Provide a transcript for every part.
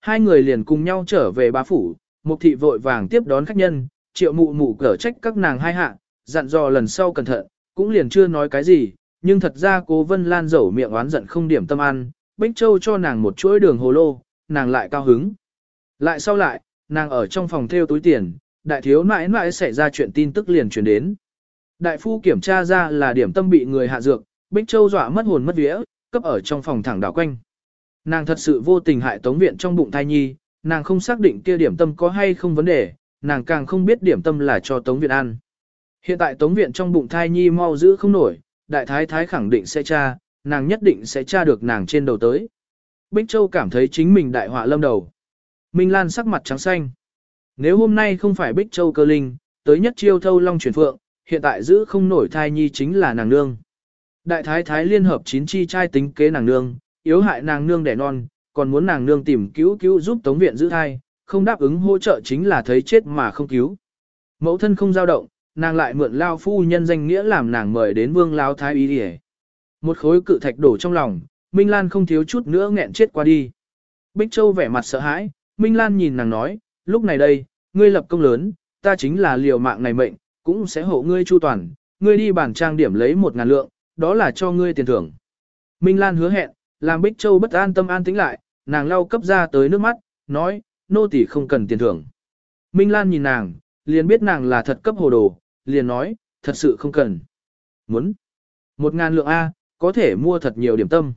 Hai người liền cùng nhau trở về bá phủ, mục thị vội vàng tiếp đón khách nhân, triệu mụ mụ cở trách các nàng hai hạ, dặn dò lần sau cẩn thận, cũng liền chưa nói cái gì, nhưng thật ra cố vân lan dẩu miệng oán giận không điểm tâm ăn, Bích Châu cho nàng một chuỗi đường hồ lô, nàng lại cao hứng. Lại sau lại, nàng ở trong phòng theo túi tiền, đại thiếu mãi mãi xảy ra chuyện tin tức liền truyền đến. Đại phu kiểm tra ra là điểm tâm bị người hạ dược, Bích Châu dọa mất hồn mất vía, cấp ở trong phòng thẳng đảo quanh. Nàng thật sự vô tình hại tống viện trong bụng thai nhi, nàng không xác định kia điểm tâm có hay không vấn đề, nàng càng không biết điểm tâm là cho tống viện ăn. Hiện tại tống viện trong bụng thai nhi mau giữ không nổi, đại thái thái khẳng định sẽ tra, nàng nhất định sẽ tra được nàng trên đầu tới. Bích Châu cảm thấy chính mình đại họa lâm đầu. Minh Lan sắc mặt trắng xanh. Nếu hôm nay không phải Bích Châu cơ linh, tới nhất chiêu thâu long chuyển phượng, hiện tại giữ không nổi thai nhi chính là nàng nương. Đại thái thái liên hợp chín chi trai tính kế nàng nương, yếu hại nàng nương đẻ non, còn muốn nàng nương tìm cứu cứu giúp tống viện giữ thai, không đáp ứng hỗ trợ chính là thấy chết mà không cứu. Mẫu thân không dao động, nàng lại mượn lao phu nhân danh nghĩa làm nàng mời đến vương lao thái y để. Một khối cự thạch đổ trong lòng, Minh Lan không thiếu chút nữa nghẹn chết qua đi. Bích Châu vẻ mặt sợ hãi, Minh Lan nhìn nàng nói, lúc này đây, ngươi lập công lớn, ta chính là liều mạng này mệnh, cũng sẽ hộ ngươi chu toàn, ngươi đi bản trang điểm lấy một ngàn lượng, đó là cho ngươi tiền thưởng. Minh Lan hứa hẹn, làm Bích Châu bất an tâm an tĩnh lại, nàng lau cấp ra tới nước mắt, nói, nô tỳ không cần tiền thưởng. Minh Lan nhìn nàng, liền biết nàng là thật cấp hồ đồ, liền nói, thật sự không cần. Muốn. Một ngàn lượng A, có thể mua thật nhiều điểm tâm.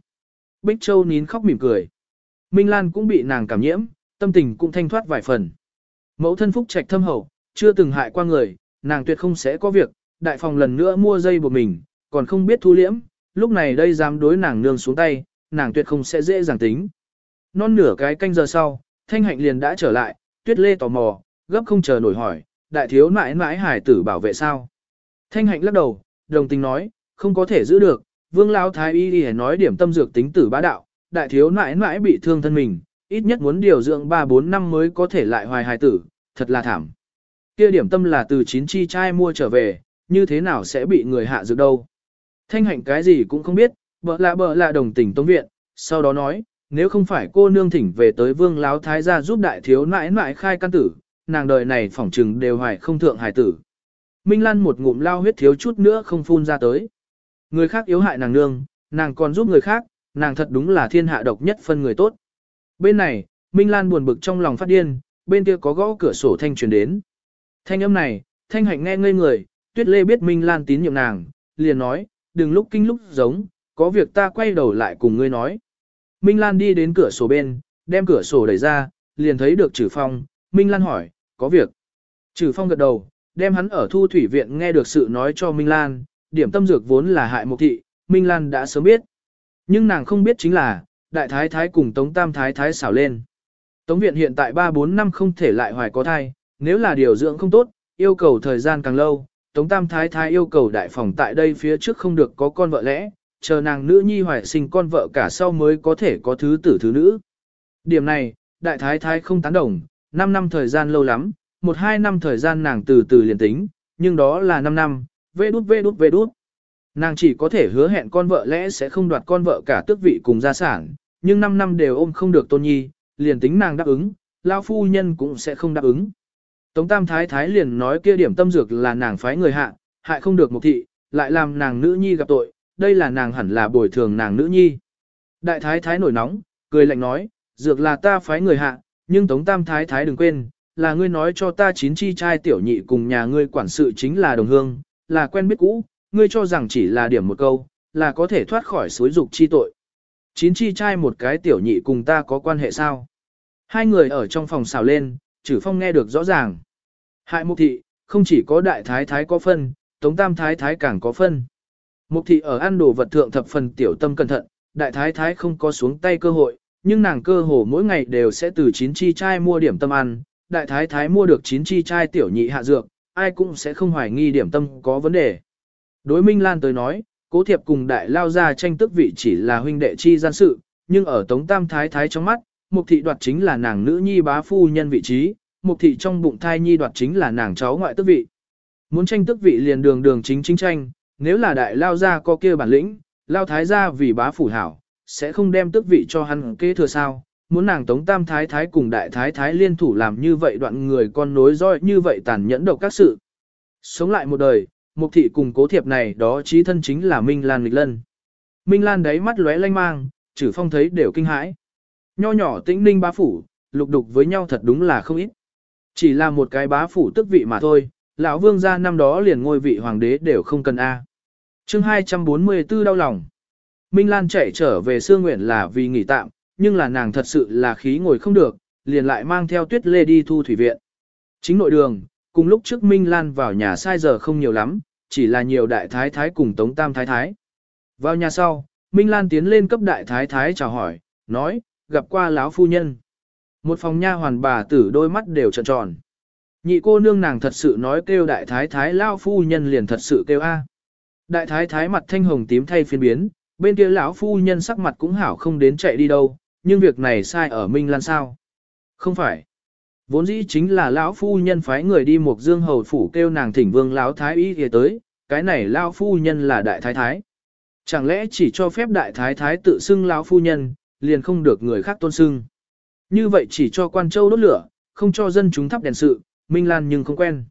Bích Châu nín khóc mỉm cười. Minh Lan cũng bị nàng cảm nhiễm, tâm tình cũng thanh thoát vài phần. Mẫu thân phúc trạch thâm hậu, chưa từng hại qua người, nàng tuyệt không sẽ có việc, đại phòng lần nữa mua dây buộc mình, còn không biết thu liễm, lúc này đây dám đối nàng nương xuống tay, nàng tuyệt không sẽ dễ dàng tính. Non nửa cái canh giờ sau, thanh hạnh liền đã trở lại, tuyết lê tò mò, gấp không chờ nổi hỏi, đại thiếu mãi mãi hải tử bảo vệ sao. Thanh hạnh lắc đầu, đồng tình nói, không có thể giữ được, vương lão thái y đi nói điểm tâm dược tính tử bá đạo, đại thiếu mãi mãi bị thương thân mình, ít nhất muốn điều dưỡng 3-4 năm mới có thể lại hoài hải tử, thật là thảm. Kia điểm tâm là từ chín chi trai mua trở về, như thế nào sẽ bị người hạ dược đâu. Thanh hạnh cái gì cũng không biết, bợ lạ bợ lạ đồng tình tống viện, sau đó nói, nếu không phải cô nương thỉnh về tới vương láo thái gia giúp đại thiếu nãi nãi khai căn tử, nàng đời này phỏng trừng đều hoài không thượng hài tử. Minh Lan một ngụm lao huyết thiếu chút nữa không phun ra tới. Người khác yếu hại nàng nương, nàng còn giúp người khác, nàng thật đúng là thiên hạ độc nhất phân người tốt. Bên này, Minh Lan buồn bực trong lòng phát điên, bên kia có gõ cửa sổ thanh truyền đến. Thanh âm này, thanh hạnh nghe ngây người, tuyết lê biết Minh Lan tín nhiệm nàng, liền nói, đừng lúc kinh lúc giống, có việc ta quay đầu lại cùng ngươi nói. Minh Lan đi đến cửa sổ bên, đem cửa sổ đẩy ra, liền thấy được Trử Phong, Minh Lan hỏi, có việc. Trử Phong gật đầu, đem hắn ở thu thủy viện nghe được sự nói cho Minh Lan, điểm tâm dược vốn là hại mục thị, Minh Lan đã sớm biết. Nhưng nàng không biết chính là, đại thái thái cùng Tống Tam thái thái xảo lên. Tống viện hiện tại 3-4 năm không thể lại hoài có thai, nếu là điều dưỡng không tốt, yêu cầu thời gian càng lâu, Tống Tam thái thái yêu cầu đại phòng tại đây phía trước không được có con vợ lẽ, chờ nàng nữ nhi hoài sinh con vợ cả sau mới có thể có thứ tử thứ nữ. Điểm này, đại thái thái không tán đồng, 5 năm thời gian lâu lắm, 1-2 năm thời gian nàng từ từ liền tính, nhưng đó là 5 năm, vê đút vê đút vê đút. Nàng chỉ có thể hứa hẹn con vợ lẽ sẽ không đoạt con vợ cả tước vị cùng gia sản, nhưng 5 năm đều ôm không được tôn nhi, liền tính nàng đáp ứng, lao phu nhân cũng sẽ không đáp ứng. Tống Tam Thái Thái liền nói kia điểm tâm dược là nàng phái người hạ, hại không được một thị, lại làm nàng nữ nhi gặp tội, đây là nàng hẳn là bồi thường nàng nữ nhi. Đại Thái Thái nổi nóng, cười lạnh nói, dược là ta phái người hạ, nhưng Tống Tam Thái Thái đừng quên, là ngươi nói cho ta chín chi trai tiểu nhị cùng nhà ngươi quản sự chính là đồng hương, là quen biết cũ, ngươi cho rằng chỉ là điểm một câu, là có thể thoát khỏi suối dục chi tội. Chín chi trai một cái tiểu nhị cùng ta có quan hệ sao? Hai người ở trong phòng xào lên, chử phong nghe được rõ ràng. Hại mục thị, không chỉ có đại thái thái có phân, tống tam thái thái càng có phân. Mục thị ở ăn đồ vật thượng thập phần tiểu tâm cẩn thận, đại thái thái không có xuống tay cơ hội, nhưng nàng cơ hồ mỗi ngày đều sẽ từ chín chi trai mua điểm tâm ăn, đại thái thái mua được chín chi trai tiểu nhị hạ dược, ai cũng sẽ không hoài nghi điểm tâm có vấn đề. Đối Minh Lan tới nói, cố thiệp cùng đại lao ra tranh tức vị chỉ là huynh đệ chi gian sự, nhưng ở Tống Tam Thái Thái trong mắt, Mục thị đoạt chính là nàng nữ nhi bá phu nhân vị trí, Mục thị trong bụng thai nhi đoạt chính là nàng cháu ngoại tức vị. Muốn tranh tức vị liền đường đường chính chính tranh, nếu là đại lao gia có kia bản lĩnh, lao thái gia vì bá phủ hảo, sẽ không đem tước vị cho hắn kế thừa sao, muốn nàng Tống Tam Thái Thái cùng Đại Thái Thái liên thủ làm như vậy đoạn người con nối dõi như vậy tàn nhẫn độc các sự. Sống lại một đời, Mục thị cùng cố thiệp này đó chí thân chính là Minh Lan nghịch lân. Minh Lan đáy mắt lóe lanh mang, chử phong thấy đều kinh hãi. Nho nhỏ tĩnh ninh bá phủ, lục đục với nhau thật đúng là không ít. Chỉ là một cái bá phủ tức vị mà thôi, lão vương gia năm đó liền ngôi vị hoàng đế đều không cần A. À. chương 244 đau lòng. Minh Lan chạy trở về Sương Nguyện là vì nghỉ tạm, nhưng là nàng thật sự là khí ngồi không được, liền lại mang theo tuyết lê đi thu thủy viện. Chính nội đường, cùng lúc trước Minh Lan vào nhà sai giờ không nhiều lắm, chỉ là nhiều đại thái thái cùng tống tam thái thái. Vào nhà sau, Minh Lan tiến lên cấp đại thái thái chào hỏi, nói, gặp qua lão phu nhân. Một phòng nha hoàn bà tử đôi mắt đều trợn tròn. Nhị cô nương nàng thật sự nói kêu đại thái thái lão phu nhân liền thật sự kêu a. Đại thái thái mặt thanh hồng tím thay phiên biến, bên kia lão phu nhân sắc mặt cũng hảo không đến chạy đi đâu, nhưng việc này sai ở Minh Lan sao? Không phải. Vốn dĩ chính là lão phu nhân phái người đi một dương hầu phủ kêu nàng thỉnh vương lão thái y kia tới, cái này lão phu nhân là đại thái thái. Chẳng lẽ chỉ cho phép đại thái thái tự xưng lão phu nhân, liền không được người khác tôn xưng. Như vậy chỉ cho quan châu đốt lửa, không cho dân chúng thắp đèn sự, Minh Lan nhưng không quen.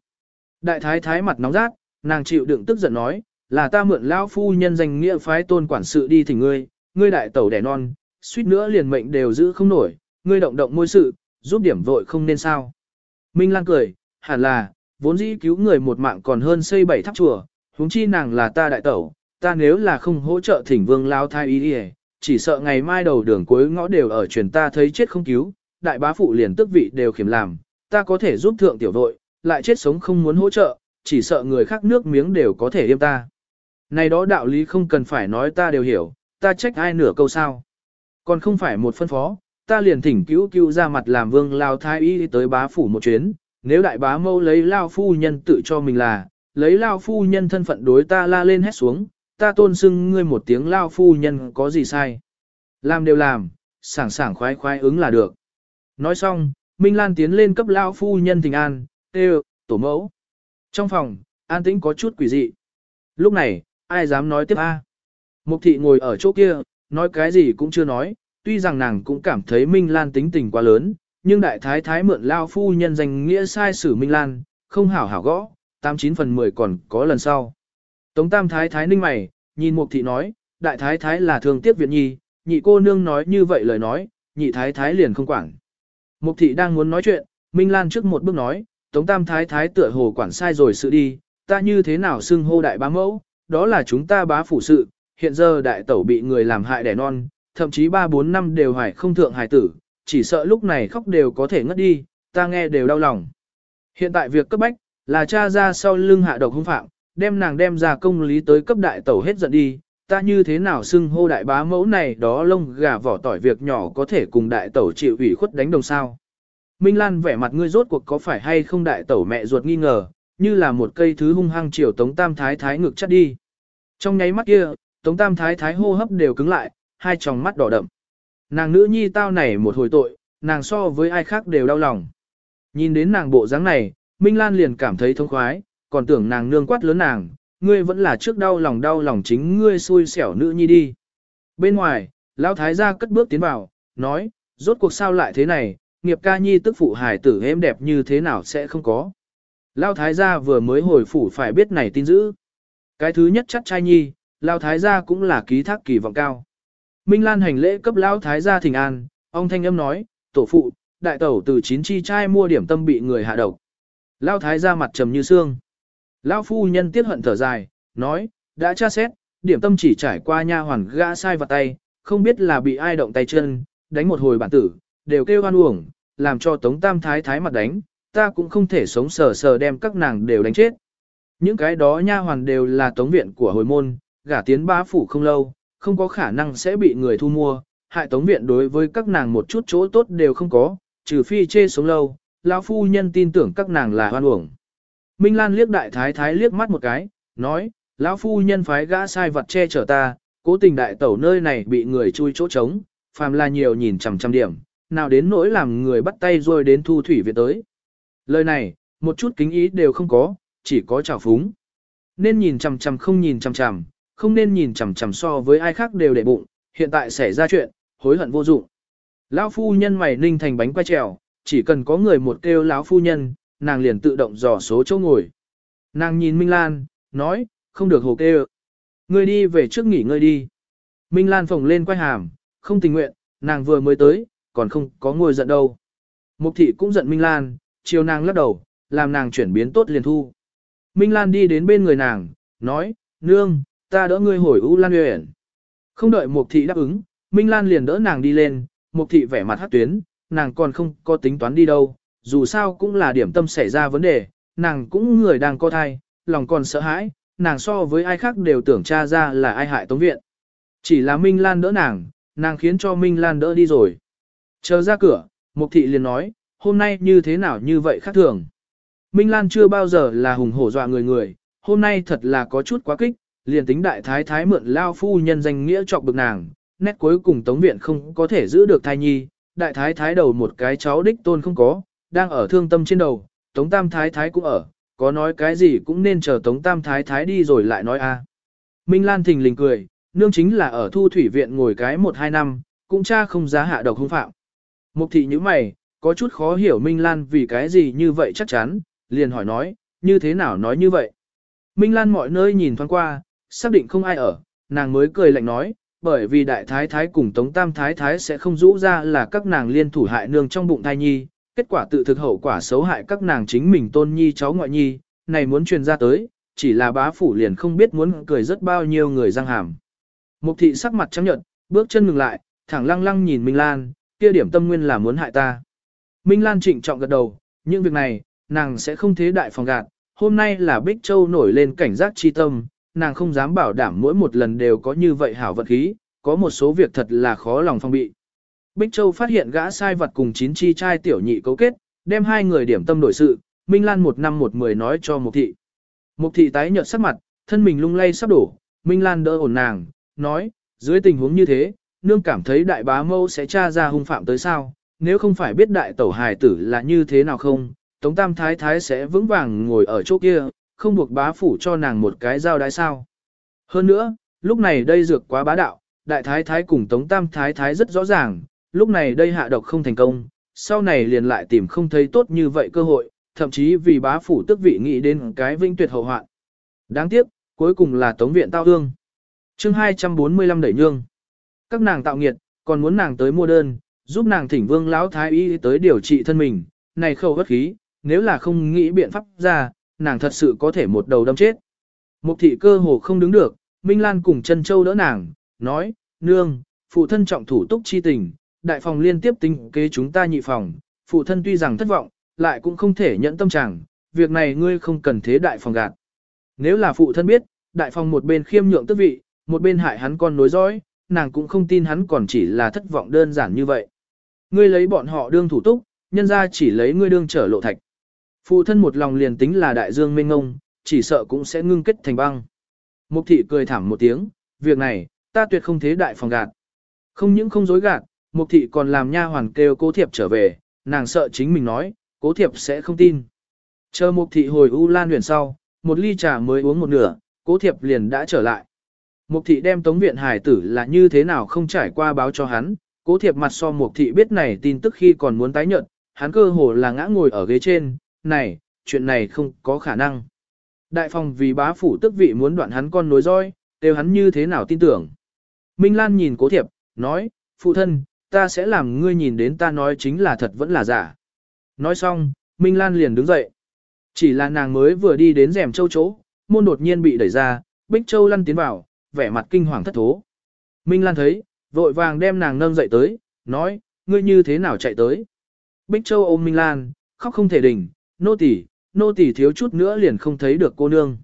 Đại thái thái mặt nóng rát, nàng chịu đựng tức giận nói, là ta mượn lão phu nhân danh nghĩa phái tôn quản sự đi thỉnh ngươi, ngươi đại tẩu đẻ non, suýt nữa liền mệnh đều giữ không nổi, ngươi động động môi sự, giúp điểm vội không nên sao. Minh Lan cười, hẳn là, vốn dĩ cứu người một mạng còn hơn xây bảy tháp chùa, huống chi nàng là ta đại tẩu, ta nếu là không hỗ trợ thỉnh vương lao thai ý đi chỉ sợ ngày mai đầu đường cuối ngõ đều ở truyền ta thấy chết không cứu, đại bá phụ liền tức vị đều khiểm làm, ta có thể giúp thượng tiểu đội, lại chết sống không muốn hỗ trợ, chỉ sợ người khác nước miếng đều có thể yêm ta. Này đó đạo lý không cần phải nói ta đều hiểu, ta trách ai nửa câu sao. Còn không phải một phân phó, ta liền thỉnh cứu cứu ra mặt làm vương lao thái y tới bá phủ một chuyến, nếu đại bá mâu lấy lao phu nhân tự cho mình là, lấy lao phu nhân thân phận đối ta la lên hét xuống, ta tôn xưng ngươi một tiếng lao phu nhân có gì sai. Làm đều làm, sảng sảng khoái khoái ứng là được. Nói xong, Minh Lan tiến lên cấp lao phu nhân tình an, tê tổ mẫu. Trong phòng, an tĩnh có chút quỷ dị. Lúc này, ai dám nói tiếp a? Mục thị ngồi ở chỗ kia, nói cái gì cũng chưa nói, tuy rằng nàng cũng cảm thấy Minh Lan tính tình quá lớn, nhưng đại thái thái mượn lao phu nhân danh nghĩa sai xử Minh Lan, không hảo hảo gõ, 89 phần 10 còn có lần sau. Tống tam thái thái ninh mày, nhìn mục thị nói, đại thái thái là thường tiếp viện nhi, nhị cô nương nói như vậy lời nói, nhị thái thái liền không quản. Mục thị đang muốn nói chuyện, Minh Lan trước một bước nói, Tống tam thái thái tựa hồ quản sai rồi sự đi, ta như thế nào xưng hô đại bá mẫu, đó là chúng ta bá phủ sự, hiện giờ đại tẩu bị người làm hại đẻ non, thậm chí 3-4 năm đều hoài không thượng hài tử, chỉ sợ lúc này khóc đều có thể ngất đi, ta nghe đều đau lòng. Hiện tại việc cấp bách, là cha ra sau lưng hạ độc hung phạm, đem nàng đem ra công lý tới cấp đại tẩu hết giận đi, ta như thế nào xưng hô đại bá mẫu này đó lông gà vỏ tỏi việc nhỏ có thể cùng đại tẩu chịu ủy khuất đánh đồng sao. Minh Lan vẻ mặt ngươi rốt cuộc có phải hay không đại tẩu mẹ ruột nghi ngờ, như là một cây thứ hung hăng chiều tống tam thái thái ngực chắt đi. Trong nháy mắt kia, tống tam thái thái hô hấp đều cứng lại, hai tròng mắt đỏ đậm. Nàng nữ nhi tao này một hồi tội, nàng so với ai khác đều đau lòng. Nhìn đến nàng bộ dáng này, Minh Lan liền cảm thấy thông khoái, còn tưởng nàng nương quát lớn nàng, ngươi vẫn là trước đau lòng đau lòng chính ngươi xui xẻo nữ nhi đi. Bên ngoài, Lão Thái gia cất bước tiến vào, nói, rốt cuộc sao lại thế này, nghiệp ca nhi tức phụ hài tử êm đẹp như thế nào sẽ không có. Lão Thái gia vừa mới hồi phủ phải biết này tin dữ. Cái thứ nhất chắc trai nhi, Lão Thái gia cũng là ký thác kỳ vọng cao. Minh Lan hành lễ cấp Lão Thái gia thỉnh an, ông thanh âm nói, tổ phụ, đại tẩu từ chín chi trai mua điểm tâm bị người hạ độc. Lão Thái gia mặt trầm như xương. Lão phu nhân tiếc hận thở dài, nói, đã tra xét, điểm tâm chỉ trải qua nha hoàn gã sai vào tay, không biết là bị ai động tay chân, đánh một hồi bản tử, đều kêu oan uổng, làm cho Tống Tam Thái Thái mặt đánh, ta cũng không thể sống sờ sờ đem các nàng đều đánh chết. Những cái đó nha hoàn đều là tống viện của hồi môn, gả tiến bá phủ không lâu, không có khả năng sẽ bị người thu mua, hại tống viện đối với các nàng một chút chỗ tốt đều không có, trừ phi chê sống lâu, lão phu nhân tin tưởng các nàng là hoan uổng. Minh Lan liếc đại thái thái liếc mắt một cái, nói, lão phu nhân phái gã sai vật che chở ta, cố tình đại tẩu nơi này bị người chui chỗ trống, phàm là nhiều nhìn chằm chằm điểm, nào đến nỗi làm người bắt tay rồi đến thu thủy viện tới. Lời này, một chút kính ý đều không có, chỉ có trào phúng. Nên nhìn chằm chằm không nhìn chằm chằm, không nên nhìn chằm chằm so với ai khác đều để bụng, hiện tại xảy ra chuyện, hối hận vô dụng. Lão phu nhân mày ninh thành bánh quay trèo, chỉ cần có người một kêu lão phu nhân, nàng liền tự động dò số chỗ ngồi. Nàng nhìn Minh Lan, nói, không được hồ kêu. Ngươi đi về trước nghỉ ngơi đi. Minh Lan phồng lên quay hàm, không tình nguyện, nàng vừa mới tới, còn không có ngồi giận đâu. Mục thị cũng giận Minh Lan, chiều nàng lắc đầu, làm nàng chuyển biến tốt liền thu. Minh Lan đi đến bên người nàng, nói, nương, ta đỡ ngươi hồi U Lan huyện. Không đợi Mục thị đáp ứng, Minh Lan liền đỡ nàng đi lên, Mục thị vẻ mặt hát tuyến, nàng còn không có tính toán đi đâu, dù sao cũng là điểm tâm xảy ra vấn đề, nàng cũng người đang có thai, lòng còn sợ hãi, nàng so với ai khác đều tưởng cha ra là ai hại Tống Viện. Chỉ là Minh Lan đỡ nàng, nàng khiến cho Minh Lan đỡ đi rồi. Chờ ra cửa, Mục thị liền nói, hôm nay như thế nào như vậy khác thường. Minh Lan chưa bao giờ là hùng hổ dọa người người, hôm nay thật là có chút quá kích, liền tính đại thái thái mượn lao phu nhân danh nghĩa chọc bực nàng, nét cuối cùng Tống Viện không có thể giữ được thai nhi, đại thái thái đầu một cái cháu đích tôn không có, đang ở thương tâm trên đầu, Tống Tam thái thái cũng ở, có nói cái gì cũng nên chờ Tống Tam thái thái đi rồi lại nói a. Minh Lan thình lình cười, nương chính là ở thu thủy viện ngồi cái một hai năm, cũng cha không giá hạ độc hung phạm. Mục thị như mày, có chút khó hiểu Minh Lan vì cái gì như vậy chắc chắn, liền hỏi nói, như thế nào nói như vậy. Minh Lan mọi nơi nhìn thoáng qua, xác định không ai ở, nàng mới cười lạnh nói, bởi vì đại thái thái cùng tống tam thái thái sẽ không rũ ra là các nàng liên thủ hại nương trong bụng thai nhi, kết quả tự thực hậu quả xấu hại các nàng chính mình tôn nhi cháu ngoại nhi, này muốn truyền ra tới, chỉ là bá phủ liền không biết muốn cười rất bao nhiêu người răng hàm. Mục thị sắc mặt trắng nhợt, bước chân ngừng lại, thẳng lăng lăng nhìn Minh Lan, kia điểm tâm nguyên là muốn hại ta. Minh Lan trịnh trọng gật đầu, những việc này, nàng sẽ không thế đại phòng gạt, hôm nay là Bích Châu nổi lên cảnh giác chi tâm, nàng không dám bảo đảm mỗi một lần đều có như vậy hảo vận khí, có một số việc thật là khó lòng phong bị. Bích Châu phát hiện gã sai vật cùng chín chi trai tiểu nhị cấu kết, đem hai người điểm tâm đổi sự, Minh Lan một năm một mười nói cho Mục Thị. Mục Thị tái nhợt sắc mặt, thân mình lung lay sắp đổ, Minh Lan đỡ ổn nàng, nói, dưới tình huống như thế, nương cảm thấy đại bá mâu sẽ tra ra hung phạm tới sao, nếu không phải biết đại tẩu hài tử là như thế nào không, Tống Tam Thái Thái sẽ vững vàng ngồi ở chỗ kia, không buộc bá phủ cho nàng một cái dao đái sao. Hơn nữa, lúc này đây dược quá bá đạo, đại thái thái cùng Tống Tam Thái Thái rất rõ ràng, lúc này đây hạ độc không thành công, sau này liền lại tìm không thấy tốt như vậy cơ hội, thậm chí vì bá phủ tức vị nghĩ đến cái vinh tuyệt hậu hoạn. Đáng tiếc, cuối cùng là Tống Viện tao hương. chương 245 đẩy nhương. Các nàng tạo nghiệt, còn muốn nàng tới mua đơn, giúp nàng thỉnh vương lão thái y tới điều trị thân mình, này khâu bất khí, nếu là không nghĩ biện pháp ra, nàng thật sự có thể một đầu đâm chết. Mục thị cơ hồ không đứng được, Minh Lan cùng chân châu đỡ nàng, nói, nương, phụ thân trọng thủ túc chi tình, đại phòng liên tiếp tính kế chúng ta nhị phòng, phụ thân tuy rằng thất vọng, lại cũng không thể nhận tâm trạng, việc này ngươi không cần thế đại phòng gạt. Nếu là phụ thân biết, đại phòng một bên khiêm nhượng tước vị, một bên hại hắn con nối dõi, nàng cũng không tin hắn còn chỉ là thất vọng đơn giản như vậy. Ngươi lấy bọn họ đương thủ túc, nhân ra chỉ lấy ngươi đương trở lộ thạch. Phụ thân một lòng liền tính là đại dương mênh ngông, chỉ sợ cũng sẽ ngưng kết thành băng. Mục thị cười thảm một tiếng, việc này, ta tuyệt không thế đại phòng gạt. Không những không dối gạt, mục thị còn làm nha hoàn kêu cố thiệp trở về, nàng sợ chính mình nói, cố thiệp sẽ không tin. Chờ mục thị hồi U Lan huyền sau, một ly trà mới uống một nửa, cố thiệp liền đã trở lại. Mục thị đem tống viện hải tử là như thế nào không trải qua báo cho hắn, cố thiệp mặt so mục thị biết này tin tức khi còn muốn tái nhận, hắn cơ hồ là ngã ngồi ở ghế trên, này, chuyện này không có khả năng. Đại phòng vì bá phủ tức vị muốn đoạn hắn con nối roi, đều hắn như thế nào tin tưởng. Minh Lan nhìn cố thiệp, nói, phụ thân, ta sẽ làm ngươi nhìn đến ta nói chính là thật vẫn là giả. Nói xong, Minh Lan liền đứng dậy. Chỉ là nàng mới vừa đi đến rèm châu chỗ, môn đột nhiên bị đẩy ra, Bích Châu lăn tiến vào, vẻ mặt kinh hoàng thất thố. Minh Lan thấy, vội vàng đem nàng nâng dậy tới, nói, ngươi như thế nào chạy tới. Bích Châu ôm Minh Lan, khóc không thể đỉnh, nô tỳ, nô tỳ thiếu chút nữa liền không thấy được cô nương.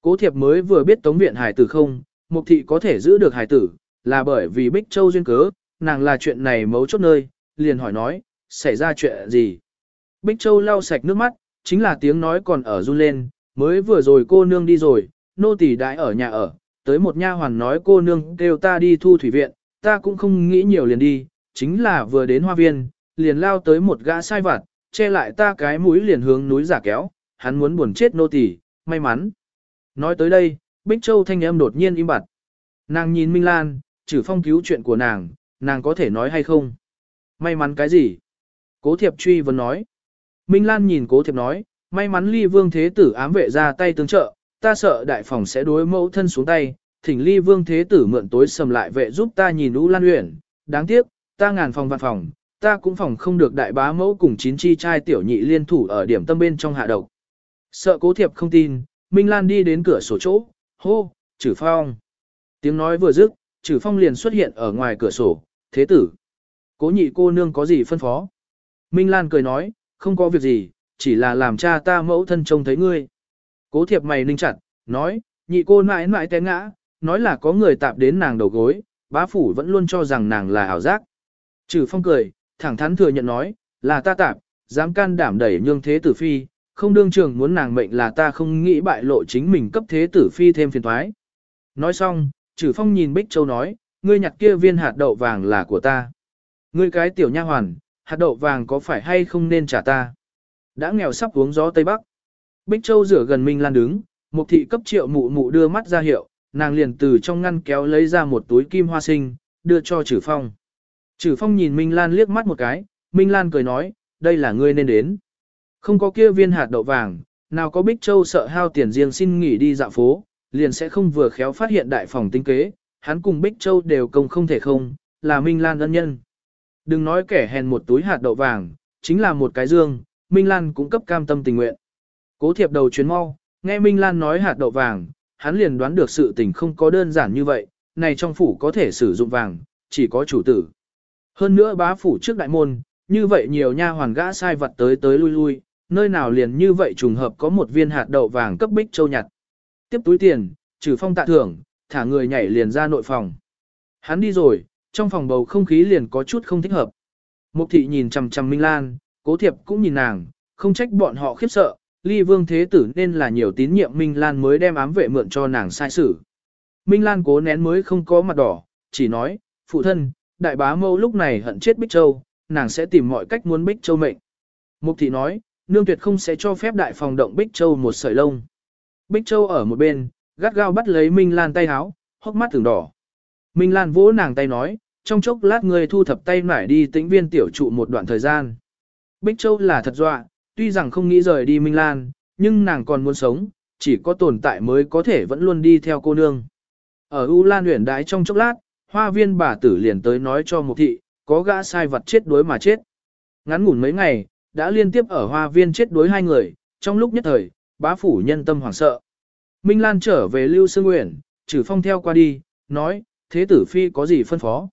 Cố thiệp mới vừa biết tống viện hải tử không, mục thị có thể giữ được hải tử, là bởi vì Bích Châu duyên cớ, nàng là chuyện này mấu chốt nơi, liền hỏi nói, xảy ra chuyện gì. Bích Châu lau sạch nước mắt, chính là tiếng nói còn ở run lên, mới vừa rồi cô nương đi rồi, nô tỳ đãi ở nhà ở, tới một nha hoàn nói cô nương kêu ta đi thu thủy viện, ta cũng không nghĩ nhiều liền đi, chính là vừa đến hoa viên, liền lao tới một gã sai vặt, che lại ta cái mũi liền hướng núi giả kéo, hắn muốn buồn chết nô tỳ, may mắn. Nói tới đây, Bích Châu thanh âm đột nhiên im bặt. Nàng nhìn Minh Lan, trừ phong cứu chuyện của nàng, nàng có thể nói hay không? May mắn cái gì? Cố thiệp truy vấn nói. Minh Lan nhìn cố thiệp nói, may mắn ly vương thế tử ám vệ ra tay tương trợ, ta sợ đại phòng sẽ đối mẫu thân xuống tay, thỉnh ly vương thế tử mượn tối sầm lại vệ giúp ta nhìn U Lan Uyển, đáng tiếc, ta ngàn phòng vạn phòng, ta cũng phòng không được đại bá mẫu cùng chín chi trai tiểu nhị liên thủ ở điểm tâm bên trong hạ độc. Sợ cố thiệp không tin, Minh Lan đi đến cửa sổ chỗ, hô, trừ phong. Tiếng nói vừa dứt, trừ phong liền xuất hiện ở ngoài cửa sổ, thế tử. Cố nhị cô nương có gì phân phó? Minh Lan cười nói, không có việc gì, chỉ là làm cha ta mẫu thân trông thấy ngươi. Cố thiệp mày ninh chặt, nói, nhị cô mãi mãi té ngã, nói là có người tạp đến nàng đầu gối, bá phủ vẫn luôn cho rằng nàng là ảo giác. Trừ phong cười, thẳng thắn thừa nhận nói, là ta tạp, dám can đảm đẩy nhương thế tử phi, không đương trường muốn nàng mệnh là ta không nghĩ bại lộ chính mình cấp thế tử phi thêm phiền thoái. Nói xong, trừ phong nhìn Bích Châu nói, ngươi nhặt kia viên hạt đậu vàng là của ta. Ngươi cái tiểu nha hoàn, hạt đậu vàng có phải hay không nên trả ta? Đã nghèo sắp uống gió Tây Bắc. Bích Châu rửa gần Minh Lan đứng, một thị cấp triệu mụ mụ đưa mắt ra hiệu, nàng liền từ trong ngăn kéo lấy ra một túi kim hoa sinh, đưa cho Trử Phong. Trử Phong nhìn Minh Lan liếc mắt một cái, Minh Lan cười nói, đây là ngươi nên đến. Không có kia viên hạt đậu vàng, nào có Bích Châu sợ hao tiền riêng xin nghỉ đi dạo phố, liền sẽ không vừa khéo phát hiện đại phòng tinh kế, hắn cùng Bích Châu đều công không thể không, là Minh Lan ân nhân. Đừng nói kẻ hèn một túi hạt đậu vàng, chính là một cái dương, Minh Lan cũng cấp cam tâm tình nguyện. Cố thiệp đầu chuyến mau, nghe Minh Lan nói hạt đậu vàng, hắn liền đoán được sự tình không có đơn giản như vậy, này trong phủ có thể sử dụng vàng, chỉ có chủ tử. Hơn nữa bá phủ trước đại môn, như vậy nhiều nha hoàn gã sai vật tới tới lui lui, nơi nào liền như vậy trùng hợp có một viên hạt đậu vàng cấp bích châu nhặt. Tiếp túi tiền, trừ phong tạ thưởng, thả người nhảy liền ra nội phòng. Hắn đi rồi, trong phòng bầu không khí liền có chút không thích hợp. Mục thị nhìn chằm chằm Minh Lan, cố thiệp cũng nhìn nàng, không trách bọn họ khiếp sợ, ly vương thế tử nên là nhiều tín nhiệm Minh Lan mới đem ám vệ mượn cho nàng sai xử. Minh Lan cố nén mới không có mặt đỏ, chỉ nói, phụ thân, đại bá mâu lúc này hận chết Bích Châu, nàng sẽ tìm mọi cách muốn Bích Châu mệnh. Mục thị nói, nương tuyệt không sẽ cho phép đại phòng động Bích Châu một sợi lông. Bích Châu ở một bên, gắt gao bắt lấy Minh Lan tay háo, hốc mắt tưởng đỏ. Minh Lan vỗ nàng tay nói, trong chốc lát người thu thập tay nải đi tĩnh viên tiểu trụ một đoạn thời gian. Bích Châu là thật dọa, tuy rằng không nghĩ rời đi Minh Lan, nhưng nàng còn muốn sống, chỉ có tồn tại mới có thể vẫn luôn đi theo cô nương. Ở U Lan huyển đái trong chốc lát, hoa viên bà tử liền tới nói cho một thị, có gã sai vật chết đuối mà chết. Ngắn ngủn mấy ngày, đã liên tiếp ở hoa viên chết đuối hai người, trong lúc nhất thời, bá phủ nhân tâm hoảng sợ. Minh Lan trở về Lưu Sương Nguyễn, trừ phong theo qua đi, nói, thế tử phi có gì phân phó.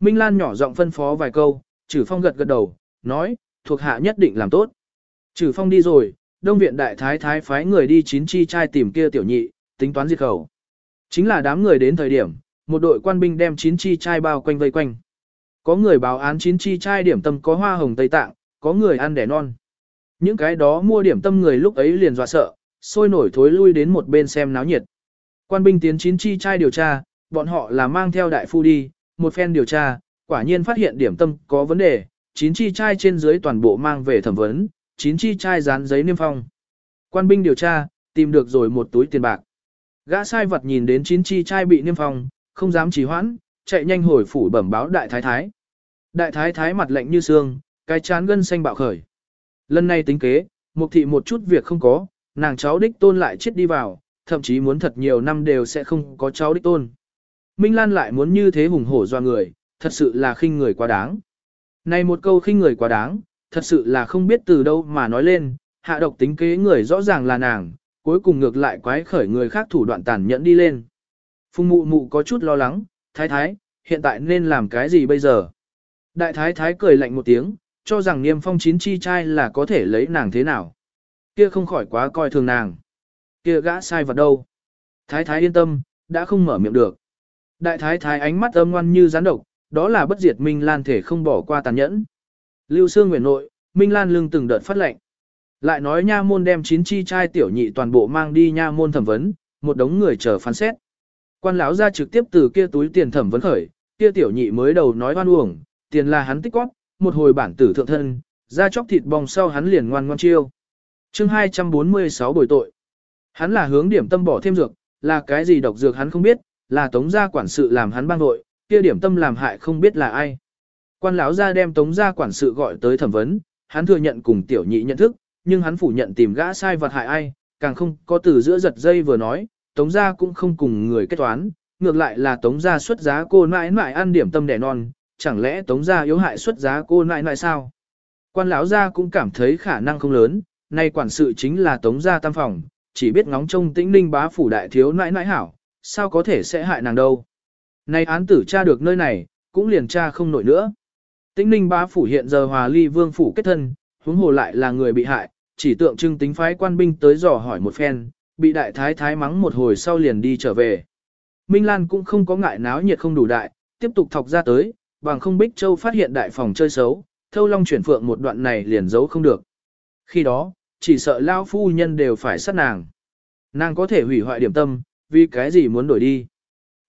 Minh Lan nhỏ giọng phân phó vài câu, trừ phong gật gật đầu, nói, thuộc hạ nhất định làm tốt. Trừ phong đi rồi, đông viện đại thái thái phái người đi chín chi trai tìm kia tiểu nhị, tính toán diệt khẩu. Chính là đám người đến thời điểm, một đội quan binh đem chín chi trai bao quanh vây quanh. Có người báo án chín chi trai điểm tâm có hoa hồng Tây Tạng, có người ăn đẻ non. Những cái đó mua điểm tâm người lúc ấy liền dọa sợ, sôi nổi thối lui đến một bên xem náo nhiệt. Quan binh tiến chín chi trai điều tra, bọn họ là mang theo đại phu đi, một phen điều tra, quả nhiên phát hiện điểm tâm có vấn đề, chín chi trai trên dưới toàn bộ mang về thẩm vấn, chín chi trai dán giấy niêm phong. Quan binh điều tra, tìm được rồi một túi tiền bạc. Gã sai vật nhìn đến chín chi trai bị niêm phong, không dám trì hoãn, chạy nhanh hồi phủ bẩm báo đại thái thái. Đại thái thái mặt lạnh như xương, cái chán gân xanh bạo khởi. Lần này tính kế, mục thị một chút việc không có, nàng cháu đích tôn lại chết đi vào, thậm chí muốn thật nhiều năm đều sẽ không có cháu đích tôn. Minh Lan lại muốn như thế hùng hổ doa người, thật sự là khinh người quá đáng. Này một câu khinh người quá đáng, thật sự là không biết từ đâu mà nói lên, hạ độc tính kế người rõ ràng là nàng, cuối cùng ngược lại quái khởi người khác thủ đoạn tàn nhẫn đi lên. Phùng mụ mụ có chút lo lắng, thái thái, hiện tại nên làm cái gì bây giờ? Đại thái thái cười lạnh một tiếng, cho rằng niêm phong chín chi trai là có thể lấy nàng thế nào. Kia không khỏi quá coi thường nàng. Kia gã sai vật đâu? Thái thái yên tâm, đã không mở miệng được. Đại thái thái ánh mắt âm ngoan như rắn độc, đó là bất diệt Minh Lan thể không bỏ qua tàn nhẫn. Lưu Sương Nguyễn Nội, Minh Lan lưng từng đợt phát lệnh. Lại nói nha môn đem chín chi trai tiểu nhị toàn bộ mang đi nha môn thẩm vấn, một đống người chờ phán xét. Quan lão ra trực tiếp từ kia túi tiền thẩm vấn khởi, kia tiểu nhị mới đầu nói oan uổng, tiền là hắn tích góp, một hồi bản tử thượng thân, ra chóc thịt bong sau hắn liền ngoan ngoan chiêu. Chương 246 bồi tội. Hắn là hướng điểm tâm bỏ thêm dược, là cái gì độc dược hắn không biết, là tống gia quản sự làm hắn bang đội, kia điểm tâm làm hại không biết là ai. Quan lão gia đem tống gia quản sự gọi tới thẩm vấn, hắn thừa nhận cùng tiểu nhị nhận thức, nhưng hắn phủ nhận tìm gã sai vật hại ai, càng không có từ giữa giật dây vừa nói, tống gia cũng không cùng người kết toán, ngược lại là tống gia xuất giá cô nãi nãi ăn điểm tâm đẻ non, chẳng lẽ tống gia yếu hại xuất giá cô nãi nãi sao? Quan lão gia cũng cảm thấy khả năng không lớn, nay quản sự chính là tống gia tam phòng, chỉ biết ngóng trông tĩnh ninh bá phủ đại thiếu nãi nãi hảo, sao có thể sẽ hại nàng đâu. Nay án tử tra được nơi này, cũng liền tra không nổi nữa. Tĩnh ninh bá phủ hiện giờ hòa ly vương phủ kết thân, huống hồ lại là người bị hại, chỉ tượng trưng tính phái quan binh tới dò hỏi một phen, bị đại thái thái mắng một hồi sau liền đi trở về. Minh Lan cũng không có ngại náo nhiệt không đủ đại, tiếp tục thọc ra tới, bằng không Bích Châu phát hiện đại phòng chơi xấu, thâu long chuyển phượng một đoạn này liền giấu không được. Khi đó, chỉ sợ lao phu nhân đều phải sát nàng. Nàng có thể hủy hoại điểm tâm, vì cái gì muốn đổi đi.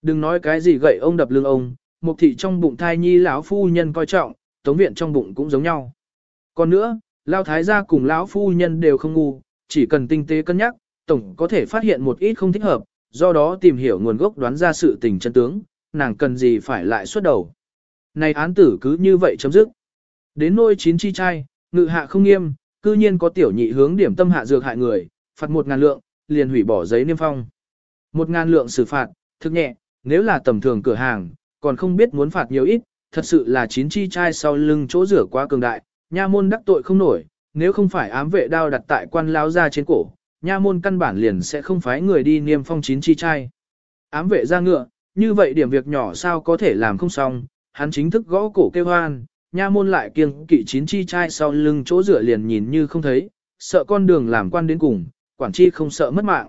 Đừng nói cái gì gậy ông đập lưng ông, mục thị trong bụng thai nhi lão phu nhân coi trọng, tống viện trong bụng cũng giống nhau. Còn nữa, lao thái gia cùng lão phu nhân đều không ngu, chỉ cần tinh tế cân nhắc, tổng có thể phát hiện một ít không thích hợp, do đó tìm hiểu nguồn gốc đoán ra sự tình chân tướng, nàng cần gì phải lại xuất đầu. Này án tử cứ như vậy chấm dứt. Đến nôi chín chi trai, ngự hạ không nghiêm, cư nhiên có tiểu nhị hướng điểm tâm hạ dược hại người, phạt một ngàn lượng, liền hủy bỏ giấy niêm phong. Một ngàn lượng xử phạt, thực nhẹ, nếu là tầm thường cửa hàng, còn không biết muốn phạt nhiều ít, thật sự là chín chi trai sau lưng chỗ rửa quá cường đại, nha môn đắc tội không nổi, nếu không phải ám vệ đao đặt tại quan lao ra trên cổ, nha môn căn bản liền sẽ không phái người đi niêm phong chín chi trai. Ám vệ ra ngựa, như vậy điểm việc nhỏ sao có thể làm không xong, hắn chính thức gõ cổ kêu hoan, nha môn lại kiêng kỵ chín chi trai sau lưng chỗ rửa liền nhìn như không thấy, sợ con đường làm quan đến cùng, quản chi không sợ mất mạng.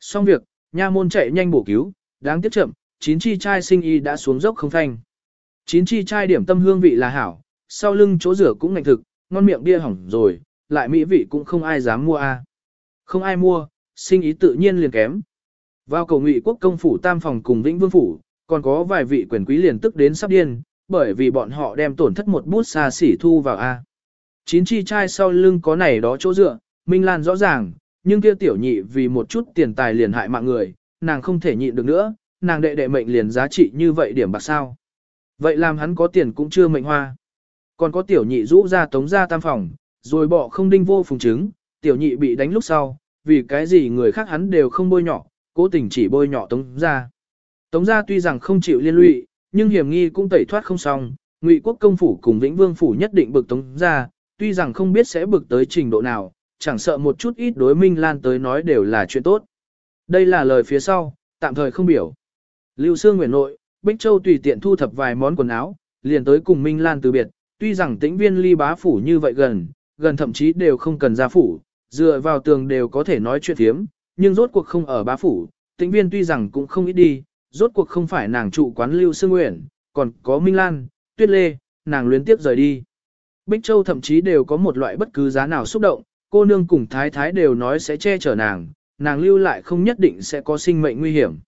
Xong việc, nha môn chạy nhanh bổ cứu, đáng tiếc chậm, chín chi trai sinh y đã xuống dốc không thanh. Chín chi trai điểm tâm hương vị là hảo, sau lưng chỗ rửa cũng ngạnh thực, ngon miệng bia hỏng rồi, lại mỹ vị cũng không ai dám mua a. Không ai mua, sinh ý tự nhiên liền kém. Vào cầu ngụy quốc công phủ tam phòng cùng vĩnh vương phủ, còn có vài vị quyền quý liền tức đến sắp điên, bởi vì bọn họ đem tổn thất một bút xa xỉ thu vào A. Chín chi trai sau lưng có này đó chỗ dựa, Minh Lan rõ ràng, nhưng kia tiểu nhị vì một chút tiền tài liền hại mạng người, nàng không thể nhịn được nữa, nàng đệ đệ mệnh liền giá trị như vậy điểm bạc sao. Vậy làm hắn có tiền cũng chưa mệnh hoa. Còn có tiểu nhị rũ ra tống ra tam phòng, rồi bỏ không đinh vô phùng chứng, tiểu nhị bị đánh lúc sau, vì cái gì người khác hắn đều không bôi nhỏ, cố tình chỉ bôi nhỏ tống ra. Tống ra tuy rằng không chịu liên lụy, nhưng hiểm nghi cũng tẩy thoát không xong, ngụy quốc công phủ cùng vĩnh vương phủ nhất định bực tống ra, tuy rằng không biết sẽ bực tới trình độ nào, chẳng sợ một chút ít đối minh lan tới nói đều là chuyện tốt. Đây là lời phía sau, tạm thời không biểu. Lưu Sương Nguyễn Nội, Bích Châu tùy tiện thu thập vài món quần áo, liền tới cùng Minh Lan từ biệt, tuy rằng tĩnh viên ly bá phủ như vậy gần, gần thậm chí đều không cần ra phủ, dựa vào tường đều có thể nói chuyện thiếm, nhưng rốt cuộc không ở bá phủ, tĩnh viên tuy rằng cũng không ít đi, rốt cuộc không phải nàng trụ quán Lưu Sương Nguyễn, còn có Minh Lan, Tuyết Lê, nàng luyến tiếp rời đi. Bích Châu thậm chí đều có một loại bất cứ giá nào xúc động, cô nương cùng thái thái đều nói sẽ che chở nàng, nàng lưu lại không nhất định sẽ có sinh mệnh nguy hiểm.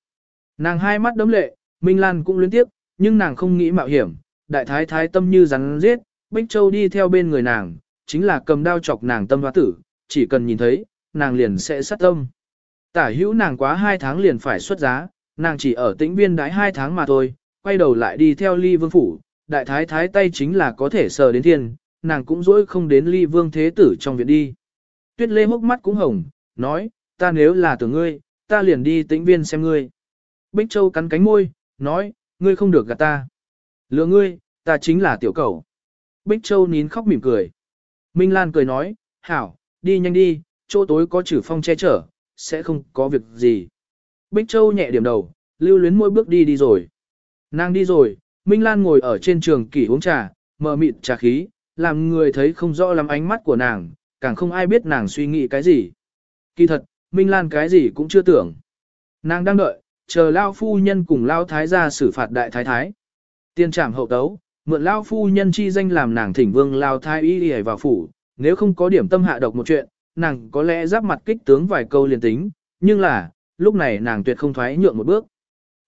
Nàng hai mắt đấm lệ, Minh Lan cũng luyến tiếp, nhưng nàng không nghĩ mạo hiểm, đại thái thái tâm như rắn giết, Bích Châu đi theo bên người nàng, chính là cầm đao chọc nàng tâm hóa tử, chỉ cần nhìn thấy, nàng liền sẽ sát tâm. Tả hữu nàng quá hai tháng liền phải xuất giá, nàng chỉ ở tĩnh viên đái hai tháng mà thôi, quay đầu lại đi theo ly vương phủ, đại thái thái tay chính là có thể sờ đến thiên, nàng cũng dỗi không đến ly vương thế tử trong viện đi. Tuyết lê hốc mắt cũng hồng, nói, ta nếu là tưởng ngươi, ta liền đi tĩnh viên xem ngươi. Bích Châu cắn cánh môi, nói, ngươi không được gạt ta. Lừa ngươi, ta chính là tiểu cầu. Bích Châu nín khóc mỉm cười. Minh Lan cười nói, hảo, đi nhanh đi, chỗ tối có chữ phong che chở, sẽ không có việc gì. Bích Châu nhẹ điểm đầu, lưu luyến mỗi bước đi đi rồi. Nàng đi rồi, Minh Lan ngồi ở trên trường kỷ uống trà, mờ mịt trà khí, làm người thấy không rõ lắm ánh mắt của nàng, càng không ai biết nàng suy nghĩ cái gì. Kỳ thật, Minh Lan cái gì cũng chưa tưởng. Nàng đang đợi, chờ Lao Phu Nhân cùng Lao Thái gia xử phạt đại thái thái. Tiên trảm hậu tấu, mượn Lao Phu Nhân chi danh làm nàng thỉnh vương Lao Thái y đi vào phủ, nếu không có điểm tâm hạ độc một chuyện, nàng có lẽ giáp mặt kích tướng vài câu liền tính, nhưng là, lúc này nàng tuyệt không thoái nhượng một bước.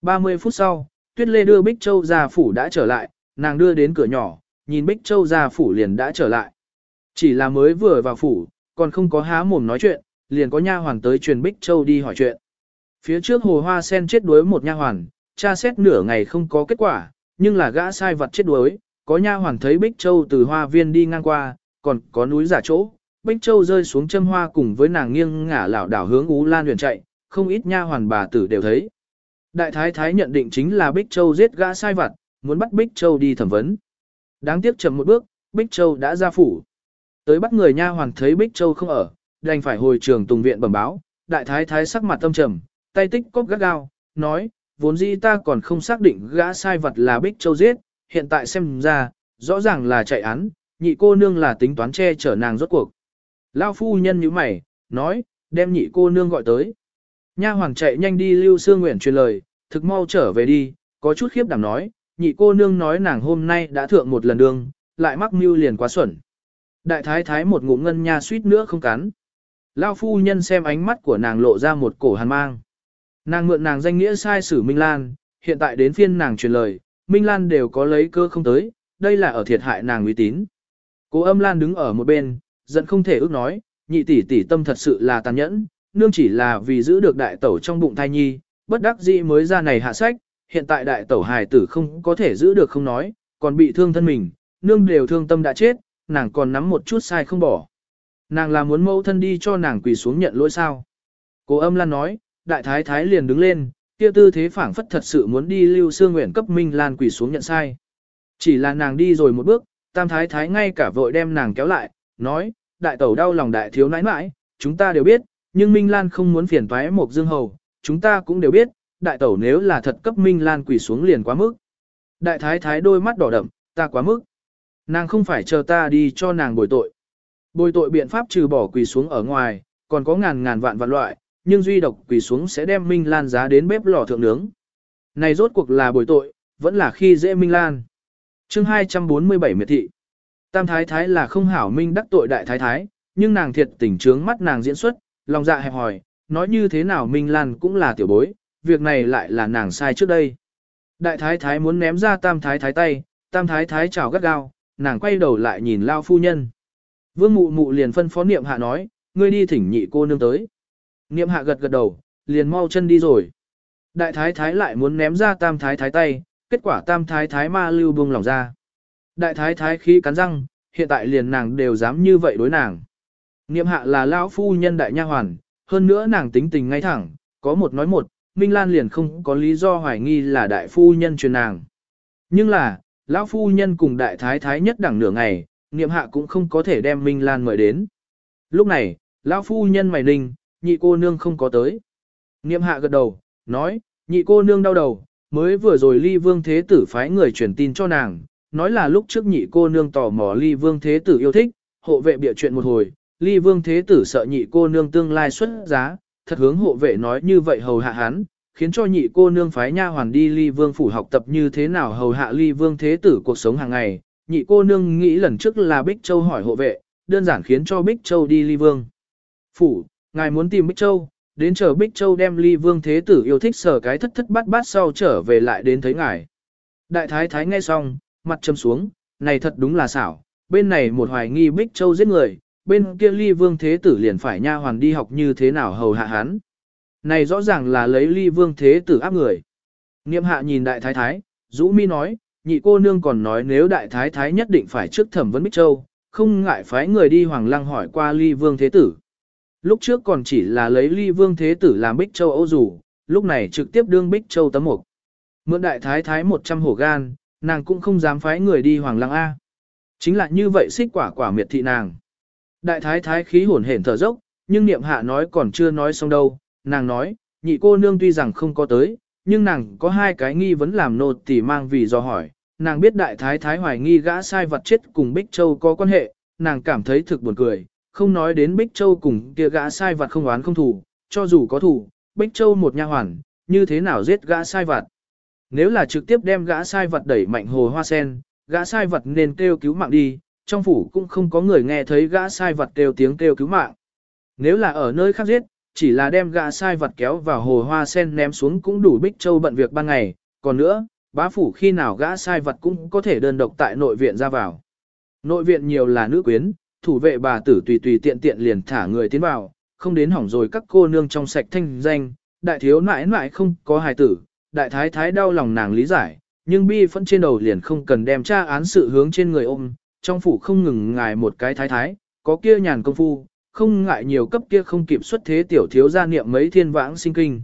30 phút sau, Tuyết Lê đưa Bích Châu ra phủ đã trở lại, nàng đưa đến cửa nhỏ, nhìn Bích Châu ra phủ liền đã trở lại. Chỉ là mới vừa vào phủ, còn không có há mồm nói chuyện, liền có nha hoàn tới truyền Bích Châu đi hỏi chuyện. Phía trước hồ hoa sen chết đuối một nha hoàn, tra xét nửa ngày không có kết quả, nhưng là gã sai vật chết đuối, có nha hoàn thấy Bích Châu từ hoa viên đi ngang qua, còn có núi giả chỗ, Bích Châu rơi xuống châm hoa cùng với nàng nghiêng ngả lảo đảo hướng Ú Lan huyền chạy, không ít nha hoàn bà tử đều thấy. Đại thái thái nhận định chính là Bích Châu giết gã sai vặt, muốn bắt Bích Châu đi thẩm vấn. Đáng tiếc chậm một bước, Bích Châu đã ra phủ. Tới bắt người nha hoàn thấy Bích Châu không ở, đành phải hồi trường tùng viện bẩm báo, đại thái thái sắc mặt tâm trầm, tay tích cốc gắt gao, nói, vốn dĩ ta còn không xác định gã sai vật là Bích Châu giết, hiện tại xem ra, rõ ràng là chạy án, nhị cô nương là tính toán che chở nàng rốt cuộc. Lao phu nhân như mày, nói, đem nhị cô nương gọi tới. Nha hoàng chạy nhanh đi lưu sương nguyện truyền lời, thực mau trở về đi, có chút khiếp đảm nói, nhị cô nương nói nàng hôm nay đã thượng một lần đường, lại mắc mưu liền quá xuẩn. Đại thái thái một ngụm ngân nha suýt nữa không cắn. Lao phu nhân xem ánh mắt của nàng lộ ra một cổ hàn mang. Nàng mượn nàng danh nghĩa sai sử Minh Lan, hiện tại đến phiên nàng truyền lời, Minh Lan đều có lấy cơ không tới, đây là ở thiệt hại nàng uy tín. Cố âm Lan đứng ở một bên, giận không thể ước nói, nhị tỷ tỷ tâm thật sự là tàn nhẫn, nương chỉ là vì giữ được đại tẩu trong bụng thai nhi, bất đắc dĩ mới ra này hạ sách, hiện tại đại tẩu hài tử không có thể giữ được không nói, còn bị thương thân mình, nương đều thương tâm đã chết, nàng còn nắm một chút sai không bỏ. Nàng là muốn mẫu thân đi cho nàng quỳ xuống nhận lỗi sao. Cố âm lan nói, đại thái thái liền đứng lên, kia tư thế phảng phất thật sự muốn đi lưu xương nguyện cấp minh lan quỳ xuống nhận sai. Chỉ là nàng đi rồi một bước, tam thái thái ngay cả vội đem nàng kéo lại, nói, đại tẩu đau lòng đại thiếu nãi nãi, chúng ta đều biết, nhưng Minh Lan không muốn phiền toái một dương hầu, chúng ta cũng đều biết, đại tẩu nếu là thật cấp Minh Lan quỳ xuống liền quá mức. Đại thái thái đôi mắt đỏ đậm, ta quá mức. Nàng không phải chờ ta đi cho nàng bồi tội. Bồi tội biện pháp trừ bỏ quỳ xuống ở ngoài, còn có ngàn ngàn vạn vạn loại, nhưng duy độc quỳ xuống sẽ đem Minh Lan giá đến bếp lò thượng nướng. Này rốt cuộc là bồi tội, vẫn là khi dễ Minh Lan. chương 247 miệt thị. Tam thái thái là không hảo Minh đắc tội đại thái thái, nhưng nàng thiệt tình trướng mắt nàng diễn xuất, lòng dạ hẹp hòi, nói như thế nào Minh Lan cũng là tiểu bối, việc này lại là nàng sai trước đây. Đại thái thái muốn ném ra tam thái thái tay, tam thái thái chào gắt gao, nàng quay đầu lại nhìn lao phu nhân. Vương mụ mụ liền phân phó niệm hạ nói, ngươi đi thỉnh nhị cô nương tới. Niệm hạ gật gật đầu, liền mau chân đi rồi. Đại thái thái lại muốn ném ra tam thái thái tay, kết quả tam thái thái ma lưu buông lòng ra. Đại thái thái khí cắn răng, hiện tại liền nàng đều dám như vậy đối nàng. Niệm hạ là lão phu nhân đại nha hoàn, hơn nữa nàng tính tình ngay thẳng, có một nói một, Minh Lan liền không có lý do hoài nghi là đại phu nhân truyền nàng. Nhưng là, lão phu nhân cùng đại thái thái nhất đẳng nửa ngày, niệm hạ cũng không có thể đem Minh Lan mời đến. Lúc này, lão phu nhân mày ninh, nhị cô nương không có tới. Niệm hạ gật đầu, nói, nhị cô nương đau đầu, mới vừa rồi ly vương thế tử phái người truyền tin cho nàng, nói là lúc trước nhị cô nương tò mò ly vương thế tử yêu thích, hộ vệ bịa chuyện một hồi, ly vương thế tử sợ nhị cô nương tương lai xuất giá, thật hướng hộ vệ nói như vậy hầu hạ hắn, khiến cho nhị cô nương phái nha hoàn đi ly vương phủ học tập như thế nào hầu hạ ly vương thế tử cuộc sống hàng ngày. Nhị cô nương nghĩ lần trước là Bích Châu hỏi hộ vệ, đơn giản khiến cho Bích Châu đi ly vương. Phủ, ngài muốn tìm Bích Châu, đến chờ Bích Châu đem ly vương thế tử yêu thích sở cái thất thất bát bát sau trở về lại đến thấy ngài. Đại thái thái nghe xong, mặt châm xuống, này thật đúng là xảo, bên này một hoài nghi Bích Châu giết người, bên kia ly vương thế tử liền phải nha hoàn đi học như thế nào hầu hạ hắn. Này rõ ràng là lấy ly vương thế tử áp người. Niệm hạ nhìn đại thái thái, Dũ mi nói, nhị cô nương còn nói nếu đại thái thái nhất định phải trước thẩm vấn Bích Châu, không ngại phái người đi hoàng lăng hỏi qua ly vương thế tử. Lúc trước còn chỉ là lấy ly vương thế tử làm Bích Châu âu rủ, lúc này trực tiếp đương Bích Châu tấm mục. Mượn đại thái thái 100 hổ gan, nàng cũng không dám phái người đi hoàng lăng A. Chính là như vậy xích quả quả miệt thị nàng. Đại thái thái khí hồn hển thở dốc, nhưng niệm hạ nói còn chưa nói xong đâu, nàng nói, nhị cô nương tuy rằng không có tới, nhưng nàng có hai cái nghi vấn làm nô tỳ mang vì do hỏi, nàng biết đại thái thái hoài nghi gã sai vật chết cùng Bích Châu có quan hệ, nàng cảm thấy thực buồn cười, không nói đến Bích Châu cùng kia gã sai vật không oán không thù, cho dù có thù, Bích Châu một nha hoàn, như thế nào giết gã sai vật. Nếu là trực tiếp đem gã sai vật đẩy mạnh hồ hoa sen, gã sai vật nên kêu cứu mạng đi, trong phủ cũng không có người nghe thấy gã sai vật kêu tiếng kêu cứu mạng. Nếu là ở nơi khác giết, chỉ là đem gã sai vật kéo vào hồ hoa sen ném xuống cũng đủ Bích Châu bận việc ban ngày, còn nữa, bá phủ khi nào gã sai vật cũng có thể đơn độc tại nội viện ra vào. Nội viện nhiều là nữ quyến, thủ vệ bà tử tùy tùy tiện tiện liền thả người tiến vào, không đến hỏng rồi các cô nương trong sạch thanh danh, đại thiếu nãi nãi không có hài tử, đại thái thái đau lòng nàng lý giải, nhưng bi phẫn trên đầu liền không cần đem tra án sự hướng trên người ôm, trong phủ không ngừng ngài một cái thái thái, có kia nhàn công phu, không ngại nhiều cấp kia không kịp xuất thế tiểu thiếu gia niệm mấy thiên vãng sinh kinh.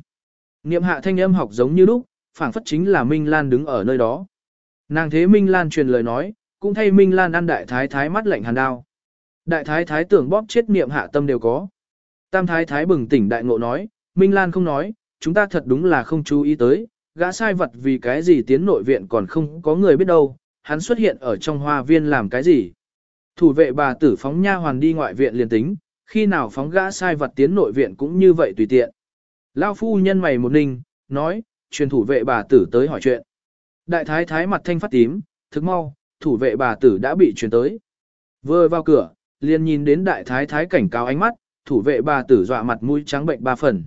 Niệm hạ thanh âm học giống như lúc, phảng phất chính là Minh Lan đứng ở nơi đó. Nàng thế Minh Lan truyền lời nói, cũng thay Minh Lan ăn đại thái thái mắt lạnh hàn đao. Đại thái thái tưởng bóp chết niệm hạ tâm đều có. Tam thái thái bừng tỉnh đại ngộ nói, Minh Lan không nói, chúng ta thật đúng là không chú ý tới, gã sai vật vì cái gì tiến nội viện còn không có người biết đâu, hắn xuất hiện ở trong hoa viên làm cái gì. Thủ vệ bà tử phóng nha hoàn đi ngoại viện liền tính, khi nào phóng gã sai vật tiến nội viện cũng như vậy tùy tiện. Lao phu nhân mày một ninh, nói, truyền thủ vệ bà tử tới hỏi chuyện. Đại thái thái mặt thanh phát tím, thức mau, thủ vệ bà tử đã bị truyền tới. Vừa vào cửa, liền nhìn đến đại thái thái cảnh cáo ánh mắt, thủ vệ bà tử dọa mặt mũi trắng bệnh ba phần.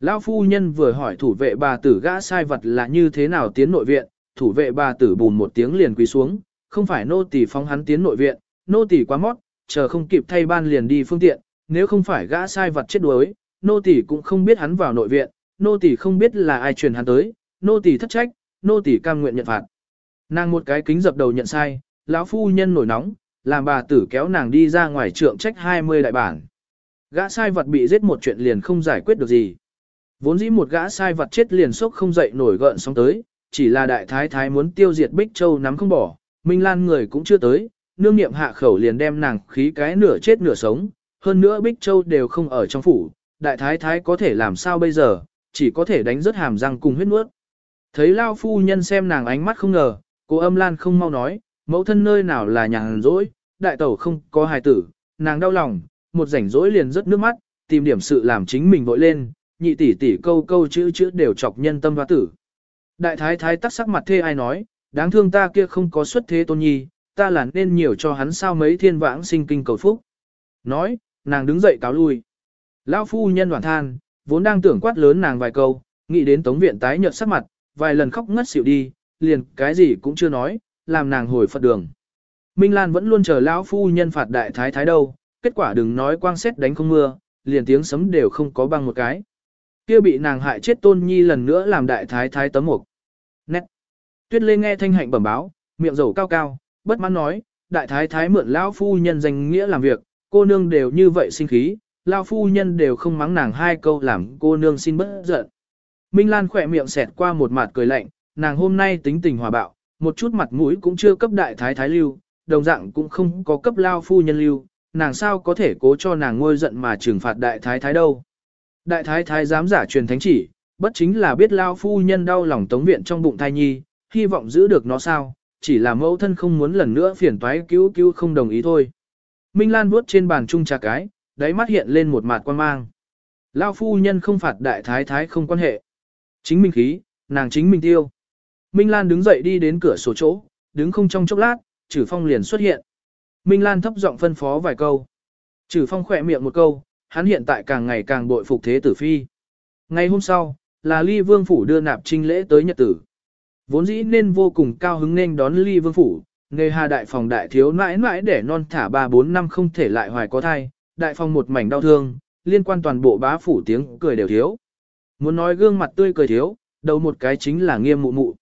Lão phu nhân vừa hỏi thủ vệ bà tử gã sai vật là như thế nào tiến nội viện, thủ vệ bà tử bùn một tiếng liền quỳ xuống, không phải nô tỳ phóng hắn tiến nội viện, nô tỳ quá mót, chờ không kịp thay ban liền đi phương tiện, nếu không phải gã sai vật chết đuối, nô tỳ cũng không biết hắn vào nội viện, nô tỳ không biết là ai truyền hắn tới, nô tỳ thất trách, nô tỳ cam nguyện nhận phạt. Nàng một cái kính dập đầu nhận sai, lão phu nhân nổi nóng, làm bà tử kéo nàng đi ra ngoài trượng trách 20 đại bản. Gã sai vật bị giết một chuyện liền không giải quyết được gì. Vốn dĩ một gã sai vật chết liền sốc không dậy nổi gợn sóng tới, chỉ là đại thái thái muốn tiêu diệt Bích Châu nắm không bỏ, Minh Lan người cũng chưa tới, nương niệm hạ khẩu liền đem nàng khí cái nửa chết nửa sống, hơn nữa Bích Châu đều không ở trong phủ, đại thái thái có thể làm sao bây giờ, chỉ có thể đánh rớt hàm răng cùng huyết nuốt. Thấy Lao phu nhân xem nàng ánh mắt không ngờ, cô âm lan không mau nói, mẫu thân nơi nào là nhàn rỗi, đại tẩu không có hài tử, nàng đau lòng, một rảnh rỗi liền rớt nước mắt, tìm điểm sự làm chính mình vội lên, nhị tỷ tỷ câu câu chữ chữ đều chọc nhân tâm hoa tử. Đại thái thái tắc sắc mặt thê ai nói, đáng thương ta kia không có xuất thế tôn nhi, ta là nên nhiều cho hắn sao mấy thiên vãng sinh kinh cầu phúc. Nói, nàng đứng dậy cáo lui. Lão phu nhân đoàn than, vốn đang tưởng quát lớn nàng vài câu, nghĩ đến tống viện tái nhợt sắc mặt, vài lần khóc ngất xỉu đi, liền cái gì cũng chưa nói, làm nàng hồi Phật đường. Minh Lan vẫn luôn chờ lão phu nhân phạt đại thái thái đâu, kết quả đừng nói quang xét đánh không mưa, liền tiếng sấm đều không có bằng một cái. Kia bị nàng hại chết tôn nhi lần nữa làm đại thái thái tấm mục. Nét. Tuyết Lê nghe thanh hạnh bẩm báo, miệng rầu cao cao, bất mãn nói, đại thái thái mượn lão phu nhân danh nghĩa làm việc, cô nương đều như vậy sinh khí, lão phu nhân đều không mắng nàng hai câu làm cô nương xin bất giận. Minh Lan khỏe miệng xẹt qua một mặt cười lạnh, nàng hôm nay tính tình hòa bạo, một chút mặt mũi cũng chưa cấp đại thái thái lưu, đồng dạng cũng không có cấp lao phu nhân lưu, nàng sao có thể cố cho nàng ngôi giận mà trừng phạt đại thái thái đâu. Đại thái thái dám giả truyền thánh chỉ, bất chính là biết lao phu nhân đau lòng tống viện trong bụng thai nhi, hy vọng giữ được nó sao, chỉ là mẫu thân không muốn lần nữa phiền toái cứu cứu không đồng ý thôi. Minh Lan vuốt trên bàn chung trà cái, đáy mắt hiện lên một mặt quan mang. Lao phu nhân không phạt đại thái thái không quan hệ. Chính mình khí, nàng chính mình tiêu. Minh Lan đứng dậy đi đến cửa sổ chỗ, đứng không trong chốc lát, Trử Phong liền xuất hiện. Minh Lan thấp giọng phân phó vài câu. Trử Phong khỏe miệng một câu, hắn hiện tại càng ngày càng bội phục thế tử phi. Ngày hôm sau, là Ly Vương Phủ đưa nạp trinh lễ tới nhật tử. Vốn dĩ nên vô cùng cao hứng nên đón Ly Vương Phủ, nghề hà đại phòng đại thiếu mãi mãi để non thả 3-4 năm không thể lại hoài có thai, đại phòng một mảnh đau thương, liên quan toàn bộ bá phủ tiếng cười đều thiếu. Muốn nói gương mặt tươi cười thiếu, đầu một cái chính là nghiêm mụ mụ.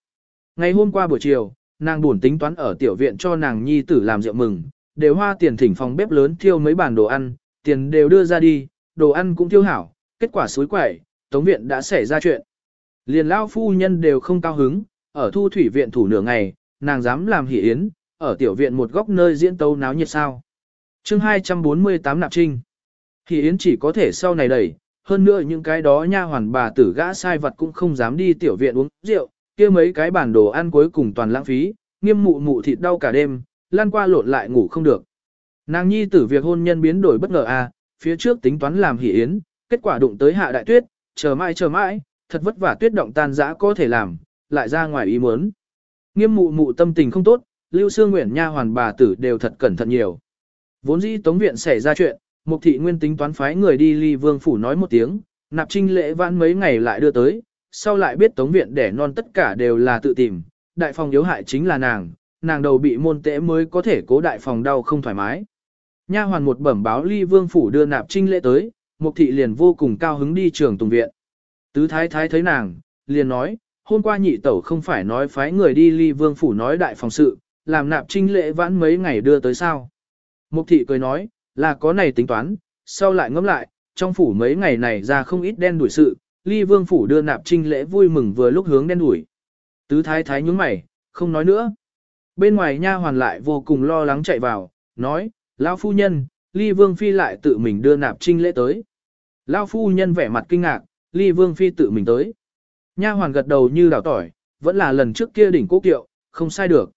Ngày hôm qua buổi chiều, nàng buồn tính toán ở tiểu viện cho nàng nhi tử làm rượu mừng, đều hoa tiền thỉnh phòng bếp lớn thiêu mấy bàn đồ ăn, tiền đều đưa ra đi, đồ ăn cũng tiêu hảo, kết quả suối quẩy, tống viện đã xảy ra chuyện. Liền lao phu nhân đều không cao hứng, ở thu thủy viện thủ nửa ngày, nàng dám làm hỷ yến, ở tiểu viện một góc nơi diễn tấu náo nhiệt sao. chương 248 nạp trinh. Hỷ yến chỉ có thể sau này đẩy, hơn nữa những cái đó nha hoàn bà tử gã sai vật cũng không dám đi tiểu viện uống rượu, kia mấy cái bản đồ ăn cuối cùng toàn lãng phí, nghiêm mụ mụ thịt đau cả đêm, lan qua lộn lại ngủ không được. Nàng nhi tử việc hôn nhân biến đổi bất ngờ à, phía trước tính toán làm hỷ yến, kết quả đụng tới hạ đại tuyết, chờ mãi chờ mãi, thật vất vả tuyết động tan dã có thể làm, lại ra ngoài ý muốn. Nghiêm mụ mụ tâm tình không tốt, Lưu Sương Nguyễn nha hoàn bà tử đều thật cẩn thận nhiều. Vốn dĩ Tống viện xảy ra chuyện, Mục thị nguyên tính toán phái người đi ly vương phủ nói một tiếng, nạp trinh lễ vãn mấy ngày lại đưa tới, sau lại biết tống viện đẻ non tất cả đều là tự tìm, đại phòng yếu hại chính là nàng, nàng đầu bị môn tễ mới có thể cố đại phòng đau không thoải mái. Nha hoàn một bẩm báo ly vương phủ đưa nạp trinh lễ tới, mục thị liền vô cùng cao hứng đi trường tùng viện. Tứ thái thái thấy nàng, liền nói, hôm qua nhị tẩu không phải nói phái người đi ly vương phủ nói đại phòng sự, làm nạp trinh lễ vãn mấy ngày đưa tới sao. Mục thị cười nói, là có này tính toán, sau lại ngẫm lại, trong phủ mấy ngày này ra không ít đen đuổi sự, ly vương phủ đưa nạp trinh lễ vui mừng vừa lúc hướng đen đuổi. Tứ thái thái nhúng mày, không nói nữa. Bên ngoài nha hoàn lại vô cùng lo lắng chạy vào, nói, lão phu nhân, ly vương phi lại tự mình đưa nạp trinh lễ tới. Lão phu nhân vẻ mặt kinh ngạc, ly vương phi tự mình tới. Nha hoàn gật đầu như đảo tỏi, vẫn là lần trước kia đỉnh cố kiệu, không sai được.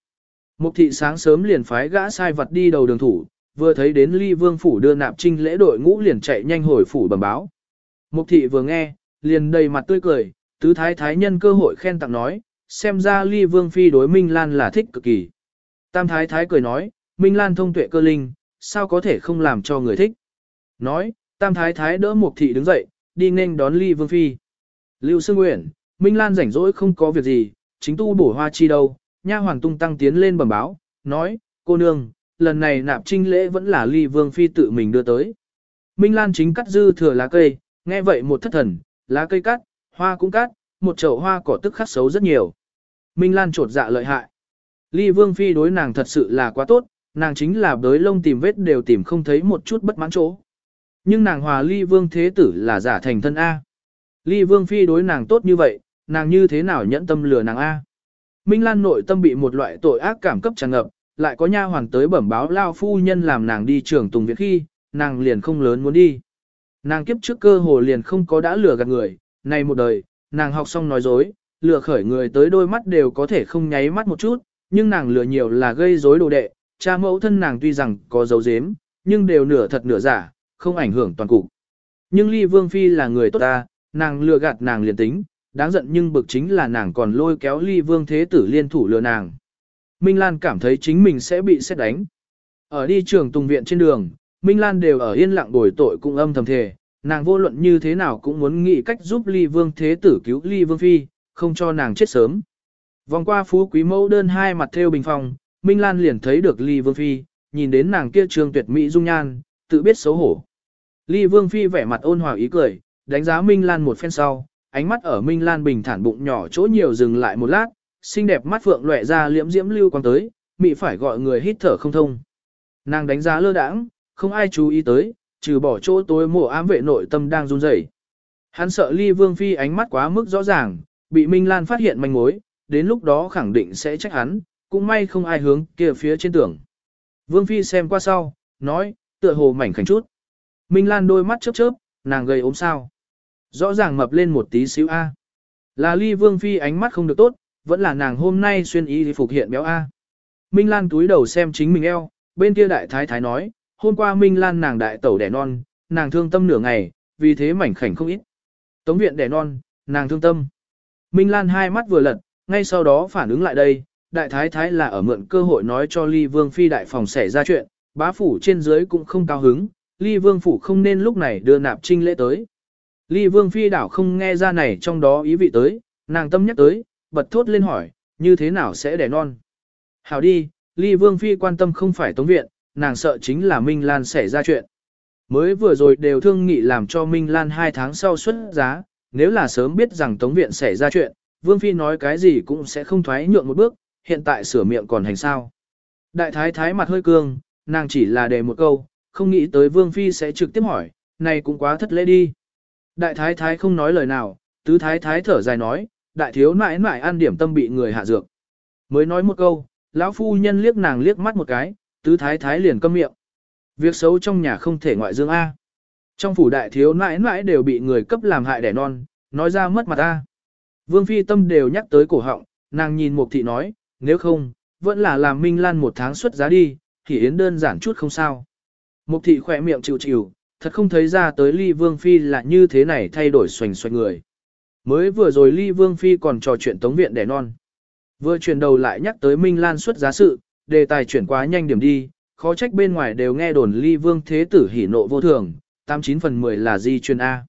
Mục thị sáng sớm liền phái gã sai vật đi đầu đường thủ, vừa thấy đến ly vương phủ đưa nạp trinh lễ đội ngũ liền chạy nhanh hồi phủ bẩm báo. Mục thị vừa nghe, liền đầy mặt tươi cười, tứ thái thái nhân cơ hội khen tặng nói, xem ra ly vương phi đối Minh Lan là thích cực kỳ. Tam thái thái cười nói, Minh Lan thông tuệ cơ linh, sao có thể không làm cho người thích. Nói, tam thái thái đỡ mục thị đứng dậy, đi nên đón ly vương phi. Lưu Sương Nguyễn, Minh Lan rảnh rỗi không có việc gì, chính tu bổ hoa chi đâu, nha hoàng tung tăng tiến lên bẩm báo, nói, cô nương, lần này nạp trinh lễ vẫn là ly vương phi tự mình đưa tới. Minh Lan chính cắt dư thừa lá cây, nghe vậy một thất thần, lá cây cắt, hoa cũng cắt, một chậu hoa cỏ tức khắc xấu rất nhiều. Minh Lan trột dạ lợi hại. Ly vương phi đối nàng thật sự là quá tốt, nàng chính là bới lông tìm vết đều tìm không thấy một chút bất mãn chỗ. Nhưng nàng hòa ly vương thế tử là giả thành thân A. Ly vương phi đối nàng tốt như vậy, nàng như thế nào nhẫn tâm lừa nàng A. Minh Lan nội tâm bị một loại tội ác cảm cấp tràn ngập, lại có nha hoàng tới bẩm báo lao phu nhân làm nàng đi trường tùng viện khi, nàng liền không lớn muốn đi. Nàng kiếp trước cơ hồ liền không có đã lừa gạt người, này một đời, nàng học xong nói dối, lừa khởi người tới đôi mắt đều có thể không nháy mắt một chút, nhưng nàng lừa nhiều là gây rối đồ đệ, cha mẫu thân nàng tuy rằng có dấu dếm, nhưng đều nửa thật nửa giả, không ảnh hưởng toàn cục. Nhưng Ly Vương Phi là người tốt ta, nàng lừa gạt nàng liền tính, đáng giận nhưng bực chính là nàng còn lôi kéo ly vương thế tử liên thủ lừa nàng. Minh Lan cảm thấy chính mình sẽ bị xét đánh. Ở đi trường tùng viện trên đường, Minh Lan đều ở yên lặng bồi tội cũng âm thầm thề, nàng vô luận như thế nào cũng muốn nghĩ cách giúp ly vương thế tử cứu ly vương phi, không cho nàng chết sớm. Vòng qua phú quý mẫu đơn hai mặt theo bình phòng, Minh Lan liền thấy được ly vương phi, nhìn đến nàng kia trường tuyệt mỹ dung nhan, tự biết xấu hổ. Ly vương phi vẻ mặt ôn hòa ý cười, đánh giá Minh Lan một phen sau, ánh mắt ở Minh Lan bình thản bụng nhỏ chỗ nhiều dừng lại một lát, xinh đẹp mắt phượng lệ ra liễm diễm lưu quang tới, mị phải gọi người hít thở không thông. Nàng đánh giá lơ đãng, không ai chú ý tới, trừ bỏ chỗ tối mộ ám vệ nội tâm đang run rẩy. Hắn sợ Ly Vương phi ánh mắt quá mức rõ ràng, bị Minh Lan phát hiện manh mối, đến lúc đó khẳng định sẽ trách hắn, cũng may không ai hướng kia phía trên tường. Vương phi xem qua sau, nói, tựa hồ mảnh khảnh chút. Minh Lan đôi mắt chớp chớp, nàng gầy ốm sao? Rõ ràng mập lên một tí xíu A. Là ly vương phi ánh mắt không được tốt, vẫn là nàng hôm nay xuyên y phục hiện béo A. Minh Lan túi đầu xem chính mình eo, bên kia đại thái thái nói, hôm qua Minh Lan nàng đại tẩu đẻ non, nàng thương tâm nửa ngày, vì thế mảnh khảnh không ít. Tống viện đẻ non, nàng thương tâm. Minh Lan hai mắt vừa lật, ngay sau đó phản ứng lại đây, đại thái thái là ở mượn cơ hội nói cho ly vương phi đại phòng xảy ra chuyện, bá phủ trên dưới cũng không cao hứng, ly vương phủ không nên lúc này đưa nạp trinh lễ tới. Ly Vương Phi đảo không nghe ra này trong đó ý vị tới, nàng tâm nhắc tới, bật thốt lên hỏi, như thế nào sẽ đẻ non. Hảo đi, Ly Vương Phi quan tâm không phải Tống Viện, nàng sợ chính là Minh Lan xảy ra chuyện. Mới vừa rồi đều thương nghị làm cho Minh Lan hai tháng sau xuất giá, nếu là sớm biết rằng Tống Viện xảy ra chuyện, Vương Phi nói cái gì cũng sẽ không thoái nhượng một bước, hiện tại sửa miệng còn hành sao. Đại thái thái mặt hơi cương, nàng chỉ là đề một câu, không nghĩ tới Vương Phi sẽ trực tiếp hỏi, này cũng quá thất lễ đi. Đại thái thái không nói lời nào, tứ thái thái thở dài nói, đại thiếu nãi nãi ăn điểm tâm bị người hạ dược. Mới nói một câu, lão phu nhân liếc nàng liếc mắt một cái, tứ thái thái liền câm miệng. Việc xấu trong nhà không thể ngoại dương A. Trong phủ đại thiếu nãi nãi đều bị người cấp làm hại đẻ non, nói ra mất mặt A. Vương phi tâm đều nhắc tới cổ họng, nàng nhìn mục thị nói, nếu không, vẫn là làm Minh Lan một tháng xuất giá đi, thì yến đơn giản chút không sao. Mục thị khỏe miệng chịu chịu, thật không thấy ra tới ly vương phi là như thế này thay đổi xoành xoành người. Mới vừa rồi ly vương phi còn trò chuyện tống viện đẻ non. Vừa chuyển đầu lại nhắc tới Minh Lan xuất giá sự, đề tài chuyển quá nhanh điểm đi, khó trách bên ngoài đều nghe đồn ly vương thế tử hỉ nộ vô thường, 89 phần 10 là di chuyên A.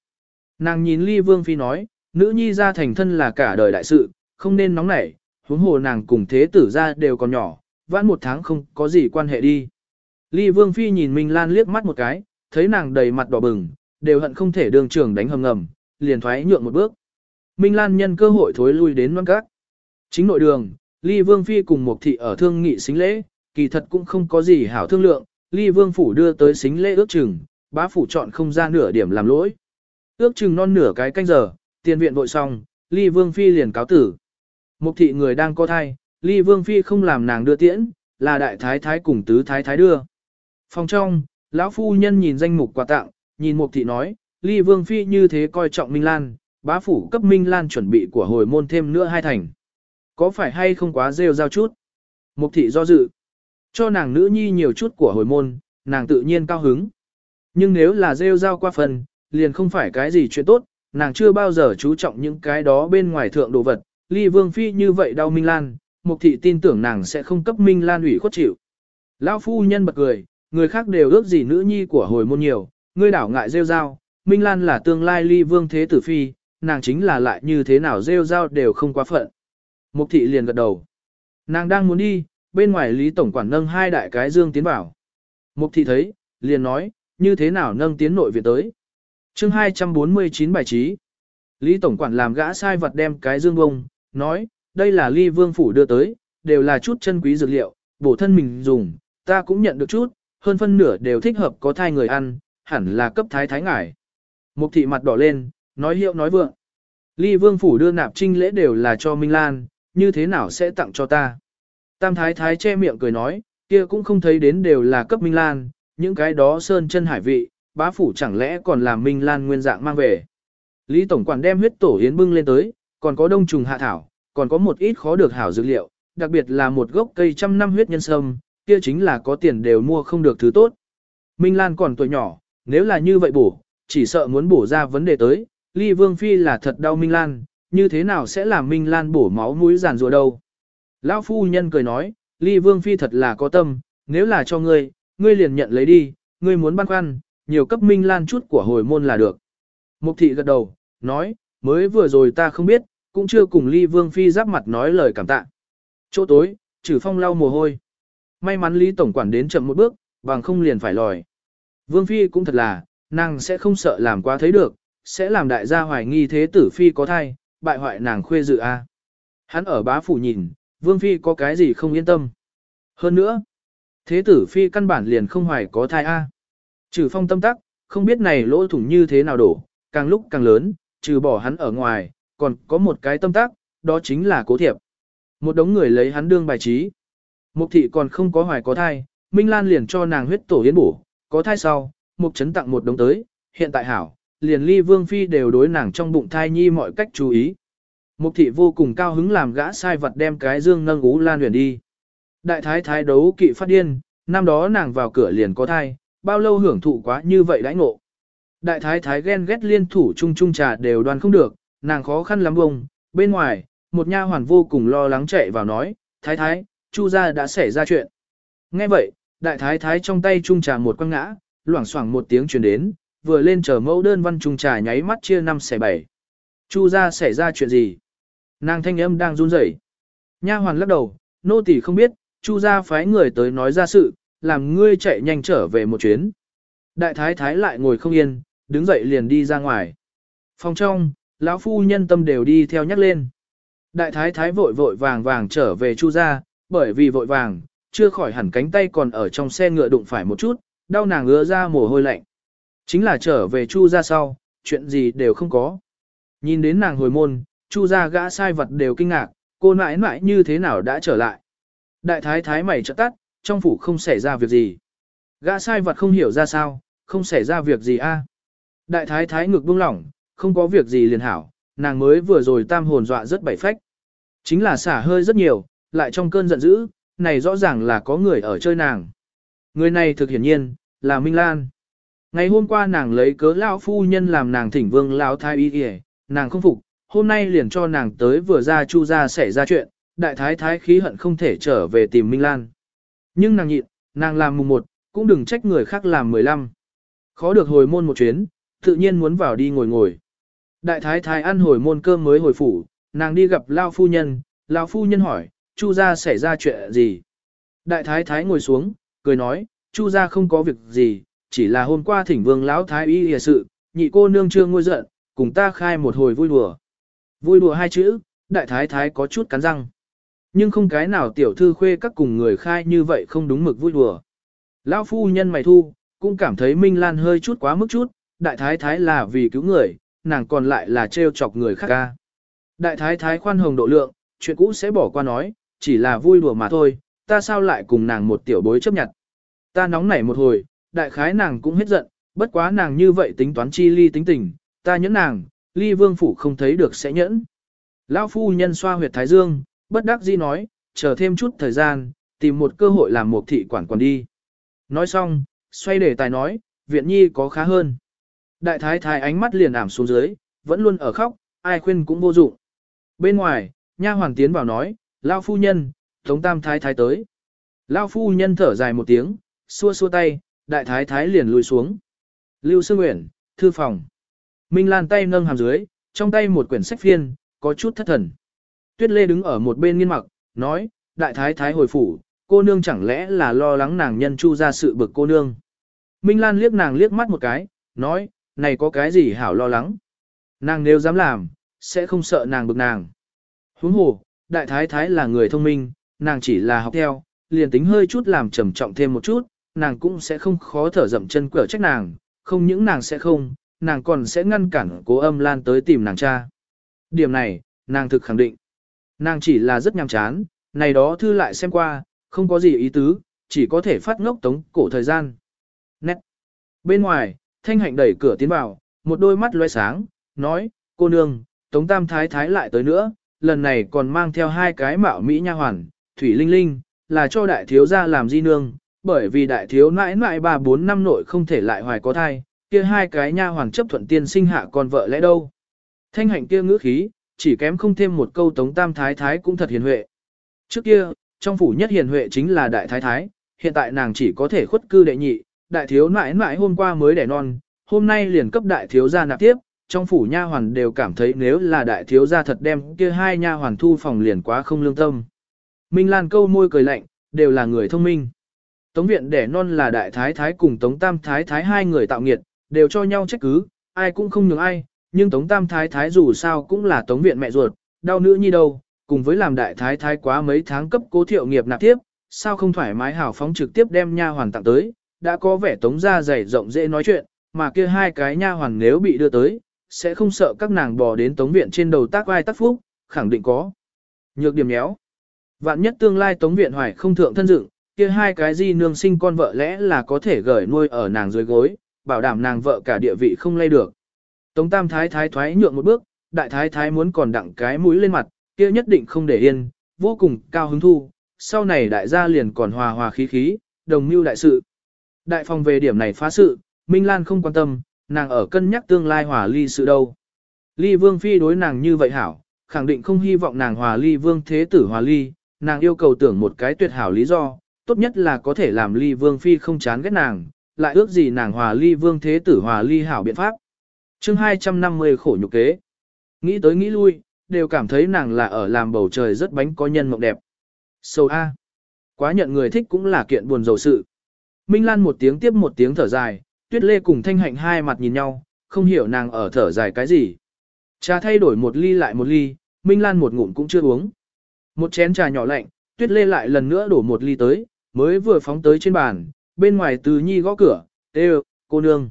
Nàng nhìn ly vương phi nói, nữ nhi ra thành thân là cả đời đại sự, không nên nóng nảy, huống hồ nàng cùng thế tử ra đều còn nhỏ, vãn một tháng không có gì quan hệ đi. Ly vương phi nhìn Minh Lan liếc mắt một cái, thấy nàng đầy mặt đỏ bừng, đều hận không thể đường trường đánh hầm ngầm, liền thoái nhượng một bước. Minh Lan nhân cơ hội thối lui đến non các. Chính nội đường, Ly Vương Phi cùng một thị ở thương nghị xính lễ, kỳ thật cũng không có gì hảo thương lượng, Ly Vương Phủ đưa tới xính lễ ước chừng, bá phủ chọn không ra nửa điểm làm lỗi. Ước chừng non nửa cái canh giờ, tiền viện vội xong, Ly Vương Phi liền cáo tử. Mục thị người đang có thai, Ly Vương Phi không làm nàng đưa tiễn, là đại thái thái cùng tứ thái thái đưa. Phòng trong, lão phu nhân nhìn danh mục quà tặng, nhìn mục thị nói, Ly Vương Phi như thế coi trọng Minh Lan, bá phủ cấp Minh Lan chuẩn bị của hồi môn thêm nữa hai thành. Có phải hay không quá rêu rao chút? Mục thị do dự. Cho nàng nữ nhi nhiều chút của hồi môn, nàng tự nhiên cao hứng. Nhưng nếu là rêu rao qua phần, liền không phải cái gì chuyện tốt, nàng chưa bao giờ chú trọng những cái đó bên ngoài thượng đồ vật. Ly Vương Phi như vậy đau Minh Lan, Mục thị tin tưởng nàng sẽ không cấp Minh Lan ủy khuất chịu. Lão phu nhân bật cười, người khác đều ước gì nữ nhi của hồi môn nhiều, ngươi đảo ngại rêu rao, Minh Lan là tương lai ly vương thế tử phi, nàng chính là lại như thế nào rêu rao đều không quá phận. Mục thị liền gật đầu. Nàng đang muốn đi, bên ngoài Lý Tổng quản nâng hai đại cái dương tiến vào. Mục thị thấy, liền nói, như thế nào nâng tiến nội viện tới. chương 249 bài trí. Lý Tổng quản làm gã sai vật đem cái dương bông, nói, đây là ly vương phủ đưa tới, đều là chút chân quý dược liệu, bổ thân mình dùng, ta cũng nhận được chút, hơn phân nửa đều thích hợp có thai người ăn, hẳn là cấp thái thái ngải. Mục thị mặt đỏ lên, nói hiệu nói vượng. Ly vương phủ đưa nạp trinh lễ đều là cho Minh Lan, như thế nào sẽ tặng cho ta? Tam thái thái che miệng cười nói, kia cũng không thấy đến đều là cấp Minh Lan, những cái đó sơn chân hải vị, bá phủ chẳng lẽ còn làm Minh Lan nguyên dạng mang về. Lý Tổng quản đem huyết tổ yến bưng lên tới, còn có đông trùng hạ thảo, còn có một ít khó được hảo dược liệu, đặc biệt là một gốc cây trăm năm huyết nhân sâm, kia chính là có tiền đều mua không được thứ tốt. Minh Lan còn tuổi nhỏ, nếu là như vậy bổ, chỉ sợ muốn bổ ra vấn đề tới, Ly Vương Phi là thật đau Minh Lan, như thế nào sẽ làm Minh Lan bổ máu mũi giàn rùa đâu. Lão phu nhân cười nói, Ly Vương Phi thật là có tâm, nếu là cho ngươi, ngươi liền nhận lấy đi, ngươi muốn băn khoăn, nhiều cấp Minh Lan chút của hồi môn là được. Mục thị gật đầu, nói, mới vừa rồi ta không biết, cũng chưa cùng Ly Vương Phi giáp mặt nói lời cảm tạ. Chỗ tối, trừ phong lau mồ hôi. May mắn Lý Tổng quản đến chậm một bước, bằng không liền phải lòi. Vương Phi cũng thật là, nàng sẽ không sợ làm quá thấy được, sẽ làm đại gia hoài nghi thế tử Phi có thai, bại hoại nàng khuê dự a. Hắn ở bá phủ nhìn, Vương Phi có cái gì không yên tâm. Hơn nữa, thế tử Phi căn bản liền không hoài có thai a. Trừ phong tâm tắc, không biết này lỗ thủng như thế nào đổ, càng lúc càng lớn, trừ bỏ hắn ở ngoài, còn có một cái tâm tác, đó chính là cố thiệp. Một đống người lấy hắn đương bài trí. Mục thị còn không có hoài có thai, Minh Lan liền cho nàng huyết tổ yến bổ, có thai sau, mục Trấn tặng một đống tới, hiện tại hảo, liền ly vương phi đều đối nàng trong bụng thai nhi mọi cách chú ý. Mục thị vô cùng cao hứng làm gã sai vật đem cái dương nâng ú lan huyền đi. Đại thái thái đấu kỵ phát điên, năm đó nàng vào cửa liền có thai, bao lâu hưởng thụ quá như vậy đãi ngộ. Đại thái thái ghen ghét liên thủ chung chung trà đều đoan không được, nàng khó khăn lắm bông, bên ngoài, một nha hoàn vô cùng lo lắng chạy vào nói, thái thái, chu gia đã xảy ra chuyện. Nghe vậy, đại thái thái trong tay trung trà một quăng ngã, loảng xoảng một tiếng truyền đến, vừa lên chờ mẫu đơn văn trung trà nháy mắt chia năm xẻ bảy. Chu gia xảy ra chuyện gì? Nàng thanh âm đang run rẩy. Nha hoàn lắc đầu, nô tỳ không biết, chu gia phái người tới nói ra sự, làm ngươi chạy nhanh trở về một chuyến. Đại thái thái lại ngồi không yên, đứng dậy liền đi ra ngoài. Phòng trong, lão phu nhân tâm đều đi theo nhắc lên. Đại thái thái vội vội vàng vàng trở về chu gia, bởi vì vội vàng, chưa khỏi hẳn cánh tay còn ở trong xe ngựa đụng phải một chút, đau nàng ngứa ra mồ hôi lạnh. Chính là trở về chu gia sau, chuyện gì đều không có. Nhìn đến nàng hồi môn, chu gia gã sai vật đều kinh ngạc, cô mãi mãi như thế nào đã trở lại. Đại thái thái mày trợ tắt, trong phủ không xảy ra việc gì. Gã sai vật không hiểu ra sao, không xảy ra việc gì a. Đại thái thái ngực buông lỏng, không có việc gì liền hảo, nàng mới vừa rồi tam hồn dọa rất bảy phách. Chính là xả hơi rất nhiều, lại trong cơn giận dữ, này rõ ràng là có người ở chơi nàng. Người này thực hiển nhiên, là Minh Lan. Ngày hôm qua nàng lấy cớ lão phu nhân làm nàng thỉnh vương lão thái y y, nàng không phục, hôm nay liền cho nàng tới vừa ra chu ra xảy ra chuyện, đại thái thái khí hận không thể trở về tìm Minh Lan. Nhưng nàng nhịn, nàng làm mùng một, cũng đừng trách người khác làm mười lăm. Khó được hồi môn một chuyến, tự nhiên muốn vào đi ngồi ngồi. Đại thái thái ăn hồi môn cơm mới hồi phủ, nàng đi gặp Lao phu nhân, Lao phu nhân hỏi, Chu gia xảy ra chuyện gì? Đại thái thái ngồi xuống, cười nói, Chu gia không có việc gì, chỉ là hôm qua thỉnh vương lão thái y hìa sự, nhị cô nương chưa ngôi giận, cùng ta khai một hồi vui đùa. Vui đùa hai chữ, đại thái thái có chút cắn răng. Nhưng không cái nào tiểu thư khuê các cùng người khai như vậy không đúng mực vui đùa. Lão phu nhân mày thu, cũng cảm thấy Minh Lan hơi chút quá mức chút, đại thái thái là vì cứu người, nàng còn lại là trêu chọc người khác ca. Đại thái thái khoan hồng độ lượng, chuyện cũ sẽ bỏ qua nói, chỉ là vui đùa mà thôi, ta sao lại cùng nàng một tiểu bối chấp nhận. Ta nóng nảy một hồi, đại khái nàng cũng hết giận, bất quá nàng như vậy tính toán chi ly tính tình, ta nhẫn nàng, ly vương phủ không thấy được sẽ nhẫn. Lão phu nhân xoa huyệt thái dương, bất đắc dĩ nói, chờ thêm chút thời gian, tìm một cơ hội làm một thị quản quản đi. Nói xong, xoay để tài nói, viện nhi có khá hơn. Đại thái thái ánh mắt liền ảm xuống dưới, vẫn luôn ở khóc, ai khuyên cũng vô dụng. Bên ngoài, nha hoàng tiến vào nói, lao phu nhân, tống tam thái thái tới. Lao phu nhân thở dài một tiếng, xua xua tay, đại thái thái liền lùi xuống. Lưu Sương Nguyễn, thư phòng. Minh Lan tay nâng hàm dưới, trong tay một quyển sách phiên, có chút thất thần. Tuyết Lê đứng ở một bên nghiên mặc, nói, đại thái thái hồi phủ, cô nương chẳng lẽ là lo lắng nàng nhân chu ra sự bực cô nương. Minh Lan liếc nàng liếc mắt một cái, nói, này có cái gì hảo lo lắng. Nàng nếu dám làm, sẽ không sợ nàng bực nàng. Huống hồ, đại thái thái là người thông minh, nàng chỉ là học theo, liền tính hơi chút làm trầm trọng thêm một chút, nàng cũng sẽ không khó thở dậm chân cửa trách nàng, không những nàng sẽ không, nàng còn sẽ ngăn cản cố âm lan tới tìm nàng cha. Điểm này, nàng thực khẳng định. Nàng chỉ là rất nhàm chán, này đó thư lại xem qua, không có gì ý tứ, chỉ có thể phát ngốc tống cổ thời gian. Nét. Bên ngoài, thanh hạnh đẩy cửa tiến vào, một đôi mắt loe sáng, nói, cô nương, tống tam thái thái lại tới nữa, lần này còn mang theo hai cái mạo mỹ nha hoàn, thủy linh linh, là cho đại thiếu gia làm di nương, bởi vì đại thiếu nãi nãi ba bốn năm nội không thể lại hoài có thai, kia hai cái nha hoàn chấp thuận tiên sinh hạ con vợ lẽ đâu. Thanh hạnh kia ngữ khí, chỉ kém không thêm một câu tống tam thái thái cũng thật hiền huệ. Trước kia, trong phủ nhất hiền huệ chính là đại thái thái, hiện tại nàng chỉ có thể khuất cư đệ nhị, đại thiếu nãi nãi hôm qua mới đẻ non, hôm nay liền cấp đại thiếu gia nạp tiếp, trong phủ nha hoàn đều cảm thấy nếu là đại thiếu gia thật đem kia hai nha hoàn thu phòng liền quá không lương tâm. Minh Lan câu môi cười lạnh, đều là người thông minh. Tống viện đẻ non là đại thái thái cùng tống tam thái thái hai người tạo nghiệt, đều cho nhau trách cứ, ai cũng không nhường ai, nhưng tống tam thái thái dù sao cũng là tống viện mẹ ruột, đau nữ nhi đâu, cùng với làm đại thái thái quá mấy tháng cấp cố thiệu nghiệp nạp tiếp, sao không thoải mái hào phóng trực tiếp đem nha hoàn tặng tới, đã có vẻ tống ra dày rộng dễ nói chuyện, mà kia hai cái nha hoàn nếu bị đưa tới, sẽ không sợ các nàng bò đến tống viện trên đầu tác vai tác phúc, khẳng định có. Nhược điểm nhéo. Vạn nhất tương lai tống viện hoài không thượng thân dựng, kia hai cái di nương sinh con vợ lẽ là có thể gửi nuôi ở nàng dưới gối, bảo đảm nàng vợ cả địa vị không lay được. Tống tam thái thái thoái nhượng một bước, đại thái thái muốn còn đặng cái mũi lên mặt, kia nhất định không để yên, vô cùng cao hứng thu, sau này đại gia liền còn hòa hòa khí khí, đồng mưu đại sự. Đại phòng về điểm này phá sự, Minh Lan không quan tâm, nàng ở cân nhắc tương lai hòa ly sự đâu. Ly vương phi đối nàng như vậy hảo, khẳng định không hy vọng nàng hòa ly vương thế tử hòa ly, nàng yêu cầu tưởng một cái tuyệt hảo lý do, tốt nhất là có thể làm ly vương phi không chán ghét nàng, lại ước gì nàng hòa ly vương thế tử hòa ly hảo biện pháp. chương 250 khổ nhục kế. Nghĩ tới nghĩ lui, đều cảm thấy nàng là ở làm bầu trời rất bánh có nhân mộng đẹp. Sâu A. Quá nhận người thích cũng là kiện buồn dầu sự. Minh Lan một tiếng tiếp một tiếng thở dài, Tuyết Lê cùng Thanh Hạnh hai mặt nhìn nhau, không hiểu nàng ở thở dài cái gì. Trà thay đổi một ly lại một ly, Minh Lan một ngụm cũng chưa uống. Một chén trà nhỏ lạnh, Tuyết Lê lại lần nữa đổ một ly tới, mới vừa phóng tới trên bàn, bên ngoài Từ Nhi gõ cửa, "Têu, cô nương."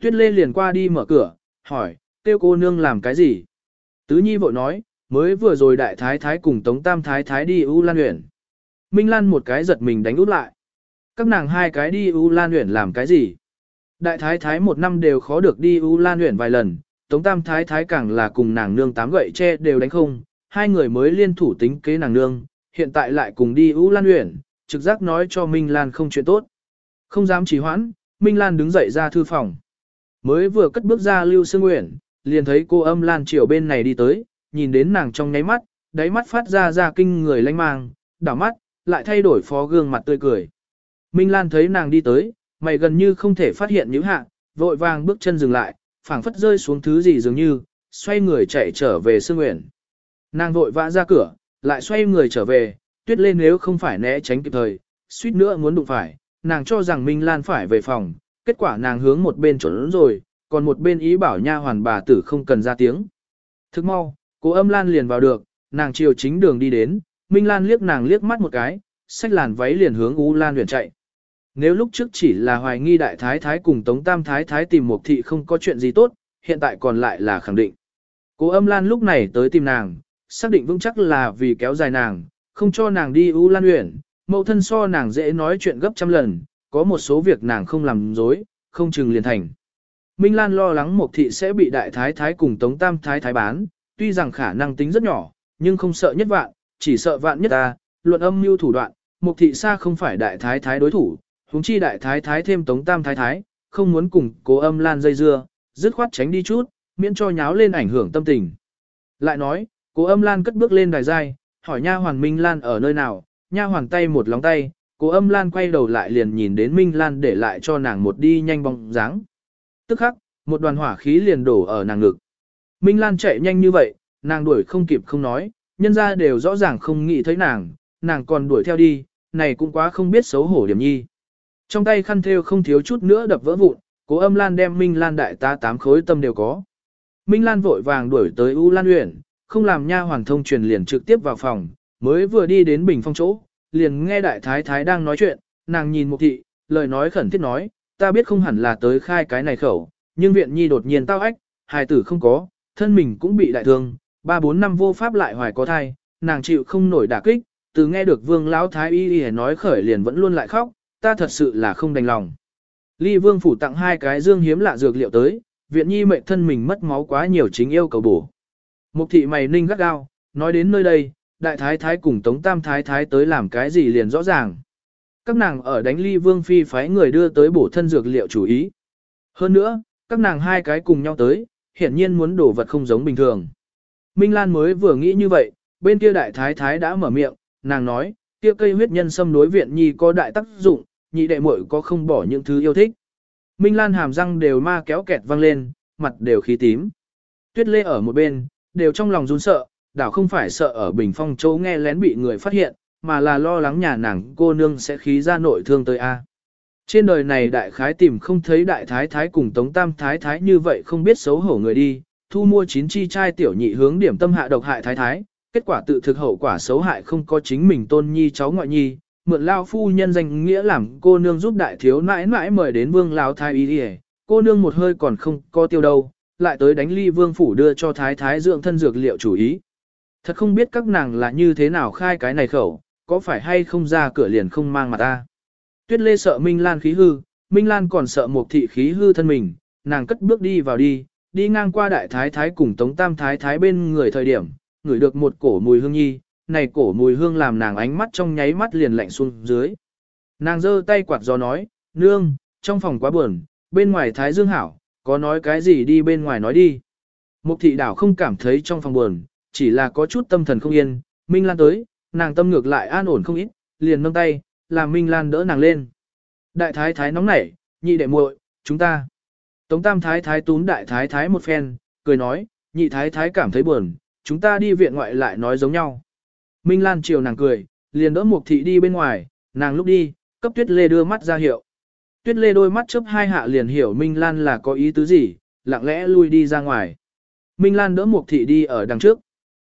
Tuyết Lê liền qua đi mở cửa, hỏi, "Têu cô nương làm cái gì?" Tứ Nhi vội nói, mới vừa rồi đại thái thái cùng Tống Tam thái thái đi U Lan huyện." Minh Lan một cái giật mình đánh út lại. Các nàng hai cái đi U Lan Uyển làm cái gì? Đại thái thái một năm đều khó được đi U Lan Uyển vài lần, Tống Tam thái thái càng là cùng nàng nương tám gậy che đều đánh không, hai người mới liên thủ tính kế nàng nương, hiện tại lại cùng đi U Lan Uyển, trực giác nói cho Minh Lan không chuyện tốt. Không dám trì hoãn, Minh Lan đứng dậy ra thư phòng. Mới vừa cất bước ra Lưu Sương Uyển, liền thấy cô âm Lan chiều bên này đi tới, nhìn đến nàng trong nháy mắt, đáy mắt phát ra ra kinh người lanh mang, đảo mắt, lại thay đổi phó gương mặt tươi cười. Minh Lan thấy nàng đi tới, mày gần như không thể phát hiện những hạ, vội vàng bước chân dừng lại, phảng phất rơi xuống thứ gì dường như, xoay người chạy trở về Sương Uyển. Nàng vội vã ra cửa, lại xoay người trở về, tuyết lên nếu không phải né tránh kịp thời, suýt nữa muốn đụng phải, nàng cho rằng Minh Lan phải về phòng, kết quả nàng hướng một bên trốn rồi, còn một bên ý bảo nha hoàn bà tử không cần ra tiếng. Thức mau, Cố âm lan liền vào được, nàng chiều chính đường đi đến, Minh Lan liếc nàng liếc mắt một cái, xách làn váy liền hướng U Lan huyền chạy. Nếu lúc trước chỉ là hoài nghi đại thái thái cùng Tống Tam thái thái tìm một thị không có chuyện gì tốt, hiện tại còn lại là khẳng định. Cố âm lan lúc này tới tìm nàng, xác định vững chắc là vì kéo dài nàng, không cho nàng đi U Lan Uyển, mẫu thân so nàng dễ nói chuyện gấp trăm lần, có một số việc nàng không làm dối, không chừng liền thành. Minh Lan lo lắng một thị sẽ bị đại thái thái cùng Tống Tam thái thái bán, tuy rằng khả năng tính rất nhỏ, nhưng không sợ nhất vạn, chỉ sợ vạn nhất ta, luận âm mưu thủ đoạn, một thị xa không phải đại thái thái đối thủ, huống chi đại thái thái thêm Tống Tam thái thái, không muốn cùng cố âm Lan dây dưa, dứt khoát tránh đi chút, miễn cho nháo lên ảnh hưởng tâm tình. Lại nói, cố âm Lan cất bước lên đài giai, hỏi nha hoàn Minh Lan ở nơi nào, nha hoàn tay một lóng tay, cố âm Lan quay đầu lại liền nhìn đến Minh Lan để lại cho nàng một đi nhanh bóng dáng. Tức khắc, một đoàn hỏa khí liền đổ ở nàng ngực. Minh Lan chạy nhanh như vậy, nàng đuổi không kịp không nói, nhân ra đều rõ ràng không nghĩ thấy nàng, nàng còn đuổi theo đi, này cũng quá không biết xấu hổ điểm nhi. Trong tay khăn thêu không thiếu chút nữa đập vỡ vụn, cố âm Lan đem Minh Lan đại tá tám khối tâm đều có. Minh Lan vội vàng đuổi tới U Lan Uyển, không làm nha hoàn thông truyền liền trực tiếp vào phòng, mới vừa đi đến bình phong chỗ, liền nghe đại thái thái đang nói chuyện, nàng nhìn mục thị, lời nói khẩn thiết nói, ta biết không hẳn là tới khai cái này khẩu, nhưng viện nhi đột nhiên tao ách, hài tử không có, thân mình cũng bị đại thương, ba bốn năm vô pháp lại hoài có thai, nàng chịu không nổi đả kích, từ nghe được vương lão thái y y nói khởi liền vẫn luôn lại khóc, ta thật sự là không đành lòng. Ly vương phủ tặng hai cái dương hiếm lạ dược liệu tới, viện nhi mệnh thân mình mất máu quá nhiều chính yêu cầu bổ. Mục thị mày ninh gắt gao, nói đến nơi đây, đại thái thái cùng tống tam thái thái tới làm cái gì liền rõ ràng. Các nàng ở đánh ly vương phi phái người đưa tới bổ thân dược liệu chủ ý. Hơn nữa, các nàng hai cái cùng nhau tới, hiển nhiên muốn đổ vật không giống bình thường. Minh Lan mới vừa nghĩ như vậy, bên kia đại thái thái đã mở miệng, nàng nói, kia cây huyết nhân xâm đối viện nhi có đại tác dụng, nhị đệ muội có không bỏ những thứ yêu thích. Minh Lan hàm răng đều ma kéo kẹt văng lên, mặt đều khí tím. Tuyết lê ở một bên, đều trong lòng run sợ, đảo không phải sợ ở bình phong chỗ nghe lén bị người phát hiện, mà là lo lắng nhà nàng cô nương sẽ khí ra nội thương tới A. Trên đời này đại khái tìm không thấy đại thái thái cùng tống tam thái thái như vậy không biết xấu hổ người đi, thu mua chín chi trai tiểu nhị hướng điểm tâm hạ độc hại thái thái, kết quả tự thực hậu quả xấu hại không có chính mình tôn nhi cháu ngoại nhi, mượn lao phu nhân danh nghĩa làm cô nương giúp đại thiếu nãi nãi mời đến vương lao thái y đi cô nương một hơi còn không có tiêu đâu, lại tới đánh ly vương phủ đưa cho thái thái dưỡng thân dược liệu chủ ý. Thật không biết các nàng là như thế nào khai cái này khẩu, có phải hay không ra cửa liền không mang mặt ta. Tuyết lê sợ Minh Lan khí hư, Minh Lan còn sợ một thị khí hư thân mình, nàng cất bước đi vào đi, đi ngang qua đại thái thái cùng tống tam thái thái bên người thời điểm, ngửi được một cổ mùi hương nhi, này cổ mùi hương làm nàng ánh mắt trong nháy mắt liền lạnh xuống dưới. Nàng giơ tay quạt gió nói, nương, trong phòng quá buồn, bên ngoài thái dương hảo, có nói cái gì đi bên ngoài nói đi. Mục thị đảo không cảm thấy trong phòng buồn, chỉ là có chút tâm thần không yên, Minh Lan tới, nàng tâm ngược lại an ổn không ít, liền nâng tay, làm Minh Lan đỡ nàng lên. Đại thái thái nóng nảy, nhị đệ muội, chúng ta. Tống tam thái thái tún đại thái thái một phen, cười nói, nhị thái thái cảm thấy buồn, chúng ta đi viện ngoại lại nói giống nhau. Minh Lan chiều nàng cười, liền đỡ Mục thị đi bên ngoài, nàng lúc đi, cấp Tuyết Lê đưa mắt ra hiệu. Tuyết Lê đôi mắt chớp hai hạ liền hiểu Minh Lan là có ý tứ gì, lặng lẽ lui đi ra ngoài. Minh Lan đỡ Mục thị đi ở đằng trước.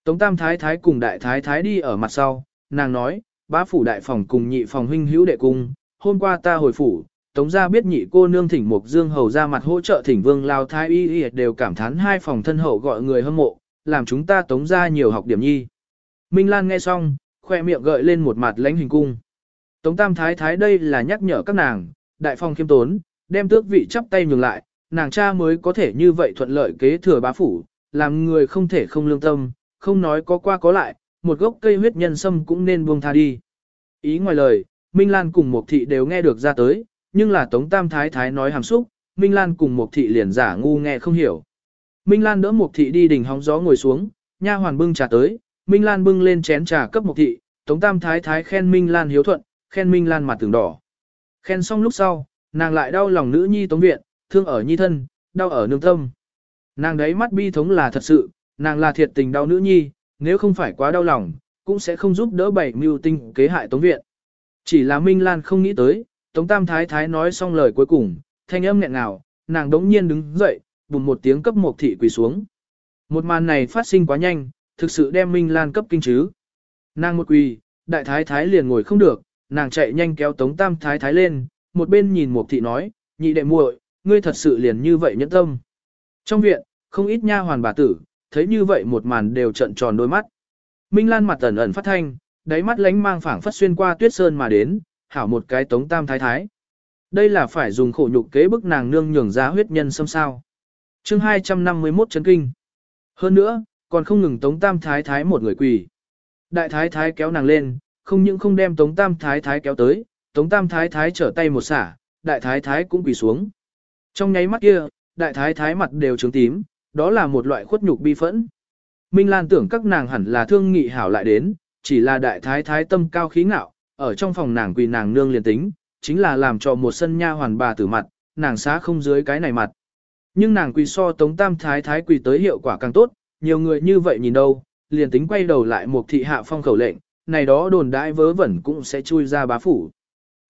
Tống Tam Thái Thái cùng Đại Thái Thái đi ở mặt sau, nàng nói, bá phủ đại phòng cùng nhị phòng huynh hữu đệ cung, hôm qua ta hồi phủ, Tống gia biết nhị cô nương thỉnh Mục Dương hầu ra mặt hỗ trợ thỉnh Vương Lao Thái y y đều cảm thán hai phòng thân hậu gọi người hâm mộ, làm chúng ta Tống gia nhiều học điểm nhi. Minh Lan nghe xong, khoe miệng gợi lên một mặt lãnh hình cung. Tống Tam Thái Thái đây là nhắc nhở các nàng, đại phong khiêm tốn, đem tước vị chắp tay nhường lại, nàng cha mới có thể như vậy thuận lợi kế thừa bá phủ, làm người không thể không lương tâm, không nói có qua có lại, một gốc cây huyết nhân sâm cũng nên buông tha đi. Ý ngoài lời, Minh Lan cùng Mục Thị đều nghe được ra tới, nhưng là Tống Tam Thái Thái nói hàm xúc, Minh Lan cùng Mục Thị liền giả ngu nghe không hiểu. Minh Lan đỡ Mục Thị đi đỉnh hóng gió ngồi xuống, nha hoàn bưng trà tới, Minh Lan bưng lên chén trà cấp Mục Thị, Tống Tam Thái Thái khen Minh Lan hiếu thuận, khen Minh Lan mặt tường đỏ. Khen xong lúc sau, nàng lại đau lòng nữ nhi Tống Viện, thương ở nhi thân, đau ở nương tâm. Nàng đấy mắt bi thống là thật sự, nàng là thiệt tình đau nữ nhi, nếu không phải quá đau lòng, cũng sẽ không giúp đỡ bảy mưu tinh kế hại Tống Viện. Chỉ là Minh Lan không nghĩ tới, Tống Tam Thái Thái nói xong lời cuối cùng, thanh âm nghẹn ngào, nàng đống nhiên đứng dậy, bùng một tiếng cấp một thị quỳ xuống. Một màn này phát sinh quá nhanh, thực sự đem Minh Lan cấp kinh chứ. Nàng một quỳ, đại thái thái liền ngồi không được, nàng chạy nhanh kéo tống tam thái thái lên, một bên nhìn một thị nói, nhị đệ muội, ngươi thật sự liền như vậy nhẫn tâm. Trong viện, không ít nha hoàn bà tử, thấy như vậy một màn đều trận tròn đôi mắt. Minh Lan mặt ẩn ẩn phát thanh, đáy mắt lánh mang phảng phất xuyên qua tuyết sơn mà đến, hảo một cái tống tam thái thái. Đây là phải dùng khổ nhục kế bức nàng nương nhường ra huyết nhân xâm sao. chương 251 chấn kinh. Hơn nữa, còn không ngừng tống tam thái thái một người quỳ. Đại thái thái kéo nàng lên, không những không đem tống tam thái thái kéo tới, tống tam thái thái trở tay một xả, đại thái thái cũng quỳ xuống. Trong nháy mắt kia, đại thái thái mặt đều trướng tím, đó là một loại khuất nhục bi phẫn. Minh Lan tưởng các nàng hẳn là thương nghị hảo lại đến, chỉ là đại thái thái tâm cao khí ngạo, ở trong phòng nàng quỳ nàng nương liền tính, chính là làm cho một sân nha hoàn bà tử mặt, nàng xá không dưới cái này mặt. Nhưng nàng quỳ so tống tam thái thái quỳ tới hiệu quả càng tốt, nhiều người như vậy nhìn đâu, liền tính quay đầu lại một thị hạ phong khẩu lệnh, này đó đồn đại vớ vẩn cũng sẽ chui ra bá phủ.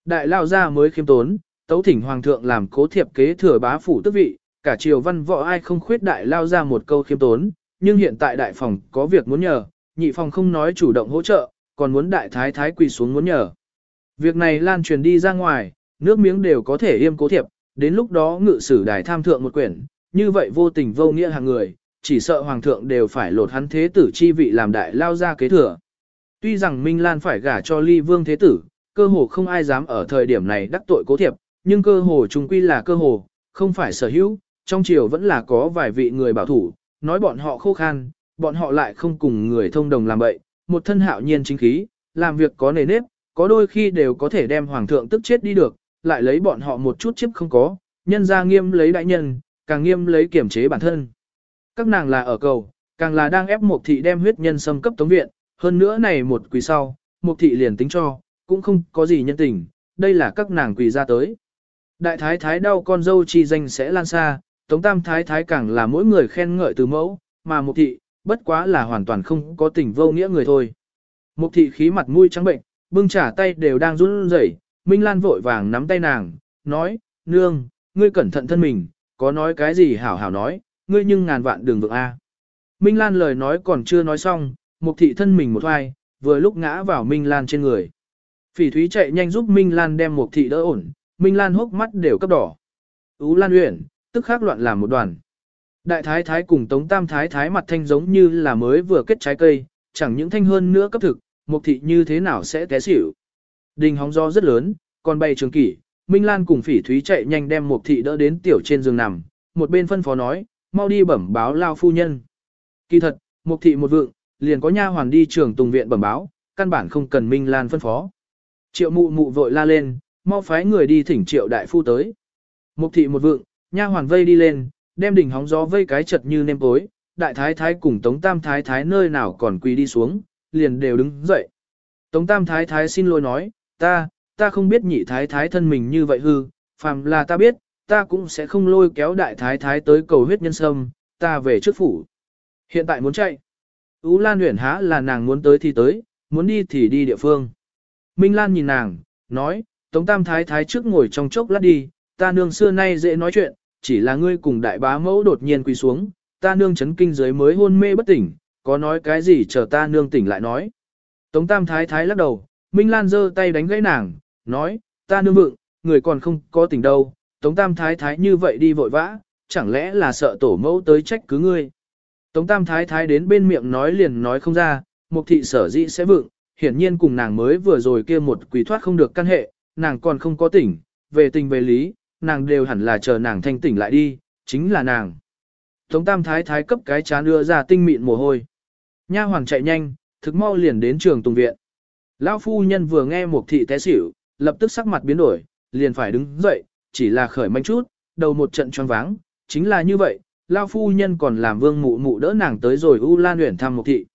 Đại lao ra mới khiêm tốn, tấu thỉnh hoàng thượng làm cố thiệp kế thừa bá phủ tước vị, cả triều văn võ ai không khuyết đại lao ra một câu khiêm tốn, nhưng hiện tại đại phòng có việc muốn nhờ, nhị phòng không nói chủ động hỗ trợ, còn muốn đại thái thái quỳ xuống muốn nhờ. Việc này lan truyền đi ra ngoài, nước miếng đều có thể yêm cố thiệp, đến lúc đó ngự sử đài tham thượng một quyển, như vậy vô tình vô nghĩa hàng người, chỉ sợ hoàng thượng đều phải lột hắn thế tử chi vị làm đại lao ra kế thừa. Tuy rằng Minh Lan phải gả cho ly vương thế tử, cơ hồ không ai dám ở thời điểm này đắc tội cố thiệp, nhưng cơ hồ chung quy là cơ hồ, không phải sở hữu, trong triều vẫn là có vài vị người bảo thủ, nói bọn họ khô khan, bọn họ lại không cùng người thông đồng làm bậy, một thân hạo nhiên chính khí, làm việc có nề nếp, có đôi khi đều có thể đem hoàng thượng tức chết đi được, lại lấy bọn họ một chút chiếp không có, nhân ra nghiêm lấy đại nhân, càng nghiêm lấy kiểm chế bản thân. Các nàng là ở cầu, càng là đang ép một thị đem huyết nhân xâm cấp tống viện, hơn nữa này một quỳ sau, một thị liền tính cho, cũng không có gì nhân tình, đây là các nàng quỳ ra tới. Đại thái thái đau con dâu chi danh sẽ lan xa, tống tam thái thái càng là mỗi người khen ngợi từ mẫu, mà một thị, bất quá là hoàn toàn không có tình vô nghĩa người thôi. Một thị khí mặt mũi trắng bệnh, bưng trả tay đều đang run rẩy, Minh Lan vội vàng nắm tay nàng, nói, nương, ngươi cẩn thận thân mình, có nói cái gì hảo hảo nói, ngươi nhưng ngàn vạn đường vượng A. Minh Lan lời nói còn chưa nói xong, một thị thân mình một hoài, vừa lúc ngã vào Minh Lan trên người. Phỉ Thúy chạy nhanh giúp Minh Lan đem một thị đỡ ổn, Minh Lan hốc mắt đều cấp đỏ. Ú Lan Uyển, tức khắc loạn làm một đoàn. Đại thái thái cùng Tống Tam thái thái mặt thanh giống như là mới vừa kết trái cây, chẳng những thanh hơn nữa cấp thực, một thị như thế nào sẽ té xỉu. Đình hóng gió rất lớn, còn bay trường kỷ, Minh Lan cùng Phỉ Thúy chạy nhanh đem một thị đỡ đến tiểu trên giường nằm, một bên phân phó nói, mau đi bẩm báo lao phu nhân. Kỳ thật, mục thị một vượng, liền có nha hoàn đi trường tùng viện bẩm báo, căn bản không cần Minh Lan phân phó. Triệu mụ mụ vội la lên, mau phái người đi thỉnh triệu đại phu tới. Mục thị một vượng, nha hoàn vây đi lên, đem đỉnh hóng gió vây cái chật như nêm tối, đại thái thái cùng tống tam thái thái nơi nào còn quỳ đi xuống, liền đều đứng dậy. Tống tam thái thái xin lỗi nói, ta, ta không biết nhị thái thái thân mình như vậy hư, phàm là ta biết, ta cũng sẽ không lôi kéo đại thái thái tới cầu huyết nhân sâm, ta về trước phủ. Hiện tại muốn chạy. Ú Lan Uyển há là nàng muốn tới thì tới, muốn đi thì đi địa phương. Minh Lan nhìn nàng, nói, Tống Tam Thái Thái trước ngồi trong chốc lát đi, ta nương xưa nay dễ nói chuyện, chỉ là ngươi cùng đại bá mẫu đột nhiên quỳ xuống, ta nương chấn kinh giới mới hôn mê bất tỉnh, có nói cái gì chờ ta nương tỉnh lại nói. Tống Tam Thái Thái lắc đầu, Minh Lan giơ tay đánh gãy nàng, nói, ta nương vượng, người còn không có tỉnh đâu, Tống Tam Thái Thái như vậy đi vội vã, chẳng lẽ là sợ tổ mẫu tới trách cứ ngươi. Tống Tam Thái Thái đến bên miệng nói liền nói không ra, Mục thị sở dĩ sẽ vượng, hiển nhiên cùng nàng mới vừa rồi kia một quỷ thoát không được căn hệ, nàng còn không có tỉnh, về tình về lý, nàng đều hẳn là chờ nàng thanh tỉnh lại đi, chính là nàng. Tống Tam Thái Thái cấp cái chán đưa ra tinh mịn mồ hôi. Nha hoàng chạy nhanh, thực mau liền đến trường tùng viện. Lão phu nhân vừa nghe Mục thị té xỉu, lập tức sắc mặt biến đổi, liền phải đứng dậy, chỉ là khởi manh chút, đầu một trận choáng váng, chính là như vậy, lao phu nhân còn làm vương mụ mụ đỡ nàng tới rồi U Lan Uyển thăm một thị.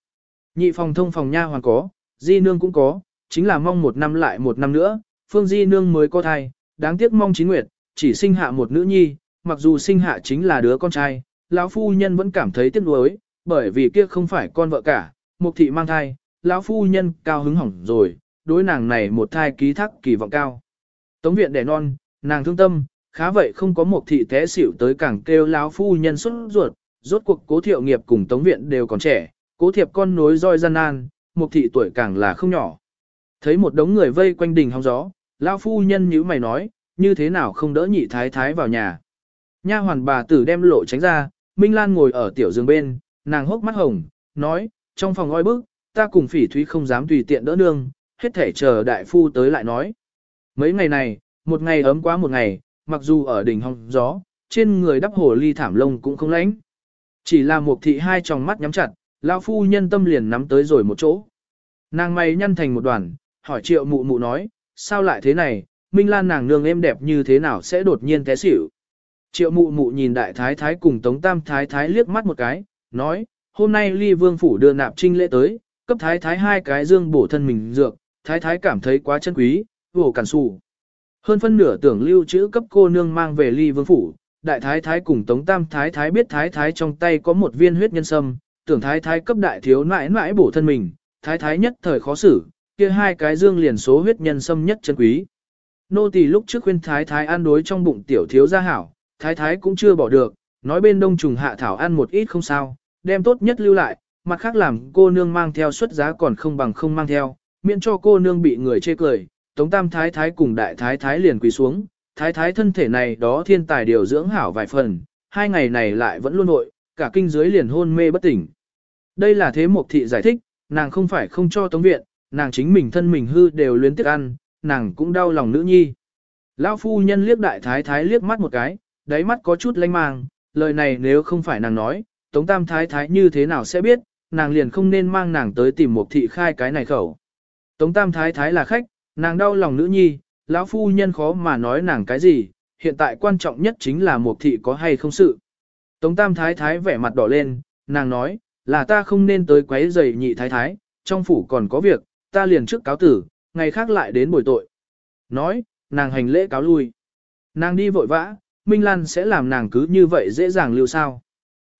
Nhị phòng thông phòng nha hoàn có, di nương cũng có, chính là mong một năm lại một năm nữa, phương di nương mới có thai, đáng tiếc mong chín nguyệt, chỉ sinh hạ một nữ nhi, mặc dù sinh hạ chính là đứa con trai, lão phu nhân vẫn cảm thấy tiếc nuối, bởi vì kia không phải con vợ cả, mục thị mang thai, lão phu nhân cao hứng hỏng rồi, đối nàng này một thai ký thác kỳ vọng cao. Tống viện đẻ non, nàng thương tâm, khá vậy không có một thị té xỉu tới càng kêu lão phu nhân xuất ruột, rốt cuộc cố thiệu nghiệp cùng tống viện đều còn trẻ, cố thiệp con nối roi gian nan, một thị tuổi càng là không nhỏ. Thấy một đống người vây quanh đình hóng gió, lão phu nhân nhíu mày nói, như thế nào không đỡ nhị thái thái vào nhà. Nha hoàn bà tử đem lộ tránh ra, Minh Lan ngồi ở tiểu giường bên, nàng hốc mắt hồng, nói, trong phòng oi bức, ta cùng phỉ thúy không dám tùy tiện đỡ nương, hết thể chờ đại phu tới lại nói. Mấy ngày này, một ngày ấm quá một ngày, mặc dù ở đỉnh hong gió, trên người đắp hồ ly thảm lông cũng không lánh. Chỉ là một thị hai tròng mắt nhắm chặt, lão phu nhân tâm liền nắm tới rồi một chỗ. Nàng mày nhăn thành một đoàn, hỏi triệu mụ mụ nói, sao lại thế này, Minh Lan nàng nương êm đẹp như thế nào sẽ đột nhiên té xỉu. Triệu mụ mụ nhìn đại thái thái cùng tống tam thái thái liếc mắt một cái, nói, hôm nay ly vương phủ đưa nạp trinh lễ tới, cấp thái thái hai cái dương bổ thân mình dược, thái thái cảm thấy quá chân quý, vổ cản sụ. Hơn phân nửa tưởng lưu trữ cấp cô nương mang về ly vương phủ, đại thái thái cùng tống tam thái thái biết thái thái trong tay có một viên huyết nhân sâm, tưởng thái thái cấp đại thiếu nãi nãi bổ thân mình, thái thái nhất thời khó xử, kia hai cái dương liền số huyết nhân sâm nhất chân quý. Nô tỳ lúc trước khuyên thái thái ăn đối trong bụng tiểu thiếu gia hảo, thái thái cũng chưa bỏ được, nói bên đông trùng hạ thảo ăn một ít không sao, đem tốt nhất lưu lại, mặt khác làm cô nương mang theo suất giá còn không bằng không mang theo, miễn cho cô nương bị người chê cười. Tống tam thái thái cùng đại thái thái liền quỳ xuống, thái thái thân thể này đó thiên tài điều dưỡng hảo vài phần, hai ngày này lại vẫn luôn nội, cả kinh dưới liền hôn mê bất tỉnh. Đây là thế mục thị giải thích, nàng không phải không cho tống viện, nàng chính mình thân mình hư đều luyến tiếc ăn, nàng cũng đau lòng nữ nhi. Lão phu nhân liếc đại thái thái liếc mắt một cái, đáy mắt có chút lanh mang, lời này nếu không phải nàng nói, tống tam thái thái như thế nào sẽ biết, nàng liền không nên mang nàng tới tìm Mục thị khai cái này khẩu. Tống tam thái thái là khách, nàng đau lòng nữ nhi, lão phu nhân khó mà nói nàng cái gì, hiện tại quan trọng nhất chính là một thị có hay không sự. Tống tam thái thái vẻ mặt đỏ lên, nàng nói, là ta không nên tới quấy rầy nhị thái thái, trong phủ còn có việc, ta liền trước cáo tử, ngày khác lại đến buổi tội. Nói, nàng hành lễ cáo lui. Nàng đi vội vã, Minh Lan sẽ làm nàng cứ như vậy dễ dàng lưu sao.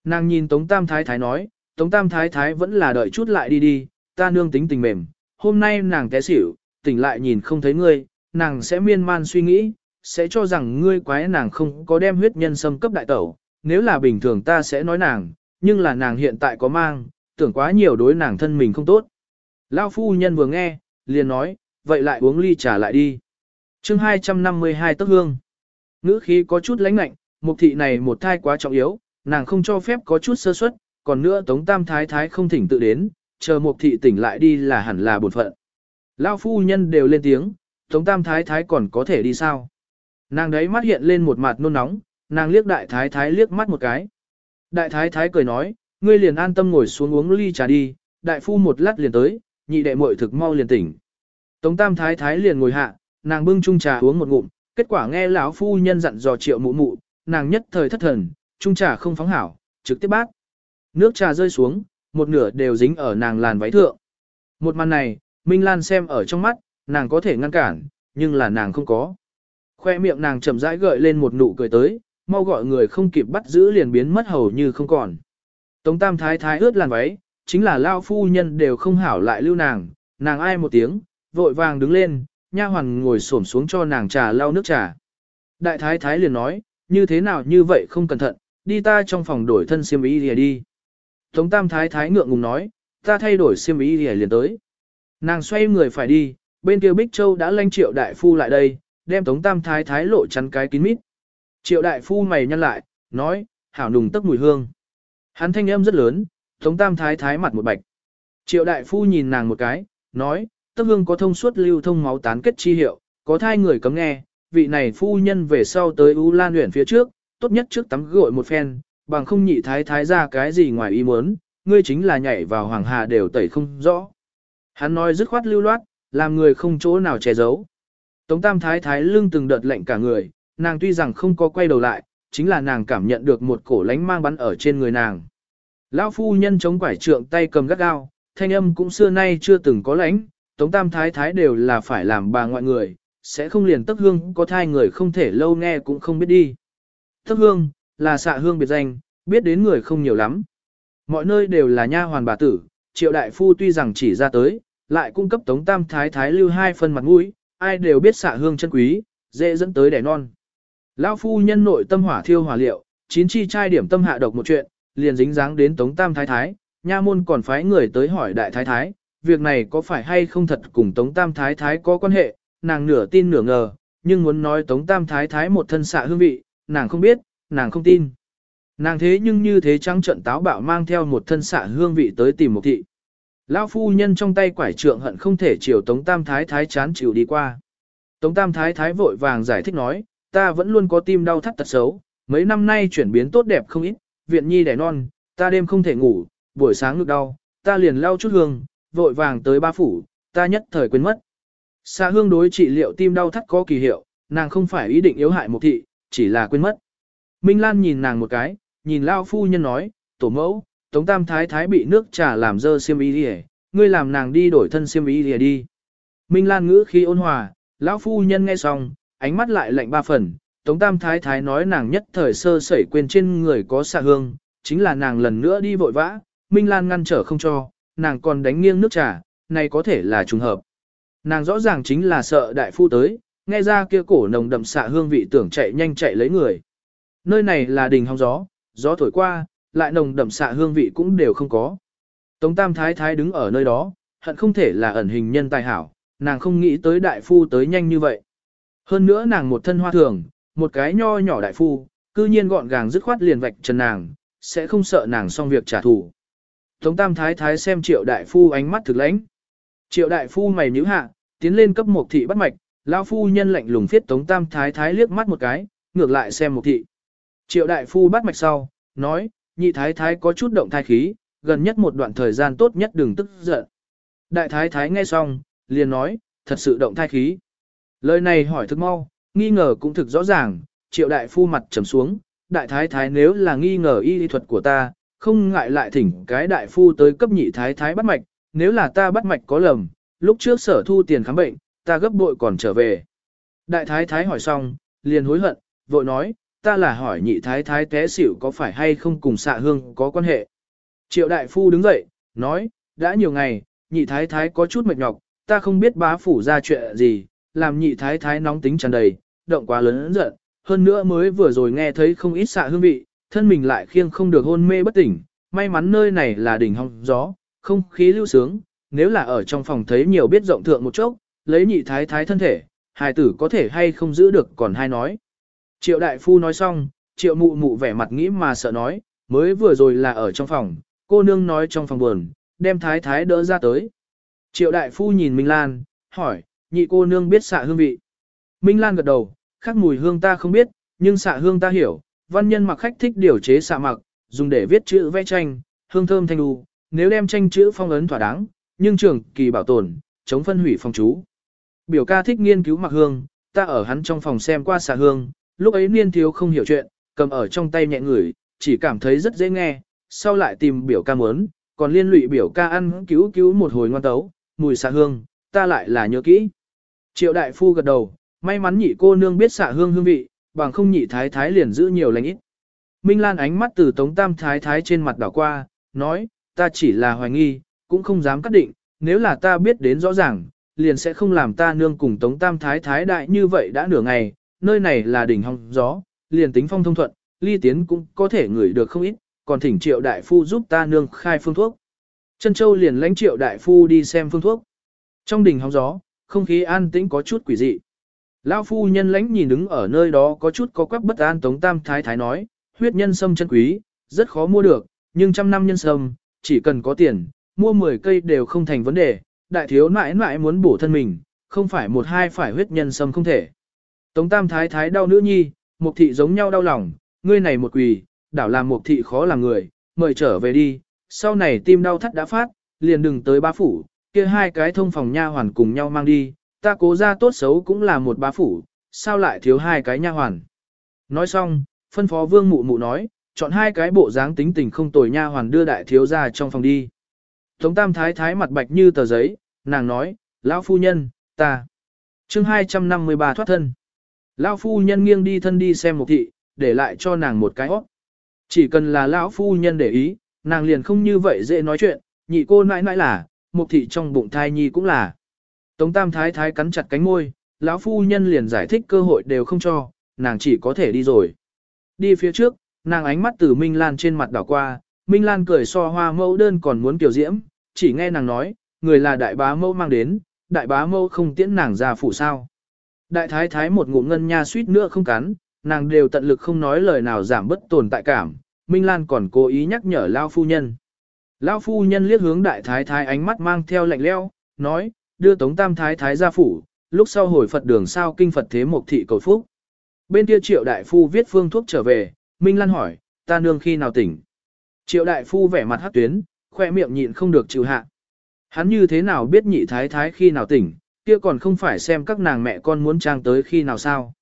Nàng nhìn Tống Tam Thái Thái nói, Tống Tam Thái Thái vẫn là đợi chút lại đi đi, ta nương tính tình mềm, hôm nay nàng té xỉu, tỉnh lại nhìn không thấy ngươi, nàng sẽ miên man suy nghĩ, sẽ cho rằng ngươi quái nàng không có đem huyết nhân xâm cấp đại tẩu, nếu là bình thường ta sẽ nói nàng, nhưng là nàng hiện tại có mang, tưởng quá nhiều đối nàng thân mình không tốt. Lao phu nhân vừa nghe, liền nói, vậy lại uống ly trà lại đi. chương 252 tấc hương. Ngữ khí có chút lãnh lạnh, mục thị này một thai quá trọng yếu, nàng không cho phép có chút sơ suất, còn nữa tống tam thái thái không thỉnh tự đến, chờ mục thị tỉnh lại đi là hẳn là buồn phận. Lao phu nhân đều lên tiếng, tống tam thái thái còn có thể đi sao? Nàng đấy mắt hiện lên một mặt nôn nóng, nàng liếc đại thái thái liếc mắt một cái. Đại thái thái cười nói, ngươi liền an tâm ngồi xuống uống ly trà đi, đại phu một lát liền tới, nhị đệ muội thực mau liền tỉnh. Tống tam thái thái liền ngồi hạ, nàng bưng chung trà uống một ngụm, kết quả nghe lão phu nhân dặn dò triệu mụ mụ, nàng nhất thời thất thần, chung trà không phóng hảo, trực tiếp bát. Nước trà rơi xuống, một nửa đều dính ở nàng làn váy thượng. Một màn này, Minh Lan xem ở trong mắt, nàng có thể ngăn cản, nhưng là nàng không có. Khoe miệng nàng chậm rãi gợi lên một nụ cười tới, mau gọi người không kịp bắt giữ liền biến mất hầu như không còn. Tống tam thái thái ướt làn váy, chính là lao phu nhân đều không hảo lại lưu nàng, nàng ai một tiếng, vội vàng đứng lên, nha hoàn ngồi xổm xuống cho nàng trà lau nước trà. Đại thái thái liền nói, như thế nào như vậy không cẩn thận, đi ta trong phòng đổi thân xiêm y lìa đi. Tống tam thái thái ngượng ngùng nói, ta thay đổi xiêm y lìa liền tới. Nàng xoay người phải đi, bên kia Bích Châu đã lanh triệu đại phu lại đây, đem tống tam thái thái lộ chắn cái kín mít. Triệu đại phu mày nhăn lại, nói, hảo nùng tức mùi hương. Hắn thanh âm rất lớn, tống tam thái thái mặt một bạch. Triệu đại phu nhìn nàng một cái, nói, tức hương có thông suốt lưu thông máu tán kết chi hiệu, có thai người cấm nghe, vị này phu nhân về sau tới U Lan luyện phía trước, tốt nhất trước tắm gội một phen, bằng không nhị thái thái ra cái gì ngoài ý muốn, ngươi chính là nhảy vào hoàng hà đều tẩy không rõ. Hắn nói dứt khoát lưu loát, làm người không chỗ nào che giấu. Tống tam thái thái lưng từng đợt lệnh cả người, nàng tuy rằng không có quay đầu lại, chính là nàng cảm nhận được một cổ lánh mang bắn ở trên người nàng. Lão phu nhân chống quải trượng tay cầm gắt gao, thanh âm cũng xưa nay chưa từng có lánh, tống tam thái thái đều là phải làm bà ngoại người, sẽ không liền tấp hương có thai người không thể lâu nghe cũng không biết đi. Tấp hương, là xạ hương biệt danh, biết đến người không nhiều lắm. Mọi nơi đều là nha hoàn bà tử, triệu đại phu tuy rằng chỉ ra tới, lại cung cấp tống tam thái thái lưu hai phần mặt mũi, ai đều biết xạ hương chân quý, dễ dẫn tới đẻ non. Lão phu nhân nội tâm hỏa thiêu hỏa liệu, chín chi trai điểm tâm hạ độc một chuyện, liền dính dáng đến Tống Tam Thái Thái, nha môn còn phái người tới hỏi Đại Thái Thái, việc này có phải hay không thật cùng Tống Tam Thái Thái có quan hệ, nàng nửa tin nửa ngờ, nhưng muốn nói Tống Tam Thái Thái một thân xạ hương vị, nàng không biết, nàng không tin. Nàng thế nhưng như thế trắng trận táo bạo mang theo một thân xạ hương vị tới tìm một thị. Lão phu nhân trong tay quải trượng hận không thể chiều Tống Tam Thái Thái chán chịu đi qua. Tống Tam Thái Thái vội vàng giải thích nói, ta vẫn luôn có tim đau thắt tật xấu, mấy năm nay chuyển biến tốt đẹp không ít, viện nhi đẻ non, ta đêm không thể ngủ, buổi sáng ngực đau, ta liền lau chút hương, vội vàng tới ba phủ, ta nhất thời quên mất. Xa hương đối trị liệu tim đau thắt có kỳ hiệu, nàng không phải ý định yếu hại một thị, chỉ là quên mất. Minh Lan nhìn nàng một cái, nhìn lao phu nhân nói, tổ mẫu, Tống Tam Thái Thái bị nước trà làm dơ xiêm y đi ngươi làm nàng đi đổi thân xiêm y đi đi. Minh Lan ngữ khi ôn hòa, lão phu nhân nghe xong, ánh mắt lại lạnh ba phần, Tống Tam Thái Thái nói nàng nhất thời sơ sẩy quên trên người có xạ hương, chính là nàng lần nữa đi vội vã, Minh Lan ngăn trở không cho, nàng còn đánh nghiêng nước trà, này có thể là trùng hợp. Nàng rõ ràng chính là sợ đại phu tới, nghe ra kia cổ nồng đậm xạ hương vị tưởng chạy nhanh chạy lấy người. Nơi này là đình hong gió, gió thổi qua, lại nồng đậm xạ hương vị cũng đều không có. Tống Tam Thái Thái đứng ở nơi đó, hận không thể là ẩn hình nhân tài hảo, nàng không nghĩ tới đại phu tới nhanh như vậy. Hơn nữa nàng một thân hoa thường, một cái nho nhỏ đại phu, cư nhiên gọn gàng dứt khoát liền vạch trần nàng, sẽ không sợ nàng xong việc trả thù. Tống Tam Thái Thái xem triệu đại phu ánh mắt thực lãnh. Triệu đại phu mày nhíu hạ, tiến lên cấp một thị bắt mạch, lão phu nhân lạnh lùng phiết Tống Tam Thái Thái liếc mắt một cái, ngược lại xem một thị. Triệu đại phu bắt mạch sau, nói, nhị thái thái có chút động thai khí, gần nhất một đoạn thời gian tốt nhất đừng tức giận. Đại thái thái nghe xong, liền nói, thật sự động thai khí. Lời này hỏi thực mau, nghi ngờ cũng thực rõ ràng, triệu đại phu mặt trầm xuống, đại thái thái nếu là nghi ngờ y lý thuật của ta, không ngại lại thỉnh cái đại phu tới cấp nhị thái thái bắt mạch, nếu là ta bắt mạch có lầm, lúc trước sở thu tiền khám bệnh, ta gấp bội còn trở về. Đại thái thái hỏi xong, liền hối hận, vội nói, ta là hỏi nhị thái thái té xỉu có phải hay không cùng xạ hương có quan hệ. Triệu đại phu đứng dậy, nói, đã nhiều ngày, nhị thái thái có chút mệt nhọc, ta không biết bá phủ ra chuyện gì, làm nhị thái thái nóng tính tràn đầy, động quá lớn giận, hơn nữa mới vừa rồi nghe thấy không ít xạ hương vị, thân mình lại khiêng không được hôn mê bất tỉnh, may mắn nơi này là đỉnh hong gió, không khí lưu sướng, nếu là ở trong phòng thấy nhiều biết rộng thượng một chốc, lấy nhị thái thái thân thể, hài tử có thể hay không giữ được còn hai nói. Triệu đại phu nói xong, triệu mụ mụ vẻ mặt nghĩ mà sợ nói, mới vừa rồi là ở trong phòng, cô nương nói trong phòng buồn, đem thái thái đỡ ra tới. Triệu đại phu nhìn Minh Lan, hỏi, nhị cô nương biết xạ hương vị. Minh Lan gật đầu, khác mùi hương ta không biết, nhưng xạ hương ta hiểu, văn nhân mặc khách thích điều chế xạ mặc, dùng để viết chữ vẽ tranh, hương thơm thanh đu, nếu đem tranh chữ phong ấn thỏa đáng, nhưng trường kỳ bảo tồn, chống phân hủy phong chú. Biểu ca thích nghiên cứu mặc hương, ta ở hắn trong phòng xem qua xạ hương, lúc ấy niên thiếu không hiểu chuyện, cầm ở trong tay nhẹ ngửi, chỉ cảm thấy rất dễ nghe, sau lại tìm biểu ca muốn, còn liên lụy biểu ca ăn cứu cứu một hồi ngoan tấu, mùi xạ hương, ta lại là nhớ kỹ. Triệu đại phu gật đầu, may mắn nhị cô nương biết xạ hương hương vị, bằng không nhị thái thái liền giữ nhiều lành ít. Minh Lan ánh mắt từ tống tam thái thái trên mặt đảo qua, nói, ta chỉ là hoài nghi, cũng không dám cắt định, nếu là ta biết đến rõ ràng, liền sẽ không làm ta nương cùng tống tam thái thái đại như vậy đã nửa ngày, nơi này là đỉnh hong gió, liền tính phong thông thuận, ly tiến cũng có thể ngửi được không ít, còn thỉnh triệu đại phu giúp ta nương khai phương thuốc. Trân Châu liền lãnh triệu đại phu đi xem phương thuốc. Trong đỉnh hóng gió, không khí an tĩnh có chút quỷ dị. Lão phu nhân lãnh nhìn đứng ở nơi đó có chút có quắc bất an Tống Tam Thái Thái nói, huyết nhân sâm chân quý, rất khó mua được, nhưng trăm năm nhân sâm, chỉ cần có tiền, mua 10 cây đều không thành vấn đề, đại thiếu mãi mãi muốn bổ thân mình, không phải một hai phải huyết nhân sâm không thể. Tống Tam Thái Thái đau nữ nhi, Mục thị giống nhau đau lòng, ngươi này một quỳ, đảo làm Mục thị khó làm người, mời trở về đi, sau này tim đau thắt đã phát, liền đừng tới ba phủ, kia hai cái thông phòng nha hoàn cùng nhau mang đi, ta cố ra tốt xấu cũng là một bá phủ, sao lại thiếu hai cái nha hoàn. Nói xong, phân phó vương mụ mụ nói, chọn hai cái bộ dáng tính tình không tồi nha hoàn đưa đại thiếu ra trong phòng đi. Tống tam thái thái mặt bạch như tờ giấy, nàng nói, lão phu nhân, ta. chương 253 thoát thân. Lão phu nhân nghiêng đi thân đi xem một thị, để lại cho nàng một cái óc. Chỉ cần là lão phu nhân để ý, nàng liền không như vậy dễ nói chuyện, nhị cô nãi nãi là, một thị trong bụng thai nhi cũng là. Tống tam thái thái cắn chặt cánh môi, lão phu nhân liền giải thích cơ hội đều không cho, nàng chỉ có thể đi rồi. Đi phía trước, nàng ánh mắt từ Minh Lan trên mặt đảo qua, Minh Lan cười so hoa mẫu đơn còn muốn kiểu diễm, chỉ nghe nàng nói, người là đại bá mẫu mang đến, đại bá mẫu không tiễn nàng ra phủ sao. Đại thái thái một ngụm ngân nha suýt nữa không cắn, nàng đều tận lực không nói lời nào giảm bất tồn tại cảm, Minh Lan còn cố ý nhắc nhở Lao phu nhân. Lao phu nhân liếc hướng đại thái thái ánh mắt mang theo lạnh leo, nói, đưa tống tam thái thái ra phủ, lúc sau hồi Phật đường sao kinh Phật thế một thị cầu phúc. Bên kia triệu đại phu viết phương thuốc trở về, Minh Lan hỏi, ta nương khi nào tỉnh. Triệu đại phu vẻ mặt hát tuyến, khoe miệng nhịn không được chịu hạ. Hắn như thế nào biết nhị thái thái khi nào tỉnh, kia còn không phải xem các nàng mẹ con muốn trang tới khi nào sao.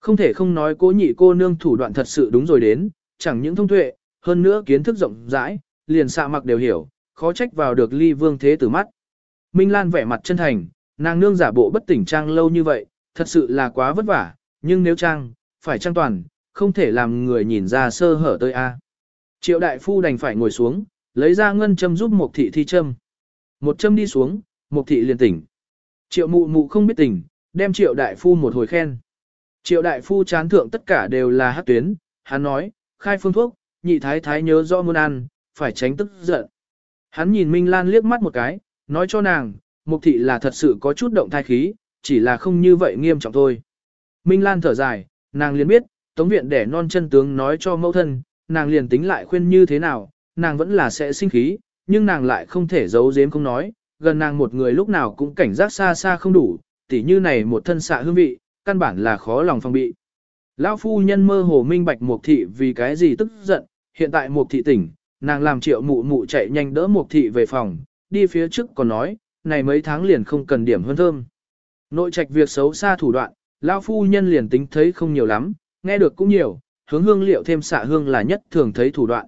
Không thể không nói cố nhị cô nương thủ đoạn thật sự đúng rồi đến, chẳng những thông tuệ, hơn nữa kiến thức rộng rãi, liền xạ mặc đều hiểu, khó trách vào được ly vương thế tử mắt. Minh Lan vẻ mặt chân thành, nàng nương giả bộ bất tỉnh trang lâu như vậy, thật sự là quá vất vả, nhưng nếu trang, phải trang toàn, không thể làm người nhìn ra sơ hở tới A. Triệu đại phu đành phải ngồi xuống, lấy ra ngân châm giúp một thị thi châm. Một châm đi xuống, một thị liền tỉnh. Triệu mụ mụ không biết tình, đem triệu đại phu một hồi khen. Triệu đại phu chán thượng tất cả đều là hát tuyến, hắn nói, khai phương thuốc, nhị thái thái nhớ rõ muốn ăn, phải tránh tức giận. Hắn nhìn Minh Lan liếc mắt một cái, nói cho nàng, mục thị là thật sự có chút động thai khí, chỉ là không như vậy nghiêm trọng thôi. Minh Lan thở dài, nàng liền biết, tống viện để non chân tướng nói cho mẫu thân, nàng liền tính lại khuyên như thế nào, nàng vẫn là sẽ sinh khí, nhưng nàng lại không thể giấu giếm không nói, gần nàng một người lúc nào cũng cảnh giác xa xa không đủ, tỉ như này một thân xạ hương vị, căn bản là khó lòng phòng bị. Lão phu nhân mơ hồ minh bạch Mục thị vì cái gì tức giận, hiện tại Mục thị tỉnh, nàng làm triệu mụ mụ chạy nhanh đỡ Mục thị về phòng, đi phía trước còn nói, này mấy tháng liền không cần điểm hơn thơm. Nội trạch việc xấu xa thủ đoạn, lão phu nhân liền tính thấy không nhiều lắm, nghe được cũng nhiều, hướng hương liệu thêm xạ hương là nhất thường thấy thủ đoạn.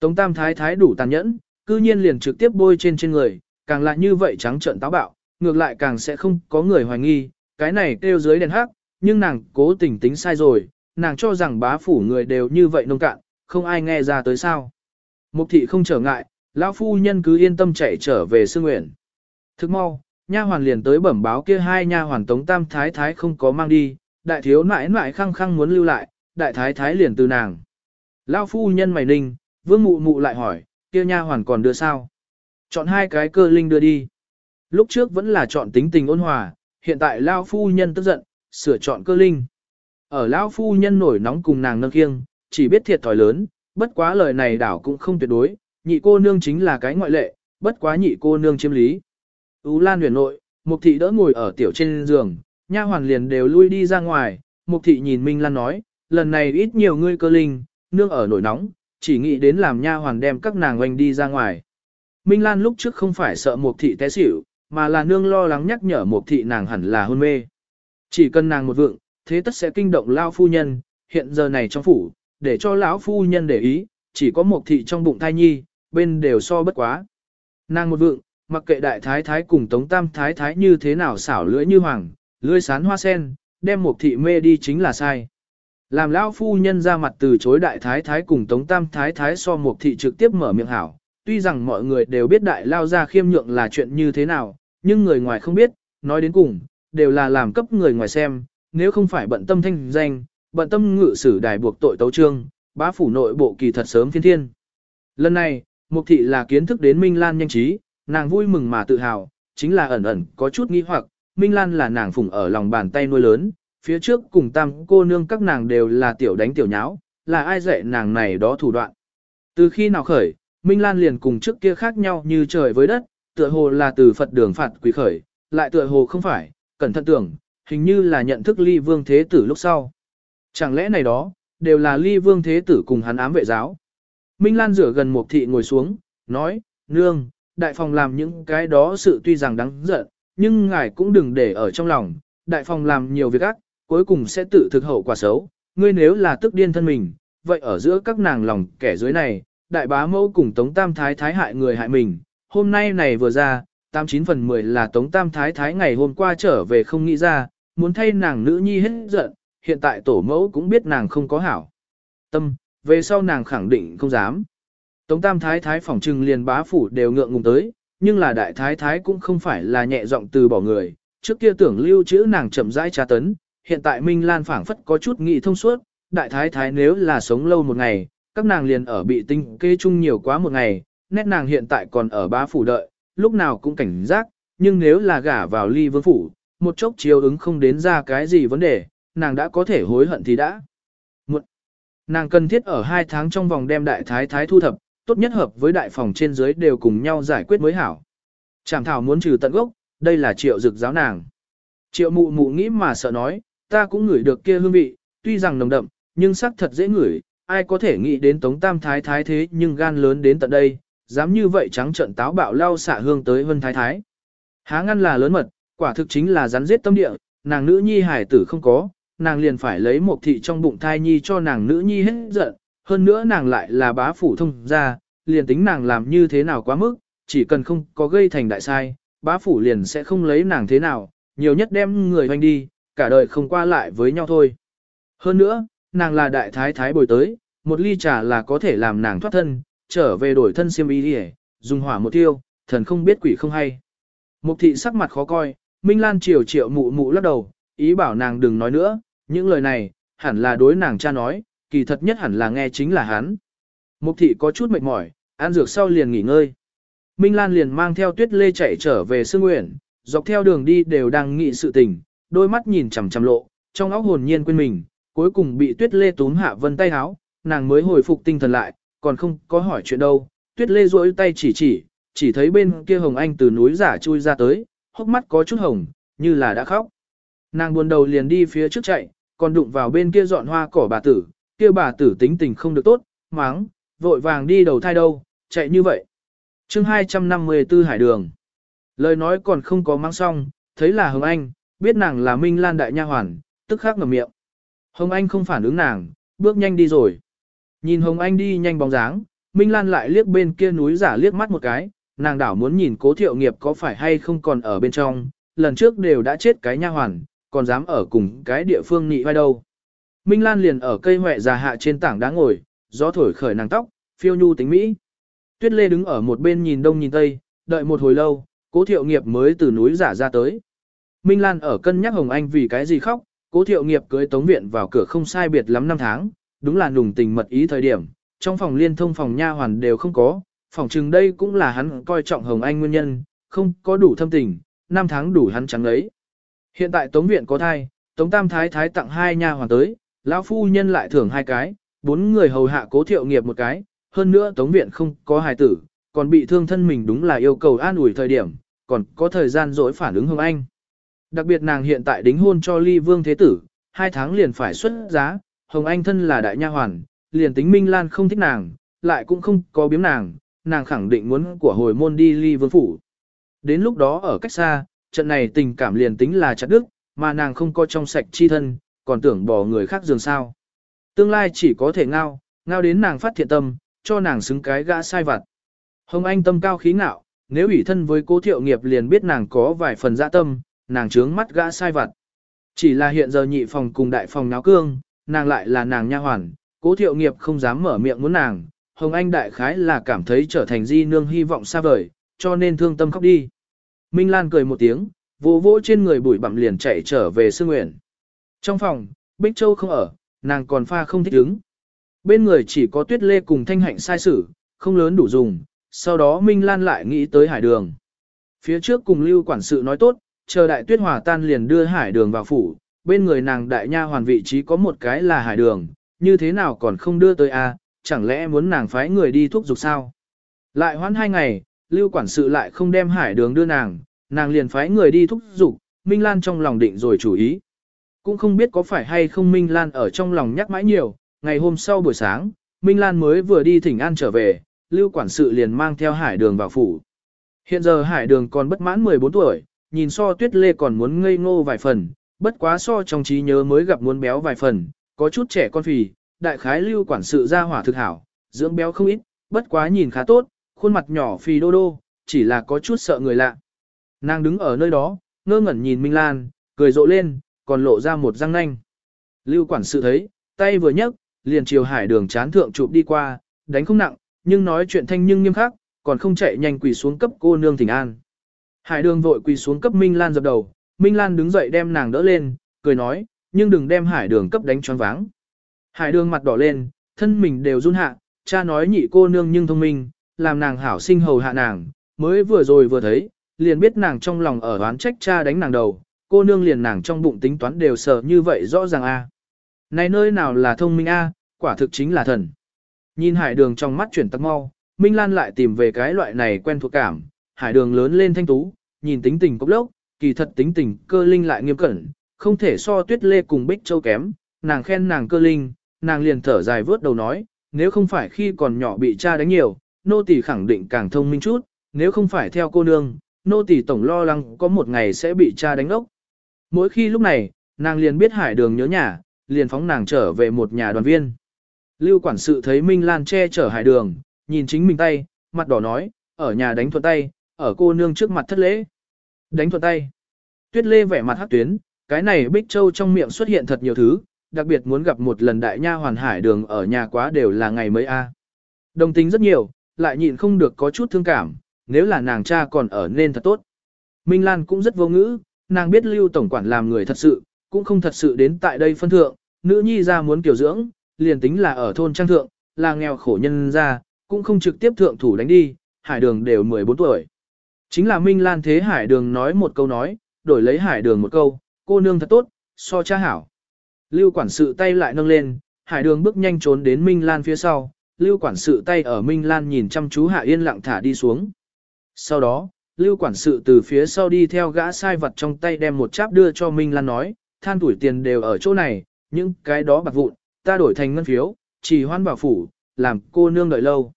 Tống tam thái thái đủ tàn nhẫn, cư nhiên liền trực tiếp bôi trên trên người, càng lại như vậy trắng trợn táo bạo, ngược lại càng sẽ không có người hoài nghi, cái này kêu dưới đèn hắc, nhưng nàng cố tình tính sai rồi, nàng cho rằng bá phủ người đều như vậy nông cạn, không ai nghe ra tới sao. Mục thị không trở ngại, lão phu nhân cứ yên tâm chạy trở về sư nguyện. Thức mau, nha hoàn liền tới bẩm báo kia hai nha hoàn tống tam thái thái không có mang đi, đại thiếu nãi nãi khăng khăng muốn lưu lại, đại thái thái liền từ nàng. Lão phu nhân mày ninh, vương mụ mụ lại hỏi, kia nha hoàn còn đưa sao? Chọn hai cái cơ linh đưa đi. Lúc trước vẫn là chọn tính tình ôn hòa, hiện tại lao phu nhân tức giận, sửa chọn cơ linh. Ở lao phu nhân nổi nóng cùng nàng nâng khiêng, chỉ biết thiệt thòi lớn, bất quá lời này đảo cũng không tuyệt đối, nhị cô nương chính là cái ngoại lệ, bất quá nhị cô nương chiếm lý. Ú Lan huyền nội, Mục thị đỡ ngồi ở tiểu trên giường, nha hoàn liền đều lui đi ra ngoài, Mục thị nhìn Minh Lan nói, lần này ít nhiều ngươi cơ linh, nương ở nổi nóng, chỉ nghĩ đến làm nha hoàn đem các nàng oanh đi ra ngoài. Minh Lan lúc trước không phải sợ Mục thị té xỉu, mà là nương lo lắng nhắc nhở Mục thị nàng hẳn là hôn mê. Chỉ cần nàng một vượng, thế tất sẽ kinh động lao phu nhân, hiện giờ này trong phủ, để cho lão phu nhân để ý, chỉ có Mộc thị trong bụng thai nhi, bên đều so bất quá. Nàng một vượng, mặc kệ đại thái thái cùng tống tam thái thái như thế nào xảo lưỡi như hoàng, lưỡi sán hoa sen, đem Mộc thị mê đi chính là sai. Làm lão phu nhân ra mặt từ chối đại thái thái cùng tống tam thái thái so Mộc thị trực tiếp mở miệng hảo. Tuy rằng mọi người đều biết đại lao ra khiêm nhượng là chuyện như thế nào, nhưng người ngoài không biết, nói đến cùng, đều là làm cấp người ngoài xem, nếu không phải bận tâm thanh danh, bận tâm ngự sử đài buộc tội tấu trương, bá phủ nội bộ kỳ thật sớm phiên thiên. Lần này, Mục thị là kiến thức đến Minh Lan nhanh trí, nàng vui mừng mà tự hào, chính là ẩn ẩn có chút nghi hoặc, Minh Lan là nàng phụng ở lòng bàn tay nuôi lớn, phía trước cùng tam cô nương các nàng đều là tiểu đánh tiểu nháo, là ai dạy nàng này đó thủ đoạn. Từ khi nào khởi, Minh Lan liền cùng trước kia khác nhau như trời với đất, tựa hồ là từ Phật đường phạt quỷ khởi, lại tựa hồ không phải, cẩn thận tưởng, hình như là nhận thức ly vương thế tử lúc sau. Chẳng lẽ này đó, đều là ly vương thế tử cùng hắn ám vệ giáo. Minh Lan rửa gần một thị ngồi xuống, nói, nương, đại phòng làm những cái đó sự tuy rằng đáng giận, nhưng ngài cũng đừng để ở trong lòng, đại phòng làm nhiều việc ác, cuối cùng sẽ tự thực hậu quả xấu, ngươi nếu là tức điên thân mình, vậy ở giữa các nàng lòng kẻ dưới này, đại bá mẫu cùng tống tam thái thái hại người hại mình, hôm nay này vừa ra, 89 phần 10 là Tống Tam Thái Thái ngày hôm qua trở về không nghĩ ra, muốn thay nàng nữ nhi hết giận, hiện tại tổ mẫu cũng biết nàng không có hảo. Tâm, về sau nàng khẳng định không dám. Tống Tam Thái Thái phỏng trừng liền bá phủ đều ngượng ngùng tới, nhưng là đại thái thái cũng không phải là nhẹ giọng từ bỏ người, trước kia tưởng lưu trữ nàng chậm rãi tra tấn, hiện tại Minh Lan phảng phất có chút nghị thông suốt, đại thái thái nếu là sống lâu một ngày, các nàng liền ở bị tinh kê chung nhiều quá một ngày, nét nàng hiện tại còn ở bá phủ đợi, lúc nào cũng cảnh giác, nhưng nếu là gả vào ly vương phủ, một chốc chiếu ứng không đến ra cái gì vấn đề, nàng đã có thể hối hận thì đã. Một, nàng cần thiết ở hai tháng trong vòng đem đại thái thái thu thập, tốt nhất hợp với đại phòng trên dưới đều cùng nhau giải quyết mới hảo. Chàng thảo muốn trừ tận gốc, đây là triệu dực giáo nàng. Triệu mụ mụ nghĩ mà sợ nói, ta cũng ngửi được kia hương vị, tuy rằng nồng đậm, nhưng sắc thật dễ ngửi, ai có thể nghĩ đến tống tam thái thái thế nhưng gan lớn đến tận đây, dám như vậy trắng trận táo bạo lao xạ hương tới vân thái thái. Há ngăn là lớn mật, quả thực chính là rắn giết tâm địa, nàng nữ nhi hải tử không có, nàng liền phải lấy một thị trong bụng thai nhi cho nàng nữ nhi hết giận, hơn nữa nàng lại là bá phủ thông ra, liền tính nàng làm như thế nào quá mức, chỉ cần không có gây thành đại sai, bá phủ liền sẽ không lấy nàng thế nào, nhiều nhất đem người hoành đi, cả đời không qua lại với nhau thôi. Hơn nữa, nàng là đại thái thái bồi tới, một ly trà là có thể làm nàng thoát thân, trở về đổi thân xiêm y đi dùng hỏa một tiêu, thần không biết quỷ không hay. Mục thị sắc mặt khó coi, Minh Lan chiều triệu mụ mụ lắc đầu, ý bảo nàng đừng nói nữa, những lời này, hẳn là đối nàng cha nói, kỳ thật nhất hẳn là nghe chính là hắn. Mục thị có chút mệt mỏi, ăn dược sau liền nghỉ ngơi. Minh Lan liền mang theo tuyết lê chạy trở về Sương Nguyện, dọc theo đường đi đều đang nghĩ sự tình, đôi mắt nhìn chằm chằm lộ, trong óc hồn nhiên quên mình, cuối cùng bị tuyết lê túm hạ vân tay háo, nàng mới hồi phục tinh thần lại, còn không có hỏi chuyện đâu. Tuyết lê duỗi tay chỉ chỉ, chỉ thấy bên kia Hồng Anh từ núi giả chui ra tới, hốc mắt có chút hồng, như là đã khóc. Nàng buồn đầu liền đi phía trước chạy, còn đụng vào bên kia dọn hoa cỏ bà tử, kia bà tử tính tình không được tốt, máng, vội vàng đi đầu thai đâu, chạy như vậy. chương 254 Hải Đường Lời nói còn không có mang xong, thấy là Hồng Anh, biết nàng là Minh Lan Đại Nha Hoàn, tức khắc ngầm miệng. Hồng Anh không phản ứng nàng, bước nhanh đi rồi. Nhìn Hồng Anh đi nhanh bóng dáng, Minh Lan lại liếc bên kia núi giả liếc mắt một cái, nàng đảo muốn nhìn cố thiệu nghiệp có phải hay không còn ở bên trong, lần trước đều đã chết cái nha hoàn, còn dám ở cùng cái địa phương nị vai đâu. Minh Lan liền ở cây huệ già hạ trên tảng đá ngồi, gió thổi khởi nàng tóc, phiêu nhu tính mỹ. Tuyết Lê đứng ở một bên nhìn đông nhìn tây, đợi một hồi lâu, cố thiệu nghiệp mới từ núi giả ra tới. Minh Lan ở cân nhắc Hồng Anh vì cái gì khóc, cố thiệu nghiệp cưới tống viện vào cửa không sai biệt lắm năm tháng, đúng là nùng tình mật ý thời điểm, trong phòng liên thông phòng nha hoàn đều không có, phòng chừng đây cũng là hắn coi trọng Hồng Anh nguyên nhân, không có đủ thâm tình, năm tháng đủ hắn trắng lấy. Hiện tại tống viện có thai, tống tam thái thái tặng hai nha hoàn tới, lão phu nhân lại thưởng hai cái, bốn người hầu hạ cố thiệu nghiệp một cái, hơn nữa tống viện không có hài tử, còn bị thương thân mình đúng là yêu cầu an ủi thời điểm, còn có thời gian dỗi phản ứng Hồng Anh. Đặc biệt nàng hiện tại đính hôn cho ly vương thế tử, hai tháng liền phải xuất giá, Hồng Anh thân là đại nha hoàn, liền tính Minh Lan không thích nàng, lại cũng không có biếm nàng, nàng khẳng định muốn của hồi môn đi ly vương phủ. Đến lúc đó ở cách xa, trận này tình cảm liền tính là chặt đức, mà nàng không có trong sạch chi thân, còn tưởng bỏ người khác dường sao. Tương lai chỉ có thể ngao, ngao đến nàng phát thiện tâm, cho nàng xứng cái gã sai vặt. Hồng Anh tâm cao khí ngạo, nếu ủy thân với cố thiệu nghiệp liền biết nàng có vài phần dạ tâm, nàng trướng mắt gã sai vặt. Chỉ là hiện giờ nhị phòng cùng đại phòng náo cương, nàng lại là nàng nha hoàn, cố thiệu nghiệp không dám mở miệng muốn nàng, Hồng Anh đại khái là cảm thấy trở thành di nương hy vọng xa vời, cho nên thương tâm khóc đi. Minh Lan cười một tiếng, vỗ vỗ trên người bụi bặm liền chạy trở về sư Nguyện. Trong phòng, Bích Châu không ở, nàng còn pha không thích đứng Bên người chỉ có tuyết lê cùng thanh hạnh sai sử, không lớn đủ dùng, sau đó Minh Lan lại nghĩ tới hải đường. Phía trước cùng lưu quản sự nói tốt, chờ đại tuyết hòa tan liền đưa hải đường vào phủ, bên người nàng đại nha hoàn vị trí có một cái là hải đường, như thế nào còn không đưa tới a? À, chẳng lẽ muốn nàng phái người đi thuốc dục sao? Lại hoãn hai ngày, lưu quản sự lại không đem hải đường đưa nàng, nàng liền phái người đi thúc dục Minh Lan trong lòng định rồi chủ ý. Cũng không biết có phải hay không Minh Lan ở trong lòng nhắc mãi nhiều, ngày hôm sau buổi sáng, Minh Lan mới vừa đi thỉnh an trở về, lưu quản sự liền mang theo hải đường vào phủ. Hiện giờ hải đường còn bất mãn 14 tuổi, nhìn so tuyết lê còn muốn ngây ngô vài phần, bất quá so trong trí nhớ mới gặp muốn béo vài phần, có chút trẻ con phì, đại khái lưu quản sự ra hỏa thực hảo, dưỡng béo không ít, bất quá nhìn khá tốt, khuôn mặt nhỏ phì đô đô, chỉ là có chút sợ người lạ. Nàng đứng ở nơi đó, ngơ ngẩn nhìn Minh Lan, cười rộ lên, còn lộ ra một răng nanh. Lưu quản sự thấy, tay vừa nhấc, liền chiều hải đường chán thượng chụp đi qua, đánh không nặng, nhưng nói chuyện thanh nhưng nghiêm khắc, còn không chạy nhanh quỳ xuống cấp cô nương thỉnh an. Hải đường vội quỳ xuống cấp Minh Lan dập đầu, Minh Lan đứng dậy đem nàng đỡ lên, cười nói, nhưng đừng đem hải đường cấp đánh choáng váng. Hải đường mặt đỏ lên, thân mình đều run hạ, cha nói nhị cô nương nhưng thông minh, làm nàng hảo sinh hầu hạ nàng, mới vừa rồi vừa thấy, liền biết nàng trong lòng ở oán trách cha đánh nàng đầu, cô nương liền nàng trong bụng tính toán đều sợ như vậy rõ ràng a. Này nơi nào là thông minh a, quả thực chính là thần. Nhìn hải đường trong mắt chuyển tắc mau, Minh Lan lại tìm về cái loại này quen thuộc cảm, hải đường lớn lên thanh tú, nhìn tính tình cốc lốc, kỳ thật tính tình cơ linh lại nghiêm cẩn, không thể so tuyết lê cùng bích châu kém, nàng khen nàng cơ linh, nàng liền thở dài vớt đầu nói, nếu không phải khi còn nhỏ bị cha đánh nhiều, nô tỳ khẳng định càng thông minh chút, nếu không phải theo cô nương, nô tỳ tổng lo lắng có một ngày sẽ bị cha đánh ốc. Mỗi khi lúc này, nàng liền biết hải đường nhớ nhà, liền phóng nàng trở về một nhà đoàn viên. Lưu quản sự thấy Minh Lan che chở hải đường, nhìn chính mình tay, mặt đỏ nói, ở nhà đánh thuận tay, ở cô nương trước mặt thất lễ. Đánh thuận tay. Tuyết lê vẻ mặt hắc tuyến, cái này Bích Châu trong miệng xuất hiện thật nhiều thứ, đặc biệt muốn gặp một lần đại nha hoàn hải đường ở nhà quá đều là ngày mấy a. Đồng tính rất nhiều, lại nhịn không được có chút thương cảm, nếu là nàng cha còn ở nên thật tốt. Minh Lan cũng rất vô ngữ, nàng biết Lưu Tổng Quản làm người thật sự, cũng không thật sự đến tại đây phân thượng, nữ nhi ra muốn kiểu dưỡng, liền tính là ở thôn trang thượng, là nghèo khổ nhân ra, cũng không trực tiếp thượng thủ đánh đi, hải đường đều 14 tuổi. Chính là Minh Lan thế hải đường nói một câu nói, đổi lấy hải đường một câu, cô nương thật tốt, so cha hảo. Lưu quản sự tay lại nâng lên, hải đường bước nhanh trốn đến Minh Lan phía sau, lưu quản sự tay ở Minh Lan nhìn chăm chú hạ yên lặng thả đi xuống. Sau đó, lưu quản sự từ phía sau đi theo gã sai vật trong tay đem một cháp đưa cho Minh Lan nói, than tuổi tiền đều ở chỗ này, những cái đó bạc vụn, ta đổi thành ngân phiếu, chỉ hoan bảo phủ, làm cô nương đợi lâu.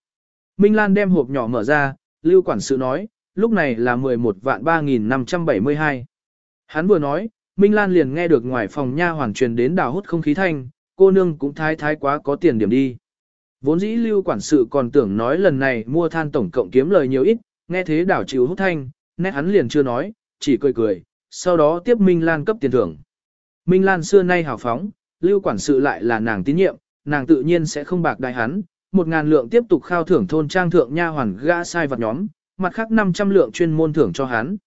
Minh Lan đem hộp nhỏ mở ra, lưu quản sự nói, lúc này là 11 vạn 3.572. Hắn vừa nói, Minh Lan liền nghe được ngoài phòng nha hoàn truyền đến đào hút không khí thanh, cô nương cũng thái thái quá có tiền điểm đi. Vốn dĩ lưu quản sự còn tưởng nói lần này mua than tổng cộng kiếm lời nhiều ít, nghe thế đảo chịu hút thanh, nét hắn liền chưa nói, chỉ cười cười, sau đó tiếp Minh Lan cấp tiền thưởng. Minh Lan xưa nay hào phóng, lưu quản sự lại là nàng tín nhiệm, nàng tự nhiên sẽ không bạc đại hắn, một ngàn lượng tiếp tục khao thưởng thôn trang thượng nha hoàn gã sai vật nhóm, mặt khác 500 lượng chuyên môn thưởng cho hắn.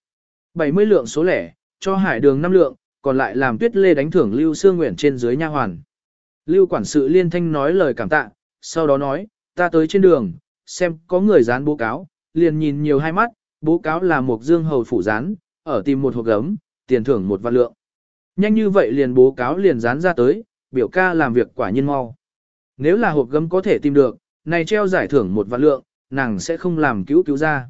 70 lượng số lẻ, cho hải đường 5 lượng, còn lại làm tuyết lê đánh thưởng Lưu Sương Nguyện trên dưới nha hoàn. Lưu quản sự liên thanh nói lời cảm tạ, sau đó nói, ta tới trên đường, xem có người dán bố cáo, liền nhìn nhiều hai mắt, bố cáo là một dương hầu phủ dán, ở tìm một hộp gấm, tiền thưởng một vạn lượng. Nhanh như vậy liền bố cáo liền dán ra tới, biểu ca làm việc quả nhiên mau. Nếu là hộp gấm có thể tìm được, này treo giải thưởng một vạn lượng, nàng sẽ không làm cứu cứu ra.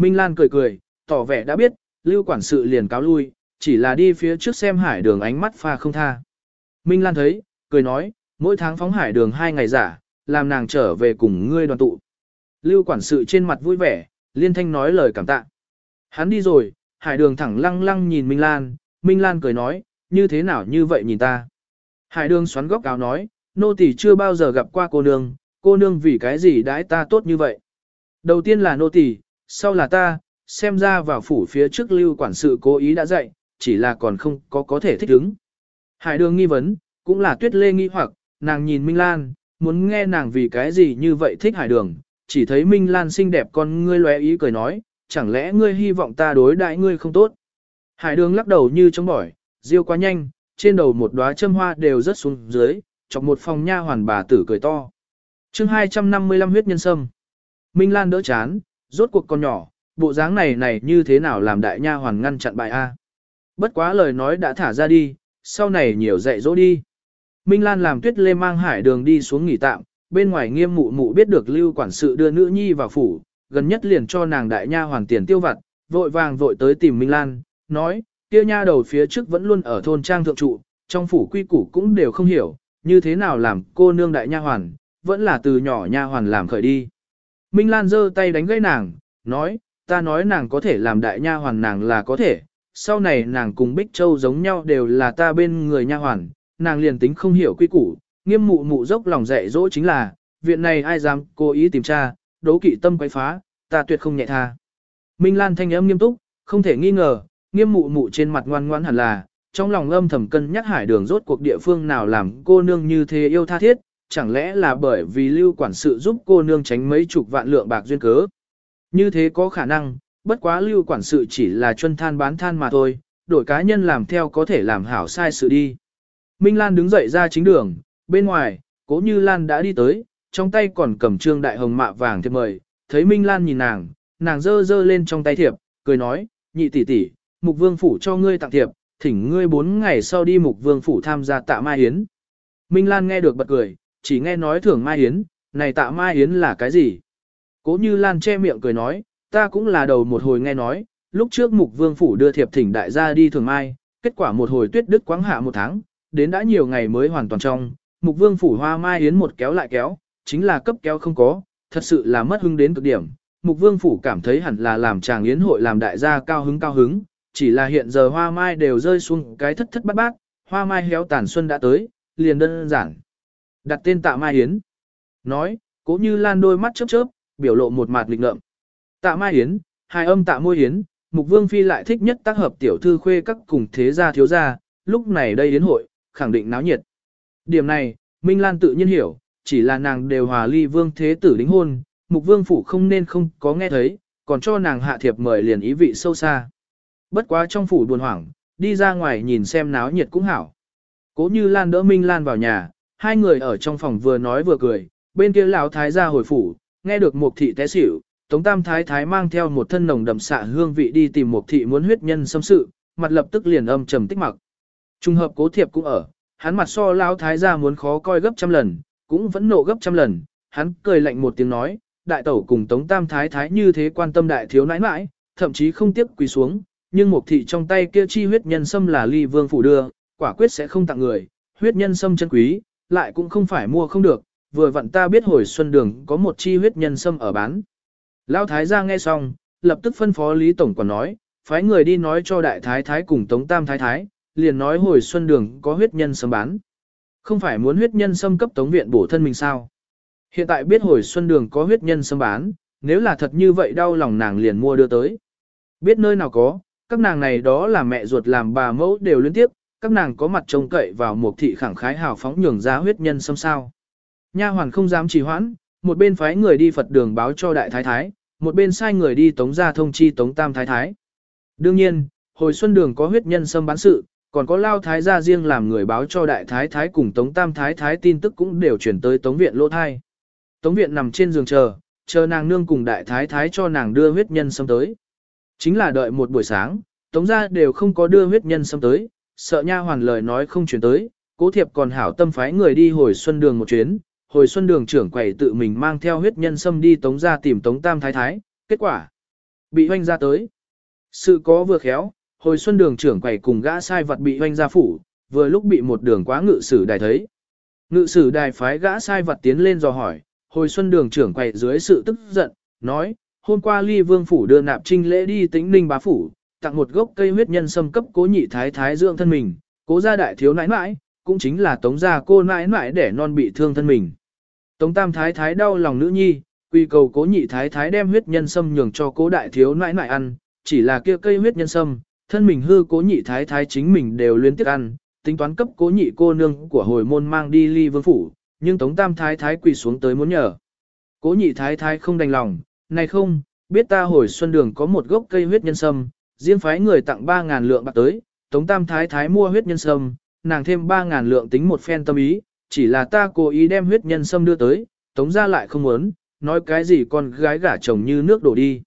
Minh Lan cười cười, tỏ vẻ đã biết, lưu quản sự liền cáo lui, chỉ là đi phía trước xem hải đường ánh mắt pha không tha. Minh Lan thấy, cười nói, mỗi tháng phóng hải đường hai ngày giả, làm nàng trở về cùng ngươi đoàn tụ. Lưu quản sự trên mặt vui vẻ, liên thanh nói lời cảm tạ. Hắn đi rồi, hải đường thẳng lăng lăng nhìn Minh Lan, Minh Lan cười nói, như thế nào như vậy nhìn ta. Hải đường xoắn góc áo nói, nô tỳ chưa bao giờ gặp qua cô nương, cô nương vì cái gì đãi ta tốt như vậy. Đầu tiên là nô tỳ, sau là ta, xem ra vào phủ phía trước lưu quản sự cố ý đã dạy, chỉ là còn không có có thể thích ứng. Hải đường nghi vấn, cũng là tuyết lê nghi hoặc, nàng nhìn Minh Lan, muốn nghe nàng vì cái gì như vậy thích hải đường, chỉ thấy Minh Lan xinh đẹp con ngươi lóe ý cười nói, chẳng lẽ ngươi hy vọng ta đối đại ngươi không tốt. Hải đường lắc đầu như chống bỏi, riêu quá nhanh, trên đầu một đóa châm hoa đều rớt xuống dưới, chọc một phòng nha hoàn bà tử cười to. chương 255 huyết nhân sâm. Minh Lan đỡ chán, rốt cuộc con nhỏ, bộ dáng này này như thế nào làm đại nha hoàn ngăn chặn bại A. Bất quá lời nói đã thả ra đi, sau này nhiều dạy dỗ đi. Minh Lan làm tuyết lê mang hải đường đi xuống nghỉ tạm, bên ngoài nghiêm mụ mụ biết được lưu quản sự đưa nữ nhi vào phủ, gần nhất liền cho nàng đại nha hoàn tiền tiêu vặt, vội vàng vội tới tìm Minh Lan, nói, kia nha đầu phía trước vẫn luôn ở thôn trang thượng trụ, trong phủ quy củ cũng đều không hiểu, như thế nào làm cô nương đại nha hoàn, vẫn là từ nhỏ nha hoàn làm khởi đi. Minh Lan giơ tay đánh gãy nàng, nói, ta nói nàng có thể làm đại nha hoàn nàng là có thể, sau này nàng cùng Bích Châu giống nhau đều là ta bên người nha hoàn, nàng liền tính không hiểu quy củ, nghiêm mụ mụ dốc lòng dạy dỗ chính là, viện này ai dám cố ý tìm tra, đấu kỵ tâm quấy phá, ta tuyệt không nhẹ tha. Minh Lan thanh âm nghiêm túc, không thể nghi ngờ, nghiêm mụ mụ trên mặt ngoan ngoãn hẳn là, trong lòng âm thầm cân nhắc hải đường rốt cuộc địa phương nào làm cô nương như thế yêu tha thiết, chẳng lẽ là bởi vì lưu quản sự giúp cô nương tránh mấy chục vạn lượng bạc duyên cớ. Như thế có khả năng, bất quá lưu quản sự chỉ là chuân than bán than mà thôi, đổi cá nhân làm theo có thể làm hảo sai sự đi. Minh Lan đứng dậy ra chính đường, bên ngoài, Cố Như Lan đã đi tới, trong tay còn cầm trương đại hồng mạ vàng thiệp mời, thấy Minh Lan nhìn nàng, nàng dơ dơ lên trong tay thiệp, cười nói, nhị tỷ tỷ, mục vương phủ cho ngươi tặng thiệp, thỉnh ngươi bốn ngày sau đi mục vương phủ tham gia tạ mai hiến. Minh Lan nghe được bật cười, chỉ nghe nói thưởng mai yến này tạ mai yến là cái gì? Cố như Lan che miệng cười nói, ta cũng là đầu một hồi nghe nói, lúc trước mục vương phủ đưa thiệp thỉnh đại gia đi thường mai, kết quả một hồi tuyết đức quáng hạ một tháng, đến đã nhiều ngày mới hoàn toàn trong, mục vương phủ hoa mai yến một kéo lại kéo, chính là cấp kéo không có, thật sự là mất hứng đến cực điểm. Mục vương phủ cảm thấy hẳn là làm chàng yến hội làm đại gia cao hứng cao hứng, chỉ là hiện giờ hoa mai đều rơi xuống cái thất thất bát bát, hoa mai héo tàn xuân đã tới, liền đơn giản. Đặt tên tạ mai Yến Nói, cố như lan đôi mắt chớp chớp, biểu lộ một mặt lịch ngợm. Tạ mai Yến hai âm tạ môi Yến mục vương phi lại thích nhất tác hợp tiểu thư khuê các cùng thế gia thiếu gia, lúc này đây đến hội, khẳng định náo nhiệt. Điểm này, Minh Lan tự nhiên hiểu, chỉ là nàng đều hòa ly vương thế tử đính hôn, mục vương phủ không nên không có nghe thấy, còn cho nàng hạ thiệp mời liền ý vị sâu xa. Bất quá trong phủ buồn hoảng, đi ra ngoài nhìn xem náo nhiệt cũng hảo. Cố như Lan đỡ Minh Lan vào nhà, hai người ở trong phòng vừa nói vừa cười, bên kia lão thái gia hồi phủ, nghe được một thị té xỉu, Tống Tam Thái Thái mang theo một thân nồng đậm xạ hương vị đi tìm một thị muốn huyết nhân xâm sự, mặt lập tức liền âm trầm tích mặc. Trung hợp cố thiệp cũng ở, hắn mặt so lão thái gia muốn khó coi gấp trăm lần, cũng vẫn nộ gấp trăm lần, hắn cười lạnh một tiếng nói, đại tẩu cùng Tống Tam Thái Thái như thế quan tâm đại thiếu nãi nãi, thậm chí không tiếc quỳ xuống, nhưng một thị trong tay kia chi huyết nhân sâm là ly vương phủ đưa, quả quyết sẽ không tặng người, huyết nhân sâm chân quý, lại cũng không phải mua không được, vừa vặn ta biết hồi xuân đường có một chi huyết nhân sâm ở bán. Lão thái gia nghe xong, lập tức phân phó Lý Tổng còn nói, phái người đi nói cho đại thái thái cùng Tống Tam thái thái, liền nói hồi xuân đường có huyết nhân sâm bán. Không phải muốn huyết nhân sâm cấp Tống viện bổ thân mình sao? Hiện tại biết hồi xuân đường có huyết nhân sâm bán, nếu là thật như vậy đau lòng nàng liền mua đưa tới. Biết nơi nào có, các nàng này đó là mẹ ruột làm bà mẫu đều liên tiếp, các nàng có mặt trông cậy vào một thị khẳng khái hào phóng nhường ra huyết nhân xâm sao. Nha hoàn không dám trì hoãn, một bên phái người đi Phật đường báo cho đại thái thái, một bên sai người đi tống ra thông chi tống tam thái thái. Đương nhiên, hồi xuân đường có huyết nhân xâm bán sự, còn có lao thái gia riêng làm người báo cho đại thái thái cùng tống tam thái thái tin tức cũng đều chuyển tới tống viện lỗ thai. Tống viện nằm trên giường chờ, chờ nàng nương cùng đại thái thái cho nàng đưa huyết nhân xâm tới. Chính là đợi một buổi sáng, tống gia đều không có đưa huyết nhân xâm tới, sợ nha hoàn lời nói không chuyển tới, cố thiệp còn hảo tâm phái người đi hồi xuân đường một chuyến, hồi xuân đường trưởng quầy tự mình mang theo huyết nhân xâm đi tống gia tìm tống tam thái thái, kết quả bị hoanh ra tới. Sự có vừa khéo, hồi xuân đường trưởng quầy cùng gã sai vật bị hoanh ra phủ, vừa lúc bị một đường quá ngự sử đài thấy. Ngự sử đài phái gã sai vật tiến lên dò hỏi, hồi xuân đường trưởng quầy dưới sự tức giận, nói, hôm qua ly vương phủ đưa nạp trinh lễ đi tĩnh ninh bá phủ, tặng một gốc cây huyết nhân sâm cấp cố nhị thái thái dưỡng thân mình, cố gia đại thiếu nãi nãi, cũng chính là tống gia cô nãi nãi để non bị thương thân mình. Tống tam thái thái đau lòng nữ nhi, quy cầu cố nhị thái thái đem huyết nhân sâm nhường cho cố đại thiếu nãi nãi ăn, chỉ là kia cây huyết nhân sâm, thân mình hư cố nhị thái thái chính mình đều liên tiếp ăn, tính toán cấp cố nhị cô nương của hồi môn mang đi ly vương phủ, nhưng tống tam thái thái quỳ xuống tới muốn nhờ. Cố nhị thái thái không đành lòng, này không, biết ta hồi xuân đường có một gốc cây huyết nhân sâm, riêng phái người tặng 3.000 lượng bạc tới, Tống Tam Thái Thái mua huyết nhân sâm, nàng thêm 3.000 lượng tính một phen tâm ý, chỉ là ta cố ý đem huyết nhân sâm đưa tới, Tống ra lại không muốn, nói cái gì con gái gả chồng như nước đổ đi.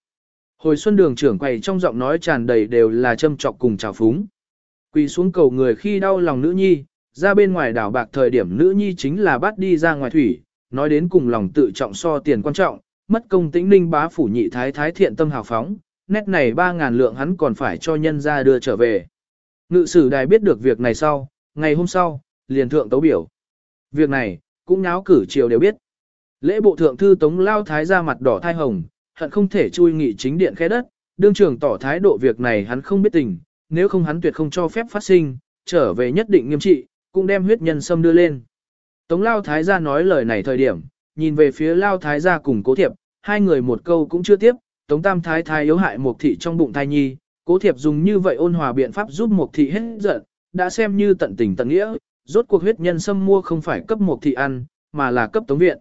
Hồi xuân đường trưởng quầy trong giọng nói tràn đầy đều là châm trọc cùng trào phúng. Quỳ xuống cầu người khi đau lòng nữ nhi, ra bên ngoài đảo bạc thời điểm nữ nhi chính là bắt đi ra ngoài thủy, nói đến cùng lòng tự trọng so tiền quan trọng, mất công tĩnh ninh bá phủ nhị thái thái thiện tâm hào phóng, nét này 3.000 lượng hắn còn phải cho nhân ra đưa trở về. Ngự sử đài biết được việc này sau, ngày hôm sau, liền thượng tấu biểu. Việc này, cũng náo cử triều đều biết. Lễ bộ thượng thư tống lao thái ra mặt đỏ thai hồng, hận không thể chui nghị chính điện khe đất, đương trưởng tỏ thái độ việc này hắn không biết tình, nếu không hắn tuyệt không cho phép phát sinh, trở về nhất định nghiêm trị, cũng đem huyết nhân sâm đưa lên. Tống lao thái gia nói lời này thời điểm, nhìn về phía lao thái gia cùng cố thiệp, hai người một câu cũng chưa tiếp, Tống Tam Thái Thái yếu hại Mục Thị trong bụng thai nhi, cố thiệp dùng như vậy ôn hòa biện pháp giúp Mục Thị hết giận, đã xem như tận tình tận nghĩa, rốt cuộc huyết nhân xâm mua không phải cấp Mục Thị ăn, mà là cấp Tống Viện.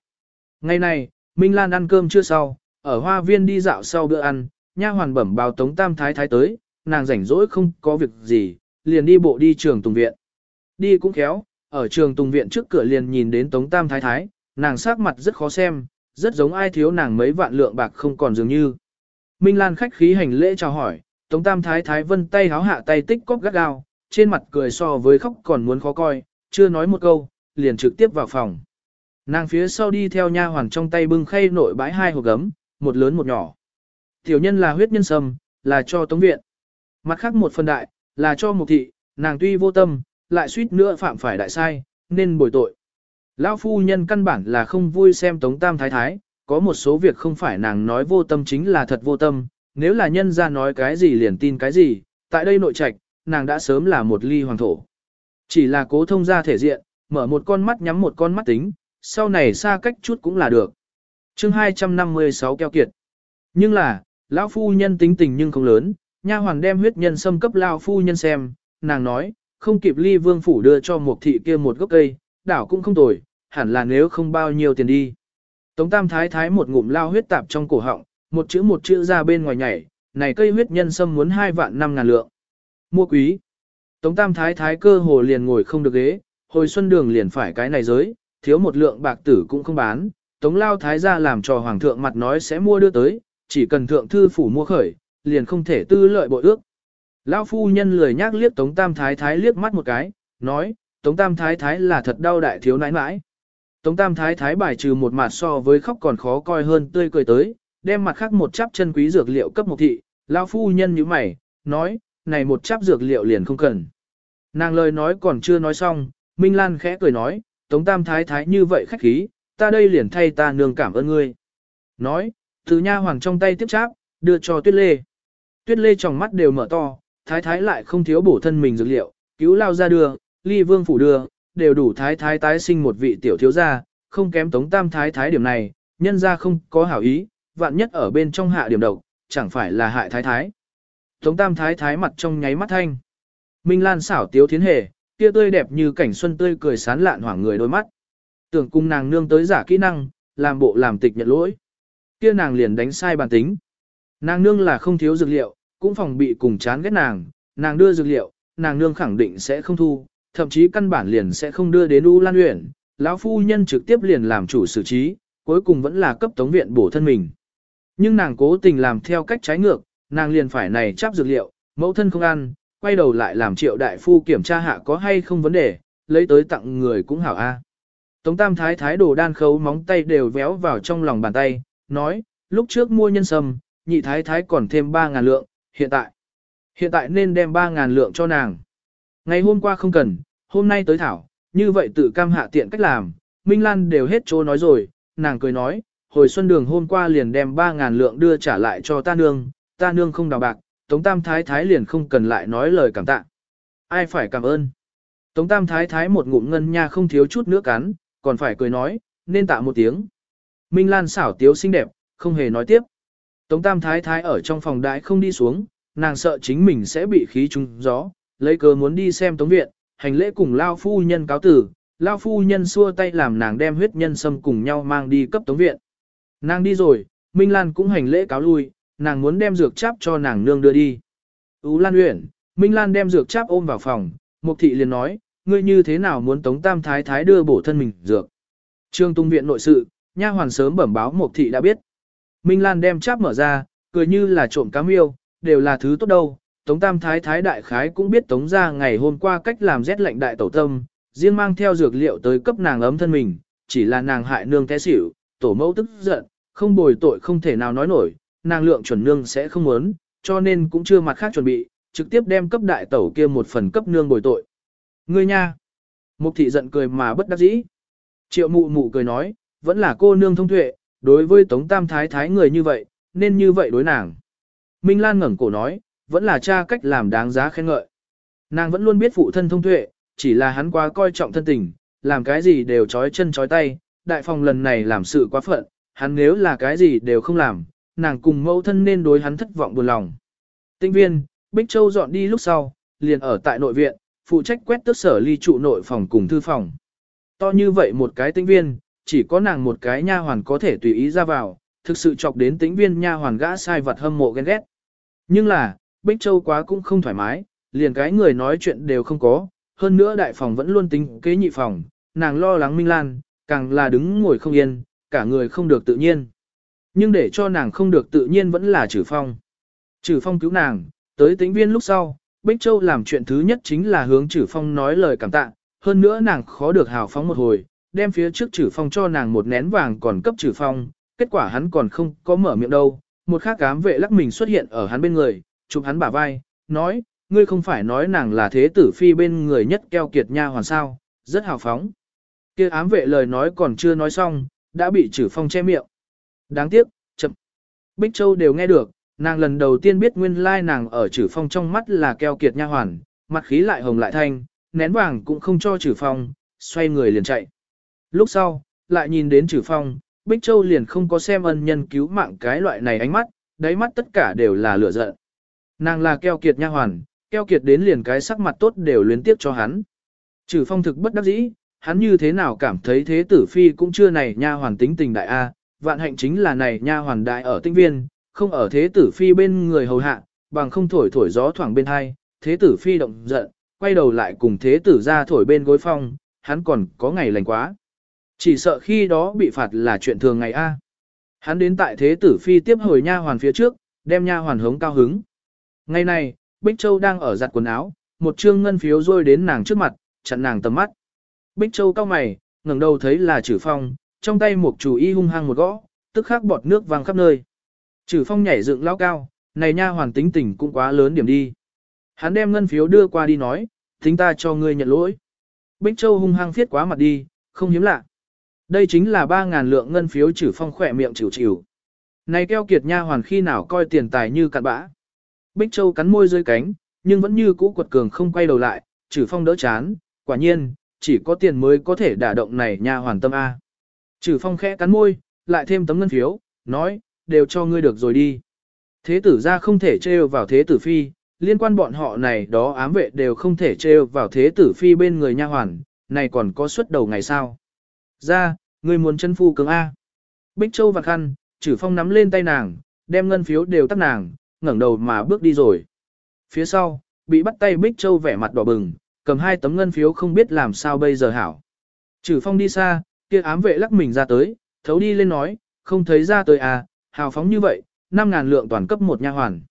Ngày này, Minh Lan ăn cơm chưa sau, ở hoa viên đi dạo sau bữa ăn, nha hoàn bẩm báo Tống Tam Thái Thái tới, nàng rảnh rỗi không có việc gì, liền đi bộ đi trường Tùng Viện. Đi cũng khéo, ở trường tùng viện trước cửa liền nhìn đến Tống Tam Thái Thái, nàng sắc mặt rất khó xem, rất giống ai thiếu nàng mấy vạn lượng bạc không còn dường như. Minh Lan khách khí hành lễ chào hỏi, Tống Tam Thái Thái vân tay háo hạ tay tích cốc gắt gao, trên mặt cười so với khóc còn muốn khó coi, chưa nói một câu, liền trực tiếp vào phòng. Nàng phía sau đi theo nha hoàn trong tay bưng khay nội bãi hai hộp gấm, một lớn một nhỏ. Tiểu nhân là huyết nhân sâm, là cho tống viện. Mặt khác một phần đại, là cho mục thị, nàng tuy vô tâm, lại suýt nữa phạm phải đại sai, nên bồi tội. Lão phu nhân căn bản là không vui xem tống tam thái thái, có một số việc không phải nàng nói vô tâm chính là thật vô tâm, nếu là nhân ra nói cái gì liền tin cái gì, tại đây nội trạch, nàng đã sớm là một ly hoàng thổ. Chỉ là cố thông ra thể diện, mở một con mắt nhắm một con mắt tính, sau này xa cách chút cũng là được. chương 256 keo kiệt. Nhưng là, lão phu nhân tính tình nhưng không lớn, nha hoàn đem huyết nhân xâm cấp lão phu nhân xem, nàng nói, không kịp ly vương phủ đưa cho một thị kia một gốc cây, đảo cũng không tồi, hẳn là nếu không bao nhiêu tiền đi. Tống tam thái thái một ngụm lao huyết tạp trong cổ họng, một chữ một chữ ra bên ngoài nhảy, này cây huyết nhân sâm muốn hai vạn năm ngàn lượng. Mua quý. Tống tam thái thái cơ hồ liền ngồi không được ghế, hồi xuân đường liền phải cái này giới, thiếu một lượng bạc tử cũng không bán. Tống lao thái ra làm cho hoàng thượng mặt nói sẽ mua đưa tới, chỉ cần thượng thư phủ mua khởi, liền không thể tư lợi bội ước. Lão phu nhân lười nhác liếc Tống Tam Thái Thái liếc mắt một cái, nói, Tống Tam Thái Thái là thật đau đại thiếu nãi nãi. Tống Tam Thái Thái bài trừ một mặt so với khóc còn khó coi hơn tươi cười tới, đem mặt khác một chắp chân quý dược liệu cấp một thị, lão phu nhân như mày, nói, này một chắp dược liệu liền không cần. Nàng lời nói còn chưa nói xong, Minh Lan khẽ cười nói, Tống Tam Thái Thái như vậy khách khí, ta đây liền thay ta nương cảm ơn ngươi. Nói, từ nha hoàng trong tay tiếp cháp, đưa cho Tuyết Lê. Tuyết Lê trong mắt đều mở to, Thái Thái lại không thiếu bổ thân mình dược liệu, cứu lao ra đưa, ly vương phủ đưa, đều đủ Thái Thái tái sinh một vị tiểu thiếu gia, không kém Tống Tam Thái Thái điểm này, nhân ra không có hảo ý, vạn nhất ở bên trong hạ điểm độc, chẳng phải là hại Thái Thái. Tống Tam Thái Thái mặt trong nháy mắt thanh. Minh Lan xảo tiếu thiến hề, kia tươi đẹp như cảnh xuân tươi cười sán lạn hoảng người đôi mắt. Tưởng cung nàng nương tới giả kỹ năng, làm bộ làm tịch nhận lỗi. Kia nàng liền đánh sai bản tính. Nàng nương là không thiếu dược liệu, cũng phòng bị cùng chán ghét nàng, nàng đưa dược liệu, nàng nương khẳng định sẽ không thu, thậm chí căn bản liền sẽ không đưa đến U Lan Uyển, lão phu nhân trực tiếp liền làm chủ xử trí, cuối cùng vẫn là cấp tống viện bổ thân mình. Nhưng nàng cố tình làm theo cách trái ngược, nàng liền phải này chắp dược liệu, mẫu thân không ăn, quay đầu lại làm triệu đại phu kiểm tra hạ có hay không vấn đề, lấy tới tặng người cũng hảo a. Tống tam thái thái đồ đan khấu móng tay đều véo vào trong lòng bàn tay, nói, lúc trước mua nhân sâm, nhị thái thái còn thêm 3.000 lượng, hiện tại. Hiện tại nên đem 3.000 lượng cho nàng. Ngày hôm qua không cần, hôm nay tới thảo, như vậy tự cam hạ tiện cách làm, Minh Lan đều hết chỗ nói rồi, nàng cười nói, hồi xuân đường hôm qua liền đem 3.000 lượng đưa trả lại cho ta nương, ta nương không đào bạc, Tống Tam Thái Thái liền không cần lại nói lời cảm tạ. Ai phải cảm ơn? Tống Tam Thái Thái một ngụm ngân nha không thiếu chút nữa cắn, còn phải cười nói, nên tạ một tiếng. Minh Lan xảo tiếu xinh đẹp, không hề nói tiếp. Tống Tam Thái Thái ở trong phòng đại không đi xuống, nàng sợ chính mình sẽ bị khí trúng gió, lấy cớ muốn đi xem Tống Viện, hành lễ cùng Lao Phu Nhân cáo tử, Lao Phu Nhân xua tay làm nàng đem huyết nhân sâm cùng nhau mang đi cấp Tống Viện. Nàng đi rồi, Minh Lan cũng hành lễ cáo lui, nàng muốn đem dược cháp cho nàng nương đưa đi. Ú Lan Uyển, Minh Lan đem dược cháp ôm vào phòng, Mục thị liền nói, ngươi như thế nào muốn Tống Tam Thái Thái đưa bổ thân mình dược. Trương Tung viện nội sự, nha hoàn sớm bẩm báo Mục thị đã biết. Minh Lan đem cháp mở ra, cười như là trộm cá miêu, đều là thứ tốt đâu. Tống Tam Thái Thái Đại Khái cũng biết Tống ra ngày hôm qua cách làm rét lạnh đại tẩu tâm, riêng mang theo dược liệu tới cấp nàng ấm thân mình, chỉ là nàng hại nương té xỉu, tổ mẫu tức giận, không bồi tội không thể nào nói nổi, nàng lượng chuẩn nương sẽ không muốn, cho nên cũng chưa mặt khác chuẩn bị, trực tiếp đem cấp đại tẩu kia một phần cấp nương bồi tội. Ngươi nha! Mục thị giận cười mà bất đắc dĩ. Triệu mụ mụ cười nói, vẫn là cô nương thông tuệ, đối với tống tam thái thái người như vậy, nên như vậy đối nàng. Minh Lan ngẩng cổ nói, vẫn là cha cách làm đáng giá khen ngợi. Nàng vẫn luôn biết phụ thân thông tuệ, chỉ là hắn quá coi trọng thân tình, làm cái gì đều trói chân trói tay, đại phòng lần này làm sự quá phận, hắn nếu là cái gì đều không làm, nàng cùng mẫu thân nên đối hắn thất vọng buồn lòng. Tinh viên, Bích Châu dọn đi lúc sau, liền ở tại nội viện, phụ trách quét tước sở ly trụ nội phòng cùng thư phòng. To như vậy một cái tinh viên, chỉ có nàng một cái nha hoàn có thể tùy ý ra vào, thực sự chọc đến tinh viên nha hoàn gã sai vật hâm mộ ghen ghét. Nhưng là, Bích Châu quá cũng không thoải mái, liền cái người nói chuyện đều không có, hơn nữa đại phòng vẫn luôn tính kế nhị phòng, nàng lo lắng Minh Lan, càng là đứng ngồi không yên, cả người không được tự nhiên. Nhưng để cho nàng không được tự nhiên vẫn là trừ phong. Trừ phong cứu nàng, tới tính viên lúc sau, Bích Châu làm chuyện thứ nhất chính là hướng trừ phong nói lời cảm tạ, hơn nữa nàng khó được hào phóng một hồi, đem phía trước trừ phong cho nàng một nén vàng còn cấp trừ phong, kết quả hắn còn không có mở miệng đâu, một khác cám vệ lắc mình xuất hiện ở hắn bên người, chụp hắn bả vai, nói, ngươi không phải nói nàng là thế tử phi bên người nhất keo kiệt nha hoàn sao, rất hào phóng. kia ám vệ lời nói còn chưa nói xong, đã bị trừ phong che miệng. Đáng tiếc, chậm. Bích Châu đều nghe được, nàng lần đầu tiên biết nguyên lai nàng ở trừ phong trong mắt là keo kiệt nha hoàn, mặt khí lại hồng lại thanh, nén vàng cũng không cho trừ phong, xoay người liền chạy. Lúc sau, lại nhìn đến trừ phong, Bích Châu liền không có xem ân nhân cứu mạng cái loại này ánh mắt, đáy mắt tất cả đều là lửa giận. Nàng là keo kiệt nha hoàn, keo kiệt đến liền cái sắc mặt tốt đều luyến tiếp cho hắn. Trừ phong thực bất đắc dĩ, hắn như thế nào cảm thấy thế tử phi cũng chưa này nha hoàn tính tình đại A, vạn hạnh chính là này nha hoàn đại ở tinh viên, không ở thế tử phi bên người hầu hạ, bằng không thổi thổi gió thoảng bên hai, thế tử phi động giận, quay đầu lại cùng thế tử ra thổi bên gối phong, hắn còn có ngày lành quá. Chỉ sợ khi đó bị phạt là chuyện thường ngày A. Hắn đến tại thế tử phi tiếp hồi nha hoàn phía trước, đem nha hoàn hống cao hứng. Ngày này, Bích Châu đang ở giặt quần áo, một trương ngân phiếu rơi đến nàng trước mặt, chặn nàng tầm mắt. Bích Châu cao mày, ngẩng đầu thấy là Trử Phong, trong tay một chủ y hung hăng một gõ, tức khắc bọt nước văng khắp nơi. Trử Phong nhảy dựng lao cao, này nha hoàn tính tình cũng quá lớn điểm đi. Hắn đem ngân phiếu đưa qua đi nói, tính ta cho ngươi nhận lỗi. Bích Châu hung hăng phiết quá mặt đi, không hiếm lạ. Đây chính là 3.000 lượng ngân phiếu Trử Phong khỏe miệng chịu chịu. Này keo kiệt nha hoàn khi nào coi tiền tài như cặn bã. Bích Châu cắn môi dưới cánh, nhưng vẫn như cũ quật cường không quay đầu lại, trừ Phong đỡ chán, quả nhiên, chỉ có tiền mới có thể đả động này nha hoàn tâm A. Trừ phong khẽ cắn môi, lại thêm tấm ngân phiếu, nói, đều cho ngươi được rồi đi. Thế tử ra không thể trêu vào thế tử phi, liên quan bọn họ này đó ám vệ đều không thể trêu vào thế tử phi bên người nha hoàn, này còn có suất đầu ngày sao. Ra, ngươi muốn chân phu cường A. Bích Châu và khăn, trừ phong nắm lên tay nàng, đem ngân phiếu đều tắt nàng, ngẩng đầu mà bước đi rồi. Phía sau, bị bắt tay Bích Châu vẻ mặt đỏ bừng, cầm hai tấm ngân phiếu không biết làm sao bây giờ hảo. Trừ phong đi xa, kia ám vệ lắc mình ra tới, thấu đi lên nói, không thấy ra tới à, hào phóng như vậy, 5.000 lượng toàn cấp một nha hoàn.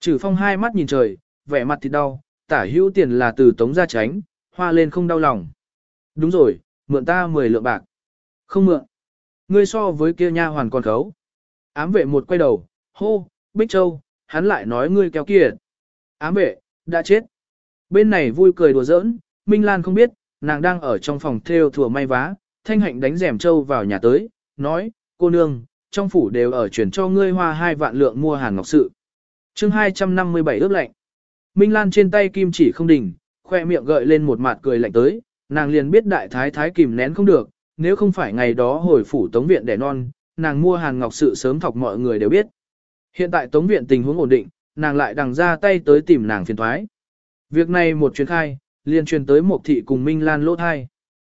Trừ phong hai mắt nhìn trời, vẻ mặt thì đau, tả hữu tiền là từ tống ra tránh, hoa lên không đau lòng. Đúng rồi, mượn ta 10 lượng bạc. Không mượn. Ngươi so với kia nha hoàn còn khấu. Ám vệ một quay đầu, hô, Bích Châu, hắn lại nói ngươi kéo kia. Ám vệ, đã chết. Bên này vui cười đùa giỡn, Minh Lan không biết, nàng đang ở trong phòng theo thừa may vá, thanh hạnh đánh rèm châu vào nhà tới, nói, cô nương, trong phủ đều ở chuyển cho ngươi hoa hai vạn lượng mua hàng ngọc sự. chương 257 ước lạnh. Minh Lan trên tay kim chỉ không đỉnh, khoe miệng gợi lên một mặt cười lạnh tới, nàng liền biết đại thái thái kìm nén không được, nếu không phải ngày đó hồi phủ tống viện đẻ non, nàng mua hàng ngọc sự sớm thọc mọi người đều biết. Hiện tại tống viện tình huống ổn định, nàng lại đằng ra tay tới tìm nàng phiền thoái. Việc này một chuyến khai, liền truyền tới một thị cùng Minh Lan lỗ thai.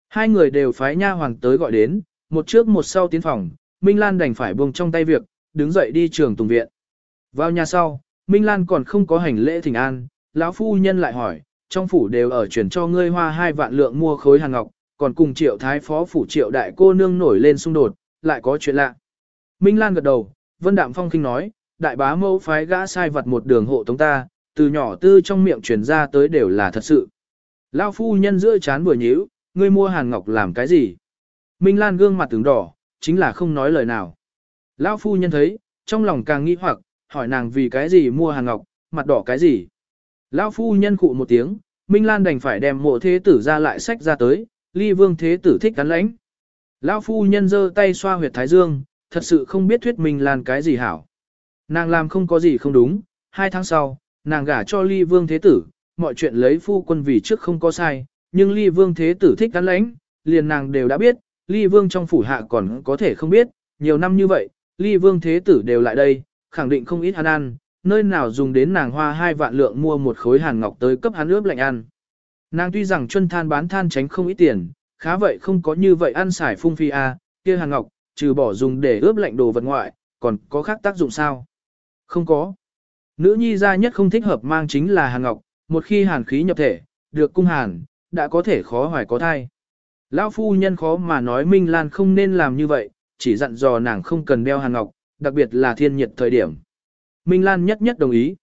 Hai người đều phái nha hoàng tới gọi đến, một trước một sau tiến phòng, Minh Lan đành phải buông trong tay việc, đứng dậy đi trường tùng viện. Vào nhà sau, Minh Lan còn không có hành lễ thỉnh an, lão phu nhân lại hỏi, trong phủ đều ở chuyển cho ngươi hoa hai vạn lượng mua khối hàng ngọc, còn cùng triệu thái phó phủ triệu đại cô nương nổi lên xung đột, lại có chuyện lạ. Minh Lan gật đầu, Vân Đạm Phong kinh nói, đại bá mẫu phái gã sai vật một đường hộ tống ta, từ nhỏ tư trong miệng truyền ra tới đều là thật sự. Lao phu nhân giữa chán vừa nhíu, ngươi mua hàn ngọc làm cái gì? Minh Lan gương mặt tướng đỏ, chính là không nói lời nào. Lão phu nhân thấy, trong lòng càng nghi hoặc, hỏi nàng vì cái gì mua hàn ngọc, mặt đỏ cái gì? Lão phu nhân cụ một tiếng, Minh Lan đành phải đem mộ thế tử ra lại sách ra tới, ly vương thế tử thích cắn lãnh. Lão phu nhân giơ tay xoa huyệt thái dương, thật sự không biết thuyết Minh Lan cái gì hảo. Nàng làm không có gì không đúng, hai tháng sau, nàng gả cho ly vương thế tử, mọi chuyện lấy phu quân vì trước không có sai, nhưng ly vương thế tử thích cắn lãnh, liền nàng đều đã biết, ly vương trong phủ hạ còn có thể không biết, nhiều năm như vậy, ly vương thế tử đều lại đây, khẳng định không ít hắn ăn, nơi nào dùng đến nàng hoa hai vạn lượng mua một khối hàn ngọc tới cấp hắn ướp lạnh ăn. Nàng tuy rằng chân than bán than tránh không ít tiền, khá vậy không có như vậy ăn xài phung phi a, kia hàn ngọc, trừ bỏ dùng để ướp lạnh đồ vật ngoại, còn có khác tác dụng sao? Không có. Nữ nhi gia nhất không thích hợp mang chính là hàn ngọc, một khi hàn khí nhập thể, được cung hàn, đã có thể khó hoài có thai. Lão phu nhân khó mà nói Minh Lan không nên làm như vậy, chỉ dặn dò nàng không cần đeo hàng ngọc, đặc biệt là thiên nhiệt thời điểm. Minh Lan nhất nhất đồng ý.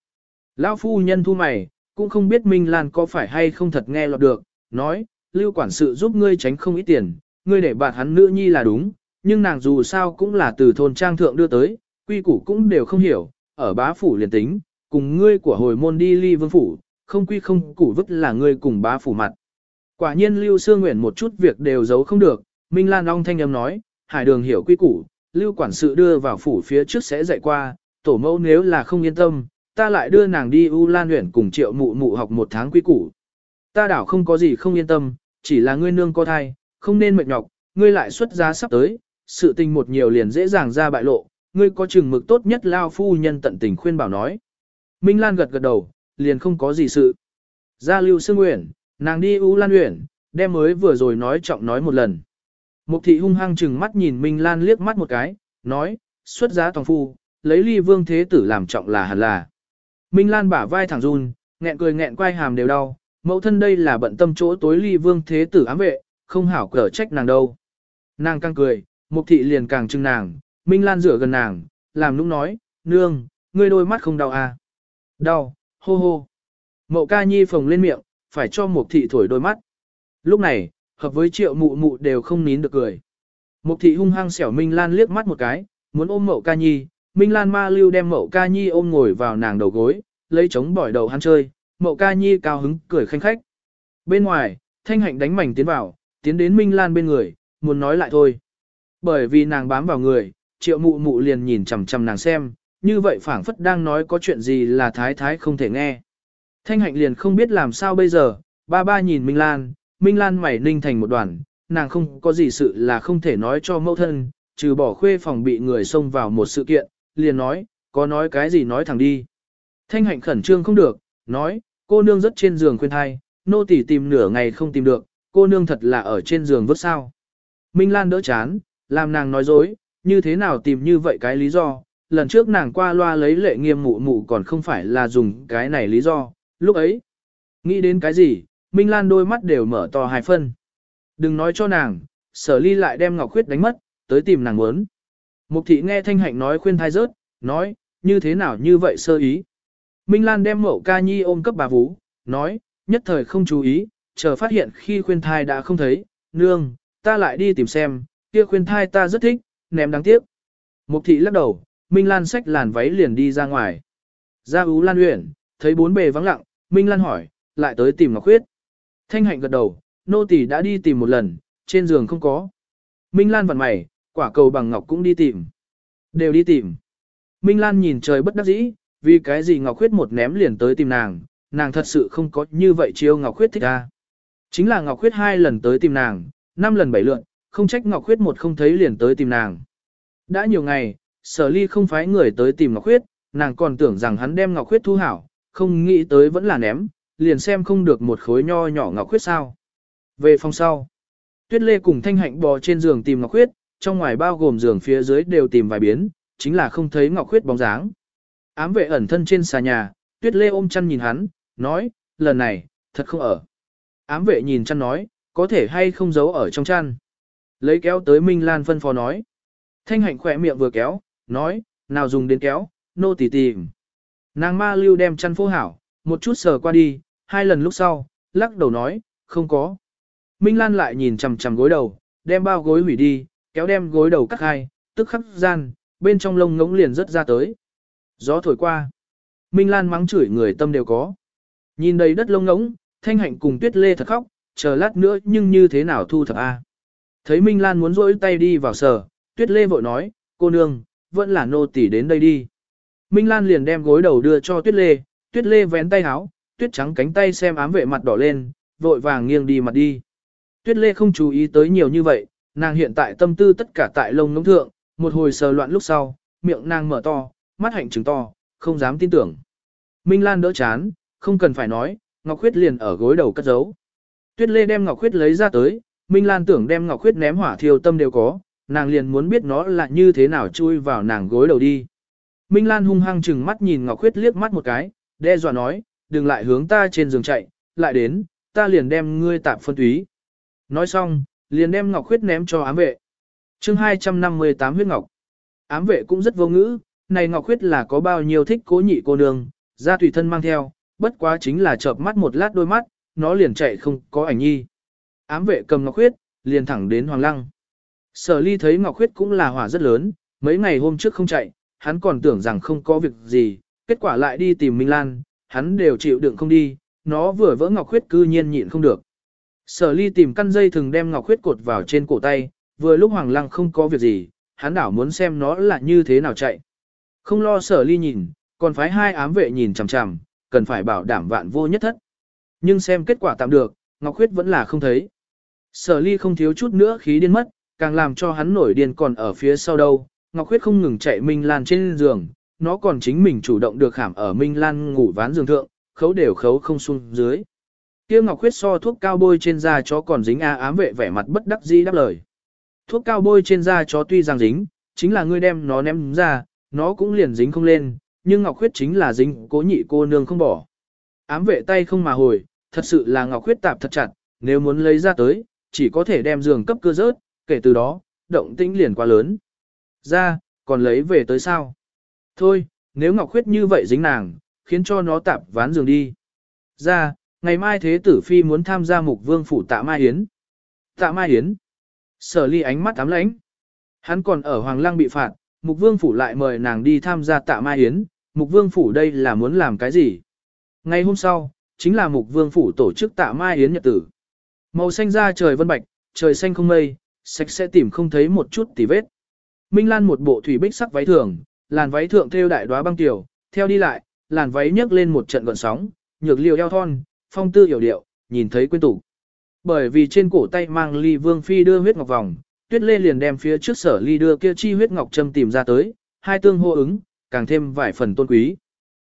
Lão phu nhân thu mày, cũng không biết Minh Lan có phải hay không thật nghe lọt được, nói, lưu quản sự giúp ngươi tránh không ít tiền, ngươi để bạt hắn nữ nhi là đúng, nhưng nàng dù sao cũng là từ thôn trang thượng đưa tới, quy củ cũng đều không hiểu, ở bá phủ liền tính, cùng ngươi của hồi môn đi ly vương phủ, không quy không củ vứt là ngươi cùng bá phủ mặt. Quả nhiên Lưu Sương Nguyện một chút việc đều giấu không được, Minh Lan Long thanh âm nói, hải đường hiểu quy củ, Lưu quản sự đưa vào phủ phía trước sẽ dạy qua, tổ mẫu nếu là không yên tâm, ta lại đưa nàng đi U Lan Nguyễn cùng triệu mụ mụ học một tháng quy củ. Ta đảo không có gì không yên tâm, chỉ là ngươi nương có thai, không nên mệt nhọc, ngươi lại xuất giá sắp tới, sự tình một nhiều liền dễ dàng ra bại lộ, ngươi có chừng mực tốt nhất lao phu nhân tận tình khuyên bảo nói. Minh Lan gật gật đầu, liền không có gì sự. Ra lưu sương nguyện, nàng đi U Lan huyện, đem mới vừa rồi nói trọng nói một lần. Mục thị hung hăng chừng mắt nhìn Minh Lan liếc mắt một cái, nói, xuất giá toàn phu, lấy ly vương thế tử làm trọng là hẳn là. Minh Lan bả vai thẳng run, nghẹn cười nghẹn quay hàm đều đau, mẫu thân đây là bận tâm chỗ tối ly vương thế tử ám vệ, không hảo cỡ trách nàng đâu. Nàng càng cười, mục thị liền càng trưng nàng, Minh Lan rửa gần nàng, làm nũng nói, nương, ngươi đôi mắt không đau à. Đau, hô hô. Mậu ca nhi phồng lên miệng, phải cho mục thị thổi đôi mắt. Lúc này, hợp với triệu mụ mụ đều không nín được cười. Mục thị hung hăng xẻo Minh Lan liếc mắt một cái, muốn ôm mậu ca nhi, Minh Lan ma lưu đem mậu ca nhi ôm ngồi vào nàng đầu gối, lấy trống bỏi đầu hắn chơi, mậu ca nhi cao hứng cười khanh khách. Bên ngoài, thanh hạnh đánh mảnh tiến vào, tiến đến Minh Lan bên người, muốn nói lại thôi. Bởi vì nàng bám vào người, triệu mụ mụ liền nhìn chằm chằm nàng xem, như vậy phảng phất đang nói có chuyện gì là thái thái không thể nghe. Thanh hạnh liền không biết làm sao bây giờ, ba ba nhìn Minh Lan, Minh Lan mày ninh thành một đoàn, nàng không có gì sự là không thể nói cho mẫu thân, trừ bỏ khuê phòng bị người xông vào một sự kiện, liền nói, có nói cái gì nói thẳng đi. Thanh hạnh khẩn trương không được, nói, cô nương rất trên giường khuyên thai, nô tỳ tìm nửa ngày không tìm được, cô nương thật là ở trên giường vứt sao. Minh Lan đỡ chán, làm nàng nói dối, như thế nào tìm như vậy cái lý do, lần trước nàng qua loa lấy lệ nghiêm mụ mụ còn không phải là dùng cái này lý do, lúc ấy, nghĩ đến cái gì, Minh Lan đôi mắt đều mở to hai phân. Đừng nói cho nàng, sở ly lại đem Ngọc Khuyết đánh mất, tới tìm nàng muốn. Mục thị nghe Thanh Hạnh nói khuyên thai rớt, nói, như thế nào như vậy sơ ý. Minh Lan đem mẫu ca nhi ôm cấp bà vũ, nói, nhất thời không chú ý, chờ phát hiện khi khuyên thai đã không thấy, nương, ta lại đi tìm xem, kia khuyên thai ta rất thích, ném đáng tiếc. Mục thị lắc đầu, Minh Lan xách làn váy liền đi ra ngoài. Ra Ú Lan Uyển, thấy bốn bề vắng lặng, Minh Lan hỏi, lại tới tìm Ngọc Khuyết. Thanh hạnh gật đầu, nô tỳ đã đi tìm một lần, trên giường không có. Minh Lan vặn mày, quả cầu bằng ngọc cũng đi tìm. Đều đi tìm. Minh Lan nhìn trời bất đắc dĩ, vì cái gì Ngọc Khuyết một ném liền tới tìm nàng, nàng thật sự không có như vậy chiêu Ngọc Khuyết thích ra. Chính là Ngọc Khuyết hai lần tới tìm nàng, năm lần bảy lượn, không trách Ngọc Khuyết một không thấy liền tới tìm nàng. Đã nhiều ngày, sở ly không phái người tới tìm Ngọc Khuyết, nàng còn tưởng rằng hắn đem Ngọc Khuyết thu hảo, không nghĩ tới vẫn là ném, liền xem không được một khối nho nhỏ Ngọc Khuyết sao. Về phòng sau, Tuyết Lê cùng Thanh Hạnh bò trên giường tìm Ngọc Khuyết, trong ngoài bao gồm giường phía dưới đều tìm vài biến, chính là không thấy Ngọc Khuyết bóng dáng. Ám vệ ẩn thân trên xà nhà, Tuyết Lê ôm chăn nhìn hắn, nói, lần này, thật không ở. Ám vệ nhìn chăn nói, có thể hay không giấu ở trong chăn. Lấy kéo tới Minh Lan phân phó nói. Thanh hạnh khỏe miệng vừa kéo, nói, nào dùng đến kéo, nô tỳ tìm. Nàng ma lưu đem chăn phô hảo, một chút sờ qua đi, hai lần lúc sau, lắc đầu nói, không có. Minh Lan lại nhìn chằm chằm gối đầu, đem bao gối hủy đi, kéo đem gối đầu cắt hai, tức khắc gian, bên trong lông ngỗng liền rớt ra tới. Gió thổi qua. Minh Lan mắng chửi người tâm đều có. Nhìn đầy đất lông ngỗng, thanh hạnh cùng tuyết lê thật khóc, chờ lát nữa nhưng như thế nào thu thập a? Thấy Minh Lan muốn rỗi tay đi vào sờ, tuyết lê vội nói, cô nương, vẫn là nô tỳ đến đây đi. Minh Lan liền đem gối đầu đưa cho tuyết lê, tuyết lê vén tay háo, tuyết trắng cánh tay xem ám vệ mặt đỏ lên, vội vàng nghiêng đi mặt đi. Tuyết lê không chú ý tới nhiều như vậy, nàng hiện tại tâm tư tất cả tại lông ngỗng thượng, một hồi sờ loạn lúc sau, miệng nàng mở to, mắt hạnh trừng to, không dám tin tưởng. Minh Lan đỡ chán, không cần phải nói, Ngọc Khuyết liền ở gối đầu cất giấu. Tuyết Lê đem Ngọc Khuyết lấy ra tới, Minh Lan tưởng đem Ngọc Khuyết ném hỏa thiêu tâm đều có, nàng liền muốn biết nó là như thế nào chui vào nàng gối đầu đi. Minh Lan hung hăng chừng mắt nhìn Ngọc Khuyết liếc mắt một cái, đe dọa nói, đừng lại hướng ta trên giường chạy, lại đến, ta liền đem ngươi tạp phân túy. Nói xong, liền đem ngọc khuyết ném cho ám vệ. chương 258 huyết ngọc. Ám vệ cũng rất vô ngữ, này ngọc khuyết là có bao nhiêu thích cố nhị cô nương, ra tùy thân mang theo, bất quá chính là chợp mắt một lát đôi mắt, nó liền chạy không có ảnh nhi. Ám vệ cầm ngọc khuyết, liền thẳng đến hoàng lăng. Sở ly thấy ngọc khuyết cũng là hỏa rất lớn, mấy ngày hôm trước không chạy, hắn còn tưởng rằng không có việc gì, kết quả lại đi tìm Minh Lan, hắn đều chịu đựng không đi, nó vừa vỡ ngọc khuyết cư nhiên nhịn không được. Sở ly tìm căn dây thường đem ngọc khuyết cột vào trên cổ tay, vừa lúc hoàng lăng không có việc gì, hắn đảo muốn xem nó là như thế nào chạy. Không lo sở ly nhìn, còn phái hai ám vệ nhìn chằm chằm, cần phải bảo đảm vạn vô nhất thất. Nhưng xem kết quả tạm được, ngọc khuyết vẫn là không thấy. Sở ly không thiếu chút nữa khí điên mất, càng làm cho hắn nổi điên còn ở phía sau đâu. Ngọc khuyết không ngừng chạy Minh Lan trên giường, nó còn chính mình chủ động được khảm ở Minh Lan ngủ ván giường thượng, khấu đều khấu không xuống dưới. Kia Ngọc Khuyết so thuốc cao bôi trên da chó còn dính a ám vệ vẻ mặt bất đắc dĩ đáp lời. Thuốc cao bôi trên da chó tuy rằng dính, chính là ngươi đem nó ném ra, nó cũng liền dính không lên, nhưng Ngọc Khuyết chính là dính cố nhị cô nương không bỏ. Ám vệ tay không mà hồi, thật sự là Ngọc Khuyết tạp thật chặt, nếu muốn lấy ra tới, chỉ có thể đem giường cấp cơ rớt, kể từ đó, động tĩnh liền quá lớn. Ra, còn lấy về tới sao? Thôi, nếu Ngọc Khuyết như vậy dính nàng, khiến cho nó tạp ván giường đi. Ra, ngày mai thế tử phi muốn tham gia mục vương phủ tạ mai hiến. Tạ mai hiến. Sở ly ánh mắt ám lãnh. Hắn còn ở Hoàng Lăng bị phạt, mục vương phủ lại mời nàng đi tham gia tạ mai hiến. Mục vương phủ đây là muốn làm cái gì? Ngày hôm sau, chính là mục vương phủ tổ chức tạ mai hiến nhật tử. Màu xanh da trời vân bạch, trời xanh không mây, sạch sẽ tìm không thấy một chút tì vết. Minh Lan một bộ thủy bích sắc váy thường, làn váy thượng thêu đại đóa băng tiểu, theo đi lại, làn váy nhấc lên một trận gợn sóng, nhược liều eo thon, phong tư hiểu điệu, nhìn thấy quên tủ. Bởi vì trên cổ tay mang ly vương phi đưa huyết ngọc vòng, tuyết lê liền đem phía trước sở ly đưa kia chi huyết ngọc châm tìm ra tới, hai tương hô ứng, càng thêm vài phần tôn quý.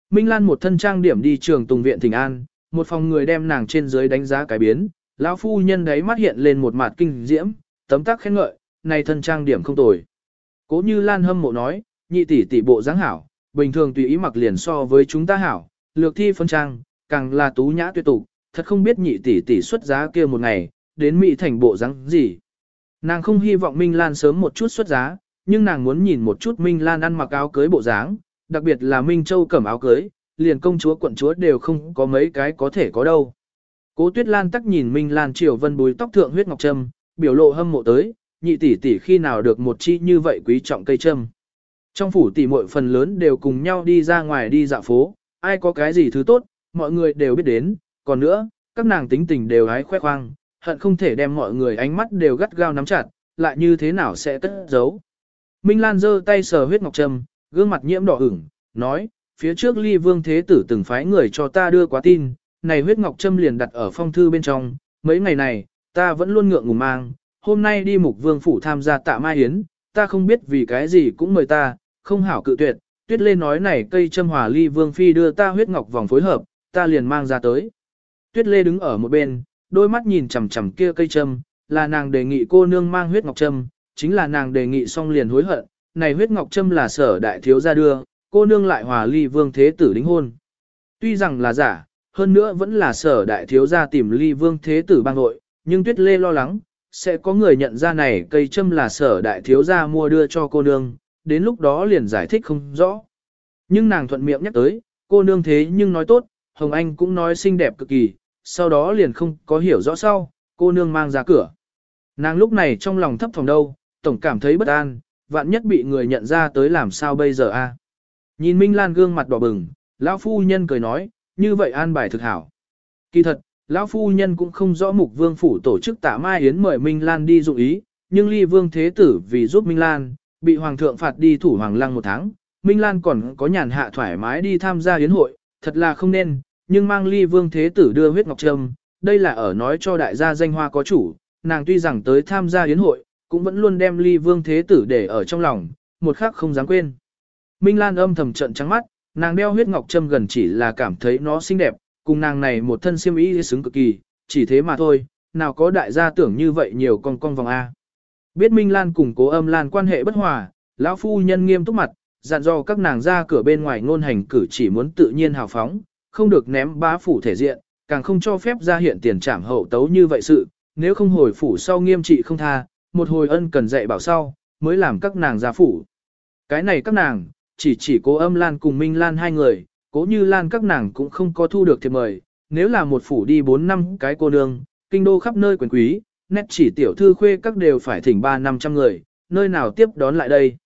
Minh Lan một thân trang điểm đi trường tùng viện Thịnh an, một phòng người đem nàng trên dưới đánh giá cái biến, lão phu nhân đấy mắt hiện lên một mặt kinh diễm, tấm tắc khen ngợi, này thân trang điểm không tồi. Cố như Lan hâm mộ nói, nhị tỷ tỷ bộ dáng hảo, bình thường tùy ý mặc liền so với chúng ta hảo, lược thi phân trang, càng là tú nhã tuyệt tục, thật không biết nhị tỷ tỷ xuất giá kia một ngày, đến Mỹ thành bộ dáng gì. Nàng không hy vọng Minh Lan sớm một chút xuất giá, nhưng nàng muốn nhìn một chút Minh Lan ăn mặc áo cưới bộ dáng, đặc biệt là Minh Châu cẩm áo cưới, liền công chúa quận chúa đều không có mấy cái có thể có đâu. Cố Tuyết Lan tắc nhìn Minh Lan triều vân bùi tóc thượng huyết ngọc trâm, biểu lộ hâm mộ tới, nhị tỷ tỷ khi nào được một chi như vậy quý trọng cây trâm. Trong phủ tỷ muội phần lớn đều cùng nhau đi ra ngoài đi dạo phố, ai có cái gì thứ tốt, mọi người đều biết đến, còn nữa, các nàng tính tình đều hái khoe khoang, hận không thể đem mọi người ánh mắt đều gắt gao nắm chặt, lại như thế nào sẽ cất giấu. Minh Lan giơ tay sờ huyết ngọc trâm, gương mặt nhiễm đỏ ửng, nói, phía trước ly vương thế tử từng phái người cho ta đưa quá tin, này huyết ngọc trâm liền đặt ở phong thư bên trong, mấy ngày này, ta vẫn luôn ngượng ngùng mang, hôm nay đi mục vương phủ tham gia tạ mai yến, ta không biết vì cái gì cũng mời ta, không hảo cự tuyệt, tuyết lê nói này cây châm hòa ly vương phi đưa ta huyết ngọc vòng phối hợp, ta liền mang ra tới. Tuyết lê đứng ở một bên, đôi mắt nhìn chằm chằm kia cây châm, là nàng đề nghị cô nương mang huyết ngọc châm, chính là nàng đề nghị xong liền hối hận, này huyết ngọc châm là sở đại thiếu gia đưa, cô nương lại hòa ly vương thế tử đính hôn. Tuy rằng là giả, hơn nữa vẫn là sở đại thiếu gia tìm ly vương thế tử bang nội, nhưng tuyết lê lo lắng, sẽ có người nhận ra này cây châm là sở đại thiếu gia mua đưa cho cô nương, đến lúc đó liền giải thích không rõ. Nhưng nàng thuận miệng nhắc tới, cô nương thế nhưng nói tốt, Hồng Anh cũng nói xinh đẹp cực kỳ, sau đó liền không có hiểu rõ sau, cô nương mang ra cửa. Nàng lúc này trong lòng thấp phòng đâu, tổng cảm thấy bất an, vạn nhất bị người nhận ra tới làm sao bây giờ a? Nhìn Minh Lan gương mặt đỏ bừng, lão phu nhân cười nói, như vậy an bài thực hảo. Kỳ thật, lão phu nhân cũng không rõ mục vương phủ tổ chức tạ mai yến mời Minh Lan đi dụng ý, nhưng ly vương thế tử vì giúp Minh Lan, bị hoàng thượng phạt đi thủ hoàng lăng một tháng, Minh Lan còn có nhàn hạ thoải mái đi tham gia yến hội, thật là không nên, nhưng mang ly vương thế tử đưa huyết ngọc trâm, đây là ở nói cho đại gia danh hoa có chủ, nàng tuy rằng tới tham gia yến hội, cũng vẫn luôn đem ly vương thế tử để ở trong lòng, một khắc không dám quên. Minh Lan âm thầm trận trắng mắt, nàng đeo huyết ngọc trâm gần chỉ là cảm thấy nó xinh đẹp, cùng nàng này một thân xiêm y xứng cực kỳ, chỉ thế mà thôi, nào có đại gia tưởng như vậy nhiều con con vòng A. Biết Minh Lan cùng cố âm Lan quan hệ bất hòa, lão phu nhân nghiêm túc mặt, dặn dò các nàng ra cửa bên ngoài ngôn hành cử chỉ muốn tự nhiên hào phóng, không được ném bá phủ thể diện, càng không cho phép ra hiện tiền trảm hậu tấu như vậy sự, nếu không hồi phủ sau nghiêm trị không tha, một hồi ân cần dạy bảo sau, mới làm các nàng ra phủ. Cái này các nàng, chỉ chỉ cố âm lan cùng Minh Lan hai người, cố như Lan các nàng cũng không có thu được thiệp mời, nếu là một phủ đi bốn năm cái cô nương, kinh đô khắp nơi quyền quý, nét chỉ tiểu thư khuê các đều phải thỉnh ba năm trăm người, nơi nào tiếp đón lại đây.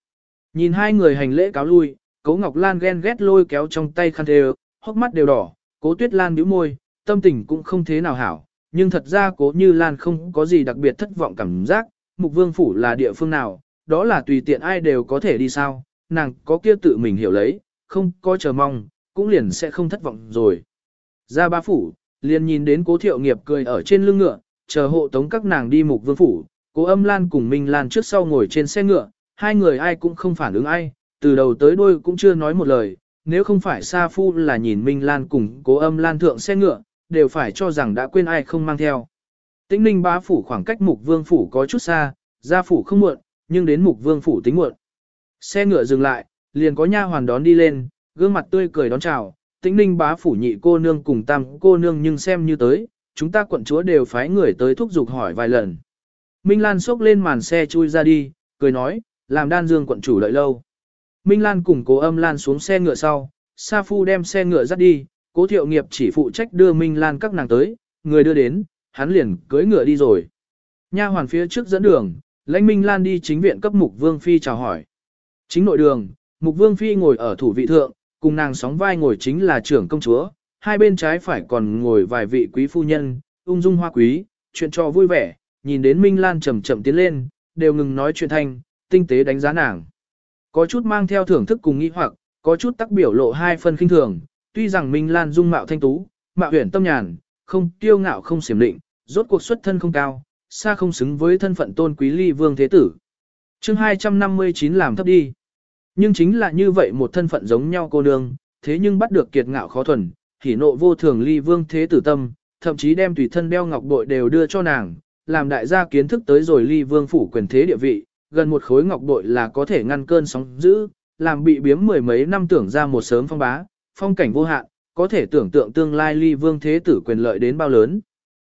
Nhìn hai người hành lễ cáo lui, cố Ngọc Lan ghen ghét lôi kéo trong tay khăn thề, hốc mắt đều đỏ, cố Tuyết Lan nhíu môi, tâm tình cũng không thế nào hảo, nhưng thật ra cố như Lan không có gì đặc biệt thất vọng cảm giác, mục vương phủ là địa phương nào, đó là tùy tiện ai đều có thể đi sao, nàng có kia tự mình hiểu lấy, không có chờ mong, cũng liền sẽ không thất vọng rồi. Ra ba phủ, liền nhìn đến cố thiệu nghiệp cười ở trên lưng ngựa, chờ hộ tống các nàng đi mục vương phủ, cố âm lan cùng Minh Lan trước sau ngồi trên xe ngựa, hai người ai cũng không phản ứng ai, từ đầu tới đuôi cũng chưa nói một lời, nếu không phải Sa Phu là nhìn Minh Lan cùng cố âm lan thượng xe ngựa, đều phải cho rằng đã quên ai không mang theo. Tĩnh ninh bá phủ khoảng cách mục vương phủ có chút xa, gia phủ không muộn, nhưng đến mục vương phủ tính muộn. Xe ngựa dừng lại, liền có nha hoàn đón đi lên, gương mặt tươi cười đón chào, tĩnh ninh bá phủ nhị cô nương cùng tam cô nương nhưng xem như tới, chúng ta quận chúa đều phái người tới thúc giục hỏi vài lần. Minh Lan xốc lên màn xe chui ra đi, cười nói, làm đan dương quận chủ đợi lâu. Minh Lan cùng cố âm Lan xuống xe ngựa sau, Sa Phu đem xe ngựa dắt đi, cố thiệu nghiệp chỉ phụ trách đưa Minh Lan các nàng tới, người đưa đến, hắn liền cưới ngựa đi rồi. Nha hoàn phía trước dẫn đường, lãnh Minh Lan đi chính viện cấp Mục Vương Phi chào hỏi. Chính nội đường, Mục Vương Phi ngồi ở thủ vị thượng, cùng nàng sóng vai ngồi chính là trưởng công chúa, hai bên trái phải còn ngồi vài vị quý phu nhân, ung dung hoa quý, chuyện trò vui vẻ, nhìn đến Minh Lan chậm chậm tiến lên, đều ngừng nói chuyện thanh, tinh tế đánh giá nàng. Có chút mang theo thưởng thức cùng nghi hoặc, có chút tắc biểu lộ hai phần kinh thường, tuy rằng Minh Lan dung mạo thanh tú, mạo huyền tâm nhàn, không kiêu ngạo không xiểm định, rốt cuộc xuất thân không cao, xa không xứng với thân phận tôn quý ly vương thế tử chương 259 làm thấp đi. Nhưng chính là như vậy một thân phận giống nhau cô nương, thế nhưng bắt được kiệt ngạo khó thuần, hỉ nộ vô thường ly vương thế tử tâm, thậm chí đem tùy thân đeo ngọc bội đều đưa cho nàng, làm đại gia kiến thức tới rồi ly vương phủ quyền thế địa vị, gần một khối ngọc bội là có thể ngăn cơn sóng dữ, làm bị biếm mười mấy năm tưởng ra một sớm phong bá, phong cảnh vô hạn, có thể tưởng tượng tương lai ly vương thế tử quyền lợi đến bao lớn.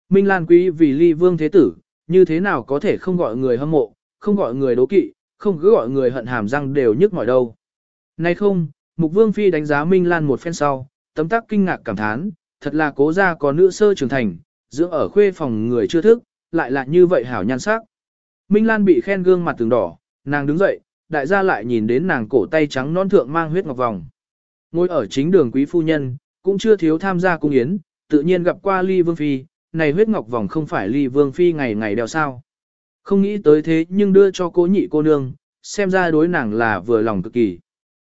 Minh Lan quý vì ly vương thế tử, như thế nào có thể không gọi người hâm mộ, không gọi người đố kỵ, không cứ gọi người hận hàm răng đều nhức mỏi đâu. Nay không, Mục Vương Phi đánh giá Minh Lan một phen sau, tấm tắc kinh ngạc cảm thán, thật là cố gia có nữ sơ trưởng thành, dưỡng ở khuê phòng người chưa thức, lại là như vậy hảo nhan sắc. Minh Lan bị khen gương mặt từng đỏ, nàng đứng dậy, đại gia lại nhìn đến nàng cổ tay trắng non thượng mang huyết ngọc vòng. Ngồi ở chính đường quý phu nhân, cũng chưa thiếu tham gia cung yến, tự nhiên gặp qua ly vương phi, này huyết ngọc vòng không phải ly vương phi ngày ngày đeo sao. Không nghĩ tới thế nhưng đưa cho cố nhị cô nương, xem ra đối nàng là vừa lòng cực kỳ.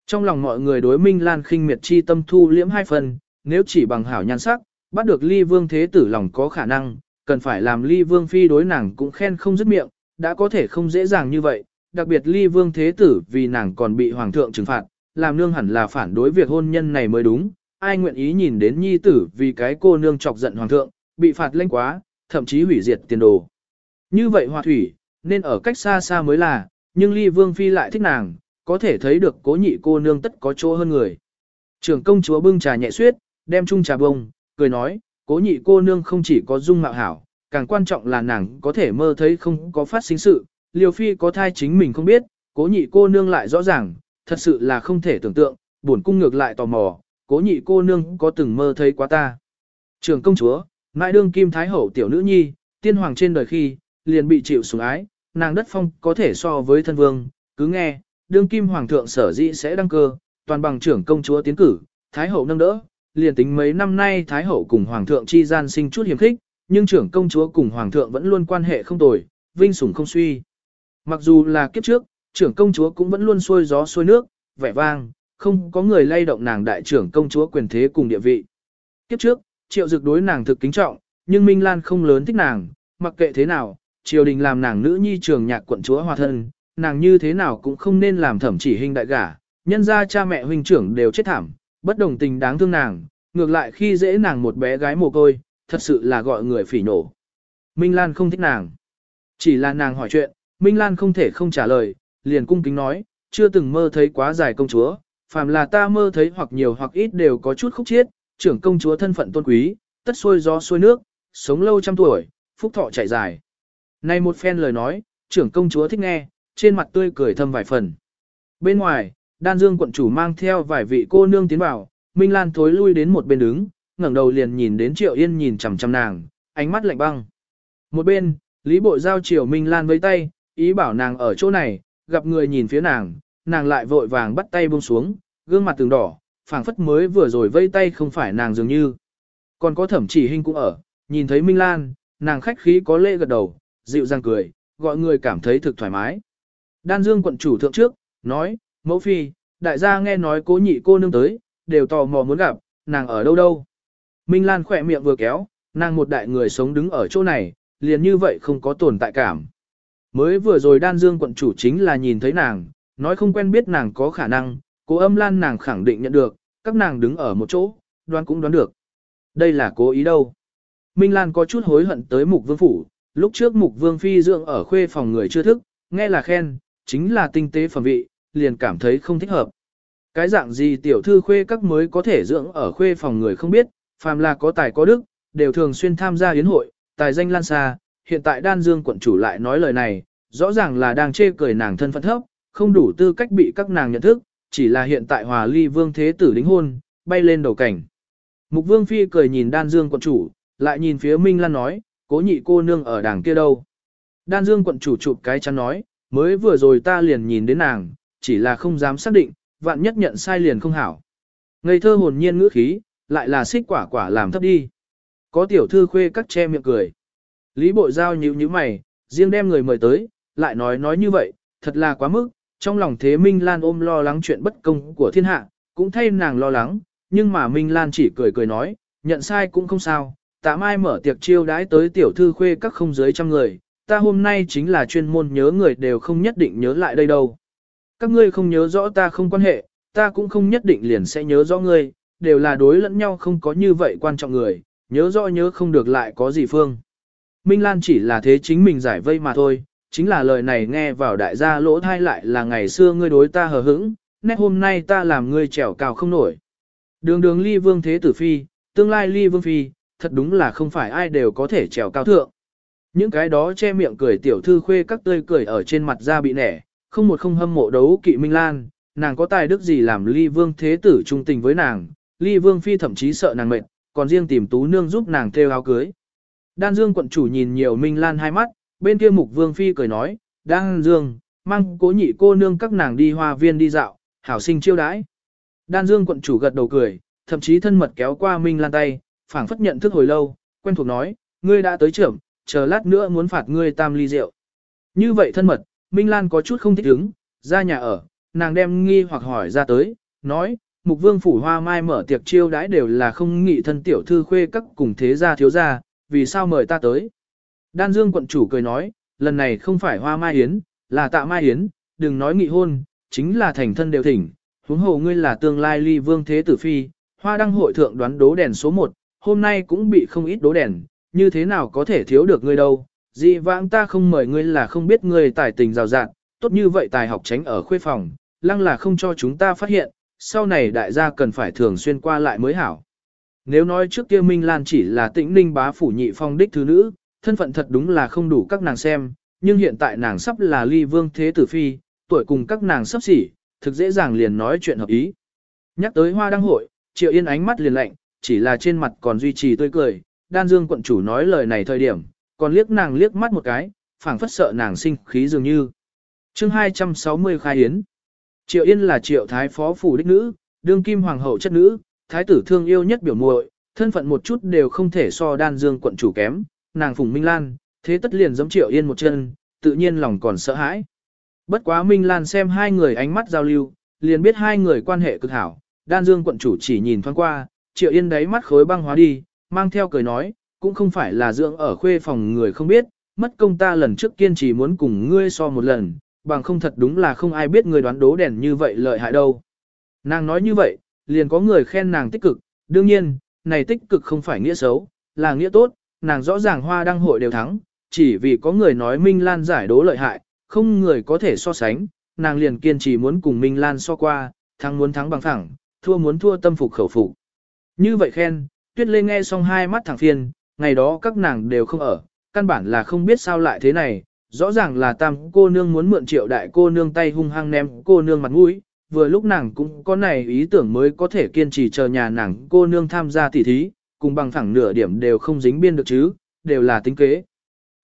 Trong lòng mọi người đối Minh Lan khinh miệt chi tâm thu liễm hai phần, nếu chỉ bằng hảo nhan sắc, bắt được ly vương thế tử lòng có khả năng, cần phải làm ly vương phi đối nàng cũng khen không dứt miệng, đã có thể không dễ dàng như vậy, đặc biệt ly vương thế tử vì nàng còn bị hoàng thượng trừng phạt, làm nương hẳn là phản đối việc hôn nhân này mới đúng, ai nguyện ý nhìn đến nhi tử vì cái cô nương chọc giận hoàng thượng, bị phạt lên quá, thậm chí hủy diệt tiền đồ. Như vậy hòa thủy, nên ở cách xa xa mới là, nhưng ly vương phi lại thích nàng, có thể thấy được cố nhị cô nương tất có chỗ hơn người. Trưởng công chúa bưng trà nhẹ suyết, đem chung trà bông, cười nói, cố nhị cô nương không chỉ có dung mạo hảo, càng quan trọng là nàng có thể mơ thấy không có phát sinh sự, liều phi có thai chính mình không biết, cố nhị cô nương lại rõ ràng, thật sự là không thể tưởng tượng, buồn cung ngược lại tò mò, cố nhị cô nương có từng mơ thấy quá ta. Trưởng công chúa, mãi đương kim thái hậu tiểu nữ nhi, tiên hoàng trên đời khi, liền bị chịu sủng ái, nàng đất phong có thể so với thân vương, cứ nghe, đương kim hoàng thượng sở dĩ sẽ đăng cơ, toàn bằng trưởng công chúa tiến cử, thái hậu nâng đỡ, liền tính mấy năm nay thái hậu cùng hoàng thượng chi gian sinh chút hiểm khích, nhưng trưởng công chúa cùng hoàng thượng vẫn luôn quan hệ không tồi, vinh sủng không suy. Mặc dù là kiếp trước, trưởng công chúa cũng vẫn luôn xuôi gió xuôi nước, vẻ vang, không có người lay động nàng đại trưởng công chúa quyền thế cùng địa vị. Kiếp trước, triệu dực đối nàng thực kính trọng, nhưng Minh Lan không lớn thích nàng, mặc kệ thế nào, triều đình làm nàng nữ nhi trường nhạc quận chúa hòa thân, nàng như thế nào cũng không nên làm thẩm chỉ hình đại gả, nhân ra cha mẹ huynh trưởng đều chết thảm, bất đồng tình đáng thương nàng, ngược lại khi dễ nàng một bé gái mồ côi, thật sự là gọi người phỉ nổ. Minh Lan không thích nàng. Chỉ là nàng hỏi chuyện, Minh Lan không thể không trả lời, liền cung kính nói, chưa từng mơ thấy quá dài công chúa, phàm là ta mơ thấy hoặc nhiều hoặc ít đều có chút khúc chiết, trưởng công chúa thân phận tôn quý, tất xuôi gió xuôi nước, sống lâu trăm tuổi, phúc thọ chạy dài. Này một phen lời nói, trưởng công chúa thích nghe, trên mặt tươi cười thâm vài phần. Bên ngoài, đan dương quận chủ mang theo vài vị cô nương tiến vào, Minh Lan thối lui đến một bên đứng, ngẩng đầu liền nhìn đến Triệu Yên nhìn chằm chằm nàng, ánh mắt lạnh băng. Một bên, Lý Bội giao Triều Minh Lan với tay, ý bảo nàng ở chỗ này, gặp người nhìn phía nàng, nàng lại vội vàng bắt tay buông xuống, gương mặt từng đỏ, phảng phất mới vừa rồi vây tay không phải nàng dường như. Còn có thẩm chỉ hình cũng ở, nhìn thấy Minh Lan, nàng khách khí có lễ gật đầu, dịu dàng cười, gọi người cảm thấy thực thoải mái. Đan Dương quận chủ thượng trước, nói, mẫu phi, đại gia nghe nói cố nhị cô nương tới, đều tò mò muốn gặp, nàng ở đâu đâu. Minh Lan khỏe miệng vừa kéo, nàng một đại người sống đứng ở chỗ này, liền như vậy không có tồn tại cảm. Mới vừa rồi đan dương quận chủ chính là nhìn thấy nàng, nói không quen biết nàng có khả năng, cố âm lan nàng khẳng định nhận được, các nàng đứng ở một chỗ, đoán cũng đoán được. Đây là cố ý đâu. Minh Lan có chút hối hận tới mục vương phủ, lúc trước mục vương phi dưỡng ở khuê phòng người chưa thức, nghe là khen, chính là tinh tế phẩm vị, liền cảm thấy không thích hợp. Cái dạng gì tiểu thư khuê các mới có thể dưỡng ở khuê phòng người không biết, phàm là có tài có đức, đều thường xuyên tham gia yến hội, tài danh lan xa, hiện tại đan dương quận chủ lại nói lời này, rõ ràng là đang chê cười nàng thân phận thấp, không đủ tư cách bị các nàng nhận thức, chỉ là hiện tại hòa ly vương thế tử đính hôn, bay lên đầu cảnh. Mục vương phi cười nhìn đan dương quận chủ, lại nhìn phía Minh Lan nói, cố nhị cô nương ở đàng kia đâu. Đan dương quận chủ chụp cái chắn nói, mới vừa rồi ta liền nhìn đến nàng, chỉ là không dám xác định, vạn nhất nhận sai liền không hảo. Ngây thơ hồn nhiên ngữ khí, lại là xích quả quả làm thấp đi. Có tiểu thư khuê cắt che miệng cười. Lý bội giao nhíu nhíu mày, riêng đem người mời tới, lại nói nói như vậy, thật là quá mức, trong lòng thế Minh Lan ôm lo lắng chuyện bất công của thiên hạ, cũng thay nàng lo lắng, nhưng mà Minh Lan chỉ cười cười nói, nhận sai cũng không sao, tạ mai mở tiệc chiêu đãi tới tiểu thư khuê các không dưới trăm người, ta hôm nay chính là chuyên môn nhớ người đều không nhất định nhớ lại đây đâu. Các ngươi không nhớ rõ ta không quan hệ, ta cũng không nhất định liền sẽ nhớ rõ ngươi, đều là đối lẫn nhau không có như vậy quan trọng người, nhớ rõ nhớ không được lại có gì phương. Minh Lan chỉ là thế chính mình giải vây mà thôi, chính là lời này nghe vào đại gia lỗ thai lại là ngày xưa ngươi đối ta hờ hững, nét hôm nay ta làm ngươi trèo cao không nổi. Đường đường ly vương thế tử phi, tương lai ly vương phi, thật đúng là không phải ai đều có thể trèo cao thượng. Những cái đó che miệng cười tiểu thư khuê các tươi cười ở trên mặt da bị nẻ, không một không hâm mộ đấu kỵ Minh Lan, nàng có tài đức gì làm ly vương thế tử trung tình với nàng, ly vương phi thậm chí sợ nàng mệt, còn riêng tìm tú nương giúp nàng thêu áo cưới. Đan Dương quận chủ nhìn nhiều Minh Lan hai mắt, bên kia mục vương phi cười nói, Đan Dương, mang cố nhị cô nương các nàng đi hoa viên đi dạo, hảo sinh chiêu đãi. Đan Dương quận chủ gật đầu cười, thậm chí thân mật kéo qua Minh Lan tay, phảng phất nhận thức hồi lâu, quen thuộc nói, ngươi đã tới trưởng, chờ lát nữa muốn phạt ngươi tam ly rượu. Như vậy thân mật, Minh Lan có chút không thích ứng, ra nhà ở, nàng đem nghi hoặc hỏi ra tới, nói, mục vương phủ hoa mai mở tiệc chiêu đãi đều là không nghị thân tiểu thư khuê các cùng thế gia thiếu gia, vì sao mời ta tới. Đan Dương quận chủ cười nói, lần này không phải hoa mai yến, là tạ mai yến, đừng nói nghị hôn, chính là thành thân đều thỉnh, huống hồ ngươi là tương lai ly vương thế tử phi, hoa đăng hội thượng đoán đố đèn số 1, hôm nay cũng bị không ít đố đèn, như thế nào có thể thiếu được ngươi đâu, dị vãng ta không mời ngươi là không biết ngươi tài tình rào rạng, tốt như vậy tài học tránh ở khuê phòng, lăng là không cho chúng ta phát hiện, sau này đại gia cần phải thường xuyên qua lại mới hảo. Nếu nói trước kia Minh Lan chỉ là tĩnh ninh bá phủ nhị phong đích thứ nữ, thân phận thật đúng là không đủ các nàng xem, nhưng hiện tại nàng sắp là ly vương thế tử phi, tuổi cùng các nàng sắp xỉ, thực dễ dàng liền nói chuyện hợp ý. Nhắc tới hoa đăng hội, triệu yên ánh mắt liền lạnh, chỉ là trên mặt còn duy trì tươi cười, đan dương quận chủ nói lời này thời điểm, còn liếc nàng liếc mắt một cái, phảng phất sợ nàng sinh khí dường như. chương 260 khai yến. Triệu Yên là triệu thái phó phủ đích nữ, đương kim hoàng hậu chất nữ, thái tử thương yêu nhất biểu muội, thân phận một chút đều không thể so đan dương quận chủ kém, nàng phùng Minh Lan, thế tất liền giống triệu Yên một chân, tự nhiên lòng còn sợ hãi. Bất quá Minh Lan xem hai người ánh mắt giao lưu, liền biết hai người quan hệ cực hảo, đan dương quận chủ chỉ nhìn thoáng qua, triệu Yên đáy mắt khối băng hóa đi, mang theo cười nói, cũng không phải là dưỡng ở khuê phòng người không biết, mất công ta lần trước kiên trì muốn cùng ngươi so một lần, bằng không thật đúng là không ai biết người đoán đố đèn như vậy lợi hại đâu. Nàng nói như vậy, liền có người khen nàng tích cực, đương nhiên, này tích cực không phải nghĩa xấu, là nghĩa tốt, nàng rõ ràng hoa đăng hội đều thắng, chỉ vì có người nói Minh Lan giải đố lợi hại, không người có thể so sánh, nàng liền kiên trì muốn cùng Minh Lan so qua, thắng muốn thắng bằng thẳng, thua muốn thua tâm phục khẩu phục. Như vậy khen, tuyết lê nghe xong hai mắt thẳng phiền, ngày đó các nàng đều không ở, căn bản là không biết sao lại thế này, rõ ràng là tam cô nương muốn mượn triệu đại cô nương tay hung hăng ném cô nương mặt mũi, vừa lúc nàng cũng có này ý tưởng mới có thể kiên trì chờ nhà nàng cô nương tham gia tỉ thí, cùng bằng thẳng nửa điểm đều không dính biên được chứ, đều là tính kế.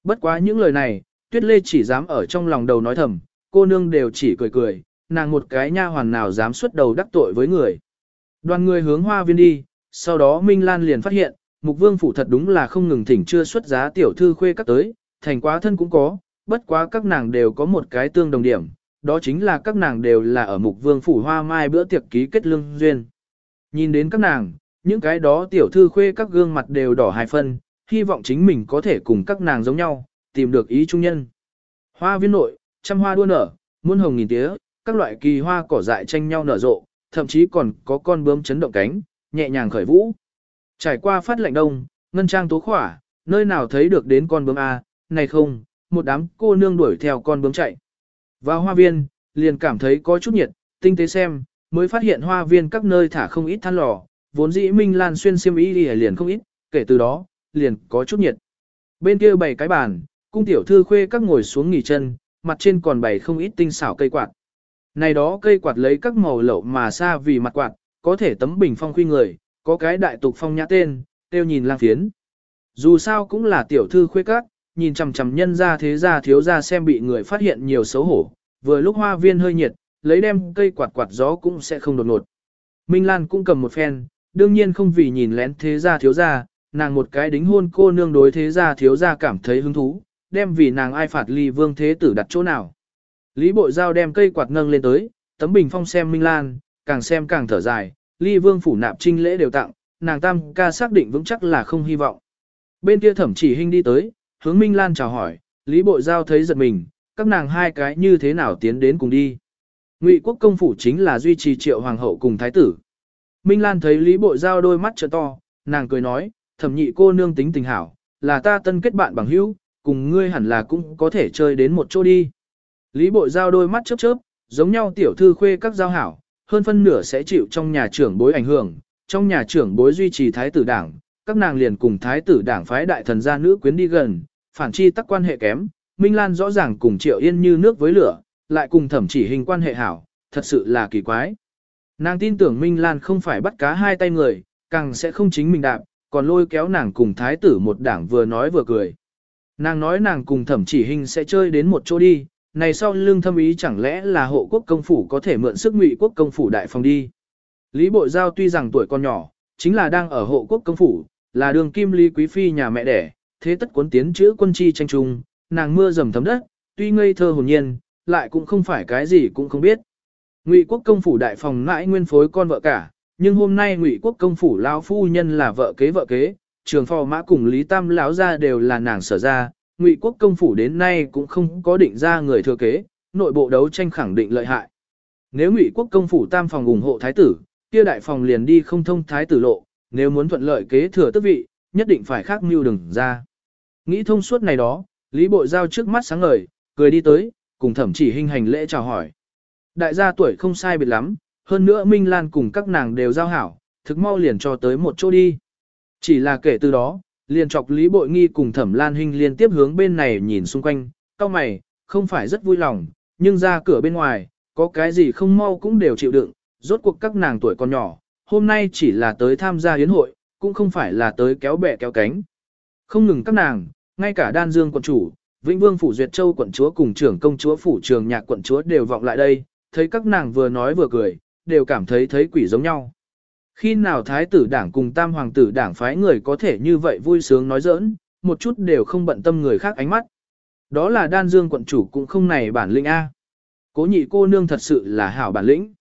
Bất quá những lời này, tuyết lê chỉ dám ở trong lòng đầu nói thầm, cô nương đều chỉ cười cười, nàng một cái nha hoàn nào dám xuất đầu đắc tội với người. Đoàn người hướng hoa viên đi, sau đó Minh Lan liền phát hiện, Mục Vương phủ thật đúng là không ngừng thỉnh chưa xuất giá tiểu thư khuê các tới, thành quá thân cũng có, bất quá các nàng đều có một cái tương đồng điểm, đó chính là các nàng đều là ở Mục Vương phủ hoa mai bữa tiệc ký kết lương duyên. Nhìn đến các nàng, những cái đó tiểu thư khuê các gương mặt đều đỏ hai phân, hy vọng chính mình có thể cùng các nàng giống nhau, tìm được ý trung nhân. Hoa viên nội, trăm hoa đua nở, muôn hồng nghìn tía, các loại kỳ hoa cỏ dại tranh nhau nở rộ, thậm chí còn có con bướm chấn động cánh, nhẹ nhàng khởi vũ. Trải qua phát lạnh đông, ngân trang tố khỏa, nơi nào thấy được đến con bướm A, này không, một đám cô nương đuổi theo con bướm chạy. Vào hoa viên, liền cảm thấy có chút nhiệt, tinh tế xem, mới phát hiện hoa viên các nơi thả không ít than lò, vốn dĩ Minh Lan xuyên xiêm y liền không ít, kể từ đó, liền có chút nhiệt. Bên kia bày cái bàn, cung tiểu thư khuê các ngồi xuống nghỉ chân, mặt trên còn bày không ít tinh xảo cây quạt. Này đó cây quạt lấy các màu lậu mà xa vì mặt quạt, có thể tấm bình phong khuy người, có cái đại tục phong nhã tên, tiêu nhìn lang phiến. Dù sao cũng là tiểu thư khuê các, nhìn chằm chằm nhân ra thế ra thiếu ra xem bị người phát hiện nhiều xấu hổ, vừa lúc hoa viên hơi nhiệt, lấy đem cây quạt quạt gió cũng sẽ không đột ngột. Minh Lan cũng cầm một phen, đương nhiên không vì nhìn lén thế ra thiếu ra, nàng một cái đính hôn cô nương đối thế ra thiếu ra cảm thấy hứng thú, đem vì nàng ai phạt ly vương thế tử đặt chỗ nào. Lý bội giao đem cây quạt nâng lên tới, tấm bình phong xem Minh Lan, càng xem càng thở dài, ly vương phủ nạp trinh lễ đều tặng, nàng tam ca xác định vững chắc là không hy vọng. Bên kia thẩm chỉ hình đi tới, hướng Minh Lan chào hỏi, Lý bội giao thấy giật mình, các nàng hai cái như thế nào tiến đến cùng đi. Ngụy quốc công phủ chính là duy trì triệu hoàng hậu cùng thái tử. Minh Lan thấy Lý bội giao đôi mắt trợ to, nàng cười nói, thẩm nhị cô nương tính tình hảo, là ta tân kết bạn bằng hữu, cùng ngươi hẳn là cũng có thể chơi đến một chỗ đi. Lý bội giao đôi mắt chớp chớp, giống nhau tiểu thư khuê các giao hảo, hơn phân nửa sẽ chịu trong nhà trưởng bối ảnh hưởng, trong nhà trưởng bối duy trì thái tử đảng, các nàng liền cùng thái tử đảng phái đại thần gia nữ quyến đi gần, phản chi tắc quan hệ kém, Minh Lan rõ ràng cùng Triệu Yên như nước với lửa, lại cùng thẩm chỉ hình quan hệ hảo, thật sự là kỳ quái. Nàng tin tưởng Minh Lan không phải bắt cá hai tay người, càng sẽ không chính mình đạp, còn lôi kéo nàng cùng thái tử một đảng vừa nói vừa cười. Nàng nói nàng cùng thẩm chỉ hình sẽ chơi đến một chỗ đi, này sau lương thâm ý chẳng lẽ là hộ quốc công phủ có thể mượn sức ngụy quốc công phủ đại phòng đi. Lý Bội Giao tuy rằng tuổi còn nhỏ, chính là đang ở hộ quốc công phủ, là đường kim Lý Quý Phi nhà mẹ đẻ, thế tất cuốn tiến chữ quân chi tranh trung, nàng mưa dầm thấm đất, tuy ngây thơ hồn nhiên, lại cũng không phải cái gì cũng không biết. Ngụy quốc công phủ đại phòng mãi nguyên phối con vợ cả, nhưng hôm nay Ngụy quốc công phủ lão phu nhân là vợ kế vợ kế, trường phò mã cùng Lý Tam lão gia đều là nàng sở ra, Ngụy quốc công phủ đến nay cũng không có định ra người thừa kế, nội bộ đấu tranh khẳng định lợi hại. Nếu Ngụy quốc công phủ tam phòng ủng hộ thái tử, kia đại phòng liền đi không thông thái tử lộ, nếu muốn thuận lợi kế thừa tước vị, nhất định phải khác mưu đừng ra. Nghĩ thông suốt này đó, Lý Bội Giao trước mắt sáng ngời, cười đi tới, cùng thẩm chỉ hình hành lễ chào hỏi. Đại gia tuổi không sai biệt lắm, hơn nữa Minh Lan cùng các nàng đều giao hảo, thực mau liền cho tới một chỗ đi. Chỉ là kể từ đó, liền chọc Lý Bội Nghi cùng Thẩm Lan Hinh liên tiếp hướng bên này nhìn xung quanh, cao mày, không phải rất vui lòng, nhưng ra cửa bên ngoài, có cái gì không mau cũng đều chịu đựng, rốt cuộc các nàng tuổi còn nhỏ, hôm nay chỉ là tới tham gia yến hội, cũng không phải là tới kéo bè kéo cánh. Không ngừng các nàng, ngay cả đan dương quận chủ, Vĩnh Vương Phủ Duyệt Châu quận chúa cùng trưởng công chúa Phủ Trường Nhạc quận chúa đều vọng lại đây, thấy các nàng vừa nói vừa cười, đều cảm thấy thấy quỷ giống nhau. Khi nào thái tử đảng cùng tam hoàng tử đảng phái người có thể như vậy vui sướng nói giỡn, một chút đều không bận tâm người khác ánh mắt. Đó là đan dương quận chủ cũng không này bản lĩnh A. Cố nhị cô nương thật sự là hảo bản lĩnh.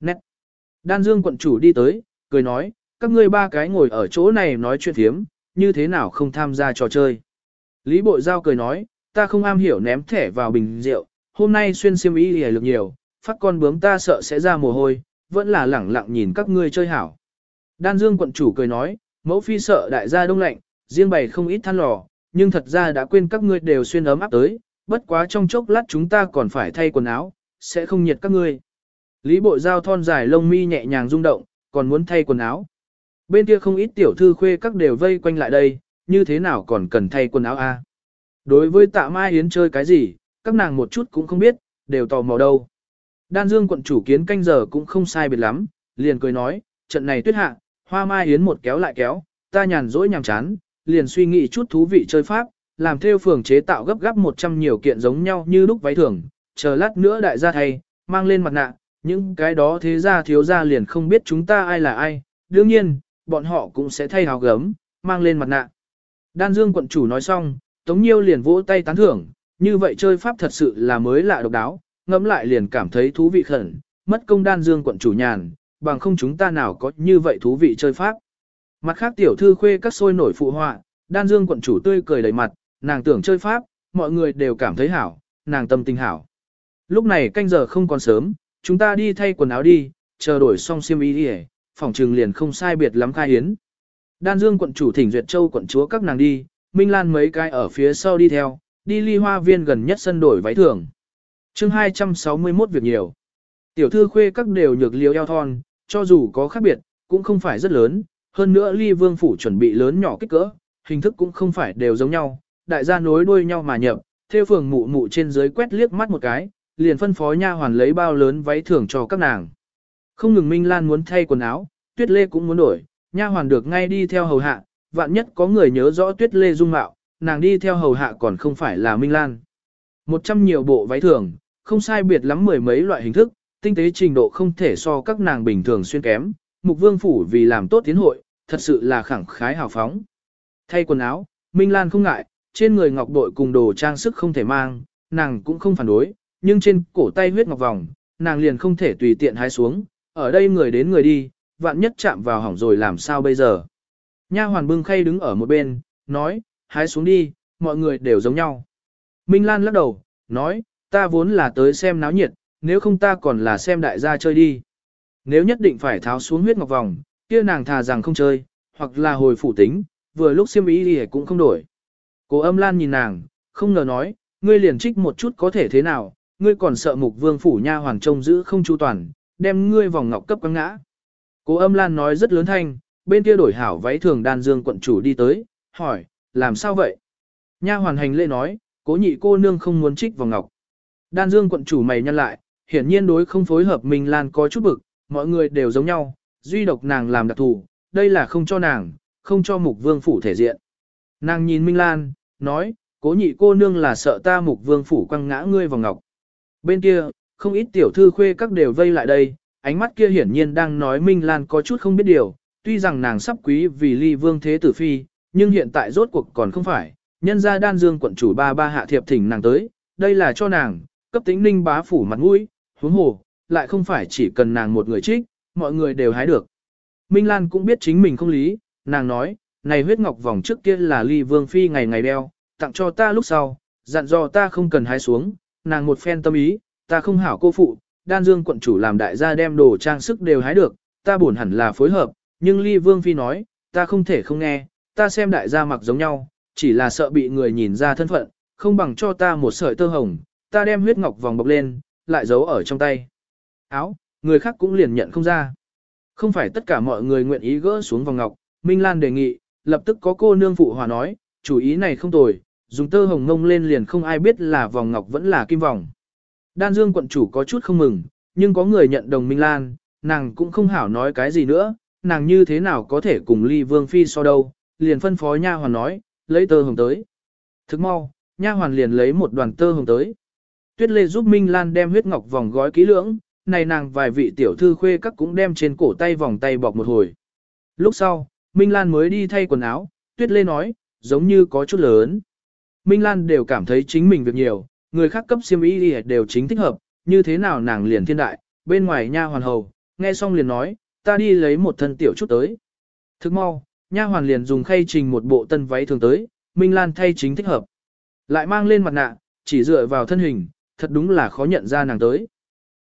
Nét. Đan dương quận chủ đi tới, cười nói, các ngươi ba cái ngồi ở chỗ này nói chuyện thiếm, như thế nào không tham gia trò chơi. Lý bội giao cười nói, ta không am hiểu ném thẻ vào bình rượu, hôm nay xuyên xiêm y hề lực nhiều, phát con bướm ta sợ sẽ ra mồ hôi, vẫn là lẳng lặng nhìn các ngươi chơi hảo. Đan Dương quận chủ cười nói, mẫu phi sợ đại gia đông lạnh, riêng bày không ít than lò, nhưng thật ra đã quên các ngươi đều xuyên ấm áp tới, bất quá trong chốc lát chúng ta còn phải thay quần áo, sẽ không nhiệt các ngươi. Lý Bộ giao thon dài lông mi nhẹ nhàng rung động, còn muốn thay quần áo. Bên kia không ít tiểu thư khuê các đều vây quanh lại đây, như thế nào còn cần thay quần áo a? Đối với tạ mai yến chơi cái gì, các nàng một chút cũng không biết, đều tò mò đâu. Đan Dương quận chủ kiến canh giờ cũng không sai biệt lắm, liền cười nói, trận này tuyết hạ, hoa mai yến một kéo lại kéo, ta nhàn rỗi nhàm chán, liền suy nghĩ chút thú vị chơi pháp, làm theo phường chế tạo gấp gáp 100 nhiều kiện giống nhau như lúc váy thường, chờ lát nữa đại gia thay, mang lên mặt nạ, những cái đó thế ra thiếu ra liền không biết chúng ta ai là ai, đương nhiên, bọn họ cũng sẽ thay hào gấm, mang lên mặt nạ. Đan Dương quận chủ nói xong, Tống Nhiêu liền vỗ tay tán thưởng, như vậy chơi pháp thật sự là mới lạ độc đáo, ngẫm lại liền cảm thấy thú vị khẩn, mất công Đan Dương quận chủ nhàn, bằng không chúng ta nào có như vậy thú vị chơi pháp. Mặt khác tiểu thư khuê các sôi nổi phụ họa, Đan Dương quận chủ tươi cười đầy mặt, nàng tưởng chơi pháp, mọi người đều cảm thấy hảo, nàng tâm tình hảo. Lúc này canh giờ không còn sớm, chúng ta đi thay quần áo đi, chờ đổi xong xiêm y đi phòng trừng liền không sai biệt lắm khai hiến. Đan Dương quận chủ thỉnh duyệt châu quận chúa các nàng đi, Minh Lan mấy cái ở phía sau đi theo, đi ly hoa viên gần nhất sân đổi váy thường chương 261 việc nhiều. Tiểu thư khuê các đều nhược liều eo thon, cho dù có khác biệt, cũng không phải rất lớn, hơn nữa ly vương phủ chuẩn bị lớn nhỏ kích cỡ, hình thức cũng không phải đều giống nhau, đại gia nối đuôi nhau mà nhập, theo phường mụ mụ trên dưới quét liếc mắt một cái, liền phân phó nha hoàn lấy bao lớn váy thưởng cho các nàng. Không ngừng Minh Lan muốn thay quần áo, Tuyết Lê cũng muốn đổi, nha hoàn được ngay đi theo hầu hạ, vạn nhất có người nhớ rõ Tuyết Lê dung mạo, nàng đi theo hầu hạ còn không phải là Minh Lan. Một trăm nhiều bộ váy thường, không sai biệt lắm mười mấy loại hình thức, tinh tế trình độ không thể so các nàng bình thường xuyên kém. Mục Vương phủ vì làm tốt tiến hội, thật sự là khẳng khái hào phóng. Thay quần áo, Minh Lan không ngại, trên người ngọc bội cùng đồ trang sức không thể mang, nàng cũng không phản đối, nhưng trên cổ tay huyết ngọc vòng, nàng liền không thể tùy tiện hái xuống, ở đây người đến người đi, vạn nhất chạm vào hỏng rồi làm sao bây giờ. Nha hoàn bưng khay đứng ở một bên, nói, hái xuống đi, mọi người đều giống nhau. Minh Lan lắc đầu, nói, ta vốn là tới xem náo nhiệt, nếu không ta còn là xem đại gia chơi đi. Nếu nhất định phải tháo xuống huyết ngọc vòng, kia nàng thà rằng không chơi, hoặc là hồi phủ tính, vừa lúc siêm ý thì cũng không đổi. Cố âm lan nhìn nàng, không ngờ nói, ngươi liền trích một chút có thể thế nào, ngươi còn sợ mục vương phủ nha hoàng trông giữ không chu toàn, đem ngươi vòng ngọc cấp quăng ngã. Cố âm lan nói rất lớn thanh, bên kia đổi hảo váy thường đan dương quận chủ đi tới, hỏi, làm sao vậy? Nha hoàn hành lễ nói, cố nhị cô nương không muốn trích vòng ngọc. Đan dương quận chủ mày nhăn lại, hiển nhiên đối không phối hợp mình lan có chút bực, mọi người đều giống nhau, duy độc nàng làm đặc thù, đây là không cho nàng, không cho mục vương phủ thể diện. Nàng nhìn Minh Lan, nói, cố nhị cô nương là sợ ta mục vương phủ quăng ngã ngươi vào ngọc. Bên kia, không ít tiểu thư khuê các đều vây lại đây, ánh mắt kia hiển nhiên đang nói Minh Lan có chút không biết điều, tuy rằng nàng sắp quý vì ly vương thế tử phi, nhưng hiện tại rốt cuộc còn không phải, nhân ra đan dương quận chủ ba ba hạ thiệp thỉnh nàng tới, đây là cho nàng, cấp tính ninh bá phủ mặt mũi, huống hồ, lại không phải chỉ cần nàng một người trích, mọi người đều hái được. Minh Lan cũng biết chính mình không lý, nàng nói, này huyết ngọc vòng trước kia là ly vương phi ngày ngày đeo, tặng cho ta lúc sau, dặn dò ta không cần hái xuống, nàng một phen tâm ý, ta không hảo cô phụ, đan dương quận chủ làm đại gia đem đồ trang sức đều hái được, ta buồn hẳn là phối hợp, nhưng ly vương phi nói, ta không thể không nghe, ta xem đại gia mặc giống nhau, chỉ là sợ bị người nhìn ra thân phận, không bằng cho ta một sợi tơ hồng, ta đem huyết ngọc vòng bọc lên, lại giấu ở trong tay. Áo, người khác cũng liền nhận không ra. Không phải tất cả mọi người nguyện ý gỡ xuống vòng ngọc, Minh Lan đề nghị, lập tức có cô nương phụ hòa nói, chủ ý này không tồi, dùng tơ hồng ngông lên liền không ai biết là vòng ngọc vẫn là kim vòng. Đan Dương quận chủ có chút không mừng, nhưng có người nhận đồng Minh Lan, nàng cũng không hảo nói cái gì nữa, nàng như thế nào có thể cùng ly vương phi so đâu, liền phân phó nha hoàn nói, lấy tơ hồng tới. Thức mau, nha hoàn liền lấy một đoàn tơ hồng tới. Tuyết Lê giúp Minh Lan đem huyết ngọc vòng gói kỹ lưỡng, này nàng vài vị tiểu thư khuê các cũng đem trên cổ tay vòng tay bọc một hồi. Lúc sau, Minh Lan mới đi thay quần áo, Tuyết Lê nói, giống như có chút lớn. Minh Lan đều cảm thấy chính mình việc nhiều, người khác cấp xiêm y đều chính thích hợp, như thế nào nàng liền thiên đại, bên ngoài nha hoàn hầu, nghe xong liền nói, ta đi lấy một thân tiểu chút tới. Thức mau, nha hoàn liền dùng khay trình một bộ tân váy thường tới, Minh Lan thay chính thích hợp. Lại mang lên mặt nạ, chỉ dựa vào thân hình, thật đúng là khó nhận ra nàng tới.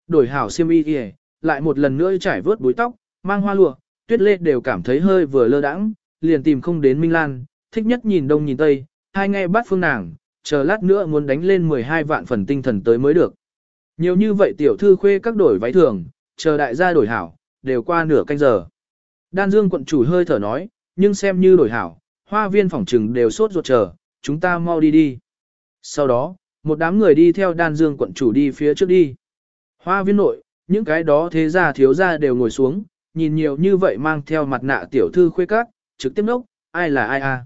Đổi hảo xiêm y kìa, lại một lần nữa trải vớt búi tóc, mang hoa lụa, tuyết lê đều cảm thấy hơi vừa lơ đãng, liền tìm không đến Minh Lan, thích nhất nhìn đông nhìn tây, hai nghe bắt phương nàng, chờ lát nữa muốn đánh lên 12 vạn phần tinh thần tới mới được. Nhiều như vậy tiểu thư khuê các đổi váy thường, chờ đại gia đổi hảo, đều qua nửa canh giờ. Đan Dương quận chủ hơi thở nói, nhưng xem như đổi hảo, hoa viên phòng trừng đều sốt ruột chờ, chúng ta mau đi đi. Sau đó, một đám người đi theo đan dương quận chủ đi phía trước đi. Hoa viên nội, những cái đó thế gia thiếu gia đều ngồi xuống, nhìn nhiều như vậy mang theo mặt nạ tiểu thư khuê các, trực tiếp nốc, ai là ai à.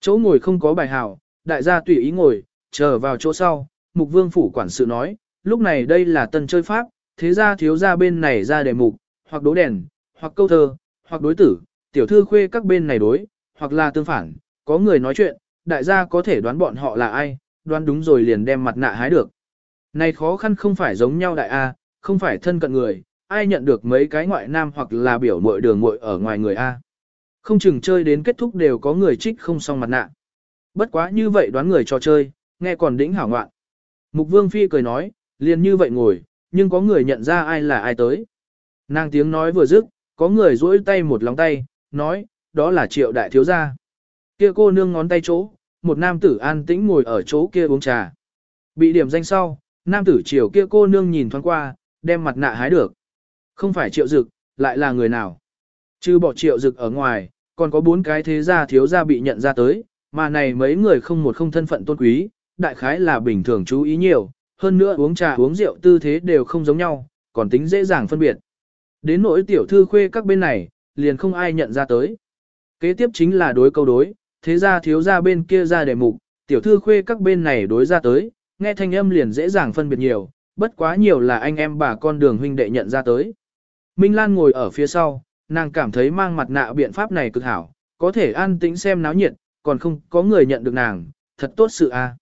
Chỗ ngồi không có bài hảo, đại gia tùy ý ngồi, chờ vào chỗ sau, mục vương phủ quản sự nói, lúc này đây là tân chơi pháp, thế gia thiếu gia bên này ra đề mục, hoặc đố đèn, hoặc câu thơ, hoặc đối tử, tiểu thư khuê các bên này đối, hoặc là tương phản, có người nói chuyện, đại gia có thể đoán bọn họ là ai, đoán đúng rồi liền đem mặt nạ hái được. Này khó khăn không phải giống nhau đại A, không phải thân cận người, ai nhận được mấy cái ngoại nam hoặc là biểu mội đường mội ở ngoài người A. Không chừng chơi đến kết thúc đều có người trích không xong mặt nạ. Bất quá như vậy đoán người cho chơi, nghe còn đỉnh hảo ngoạn. Mục Vương Phi cười nói, liền như vậy ngồi, nhưng có người nhận ra ai là ai tới. Nàng tiếng nói vừa dứt, có người duỗi tay một lòng tay, nói, đó là triệu đại thiếu gia. Kia cô nương ngón tay chỗ, một nam tử an tĩnh ngồi ở chỗ kia uống trà. Bị điểm danh sau, nam tử chiều kia cô nương nhìn thoáng qua, đem mặt nạ hái được. Không phải triệu dực, lại là người nào. Chứ bỏ triệu dực ở ngoài, còn có bốn cái thế gia thiếu gia bị nhận ra tới, mà này mấy người không một không thân phận tôn quý, đại khái là bình thường chú ý nhiều, hơn nữa uống trà uống rượu tư thế đều không giống nhau, còn tính dễ dàng phân biệt. Đến nỗi tiểu thư khuê các bên này, liền không ai nhận ra tới. Kế tiếp chính là đối câu đối, thế ra thiếu ra bên kia ra đề mục, tiểu thư khuê các bên này đối ra tới, nghe thanh âm liền dễ dàng phân biệt nhiều, bất quá nhiều là anh em bà con đường huynh đệ nhận ra tới. Minh Lan ngồi ở phía sau, nàng cảm thấy mang mặt nạ biện pháp này cực hảo, có thể an tĩnh xem náo nhiệt, còn không có người nhận được nàng, thật tốt sự a.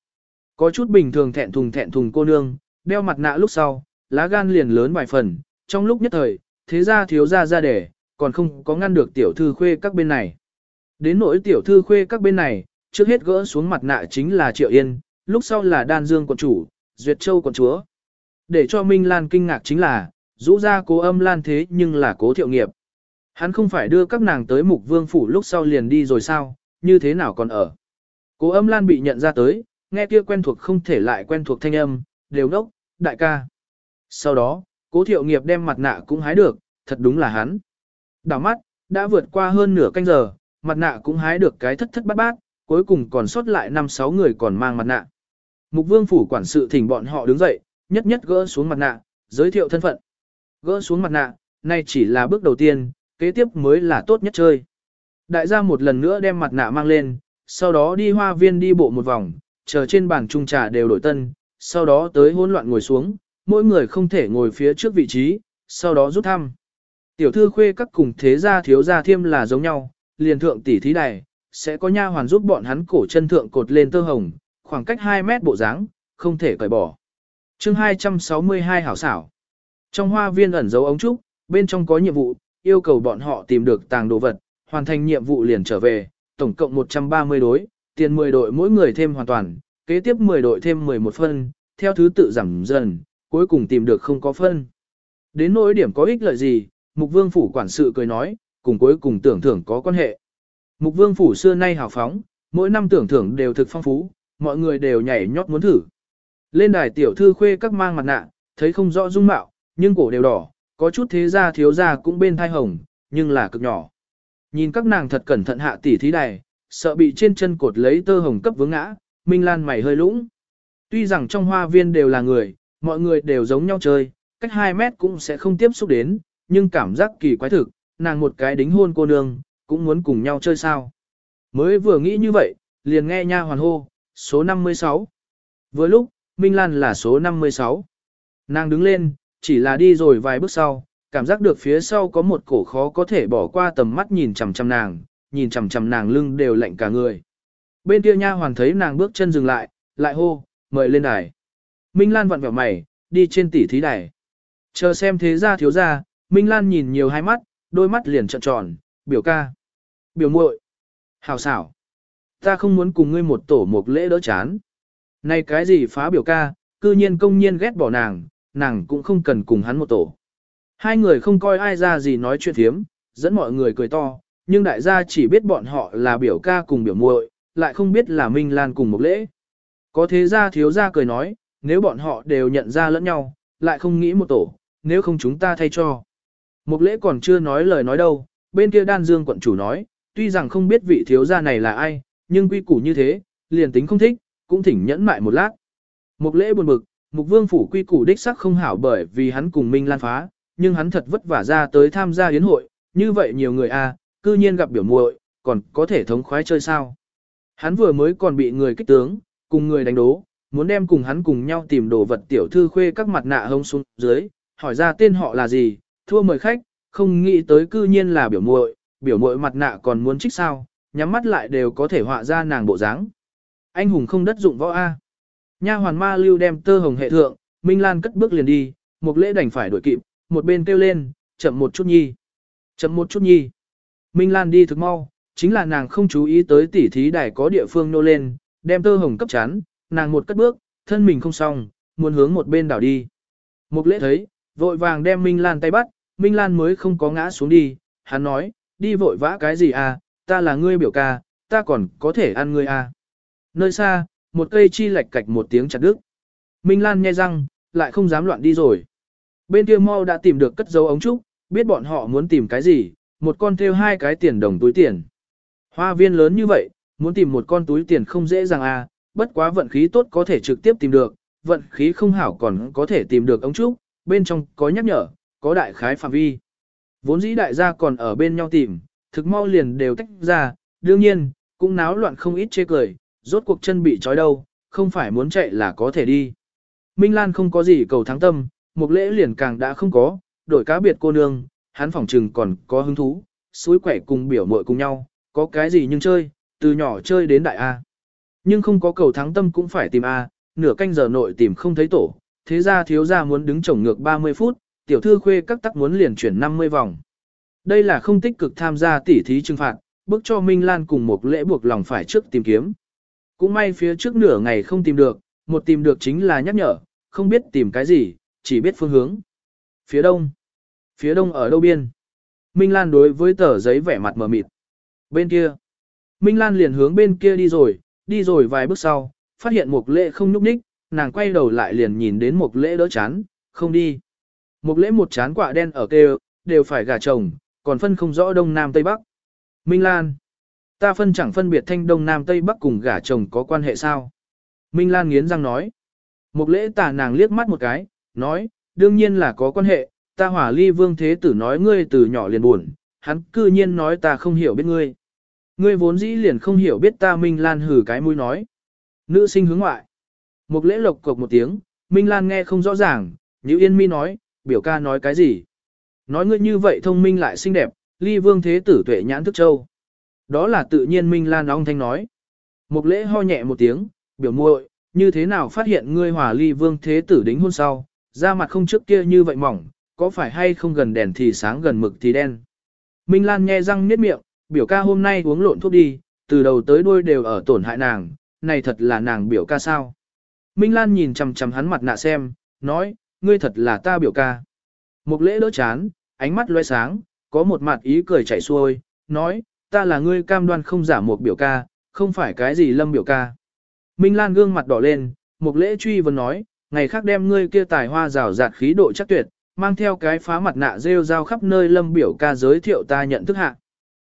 Có chút bình thường thẹn thùng thẹn thùng cô nương, đeo mặt nạ lúc sau, lá gan liền lớn vài phần, trong lúc nhất thời, thế ra thiếu ra ra để, còn không có ngăn được tiểu thư khuê các bên này. Đến nỗi tiểu thư khuê các bên này, trước hết gỡ xuống mặt nạ chính là Triệu Yên, lúc sau là Đan Dương quận chủ, Duyệt Châu quận chúa. Để cho Minh Lan kinh ngạc chính là, rũ ra cố âm lan thế nhưng là cố thiệu nghiệp. Hắn không phải đưa các nàng tới mục vương phủ lúc sau liền đi rồi sao, như thế nào còn ở. Cố âm lan bị nhận ra tới, nghe kia quen thuộc không thể lại quen thuộc thanh âm, đều đốc, đại ca. Sau đó, cố thiệu nghiệp đem mặt nạ cũng hái được, thật đúng là hắn. Đảo mắt, đã vượt qua hơn nửa canh giờ, mặt nạ cũng hái được cái thất thất bát bát, cuối cùng còn sót lại năm sáu người còn mang mặt nạ. Mục vương phủ quản sự thỉnh bọn họ đứng dậy, nhất nhất gỡ xuống mặt nạ, giới thiệu thân phận. Gỡ xuống mặt nạ, nay chỉ là bước đầu tiên, kế tiếp mới là tốt nhất chơi. Đại gia một lần nữa đem mặt nạ mang lên, sau đó đi hoa viên đi bộ một vòng, chờ trên bàn trung trà đều đổi tân, sau đó tới hỗn loạn ngồi xuống, mỗi người không thể ngồi phía trước vị trí, sau đó rút thăm. Tiểu thư khuê các cùng thế gia thiếu gia thiêm là giống nhau, liền thượng tỷ thí đài, sẽ có nha hoàn giúp bọn hắn cổ chân thượng cột lên tơ hồng, khoảng cách 2 mét bộ dáng, không thể cởi bỏ. chương 262 hảo xảo. Trong hoa viên ẩn dấu ống trúc, bên trong có nhiệm vụ, yêu cầu bọn họ tìm được tàng đồ vật, hoàn thành nhiệm vụ liền trở về, tổng cộng 130 đối, tiền 10 đội mỗi người thêm hoàn toàn, kế tiếp 10 đội thêm 11 phân, theo thứ tự giảm dần, cuối cùng tìm được không có phân. Đến nỗi điểm có ích lợi gì, Mục Vương Phủ quản sự cười nói, cùng cuối cùng tưởng thưởng có quan hệ. Mục Vương Phủ xưa nay hào phóng, mỗi năm tưởng thưởng đều thực phong phú, mọi người đều nhảy nhót muốn thử. Lên đài tiểu thư khuê các mang mặt nạ, thấy không rõ dung mạo, nhưng cổ đều đỏ, có chút thế gia thiếu gia cũng bên thai hồng, nhưng là cực nhỏ. Nhìn các nàng thật cẩn thận hạ tỉ thí đài, sợ bị trên chân cột lấy tơ hồng cấp vướng ngã, Minh Lan mày hơi lũng. Tuy rằng trong hoa viên đều là người, mọi người đều giống nhau chơi, cách 2 mét cũng sẽ không tiếp xúc đến, nhưng cảm giác kỳ quái thực, nàng một cái đính hôn cô nương, cũng muốn cùng nhau chơi sao. Mới vừa nghĩ như vậy, liền nghe nha hoàn hô, số 56. Vừa lúc, Minh Lan là số 56. Nàng đứng lên, chỉ là đi rồi vài bước sau, cảm giác được phía sau có một cổ khó có thể bỏ qua tầm mắt nhìn chằm chằm nàng, nhìn chằm chằm nàng lưng đều lạnh cả người. Bên kia nha hoàn thấy nàng bước chân dừng lại, lại hô, mời lên đài. Minh Lan vặn vẹo mày, đi trên tỉ thí đài. Chờ xem thế ra thiếu ra, Minh Lan nhìn nhiều hai mắt, đôi mắt liền trợn tròn, biểu ca. Biểu muội Hào xảo. Ta không muốn cùng ngươi một tổ một lễ đỡ chán. Này cái gì phá biểu ca, cư nhiên công nhiên ghét bỏ nàng, nàng cũng không cần cùng hắn một tổ. Hai người không coi ai ra gì nói chuyện thiếm, dẫn mọi người cười to, nhưng đại gia chỉ biết bọn họ là biểu ca cùng biểu muội, lại không biết là Minh Lan cùng một lễ. Có thế ra thiếu ra cười nói, nếu bọn họ đều nhận ra lẫn nhau, lại không nghĩ một tổ, nếu không chúng ta thay cho. Mục lễ còn chưa nói lời nói đâu, bên kia đan dương quận chủ nói, tuy rằng không biết vị thiếu gia này là ai, nhưng quy củ như thế, liền tính không thích, cũng thỉnh nhẫn mại một lát. Mục lễ buồn bực, mục vương phủ quy củ đích sắc không hảo bởi vì hắn cùng Minh Lan phá, nhưng hắn thật vất vả ra tới tham gia yến hội, như vậy nhiều người a, cư nhiên gặp biểu muội, còn có thể thống khoái chơi sao. Hắn vừa mới còn bị người kích tướng, cùng người đánh đố, muốn đem cùng hắn cùng nhau tìm đồ vật tiểu thư khuê các mặt nạ hông xuống dưới, hỏi ra tên họ là gì, thua mời khách, không nghĩ tới cư nhiên là biểu muội, biểu muội mặt nạ còn muốn trích sao, nhắm mắt lại đều có thể họa ra nàng bộ dáng. Anh hùng không đất dụng võ A. Nha hoàn ma lưu đem tơ hồng hệ thượng, Minh Lan cất bước liền đi, một lễ đành phải đuổi kịp, một bên kêu lên, chậm một chút nhi. Chậm một chút nhi. Minh Lan đi thực mau, chính là nàng không chú ý tới tỉ thí đài có địa phương nô lên, đem tơ hồng cấp chán, nàng một cất bước, thân mình không xong, muốn hướng một bên đảo đi. Một lễ thấy, vội vàng đem Minh Lan tay bắt, Minh Lan mới không có ngã xuống đi, hắn nói, đi vội vã cái gì à, ta là ngươi biểu ca, ta còn có thể ăn ngươi à. Nơi xa, một cây chi lạch cạch một tiếng chặt đứt. Minh Lan nghe răng, lại không dám loạn đi rồi. Bên kia mau đã tìm được cất dấu ống trúc, biết bọn họ muốn tìm cái gì, một con theo hai cái tiền đồng túi tiền. Hoa viên lớn như vậy, muốn tìm một con túi tiền không dễ dàng à, bất quá vận khí tốt có thể trực tiếp tìm được, vận khí không hảo còn có thể tìm được ống trúc, bên trong có nhắc nhở, có đại khái phạm vi. Vốn dĩ đại gia còn ở bên nhau tìm, thực mau liền đều tách ra, đương nhiên, cũng náo loạn không ít chê cười, rốt cuộc chân bị trói đâu, không phải muốn chạy là có thể đi. Minh Lan không có gì cầu thắng tâm, một lễ liền càng đã không có, đổi cá biệt cô nương, hắn phỏng trừng còn có hứng thú, suối quẻ cùng biểu muội cùng nhau, có cái gì nhưng chơi, từ nhỏ chơi đến đại A. Nhưng không có cầu thắng tâm cũng phải tìm A, nửa canh giờ nội tìm không thấy tổ, thế ra thiếu ra muốn đứng chổng ngược 30 phút, tiểu thư khuê các tắc muốn liền chuyển 50 vòng. Đây là không tích cực tham gia tỉ thí trừng phạt, bức cho Minh Lan cùng một lễ buộc lòng phải trước tìm kiếm. Cũng may phía trước nửa ngày không tìm được, một tìm được chính là nhắc nhở, không biết tìm cái gì, chỉ biết phương hướng. Phía đông. Phía đông ở đâu biên? Minh Lan đối với tờ giấy vẻ mặt mờ mịt. Bên kia. Minh Lan liền hướng bên kia đi rồi, đi rồi vài bước sau, phát hiện một lễ không nhúc nhích, nàng quay đầu lại liền nhìn đến một lễ đỡ chán, không đi. Một lễ một chán quả đen ở kêu, đều phải gà chồng, còn phân không rõ đông nam tây bắc. Minh Lan. Ta phân chẳng phân biệt thanh đông nam tây bắc cùng gả chồng có quan hệ sao. Minh Lan nghiến răng nói. Một lễ tả nàng liếc mắt một cái, nói, đương nhiên là có quan hệ, ta hỏa ly vương thế tử nói ngươi từ nhỏ liền buồn, hắn cư nhiên nói ta không hiểu biết ngươi. Ngươi vốn dĩ liền không hiểu biết ta Minh Lan hử cái mũi nói. Nữ sinh hướng ngoại. Một lễ lộc cộc một tiếng, Minh Lan nghe không rõ ràng, như yên mi nói, biểu ca nói cái gì. Nói ngươi như vậy thông minh lại xinh đẹp, ly vương thế tử tuệ nhãn thức châu. Đó là tự nhiên Minh Lan ong thanh nói. Một lễ ho nhẹ một tiếng, biểu muội, như thế nào phát hiện ngươi hòa ly vương thế tử đính hôn sau, da mặt không trước kia như vậy mỏng, có phải hay không gần đèn thì sáng gần mực thì đen. Minh Lan nghe răng niết miệng, biểu ca hôm nay uống lộn thuốc đi, từ đầu tới đuôi đều ở tổn hại nàng, này thật là nàng biểu ca sao. Minh Lan nhìn chầm chầm hắn mặt nạ xem, nói, ngươi thật là ta biểu ca. Mục lễ đỡ chán, ánh mắt loe sáng, có một mặt ý cười chảy xuôi, nói, ta là ngươi cam đoan không giả một biểu ca, không phải cái gì lâm biểu ca. Minh Lan gương mặt đỏ lên, Mục lễ truy vấn nói, ngày khác đem ngươi kia tài hoa rào rạt khí độ chắc tuyệt, mang theo cái phá mặt nạ rêu rao khắp nơi lâm biểu ca giới thiệu ta nhận thức hạ.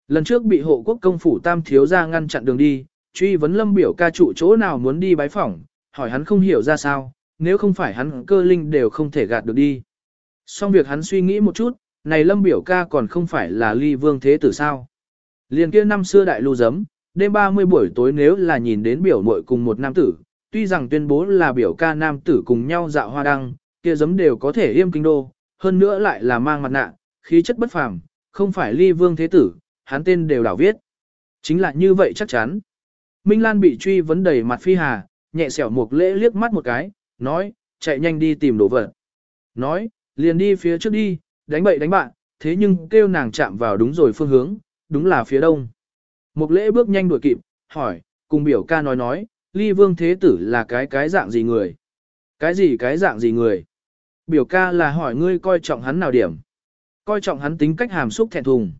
Lần trước bị hộ quốc công phủ tam thiếu ra ngăn chặn đường đi, truy vấn lâm biểu ca trụ chỗ nào muốn đi bái phỏng, hỏi hắn không hiểu ra sao, nếu không phải hắn cơ linh đều không thể gạt được đi. Xong việc hắn suy nghĩ một chút, này lâm biểu ca còn không phải là ly vương thế tử sao. Liền kia năm xưa đại lưu giấm, đêm 30 buổi tối nếu là nhìn đến biểu muội cùng một nam tử, tuy rằng tuyên bố là biểu ca nam tử cùng nhau dạo hoa đăng, kia giấm đều có thể yêm kinh đô, hơn nữa lại là mang mặt nạ, khí chất bất phàm, không phải ly vương thế tử, hắn tên đều đảo viết. Chính là như vậy chắc chắn. Minh Lan bị truy vấn đầy mặt phi hà, nhẹ xẻo một lễ liếc mắt một cái, nói, chạy nhanh đi tìm đồ vật. Nói, liền đi phía trước đi, đánh bậy đánh bạn, thế nhưng kêu nàng chạm vào đúng rồi phương hướng, đúng là phía đông. mục lễ bước nhanh đuổi kịp, hỏi, cùng biểu ca nói nói, ly vương thế tử là cái cái dạng gì người? Cái gì cái dạng gì người? Biểu ca là hỏi ngươi coi trọng hắn nào điểm? Coi trọng hắn tính cách hàm xúc thẹn thùng.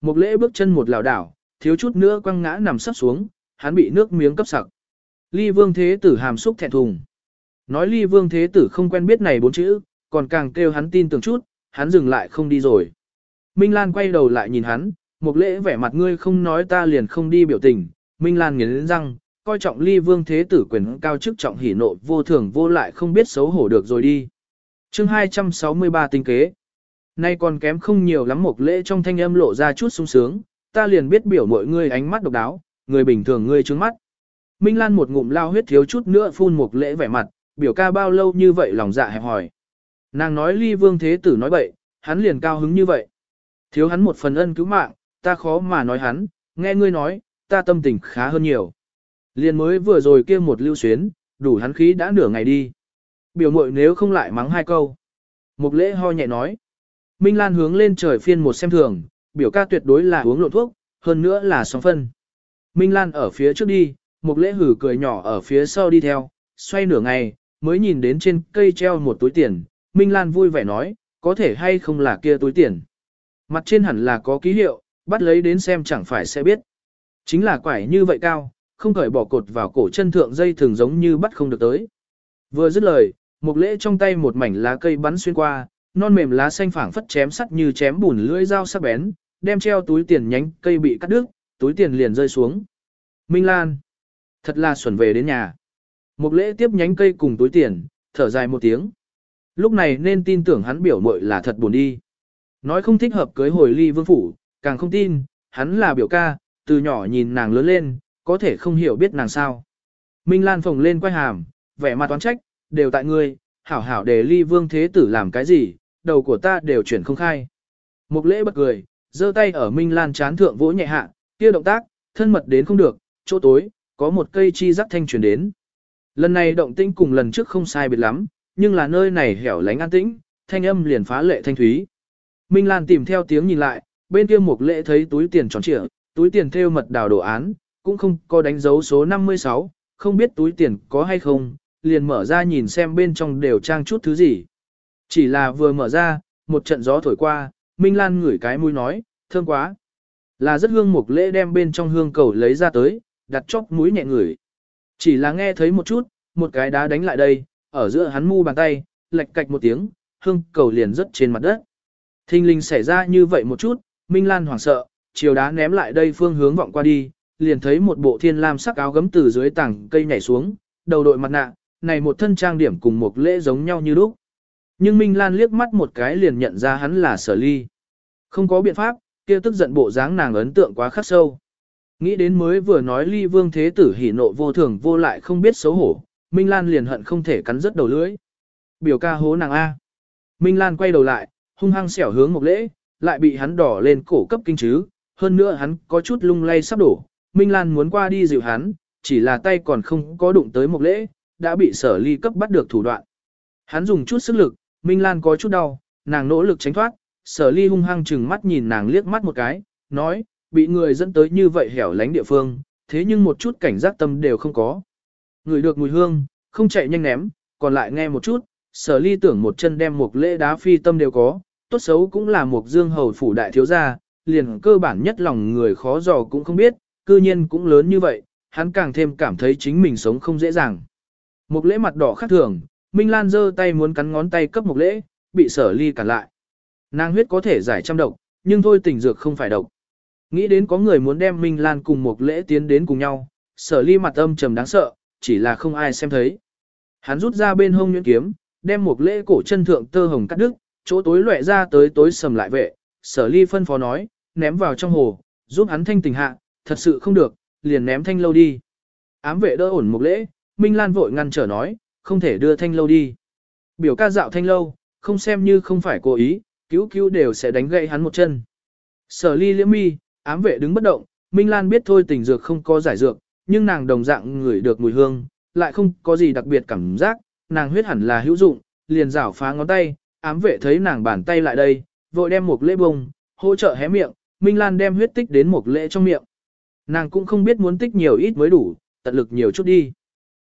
mục lễ bước chân một lảo đảo, thiếu chút nữa quăng ngã nằm sắp xuống, hắn bị nước miếng cấp sặc. Ly vương thế tử hàm xúc thẹn thùng. Nói ly vương thế tử không quen biết này bốn chữ, còn càng kêu hắn tin tưởng chút, hắn dừng lại không đi rồi. Minh Lan quay đầu lại nhìn hắn, một lễ vẻ mặt ngươi không nói ta liền không đi biểu tình. Minh Lan nghiến răng, coi trọng ly vương thế tử quyền cao chức trọng hỉ nộ vô thường vô lại không biết xấu hổ được rồi đi. chương 263 tinh kế. Nay còn kém không nhiều lắm một lễ trong thanh âm lộ ra chút sung sướng, ta liền biết biểu mọi ngươi ánh mắt độc đáo, người bình thường ngươi trướng mắt. Minh Lan một ngụm lao huyết thiếu chút nữa phun một lễ vẻ mặt, biểu ca bao lâu như vậy lòng dạ hẹp hỏi. Nàng nói ly vương thế tử nói bậy, hắn liền cao hứng như vậy. Thiếu hắn một phần ân cứu mạng, ta khó mà nói hắn, nghe ngươi nói, ta tâm tình khá hơn nhiều. Liền mới vừa rồi kia một lưu xuyến, đủ hắn khí đã nửa ngày đi. Biểu mội nếu không lại mắng hai câu. mục lễ ho nhẹ nói. Minh Lan hướng lên trời phiên một xem thường, biểu ca tuyệt đối là uống lộn thuốc, hơn nữa là sóng phân. Minh Lan ở phía trước đi, mục lễ hử cười nhỏ ở phía sau đi theo, xoay nửa ngày, mới nhìn đến trên cây treo một túi tiền. Minh Lan vui vẻ nói, có thể hay không là kia túi tiền. Mặt trên hẳn là có ký hiệu, bắt lấy đến xem chẳng phải sẽ biết. Chính là quải như vậy cao, không cởi bỏ cột vào cổ chân thượng dây thường giống như bắt không được tới. Vừa dứt lời, một lễ trong tay một mảnh lá cây bắn xuyên qua, non mềm lá xanh phảng phất chém sắt như chém bùn lưỡi dao sắc bén, đem treo túi tiền nhánh cây bị cắt đứt, túi tiền liền rơi xuống. Minh Lan, thật là xuẩn về đến nhà. Một lễ tiếp nhánh cây cùng túi tiền, thở dài một tiếng. Lúc này nên tin tưởng hắn biểu muội là thật buồn đi. Nói không thích hợp cưới hồi ly vương phủ, càng không tin, hắn là biểu ca, từ nhỏ nhìn nàng lớn lên, có thể không hiểu biết nàng sao. Minh Lan phồng lên quay hàm, vẻ mặt toán trách, đều tại ngươi, hảo hảo để ly vương thế tử làm cái gì, đầu của ta đều chuyển không khai. Mục lễ bật cười, giơ tay ở Minh Lan chán thượng vỗ nhẹ hạ, kia động tác, thân mật đến không được, chỗ tối, có một cây chi rắc thanh truyền đến. Lần này động tĩnh cùng lần trước không sai biệt lắm, nhưng là nơi này hẻo lánh an tĩnh, thanh âm liền phá lệ thanh thúy. Minh Lan tìm theo tiếng nhìn lại, bên kia một lễ thấy túi tiền tròn trịa, túi tiền theo mật đào đồ án, cũng không có đánh dấu số 56, không biết túi tiền có hay không, liền mở ra nhìn xem bên trong đều trang chút thứ gì. Chỉ là vừa mở ra, một trận gió thổi qua, Minh Lan ngửi cái mũi nói, thơm quá. Là rất hương mục lễ đem bên trong hương cầu lấy ra tới, đặt chóc mũi nhẹ ngửi. Chỉ là nghe thấy một chút, một cái đá đánh lại đây, ở giữa hắn mu bàn tay, lệch cạch một tiếng, hương cầu liền rớt trên mặt đất. Thinh linh xảy ra như vậy một chút, Minh Lan hoảng sợ, chiều đá ném lại đây phương hướng vọng qua đi, liền thấy một bộ thiên lam sắc áo gấm từ dưới tảng cây nhảy xuống, đầu đội mặt nạ, này một thân trang điểm cùng một lễ giống nhau như lúc. Nhưng Minh Lan liếc mắt một cái liền nhận ra hắn là sở ly. Không có biện pháp, kia tức giận bộ dáng nàng ấn tượng quá khắc sâu. Nghĩ đến mới vừa nói ly vương thế tử hỉ nộ vô thường vô lại không biết xấu hổ, Minh Lan liền hận không thể cắn rớt đầu lưỡi. Biểu ca hố nàng A. Minh Lan quay đầu lại, hung hăng xẻo hướng một lễ, lại bị hắn đỏ lên cổ cấp kinh chứ, hơn nữa hắn có chút lung lay sắp đổ. Minh Lan muốn qua đi dịu hắn, chỉ là tay còn không có đụng tới một lễ, đã bị sở ly cấp bắt được thủ đoạn. Hắn dùng chút sức lực, Minh Lan có chút đau, nàng nỗ lực tránh thoát, sở ly hung hăng chừng mắt nhìn nàng liếc mắt một cái, nói, bị người dẫn tới như vậy hẻo lánh địa phương, thế nhưng một chút cảnh giác tâm đều không có. Người được mùi hương, không chạy nhanh ném, còn lại nghe một chút, sở ly tưởng một chân đem một lễ đá phi tâm đều có, tốt xấu cũng là một dương hầu phủ đại thiếu gia, liền cơ bản nhất lòng người khó dò cũng không biết, cư nhiên cũng lớn như vậy, hắn càng thêm cảm thấy chính mình sống không dễ dàng. Một lễ mặt đỏ khác thường, Minh Lan giơ tay muốn cắn ngón tay cấp một lễ, bị sở ly cản lại. Nàng huyết có thể giải trăm độc, nhưng thôi tình dược không phải độc. Nghĩ đến có người muốn đem Minh Lan cùng một lễ tiến đến cùng nhau, sở ly mặt âm trầm đáng sợ, chỉ là không ai xem thấy. Hắn rút ra bên hông nhuyễn kiếm, đem một lễ cổ chân thượng tơ hồng cắt đứt, chỗ tối lệ ra tới tối sầm lại vệ, sở ly phân phó nói, ném vào trong hồ, giúp hắn thanh tình hạ, thật sự không được, liền ném thanh lâu đi. Ám vệ đỡ ổn một lễ, Minh Lan vội ngăn trở nói, không thể đưa thanh lâu đi. Biểu ca dạo thanh lâu, không xem như không phải cố ý, cứu cứu đều sẽ đánh gậy hắn một chân. Sở ly liễm mi, ám vệ đứng bất động, Minh Lan biết thôi tình dược không có giải dược, nhưng nàng đồng dạng ngửi được mùi hương, lại không có gì đặc biệt cảm giác, nàng huyết hẳn là hữu dụng, liền rảo phá ngón tay, ám vệ thấy nàng bàn tay lại đây, vội đem một lễ bông, hỗ trợ hé miệng, Minh Lan đem huyết tích đến một lễ trong miệng. Nàng cũng không biết muốn tích nhiều ít mới đủ, tận lực nhiều chút đi.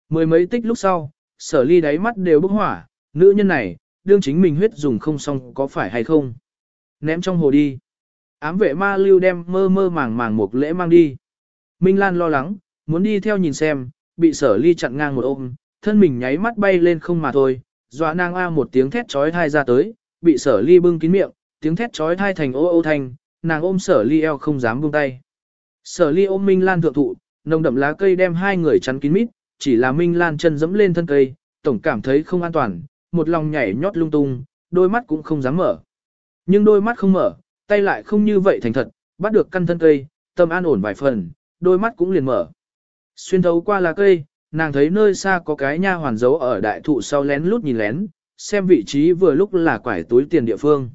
Mười mấy tích lúc sau, sở ly đáy mắt đều bốc hỏa, nữ nhân này, đương chính mình huyết dùng không xong có phải hay không. Ném trong hồ đi. Ám vệ ma lưu đem mơ mơ màng màng một lễ mang đi. Minh Lan lo lắng, muốn đi theo nhìn xem, bị sở ly chặn ngang một ôm, thân mình nháy mắt bay lên không mà thôi, dọa nàng a một tiếng thét trói thai ra tới, bị sở ly bưng kín miệng, tiếng thét trói thai thành ô ô thanh, nàng ôm sở ly eo không dám buông tay. Sở ly ôm Minh Lan thượng thụ, nồng đậm lá cây đem hai người chắn kín mít, chỉ là Minh Lan chân dẫm lên thân cây, tổng cảm thấy không an toàn, một lòng nhảy nhót lung tung, đôi mắt cũng không dám mở. Nhưng đôi mắt không mở, tay lại không như vậy thành thật, bắt được căn thân cây, tâm an ổn vài phần, đôi mắt cũng liền mở. Xuyên thấu qua lá cây, nàng thấy nơi xa có cái nha hoàn giấu ở đại thụ sau lén lút nhìn lén, xem vị trí vừa lúc là quải túi tiền địa phương.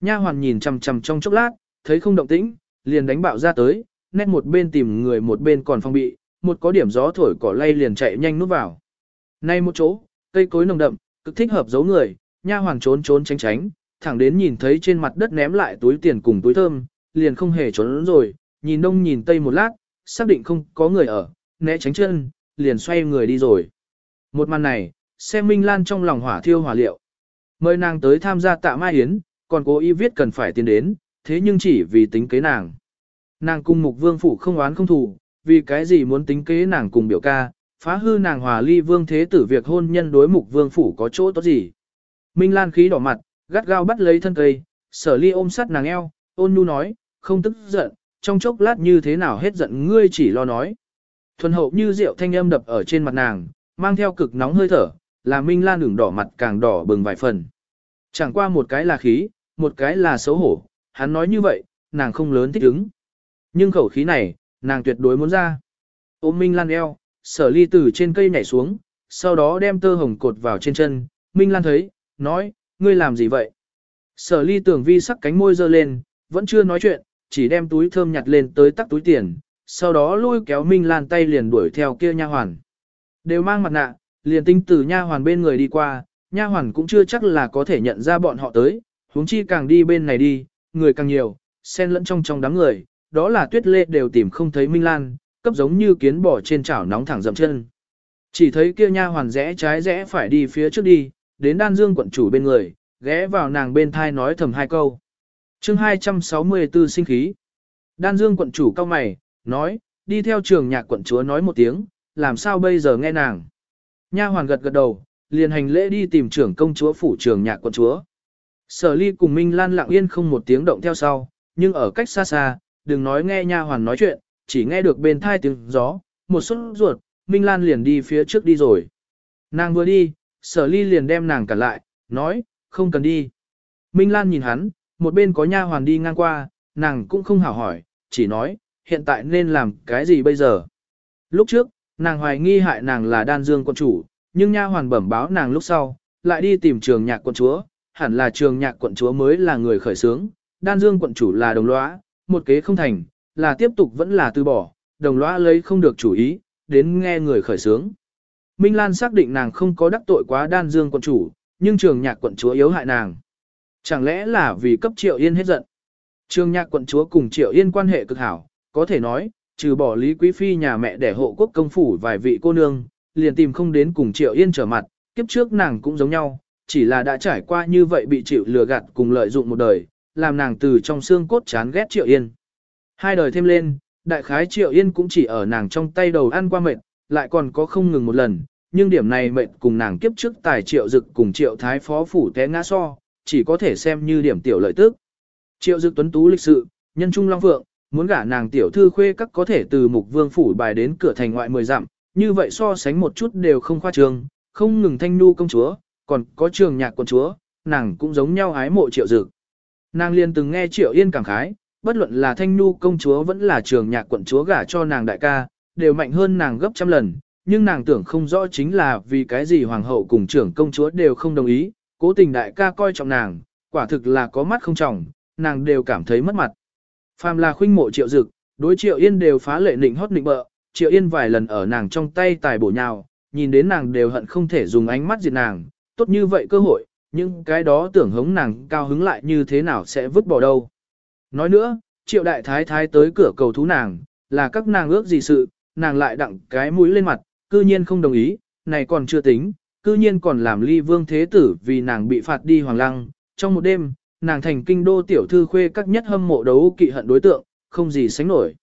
Nha hoàn nhìn chằm chằm trong chốc lát, thấy không động tĩnh, liền đánh bạo ra tới, nét một bên tìm người một bên còn phong bị, một có điểm gió thổi cỏ lay liền chạy nhanh núp vào. Nay một chỗ, cây cối nồng đậm, cực thích hợp giấu người, nha hoàn trốn trốn tránh tránh, thẳng đến nhìn thấy trên mặt đất ném lại túi tiền cùng túi thơm, liền không hề trốn rồi, nhìn đông nhìn tây một lát, xác định không có người ở, né tránh chân, liền xoay người đi rồi. Một màn này, xem Minh Lan trong lòng hỏa thiêu hỏa liệu. Mời nàng tới tham gia tạ mai yến, còn cố ý viết cần phải tiến đến, thế nhưng chỉ vì tính kế nàng. Nàng cùng mục vương phủ không oán không thù, vì cái gì muốn tính kế nàng cùng biểu ca, phá hư nàng hòa ly vương thế tử việc hôn nhân đối mục vương phủ có chỗ tốt gì. Minh Lan khí đỏ mặt, gắt gao bắt lấy thân cây, sở ly ôm sát nàng eo, ôn nhu nói, không tức giận, trong chốc lát như thế nào hết giận ngươi chỉ lo nói. Thuần hậu như rượu thanh âm đập ở trên mặt nàng, mang theo cực nóng hơi thở, làm Minh Lan ửng đỏ mặt càng đỏ bừng vài phần. Chẳng qua một cái là khí, một cái là xấu hổ, hắn nói như vậy, nàng không lớn thích ứng. Nhưng khẩu khí này, nàng tuyệt đối muốn ra. Ôm Minh Lan eo, sở ly từ trên cây nhảy xuống, sau đó đem tơ hồng cột vào trên chân, Minh Lan thấy, nói, ngươi làm gì vậy? Sở ly tưởng vi sắc cánh môi dơ lên, vẫn chưa nói chuyện, chỉ đem túi thơm nhặt lên tới tắc túi tiền, sau đó lôi kéo Minh Lan tay liền đuổi theo kia nha hoàn. Đều mang mặt nạ, liền tinh từ nha hoàn bên người đi qua, nha hoàn cũng chưa chắc là có thể nhận ra bọn họ tới, huống chi càng đi bên này đi, người càng nhiều, xen lẫn trong trong đám người, đó là tuyết lê đều tìm không thấy Minh Lan, cấp giống như kiến bò trên chảo nóng thẳng dậm chân. Chỉ thấy kia nha hoàn rẽ trái rẽ phải đi phía trước đi, đến đan dương quận chủ bên người, ghé vào nàng bên thai nói thầm hai câu. chương 264 sinh khí. Đan dương quận chủ cao mày, nói, đi theo trường nhạc quận chúa nói một tiếng, làm sao bây giờ nghe nàng. Nha hoàn gật gật đầu, liền hành lễ đi tìm trưởng công chúa phủ trường nhạc quận chúa. Sở ly cùng Minh Lan lặng yên không một tiếng động theo sau, nhưng ở cách xa xa, đừng nói nghe nha hoàn nói chuyện, chỉ nghe được bên thai tiếng gió, một suất ruột, Minh Lan liền đi phía trước đi rồi. Nàng vừa đi, sở ly liền đem nàng cản lại, nói, không cần đi. Minh Lan nhìn hắn, một bên có nha hoàn đi ngang qua, nàng cũng không hảo hỏi, chỉ nói, hiện tại nên làm cái gì bây giờ. Lúc trước, nàng hoài nghi hại nàng là đan dương quân chủ, nhưng nha hoàn bẩm báo nàng lúc sau, lại đi tìm trường nhạc quận chúa, hẳn là trường nhạc quận chúa mới là người khởi sướng, đan dương quận chủ là đồng lõa, một kế không thành, là tiếp tục vẫn là từ bỏ, đồng lõa lấy không được chủ ý, đến nghe người khởi sướng. Minh Lan xác định nàng không có đắc tội quá đan dương quận chủ, nhưng trường nhạc quận chúa yếu hại nàng. Chẳng lẽ là vì cấp triệu yên hết giận? Trường nhạc quận chúa cùng triệu yên quan hệ cực hảo, có thể nói, trừ bỏ Lý Quý Phi nhà mẹ để hộ quốc công phủ vài vị cô nương, liền tìm không đến cùng Triệu Yên trở mặt, kiếp trước nàng cũng giống nhau, chỉ là đã trải qua như vậy bị chịu lừa gạt cùng lợi dụng một đời, làm nàng từ trong xương cốt chán ghét Triệu Yên. Hai đời thêm lên, đại khái Triệu Yên cũng chỉ ở nàng trong tay đầu ăn qua mệt, lại còn có không ngừng một lần, nhưng điểm này mệt cùng nàng kiếp trước tài Triệu Dực cùng Triệu Thái Phó Phủ té ngã so, chỉ có thể xem như điểm tiểu lợi tức. Triệu Dực tuấn tú lịch sự, nhân trung long vượng muốn gả nàng tiểu thư khuê các có thể từ mục vương phủ bài đến cửa thành ngoại mười dặm, như vậy so sánh một chút đều không khoa trương, không ngừng thanh nu công chúa, còn có trường nhạc quân chúa, nàng cũng giống nhau ái mộ triệu dực. Nàng liền từng nghe triệu yên cảm khái, bất luận là thanh nu công chúa vẫn là trường nhạc quận chúa gả cho nàng đại ca, đều mạnh hơn nàng gấp trăm lần, nhưng nàng tưởng không rõ chính là vì cái gì hoàng hậu cùng trưởng công chúa đều không đồng ý, cố tình đại ca coi trọng nàng, quả thực là có mắt không trọng, nàng đều cảm thấy mất mặt. Phàm là khuynh mộ triệu dực, đối triệu yên đều phá lệ nịnh hót nịnh bợ, triệu yên vài lần ở nàng trong tay tài bổ nhào, nhìn đến nàng đều hận không thể dùng ánh mắt diệt nàng, tốt như vậy cơ hội, nhưng cái đó tưởng hống nàng cao hứng lại như thế nào sẽ vứt bỏ đâu. Nói nữa, triệu đại thái thái tới cửa cầu thú nàng, là các nàng ước gì sự, nàng lại đặng cái mũi lên mặt, cư nhiên không đồng ý, này còn chưa tính, cư nhiên còn làm ly vương thế tử vì nàng bị phạt đi hoàng lăng, trong một đêm, nàng thành kinh đô tiểu thư khuê các nhất hâm mộ đấu kỵ hận đối tượng, không gì sánh nổi.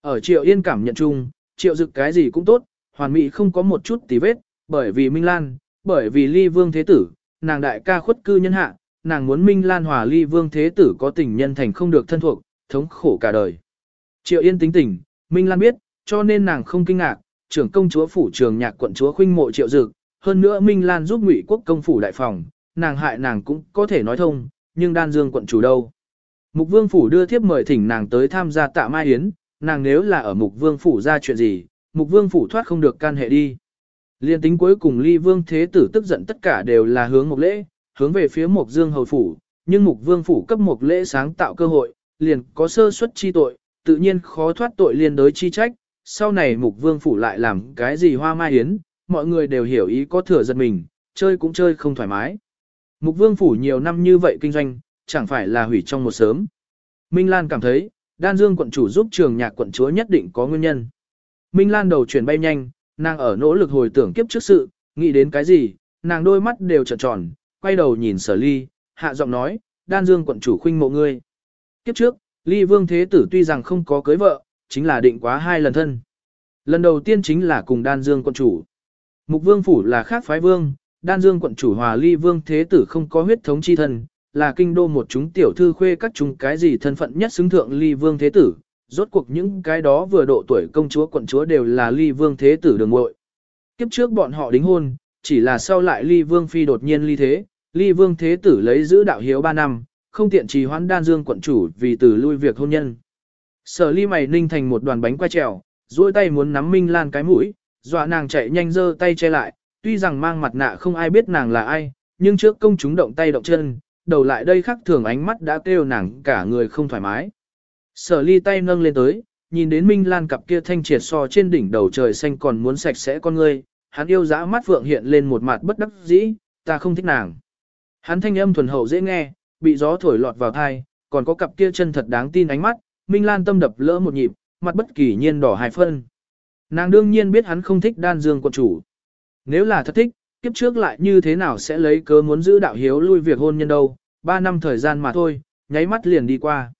Ở triệu yên cảm nhận chung, triệu dực cái gì cũng tốt, hoàn mỹ không có một chút tí vết, bởi vì Minh Lan, bởi vì ly vương thế tử, nàng đại ca khuất cư nhân hạ, nàng muốn Minh Lan Hòa ly vương thế tử có tình nhân thành không được thân thuộc, thống khổ cả đời. Triệu Yên tính tình, Minh Lan biết, cho nên nàng không kinh ngạc, trưởng công chúa phủ trường nhạc quận chúa khuynh mộ Triệu Dực, hơn nữa Minh Lan giúp Ngụy quốc công phủ đại phòng, nàng hại nàng cũng có thể nói thông, nhưng đan dương quận chủ đâu. Mục Vương phủ đưa thiếp mời thỉnh nàng tới tham gia tạ mai yến, nàng nếu là ở Mục Vương phủ ra chuyện gì, Mục Vương phủ thoát không được can hệ đi. Liên tính cuối cùng Ly Vương thế tử tức giận tất cả đều là hướng Mục lễ, hướng về phía Mục Dương hầu phủ, nhưng Mục Vương phủ cấp Mục lễ sáng tạo cơ hội, liền có sơ suất chi tội, tự nhiên khó thoát tội liên đối chi trách. Sau này Mục Vương phủ lại làm cái gì hoa mai yến, mọi người đều hiểu ý có thừa giật mình, chơi cũng chơi không thoải mái. Mục Vương phủ nhiều năm như vậy kinh doanh, chẳng phải là hủy trong một sớm. Minh Lan cảm thấy, Đan Dương quận chủ giúp trường nhạc quận chúa nhất định có nguyên nhân. Minh Lan đầu chuyển bay nhanh, nàng ở nỗ lực hồi tưởng kiếp trước sự, nghĩ đến cái gì, nàng đôi mắt đều trợn tròn, quay đầu nhìn sở ly, hạ giọng nói, Đan Dương quận chủ khuynh mộ ngươi. Kiếp trước, ly vương thế tử tuy rằng không có cưới vợ, chính là định quá hai lần thân. Lần đầu tiên chính là cùng Đan Dương quận chủ. Mục vương phủ là khác phái vương, Đan Dương quận chủ hòa ly vương thế tử không có huyết thống chi thân, là kinh đô một chúng tiểu thư khuê các chúng cái gì thân phận nhất xứng thượng ly vương thế tử, rốt cuộc những cái đó vừa độ tuổi công chúa quận chúa đều là ly vương thế tử đường muội. Kiếp trước bọn họ đính hôn, chỉ là sau lại ly vương phi đột nhiên ly thế, ly vương thế tử lấy giữ đạo hiếu 3 năm, không tiện trì hoãn đan dương quận chủ vì từ lui việc hôn nhân. Sở ly mày ninh thành một đoàn bánh quay trèo, duỗi tay muốn nắm Minh Lan cái mũi, dọa nàng chạy nhanh giơ tay che lại, tuy rằng mang mặt nạ không ai biết nàng là ai, nhưng trước công chúng động tay động chân, đầu lại đây khắc thường ánh mắt đã kêu nàng cả người không thoải mái. Sở ly tay nâng lên tới, nhìn đến Minh Lan cặp kia thanh triệt so trên đỉnh đầu trời xanh còn muốn sạch sẽ con ngươi, hắn yêu dã mắt phượng hiện lên một mặt bất đắc dĩ, ta không thích nàng. Hắn thanh âm thuần hậu dễ nghe, bị gió thổi lọt vào thai, còn có cặp kia chân thật đáng tin ánh mắt, Minh Lan tâm đập lỡ một nhịp, mặt bất kỳ nhiên đỏ hai phân. Nàng đương nhiên biết hắn không thích đan dương quận chủ. Nếu là thật thích, kiếp trước lại như thế nào sẽ lấy cớ muốn giữ đạo hiếu lui việc hôn nhân đâu, ba năm thời gian mà thôi, nháy mắt liền đi qua.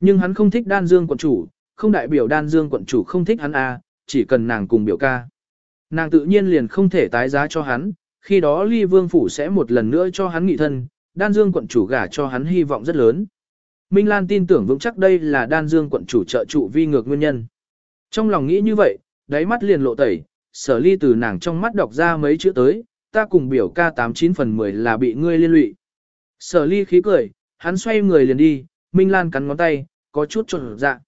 Nhưng hắn không thích đan dương quận chủ, không đại biểu đan dương quận chủ không thích hắn à, chỉ cần nàng cùng biểu ca. Nàng tự nhiên liền không thể tái giá cho hắn, khi đó ly vương phủ sẽ một lần nữa cho hắn nghị thân, đan dương quận chủ gả cho hắn hy vọng rất lớn. Minh Lan tin tưởng vững chắc đây là đan dương quận chủ trợ trụ vi ngược nguyên nhân. Trong lòng nghĩ như vậy, đáy mắt liền lộ tẩy, sở ly từ nàng trong mắt đọc ra mấy chữ tới, ta cùng biểu ca 89 phần 10 là bị ngươi liên lụy. Sở ly khí cười, hắn xoay người liền đi, Minh Lan cắn ngón tay, có chút trộn dạ.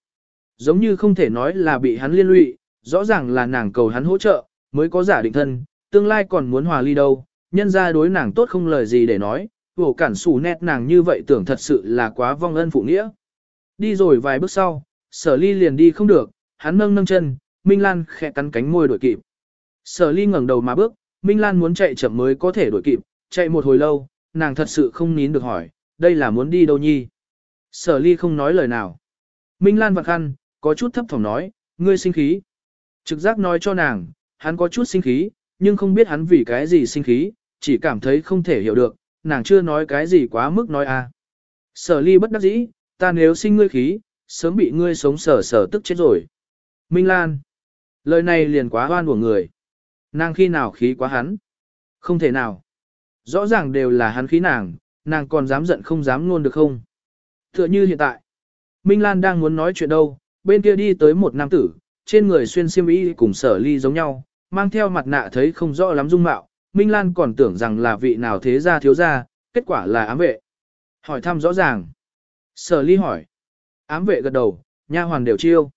Giống như không thể nói là bị hắn liên lụy, rõ ràng là nàng cầu hắn hỗ trợ, mới có giả định thân, tương lai còn muốn hòa ly đâu, nhân ra đối nàng tốt không lời gì để nói, vổ cản sủ nét nàng như vậy tưởng thật sự là quá vong ân phụ nghĩa. Đi rồi vài bước sau, sở ly liền đi không được, hắn nâng nâng chân, Minh Lan khẽ cắn cánh môi đuổi kịp. Sở ly ngẩng đầu mà bước, Minh Lan muốn chạy chậm mới có thể đuổi kịp, chạy một hồi lâu, nàng thật sự không nín được hỏi, đây là muốn đi đâu nhi? Sở ly không nói lời nào. Minh Lan vặn khăn, có chút thấp thỏm nói, ngươi sinh khí. Trực giác nói cho nàng, hắn có chút sinh khí, nhưng không biết hắn vì cái gì sinh khí, chỉ cảm thấy không thể hiểu được, nàng chưa nói cái gì quá mức nói à. Sở ly bất đắc dĩ, ta nếu sinh ngươi khí, sớm bị ngươi sống sở sở tức chết rồi. Minh Lan. Lời này liền quá hoan của người. Nàng khi nào khí quá hắn? Không thể nào. Rõ ràng đều là hắn khí nàng, nàng còn dám giận không dám luôn được không? Tựa như hiện tại. Minh Lan đang muốn nói chuyện đâu, bên kia đi tới một nam tử, trên người xuyên xiêm y cùng sở ly giống nhau, mang theo mặt nạ thấy không rõ lắm dung mạo. Minh Lan còn tưởng rằng là vị nào thế gia thiếu gia, kết quả là ám vệ. Hỏi thăm rõ ràng. Sở ly hỏi. Ám vệ gật đầu, nha hoàn đều chiêu.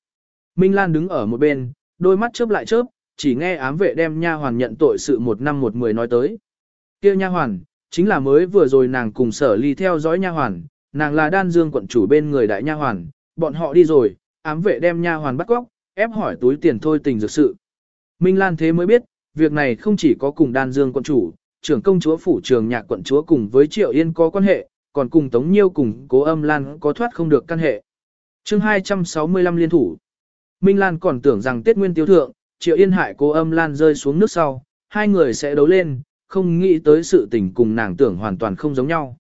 Minh Lan đứng ở một bên, đôi mắt chớp lại chớp, chỉ nghe ám vệ đem nha hoàn nhận tội sự một năm một mười nói tới. Kêu nha hoàn, chính là mới vừa rồi nàng cùng sở ly theo dõi nha hoàn, nàng là đan dương quận chủ bên người đại nha hoàn, bọn họ đi rồi, ám vệ đem nha hoàn bắt cóc, ép hỏi túi tiền thôi tình dược sự. Minh Lan thế mới biết, việc này không chỉ có cùng đan dương quận chủ, trưởng công chúa phủ trường nhạc quận chúa cùng với Triệu Yên có quan hệ, còn cùng Tống Nhiêu cùng cố âm Lan có thoát không được căn hệ. chương 265 liên thủ. Minh Lan còn tưởng rằng Tết Nguyên Tiêu Thượng, Triệu Yên hại cố âm Lan rơi xuống nước sau, hai người sẽ đấu lên, không nghĩ tới sự tình cùng nàng tưởng hoàn toàn không giống nhau.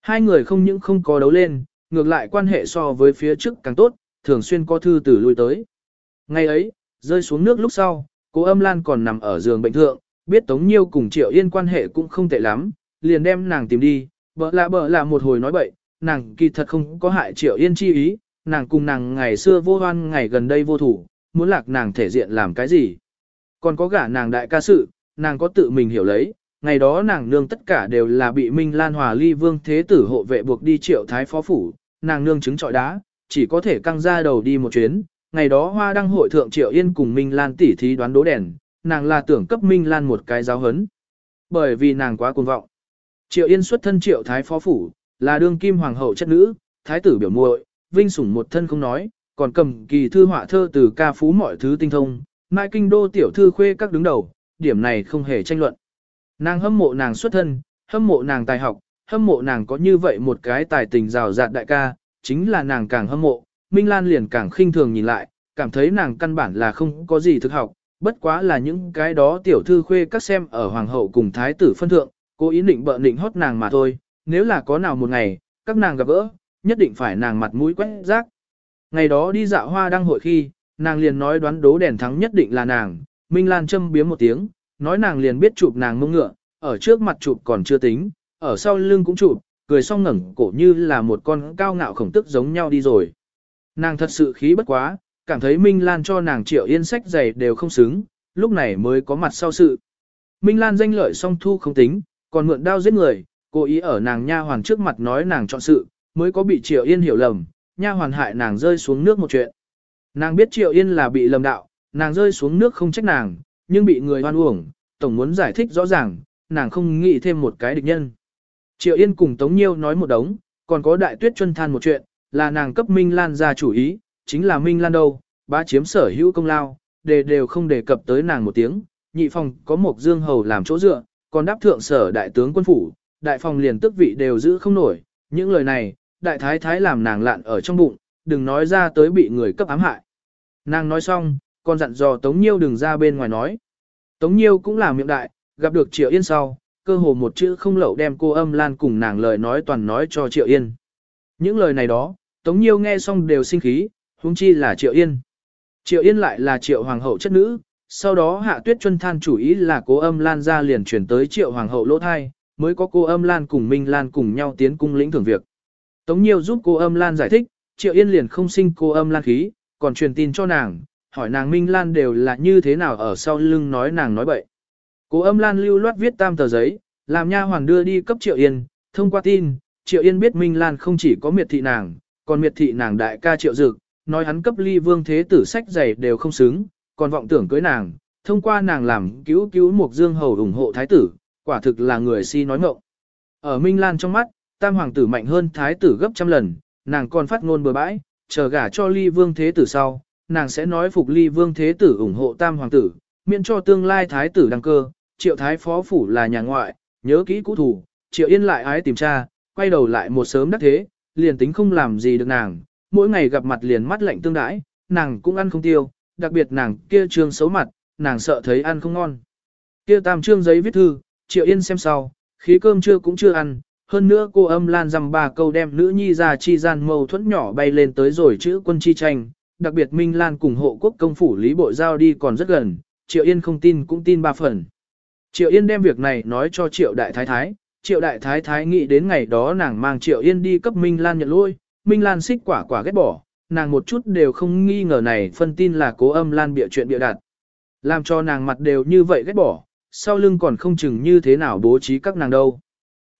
Hai người không những không có đấu lên, ngược lại quan hệ so với phía trước càng tốt, thường xuyên có thư từ lui tới. Ngày ấy, rơi xuống nước lúc sau, cố âm Lan còn nằm ở giường bệnh thượng, biết Tống Nhiêu cùng Triệu Yên quan hệ cũng không tệ lắm, liền đem nàng tìm đi, Bỡ lạ bỡ là một hồi nói bậy, nàng kỳ thật không có hại triệu yên chi ý, nàng cùng nàng ngày xưa vô hoan ngày gần đây vô thủ, muốn lạc nàng thể diện làm cái gì. Còn có gả nàng đại ca sự, nàng có tự mình hiểu lấy, ngày đó nàng nương tất cả đều là bị Minh Lan Hòa Ly Vương Thế Tử hộ vệ buộc đi triệu thái phó phủ, nàng nương chứng trọi đá, chỉ có thể căng ra đầu đi một chuyến. Ngày đó Hoa đăng hội thượng Triệu Yên cùng Minh Lan tỉ thí đoán đố đèn, nàng là tưởng cấp Minh Lan một cái giáo hấn. Bởi vì nàng quá cuồng vọng. Triệu Yên xuất thân Triệu Thái Phó Phủ, là đương kim hoàng hậu chất nữ, thái tử biểu muội, vinh sủng một thân không nói, còn cầm kỳ thư họa thơ từ ca phú mọi thứ tinh thông, mai kinh đô tiểu thư khuê các đứng đầu, điểm này không hề tranh luận. Nàng hâm mộ nàng xuất thân, hâm mộ nàng tài học, hâm mộ nàng có như vậy một cái tài tình rào rạt đại ca, chính là nàng càng hâm mộ, Minh Lan liền càng khinh thường nhìn lại, cảm thấy nàng căn bản là không có gì thực học, bất quá là những cái đó tiểu thư khuê các xem ở hoàng hậu cùng thái tử phân thượng, cố ý định bợ định hót nàng mà thôi, nếu là có nào một ngày, các nàng gặp gỡ, nhất định phải nàng mặt mũi quét rác. Ngày đó đi dạo hoa đăng hội khi, nàng liền nói đoán đố đèn thắng nhất định là nàng, Minh Lan châm biếm một tiếng, nói nàng liền biết chụp nàng mông ngựa, ở trước mặt chụp còn chưa tính, ở sau lưng cũng chụp, cười xong ngẩng cổ như là một con cao ngạo khổng tức giống nhau đi rồi. Nàng thật sự khí bất quá, cảm thấy Minh Lan cho nàng triệu yên sách giày đều không xứng, lúc này mới có mặt sau sự. Minh Lan danh lợi song thu không tính, còn mượn đao giết người, cố ý ở nàng nha hoàn trước mặt nói nàng chọn sự, mới có bị triệu yên hiểu lầm, nha hoàn hại nàng rơi xuống nước một chuyện. Nàng biết triệu yên là bị lầm đạo, nàng rơi xuống nước không trách nàng, nhưng bị người hoan uổng, tổng muốn giải thích rõ ràng, nàng không nghĩ thêm một cái địch nhân. Triệu Yên cùng Tống Nhiêu nói một đống, còn có đại tuyết chân than một chuyện, là nàng cấp Minh Lan ra chủ ý, chính là Minh Lan đâu, bá chiếm sở hữu công lao, đề đều không đề cập tới nàng một tiếng, nhị phòng có một dương hầu làm chỗ dựa, còn đáp thượng sở đại tướng quân phủ, đại phòng liền tức vị đều giữ không nổi, những lời này, đại thái thái làm nàng lạn ở trong bụng, đừng nói ra tới bị người cấp ám hại. Nàng nói xong, còn dặn dò Tống Nhiêu đừng ra bên ngoài nói. Tống Nhiêu cũng là miệng đại, gặp được Triệu Yên sau, cơ hồ một chữ không lậu đem cô âm lan cùng nàng lời nói toàn nói cho Triệu Yên. Những lời này đó, Tống Nhiêu nghe xong đều sinh khí, huống chi là Triệu Yên. Triệu Yên lại là Triệu Hoàng hậu chất nữ, sau đó Hạ Tuyết Chuân than chủ ý là cô âm lan ra liền chuyển tới Triệu Hoàng hậu lỗ thai, mới có cô âm lan cùng Minh Lan cùng nhau tiến cung lĩnh thưởng việc. Tống Nhiêu giúp cô âm lan giải thích, Triệu Yên liền không sinh cô âm lan khí, còn truyền tin cho nàng, hỏi nàng Minh Lan đều là như thế nào ở sau lưng nói nàng nói bậy. Cô âm lan lưu loát viết tam tờ giấy, làm nha hoàng đưa đi cấp Triệu Yên, thông qua tin, Triệu Yên biết Minh Lan không chỉ có miệt thị nàng, còn miệt thị nàng đại ca Triệu Dực, nói hắn cấp ly vương thế tử sách giày đều không xứng, còn vọng tưởng cưới nàng, thông qua nàng làm cứu cứu một dương hầu ủng hộ thái tử, quả thực là người si nói ngộng. Ở Minh Lan trong mắt, tam hoàng tử mạnh hơn thái tử gấp trăm lần, nàng còn phát ngôn bừa bãi, chờ gả cho ly vương thế tử sau, nàng sẽ nói phục ly vương thế tử ủng hộ tam hoàng tử, miễn cho tương lai thái tử đăng cơ, triệu thái phó phủ là nhà ngoại, nhớ kỹ cũ thủ, triệu yên lại ái tìm cha, quay đầu lại một sớm đắc thế, liền tính không làm gì được nàng, mỗi ngày gặp mặt liền mắt lạnh tương đãi, nàng cũng ăn không tiêu, đặc biệt nàng kia trương xấu mặt, nàng sợ thấy ăn không ngon. Kia tam trương giấy viết thư, triệu yên xem sau, khí cơm chưa cũng chưa ăn, hơn nữa cô âm lan dăm ba câu đem nữ nhi ra chi gian mâu thuẫn nhỏ bay lên tới rồi chữ quân chi tranh, đặc biệt Minh Lan cùng hộ quốc công phủ lý bộ giao đi còn rất gần, Triệu Yên không tin cũng tin ba phần. Triệu Yên đem việc này nói cho Triệu Đại Thái Thái, Triệu Đại Thái Thái nghĩ đến ngày đó nàng mang Triệu Yên đi cấp Minh Lan nhận lôi, Minh Lan xích quả quả ghét bỏ, nàng một chút đều không nghi ngờ này phân tin là cố âm Lan bịa chuyện bịa đặt. Làm cho nàng mặt đều như vậy ghét bỏ, sau lưng còn không chừng như thế nào bố trí các nàng đâu.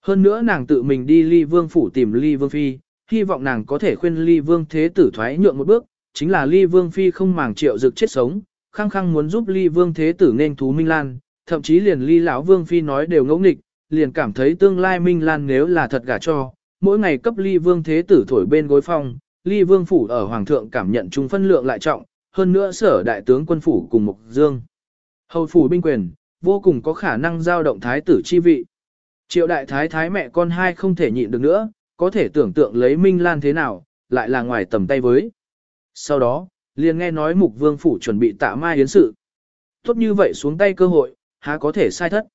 Hơn nữa nàng tự mình đi ly vương phủ tìm ly vương phi, hy vọng nàng có thể khuyên ly vương thế tử thoái nhượng một bước, chính là ly vương phi không màng triệu dực chết sống, khăng khăng muốn giúp ly vương thế tử nên thú Minh Lan, thậm chí liền ly lão vương phi nói đều ngẫu nghịch, liền cảm thấy tương lai Minh Lan nếu là thật gả cho, mỗi ngày cấp ly vương thế tử thổi bên gối phong, ly vương phủ ở hoàng thượng cảm nhận chúng phân lượng lại trọng, hơn nữa sở đại tướng quân phủ cùng Mục Dương. Hầu phủ binh quyền, vô cùng có khả năng giao động thái tử chi vị. Triệu đại thái thái mẹ con hai không thể nhịn được nữa, có thể tưởng tượng lấy Minh Lan thế nào, lại là ngoài tầm tay với. Sau đó, liền nghe nói mục vương phủ chuẩn bị tạ mai yến sự. Tốt như vậy xuống tay cơ hội, há có thể sai thất.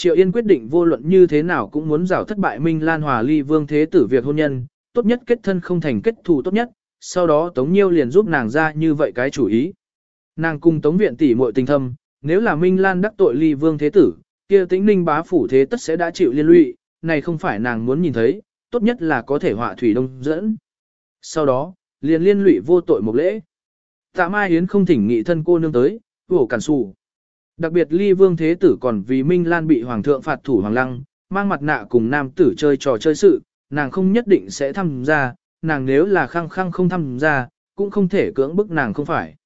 Triệu Yên quyết định vô luận như thế nào cũng muốn rào thất bại Minh Lan Hòa ly vương thế tử việc hôn nhân, tốt nhất kết thân không thành kết thù tốt nhất, sau đó Tống Nhiêu liền giúp nàng ra như vậy cái chủ ý. Nàng cùng Tống Viện tỷ muội tình thâm, nếu là Minh Lan đắc tội ly vương thế tử, kia tĩnh ninh bá phủ thế tất sẽ đã chịu liên lụy, này không phải nàng muốn nhìn thấy, tốt nhất là có thể họa thủy đông dẫn. Sau đó, liền liên lụy vô tội một lễ. Tạ Mai Yến không thỉnh nghị thân cô nương tới, vổ cản sụ. Đặc biệt ly vương thế tử còn vì Minh Lan bị hoàng thượng phạt thủ hoàng lăng, mang mặt nạ cùng nam tử chơi trò chơi sự, nàng không nhất định sẽ tham gia, nàng nếu là khăng khăng không tham gia, cũng không thể cưỡng bức nàng không phải.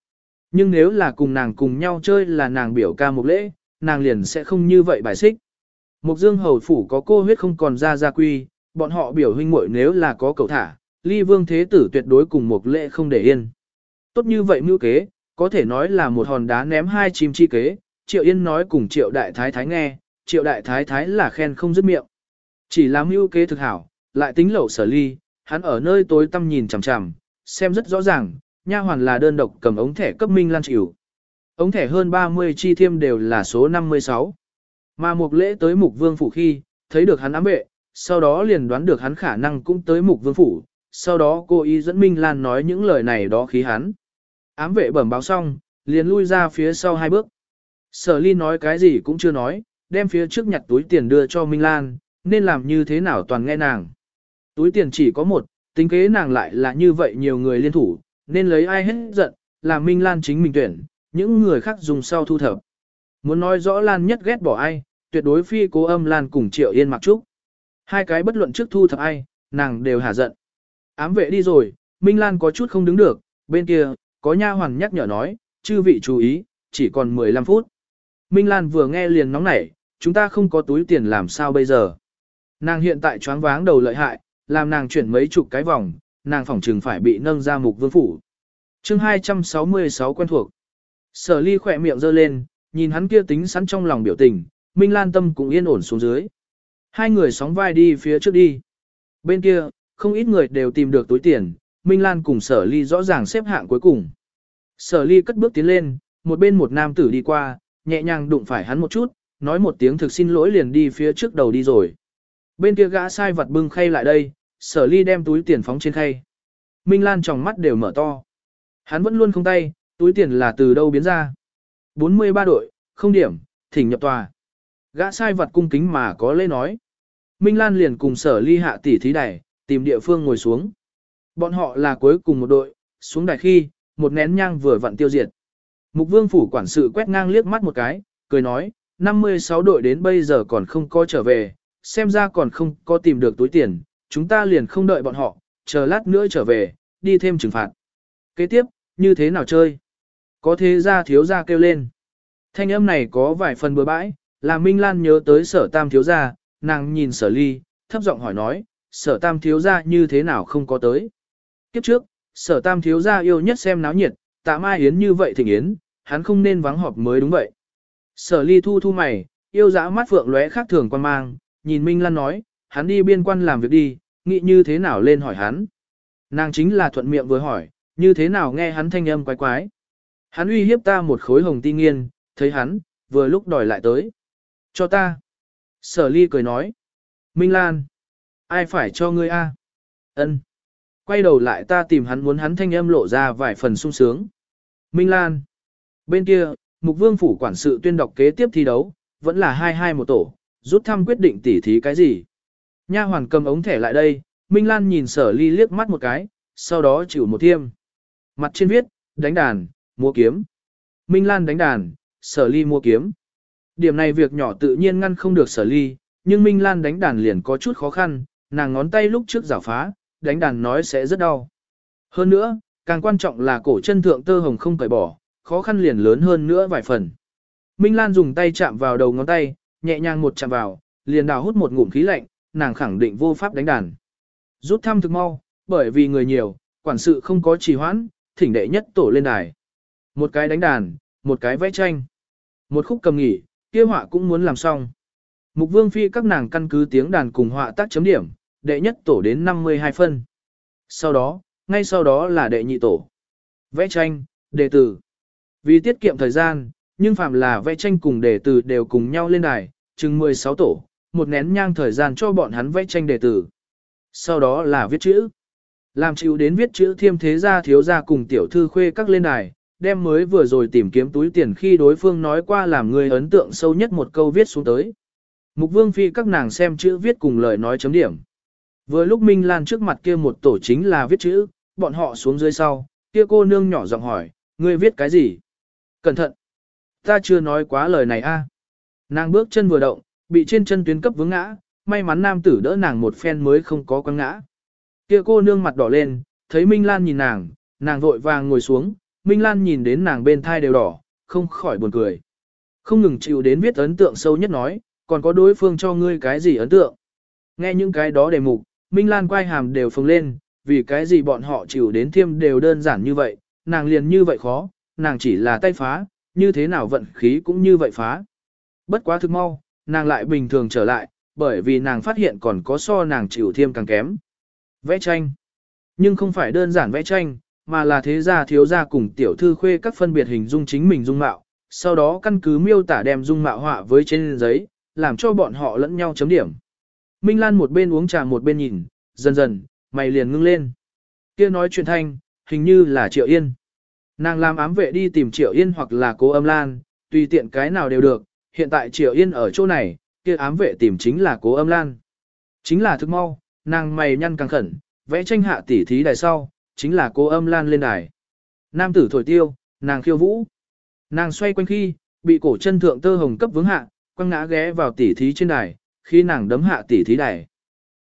Nhưng nếu là cùng nàng cùng nhau chơi là nàng biểu ca một lễ, nàng liền sẽ không như vậy bài xích. Mục dương hầu phủ có cô huyết không còn ra gia quy, bọn họ biểu huynh muội nếu là có cầu thả, ly vương thế tử tuyệt đối cùng một lễ không để yên. Tốt như vậy mưu kế, có thể nói là một hòn đá ném hai chim chi kế, triệu yên nói cùng triệu đại thái thái nghe, triệu đại thái thái là khen không dứt miệng. Chỉ làm mưu kế thực hảo, lại tính lẩu sở ly, hắn ở nơi tối tăm nhìn chằm chằm, xem rất rõ ràng, nha hoàn là đơn độc cầm ống thẻ cấp minh lan chịu. Ống thẻ hơn 30 chi thiêm đều là số 56. Mà mục lễ tới mục vương phủ khi, thấy được hắn ám vệ, sau đó liền đoán được hắn khả năng cũng tới mục vương phủ, sau đó cô ý dẫn Minh Lan nói những lời này đó khí hắn. Ám vệ bẩm báo xong, liền lui ra phía sau hai bước. Sở ly nói cái gì cũng chưa nói, đem phía trước nhặt túi tiền đưa cho Minh Lan, nên làm như thế nào toàn nghe nàng. Túi tiền chỉ có một, tính kế nàng lại là như vậy nhiều người liên thủ, nên lấy ai hết giận, là Minh Lan chính mình tuyển, những người khác dùng sau thu thập. Muốn nói rõ Lan nhất ghét bỏ ai, tuyệt đối phi cố âm Lan cùng Triệu Yên mặc trúc. Hai cái bất luận trước thu thập ai, nàng đều hả giận. Ám vệ đi rồi, Minh Lan có chút không đứng được, bên kia, có nha hoàng nhắc nhở nói, chư vị chú ý, chỉ còn 15 phút. Minh Lan vừa nghe liền nóng nảy, chúng ta không có túi tiền làm sao bây giờ. Nàng hiện tại choáng váng đầu lợi hại, làm nàng chuyển mấy chục cái vòng, nàng phỏng trừng phải bị nâng ra mục vương phủ. chương 266 quen thuộc. Sở ly khỏe miệng giơ lên, nhìn hắn kia tính sẵn trong lòng biểu tình, Minh Lan tâm cũng yên ổn xuống dưới. Hai người sóng vai đi phía trước đi. Bên kia, không ít người đều tìm được túi tiền, Minh Lan cùng sở ly rõ ràng xếp hạng cuối cùng. Sở ly cất bước tiến lên, một bên một nam tử đi qua, nhẹ nhàng đụng phải hắn một chút, nói một tiếng thực xin lỗi liền đi phía trước đầu đi rồi. Bên kia gã sai vật bưng khay lại đây, sở ly đem túi tiền phóng trên khay. Minh Lan tròng mắt đều mở to. Hắn vẫn luôn không tay, túi tiền là từ đâu biến ra. 43 đội, không điểm, thỉnh nhập tòa. Gã sai vật cung kính mà có lê nói. Minh Lan liền cùng sở ly hạ tỷ thí đài, tìm địa phương ngồi xuống. Bọn họ là cuối cùng một đội, xuống đài khi, một nén nhang vừa vặn tiêu diệt. Mục vương phủ quản sự quét ngang liếc mắt một cái, cười nói, 56 đội đến bây giờ còn không có trở về, xem ra còn không có tìm được túi tiền, chúng ta liền không đợi bọn họ, chờ lát nữa trở về, đi thêm trừng phạt. Kế tiếp, như thế nào chơi? Có thế ra thiếu ra kêu lên. Thanh âm này có vài phần bừa bãi, làm Minh Lan nhớ tới sở tam thiếu ra, nàng nhìn sở ly, thấp giọng hỏi nói, sở tam thiếu ra như thế nào không có tới. Kiếp trước, sở tam thiếu ra yêu nhất xem náo nhiệt, tạ mai yến như vậy thỉnh yến, hắn không nên vắng họp mới đúng vậy. Sở ly thu thu mày, yêu dã mắt phượng lóe khác thường quan mang, nhìn Minh Lan nói, hắn đi biên quan làm việc đi, nghĩ như thế nào lên hỏi hắn. Nàng chính là thuận miệng vừa hỏi, như thế nào nghe hắn thanh âm quái quái. Hắn uy hiếp ta một khối hồng ti nghiên, thấy hắn, vừa lúc đòi lại tới. Cho ta. Sở ly cười nói. Minh Lan. Ai phải cho ngươi a? Ân. Quay đầu lại ta tìm hắn muốn hắn thanh âm lộ ra vài phần sung sướng. Minh Lan. Bên kia, Mục Vương phủ quản sự tuyên đọc kế tiếp thi đấu, vẫn là hai hai một tổ, rút thăm quyết định tỉ thí cái gì. Nha hoàn cầm ống thẻ lại đây, Minh Lan nhìn sở ly liếc mắt một cái, sau đó chịu một thiêm. Mặt trên viết, đánh đàn, mua kiếm. Minh Lan đánh đàn, sở ly mua kiếm. Điểm này việc nhỏ tự nhiên ngăn không được sở ly, nhưng Minh Lan đánh đàn liền có chút khó khăn, nàng ngón tay lúc trước giảo phá, đánh đàn nói sẽ rất đau. Hơn nữa, càng quan trọng là cổ chân thượng tơ hồng không cởi bỏ, khó khăn liền lớn hơn nữa vài phần. Minh Lan dùng tay chạm vào đầu ngón tay, nhẹ nhàng một chạm vào, liền đào hút một ngụm khí lạnh, nàng khẳng định vô pháp đánh đàn. Rút thăm thực mau, bởi vì người nhiều, quản sự không có trì hoãn, thỉnh đệ nhất tổ lên đài. Một cái đánh đàn, một cái vẽ tranh. Một khúc cầm nghỉ, kia họa cũng muốn làm xong. Mục vương phi các nàng căn cứ tiếng đàn cùng họa tác chấm điểm, đệ nhất tổ đến 52 phân. Sau đó, ngay sau đó là đệ nhị tổ. Vẽ tranh, đệ tử. Vì tiết kiệm thời gian, nhưng phạm là vẽ tranh cùng đệ tử đều cùng nhau lên đài, chừng 16 tổ, một nén nhang thời gian cho bọn hắn vẽ tranh đệ tử. Sau đó là viết chữ. Làm chịu đến viết chữ thiêm thế gia thiếu gia cùng tiểu thư khuê các lên đài, đem mới vừa rồi tìm kiếm túi tiền khi đối phương nói qua làm người ấn tượng sâu nhất một câu viết xuống tới. Mục Vương Phi các nàng xem chữ viết cùng lời nói chấm điểm. Vừa lúc Minh Lan trước mặt kia một tổ chính là viết chữ, bọn họ xuống dưới sau, kia cô nương nhỏ giọng hỏi, ngươi viết cái gì? Cẩn thận! Ta chưa nói quá lời này a. À. Nàng bước chân vừa động, bị trên chân tuyến cấp vướng ngã, may mắn nam tử đỡ nàng một phen mới không có quăng ngã. Kia cô nương mặt đỏ lên, thấy Minh Lan nhìn nàng, nàng vội vàng ngồi xuống, Minh Lan nhìn đến nàng bên thai đều đỏ, không khỏi buồn cười. Không ngừng chịu đến viết ấn tượng sâu nhất nói, còn có đối phương cho ngươi cái gì ấn tượng. Nghe những cái đó đề mục, Minh Lan quay hàm đều phồng lên, vì cái gì bọn họ chịu đến thiêm đều đơn giản như vậy, nàng liền như vậy khó, nàng chỉ là tay phá, như thế nào vận khí cũng như vậy phá. Bất quá thực mau, nàng lại bình thường trở lại, bởi vì nàng phát hiện còn có so nàng chịu thiêm càng kém. Vẽ tranh. Nhưng không phải đơn giản vẽ tranh, mà là thế gia thiếu gia cùng tiểu thư khuê các phân biệt hình dung chính mình dung mạo, sau đó căn cứ miêu tả đem dung mạo họa với trên giấy, làm cho bọn họ lẫn nhau chấm điểm. Minh Lan một bên uống trà một bên nhìn, dần dần, mày liền ngưng lên. Kia nói chuyện thanh, hình như là Triệu Yên. Nàng làm ám vệ đi tìm Triệu Yên hoặc là cố âm Lan, tùy tiện cái nào đều được, hiện tại Triệu Yên ở chỗ này, kia ám vệ tìm chính là cố âm Lan. Chính là thức mau, nàng mày nhăn càng khẩn, vẽ tranh hạ tỉ thí đài sau, chính là cố âm Lan lên đài. Nam tử thổi tiêu, nàng khiêu vũ. Nàng xoay quanh khi, bị cổ chân thượng tơ hồng cấp vướng hạ, quăng ngã ghé vào tỉ thí trên đài, khi nàng đấm hạ tỉ thí đài.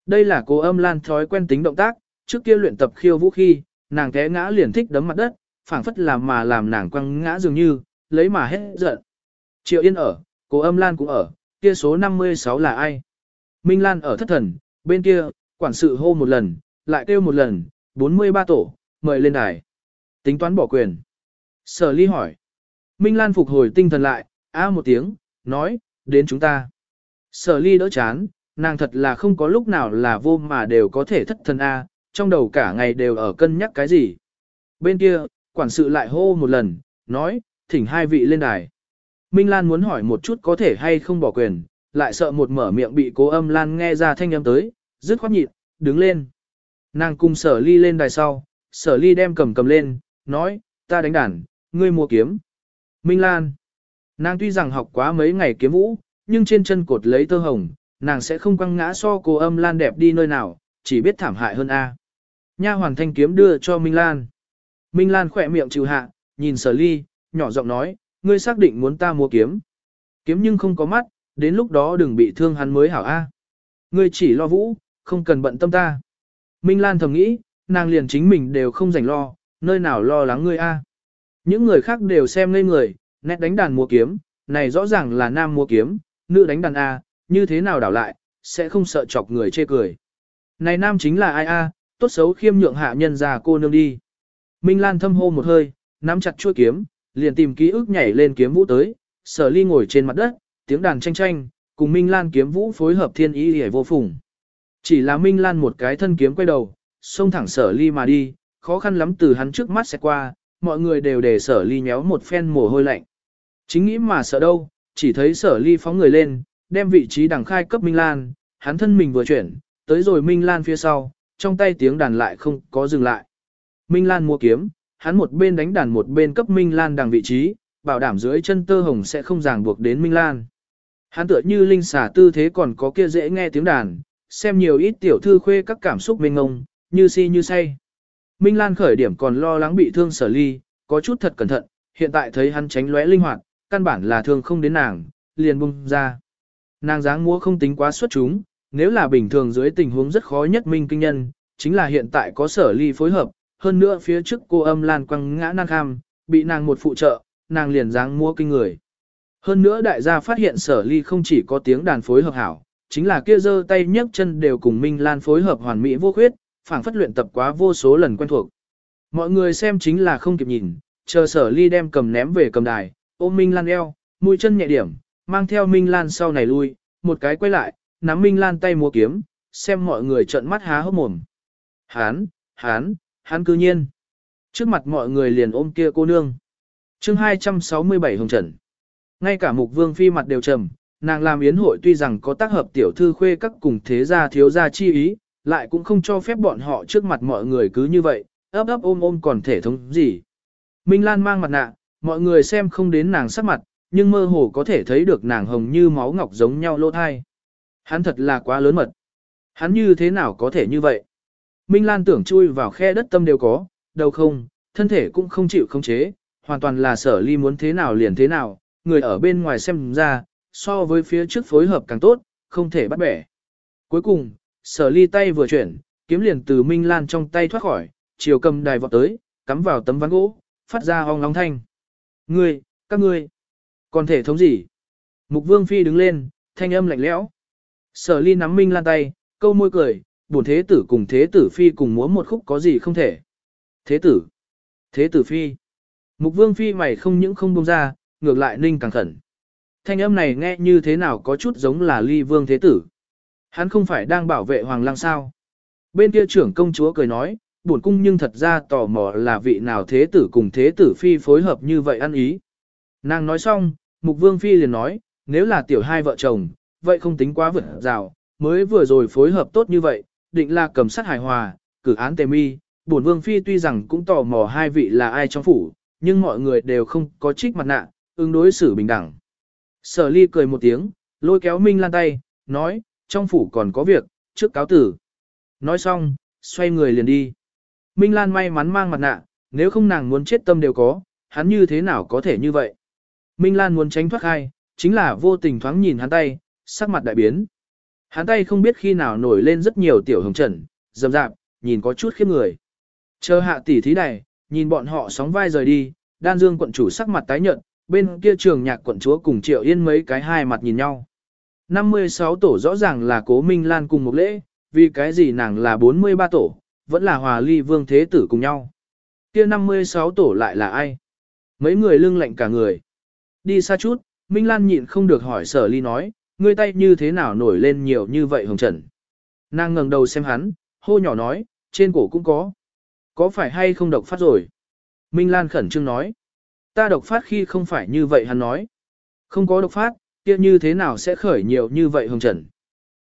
Đây là cố âm lan thói quen tính động tác, trước kia luyện tập khiêu vũ khi, nàng té ngã liền thích đấm mặt đất, phảng phất làm mà làm nàng quăng ngã dường như, lấy mà hết giận. Triệu Yên ở, cố âm lan cũng ở, kia số 56 là ai? Minh Lan ở thất thần, bên kia, quản sự hô một lần, lại kêu một lần, 43 tổ, mời lên đài. Tính toán bỏ quyền. Sở ly hỏi. Minh Lan phục hồi tinh thần lại, a một tiếng, nói, đến chúng ta. Sở ly đỡ chán, nàng thật là không có lúc nào là vô mà đều có thể thất thần A, trong đầu cả ngày đều ở cân nhắc cái gì. Bên kia, quản sự lại hô một lần, nói, thỉnh hai vị lên đài. Minh Lan muốn hỏi một chút có thể hay không bỏ quyền, lại sợ một mở miệng bị cố âm Lan nghe ra thanh âm tới, dứt khoát nhịn, đứng lên. Nàng cùng sở ly lên đài sau, sở ly đem cầm cầm lên, nói, ta đánh đàn, ngươi mua kiếm. Minh Lan. Nàng tuy rằng học quá mấy ngày kiếm vũ, nhưng trên chân cột lấy tơ hồng, nàng sẽ không quăng ngã so cô âm Lan đẹp đi nơi nào, chỉ biết thảm hại hơn A. Nha hoàn thanh kiếm đưa cho Minh Lan. Minh Lan khỏe miệng trừ hạ, nhìn sở ly, nhỏ giọng nói, ngươi xác định muốn ta mua kiếm. Kiếm nhưng không có mắt, đến lúc đó đừng bị thương hắn mới hảo A. Ngươi chỉ lo vũ, không cần bận tâm ta. Minh Lan thầm nghĩ, nàng liền chính mình đều không rảnh lo, nơi nào lo lắng ngươi A. Những người khác đều xem ngây người, nét đánh đàn mua kiếm, này rõ ràng là nam mua kiếm, nữ đánh đàn A, như thế nào đảo lại, sẽ không sợ chọc người chê cười. Này nam chính là ai A, tốt xấu khiêm nhượng hạ nhân già cô nương đi. Minh Lan thâm hô một hơi, nắm chặt chuôi kiếm, liền tìm ký ức nhảy lên kiếm vũ tới, sở ly ngồi trên mặt đất, tiếng đàn tranh tranh, cùng Minh Lan kiếm vũ phối hợp thiên ý hề vô phùng. Chỉ là Minh Lan một cái thân kiếm quay đầu, xông thẳng sở ly mà đi, khó khăn lắm từ hắn trước mắt sẽ qua, mọi người đều để sở ly nhéo một phen mồ hôi lạnh. Chính nghĩ mà sợ đâu, chỉ thấy sở ly phóng người lên, đem vị trí đằng khai cấp Minh Lan, hắn thân mình vừa chuyển, tới rồi Minh Lan phía sau, trong tay tiếng đàn lại không có dừng lại. Minh Lan mua kiếm, hắn một bên đánh đàn một bên cấp Minh Lan đằng vị trí, bảo đảm dưới chân tơ hồng sẽ không ràng buộc đến Minh Lan. Hắn tựa như linh xả tư thế còn có kia dễ nghe tiếng đàn, xem nhiều ít tiểu thư khuê các cảm xúc mênh ngông, như si như say. Minh Lan khởi điểm còn lo lắng bị thương sở ly, có chút thật cẩn thận, hiện tại thấy hắn tránh lóe linh hoạt, căn bản là thương không đến nàng, liền bung ra. Nàng dáng múa không tính quá xuất chúng, nếu là bình thường dưới tình huống rất khó nhất minh kinh nhân, chính là hiện tại có sở ly phối hợp, hơn nữa phía trước cô âm lan quăng ngã năng kham, bị nàng một phụ trợ, nàng liền dáng mua kinh người. Hơn nữa đại gia phát hiện sở ly không chỉ có tiếng đàn phối hợp hảo, chính là kia giơ tay nhấc chân đều cùng Minh Lan phối hợp hoàn mỹ vô khuyết, phảng phất luyện tập quá vô số lần quen thuộc. Mọi người xem chính là không kịp nhìn, chờ sở ly đem cầm ném về cầm đài, ôm Minh Lan eo, mũi chân nhẹ điểm, mang theo Minh Lan sau này lui, một cái quay lại, nắm Minh Lan tay múa kiếm, xem mọi người trợn mắt há hốc mồm. Hán, hán, hắn cư nhiên. Trước mặt mọi người liền ôm kia cô nương. chương 267 Hồng Trần. Ngay cả mục vương phi mặt đều trầm, nàng làm yến hội tuy rằng có tác hợp tiểu thư khuê các cùng thế gia thiếu gia chi ý, lại cũng không cho phép bọn họ trước mặt mọi người cứ như vậy, ấp ấp ôm ôm còn thể thống gì. Minh Lan mang mặt nạ, mọi người xem không đến nàng sắc mặt, nhưng mơ hồ có thể thấy được nàng hồng như máu ngọc giống nhau lỗ thai. Hắn thật là quá lớn mật. Hắn như thế nào có thể như vậy? Minh Lan tưởng chui vào khe đất tâm đều có, đâu không, thân thể cũng không chịu khống chế, hoàn toàn là sở ly muốn thế nào liền thế nào, người ở bên ngoài xem ra, so với phía trước phối hợp càng tốt, không thể bắt bẻ. Cuối cùng, sở ly tay vừa chuyển, kiếm liền từ Minh Lan trong tay thoát khỏi, chiều cầm đài vọt tới, cắm vào tấm ván gỗ, phát ra ong long thanh. Ngươi, các ngươi, còn thể thống gì? Mục Vương Phi đứng lên, thanh âm lạnh lẽo. Sở ly nắm Minh Lan tay, câu môi cười, buồn thế tử cùng thế tử Phi cùng múa một khúc có gì không thể. Thế tử, thế tử Phi. Mục Vương Phi mày không những không buông ra, ngược lại ninh càng khẩn. Thanh âm này nghe như thế nào có chút giống là ly vương thế tử. Hắn không phải đang bảo vệ hoàng lang sao. Bên kia trưởng công chúa cười nói, buồn cung nhưng thật ra tò mò là vị nào thế tử cùng thế tử phi phối hợp như vậy ăn ý. Nàng nói xong, mục vương phi liền nói, nếu là tiểu hai vợ chồng, vậy không tính quá vượt rào, mới vừa rồi phối hợp tốt như vậy, định là cầm sát hài hòa, cử án tề mi. Bổn vương phi tuy rằng cũng tò mò hai vị là ai trong phủ, nhưng mọi người đều không có trích mặt nạ, ứng đối xử bình đẳng. Sở ly cười một tiếng, lôi kéo Minh Lan tay, nói, trong phủ còn có việc, trước cáo tử. Nói xong, xoay người liền đi. Minh Lan may mắn mang mặt nạ, nếu không nàng muốn chết tâm đều có, hắn như thế nào có thể như vậy. Minh Lan muốn tránh thoát khai, chính là vô tình thoáng nhìn hắn tay, sắc mặt đại biến. Hắn tay không biết khi nào nổi lên rất nhiều tiểu hồng trần, dầm dạp, nhìn có chút khiếp người. Chờ hạ tỷ thí này, nhìn bọn họ sóng vai rời đi, đan dương quận chủ sắc mặt tái nhợt, bên kia trường nhạc quận chúa cùng triệu yên mấy cái hai mặt nhìn nhau. 56 tổ rõ ràng là cố Minh Lan cùng một lễ, vì cái gì nàng là 43 tổ, vẫn là hòa ly vương thế tử cùng nhau. Kia 56 tổ lại là ai? Mấy người lưng lạnh cả người. Đi xa chút, Minh Lan nhịn không được hỏi sở ly nói, ngươi tay như thế nào nổi lên nhiều như vậy hồng trần. Nàng ngẩng đầu xem hắn, hô nhỏ nói, trên cổ cũng có. Có phải hay không độc phát rồi? Minh Lan khẩn trương nói. Ta độc phát khi không phải như vậy hắn nói. Không có độc phát, kia như thế nào sẽ khởi nhiều như vậy hồng trần.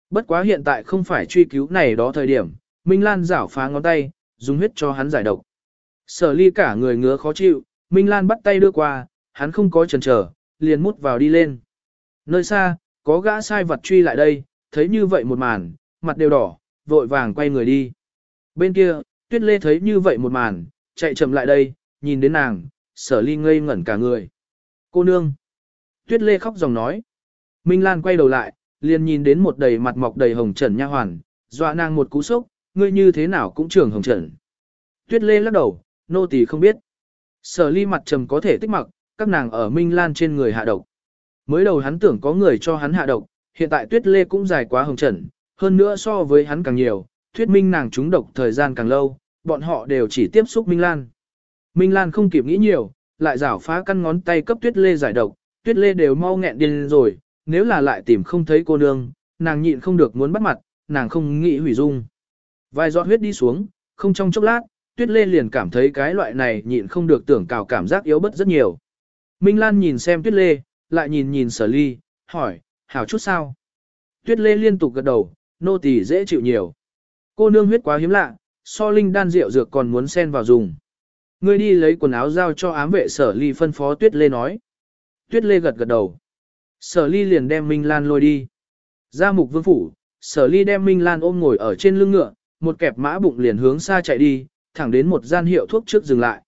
Bất quá hiện tại không phải truy cứu này đó thời điểm, Minh Lan rảo phá ngón tay, dùng huyết cho hắn giải độc. Sở ly cả người ngứa khó chịu, Minh Lan bắt tay đưa qua, hắn không có chần chờ, liền mút vào đi lên. Nơi xa, có gã sai vật truy lại đây, thấy như vậy một màn, mặt đều đỏ, vội vàng quay người đi. Bên kia, Tuyết Lê thấy như vậy một màn, chạy chậm lại đây, nhìn đến nàng, sở ly ngây ngẩn cả người. Cô nương. Tuyết Lê khóc dòng nói. Minh Lan quay đầu lại, liền nhìn đến một đầy mặt mọc đầy hồng trần nha hoàn, dọa nàng một cú sốc, ngươi như thế nào cũng trưởng hồng trần. Tuyết Lê lắc đầu, nô tỳ không biết. Sở ly mặt trầm có thể tích mặc, các nàng ở Minh Lan trên người hạ độc. Mới đầu hắn tưởng có người cho hắn hạ độc, hiện tại Tuyết Lê cũng dài quá hồng trần, hơn nữa so với hắn càng nhiều, thuyết minh nàng trúng độc thời gian càng lâu, bọn họ đều chỉ tiếp xúc Minh Lan. Minh Lan không kịp nghĩ nhiều, lại rảo phá căn ngón tay cấp Tuyết Lê giải độc, Tuyết Lê đều mau nghẹn điên rồi, nếu là lại tìm không thấy cô nương, nàng nhịn không được muốn bắt mặt, nàng không nghĩ hủy dung. Vài giọt huyết đi xuống, không trong chốc lát, Tuyết Lê liền cảm thấy cái loại này nhịn không được tưởng cào cảm giác yếu bất rất nhiều. Minh Lan nhìn xem Tuyết Lê, lại nhìn nhìn Sở Ly, hỏi, hảo chút sao? Tuyết Lê liên tục gật đầu, nô tỳ dễ chịu nhiều. Cô nương huyết quá hiếm lạ, so linh đan rượu dược còn muốn xen vào dùng. Ngươi đi lấy quần áo giao cho ám vệ Sở Ly phân phó Tuyết Lê nói. Tuyết Lê gật gật đầu. Sở Ly liền đem Minh Lan lôi đi. Ra mục vương phủ, Sở Ly đem Minh Lan ôm ngồi ở trên lưng ngựa, một kẹp mã bụng liền hướng xa chạy đi, thẳng đến một gian hiệu thuốc trước dừng lại.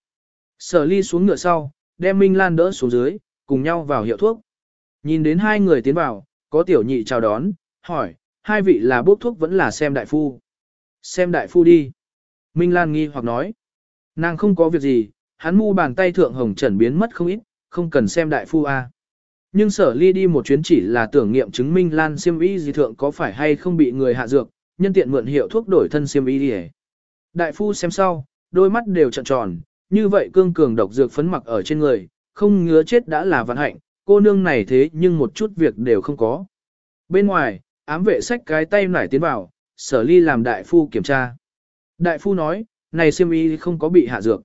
Sở ly xuống ngựa sau, đem Minh Lan đỡ xuống dưới, cùng nhau vào hiệu thuốc. Nhìn đến hai người tiến vào, có tiểu nhị chào đón, hỏi, hai vị là bốc thuốc vẫn là xem đại phu. Xem đại phu đi. Minh Lan nghi hoặc nói, nàng không có việc gì, hắn mu bàn tay thượng hồng trần biến mất không ít, không cần xem đại phu a. Nhưng sở ly đi một chuyến chỉ là tưởng nghiệm chứng minh Lan siêm y gì thượng có phải hay không bị người hạ dược, nhân tiện mượn hiệu thuốc đổi thân siêm y đi Đại phu xem sau, đôi mắt đều trợn tròn, như vậy cương cường độc dược phấn mặc ở trên người, không ngứa chết đã là vận hạnh, cô nương này thế nhưng một chút việc đều không có. Bên ngoài, ám vệ sách cái tay nải tiến vào, sở ly làm đại phu kiểm tra. Đại phu nói, này siêm y không có bị hạ dược.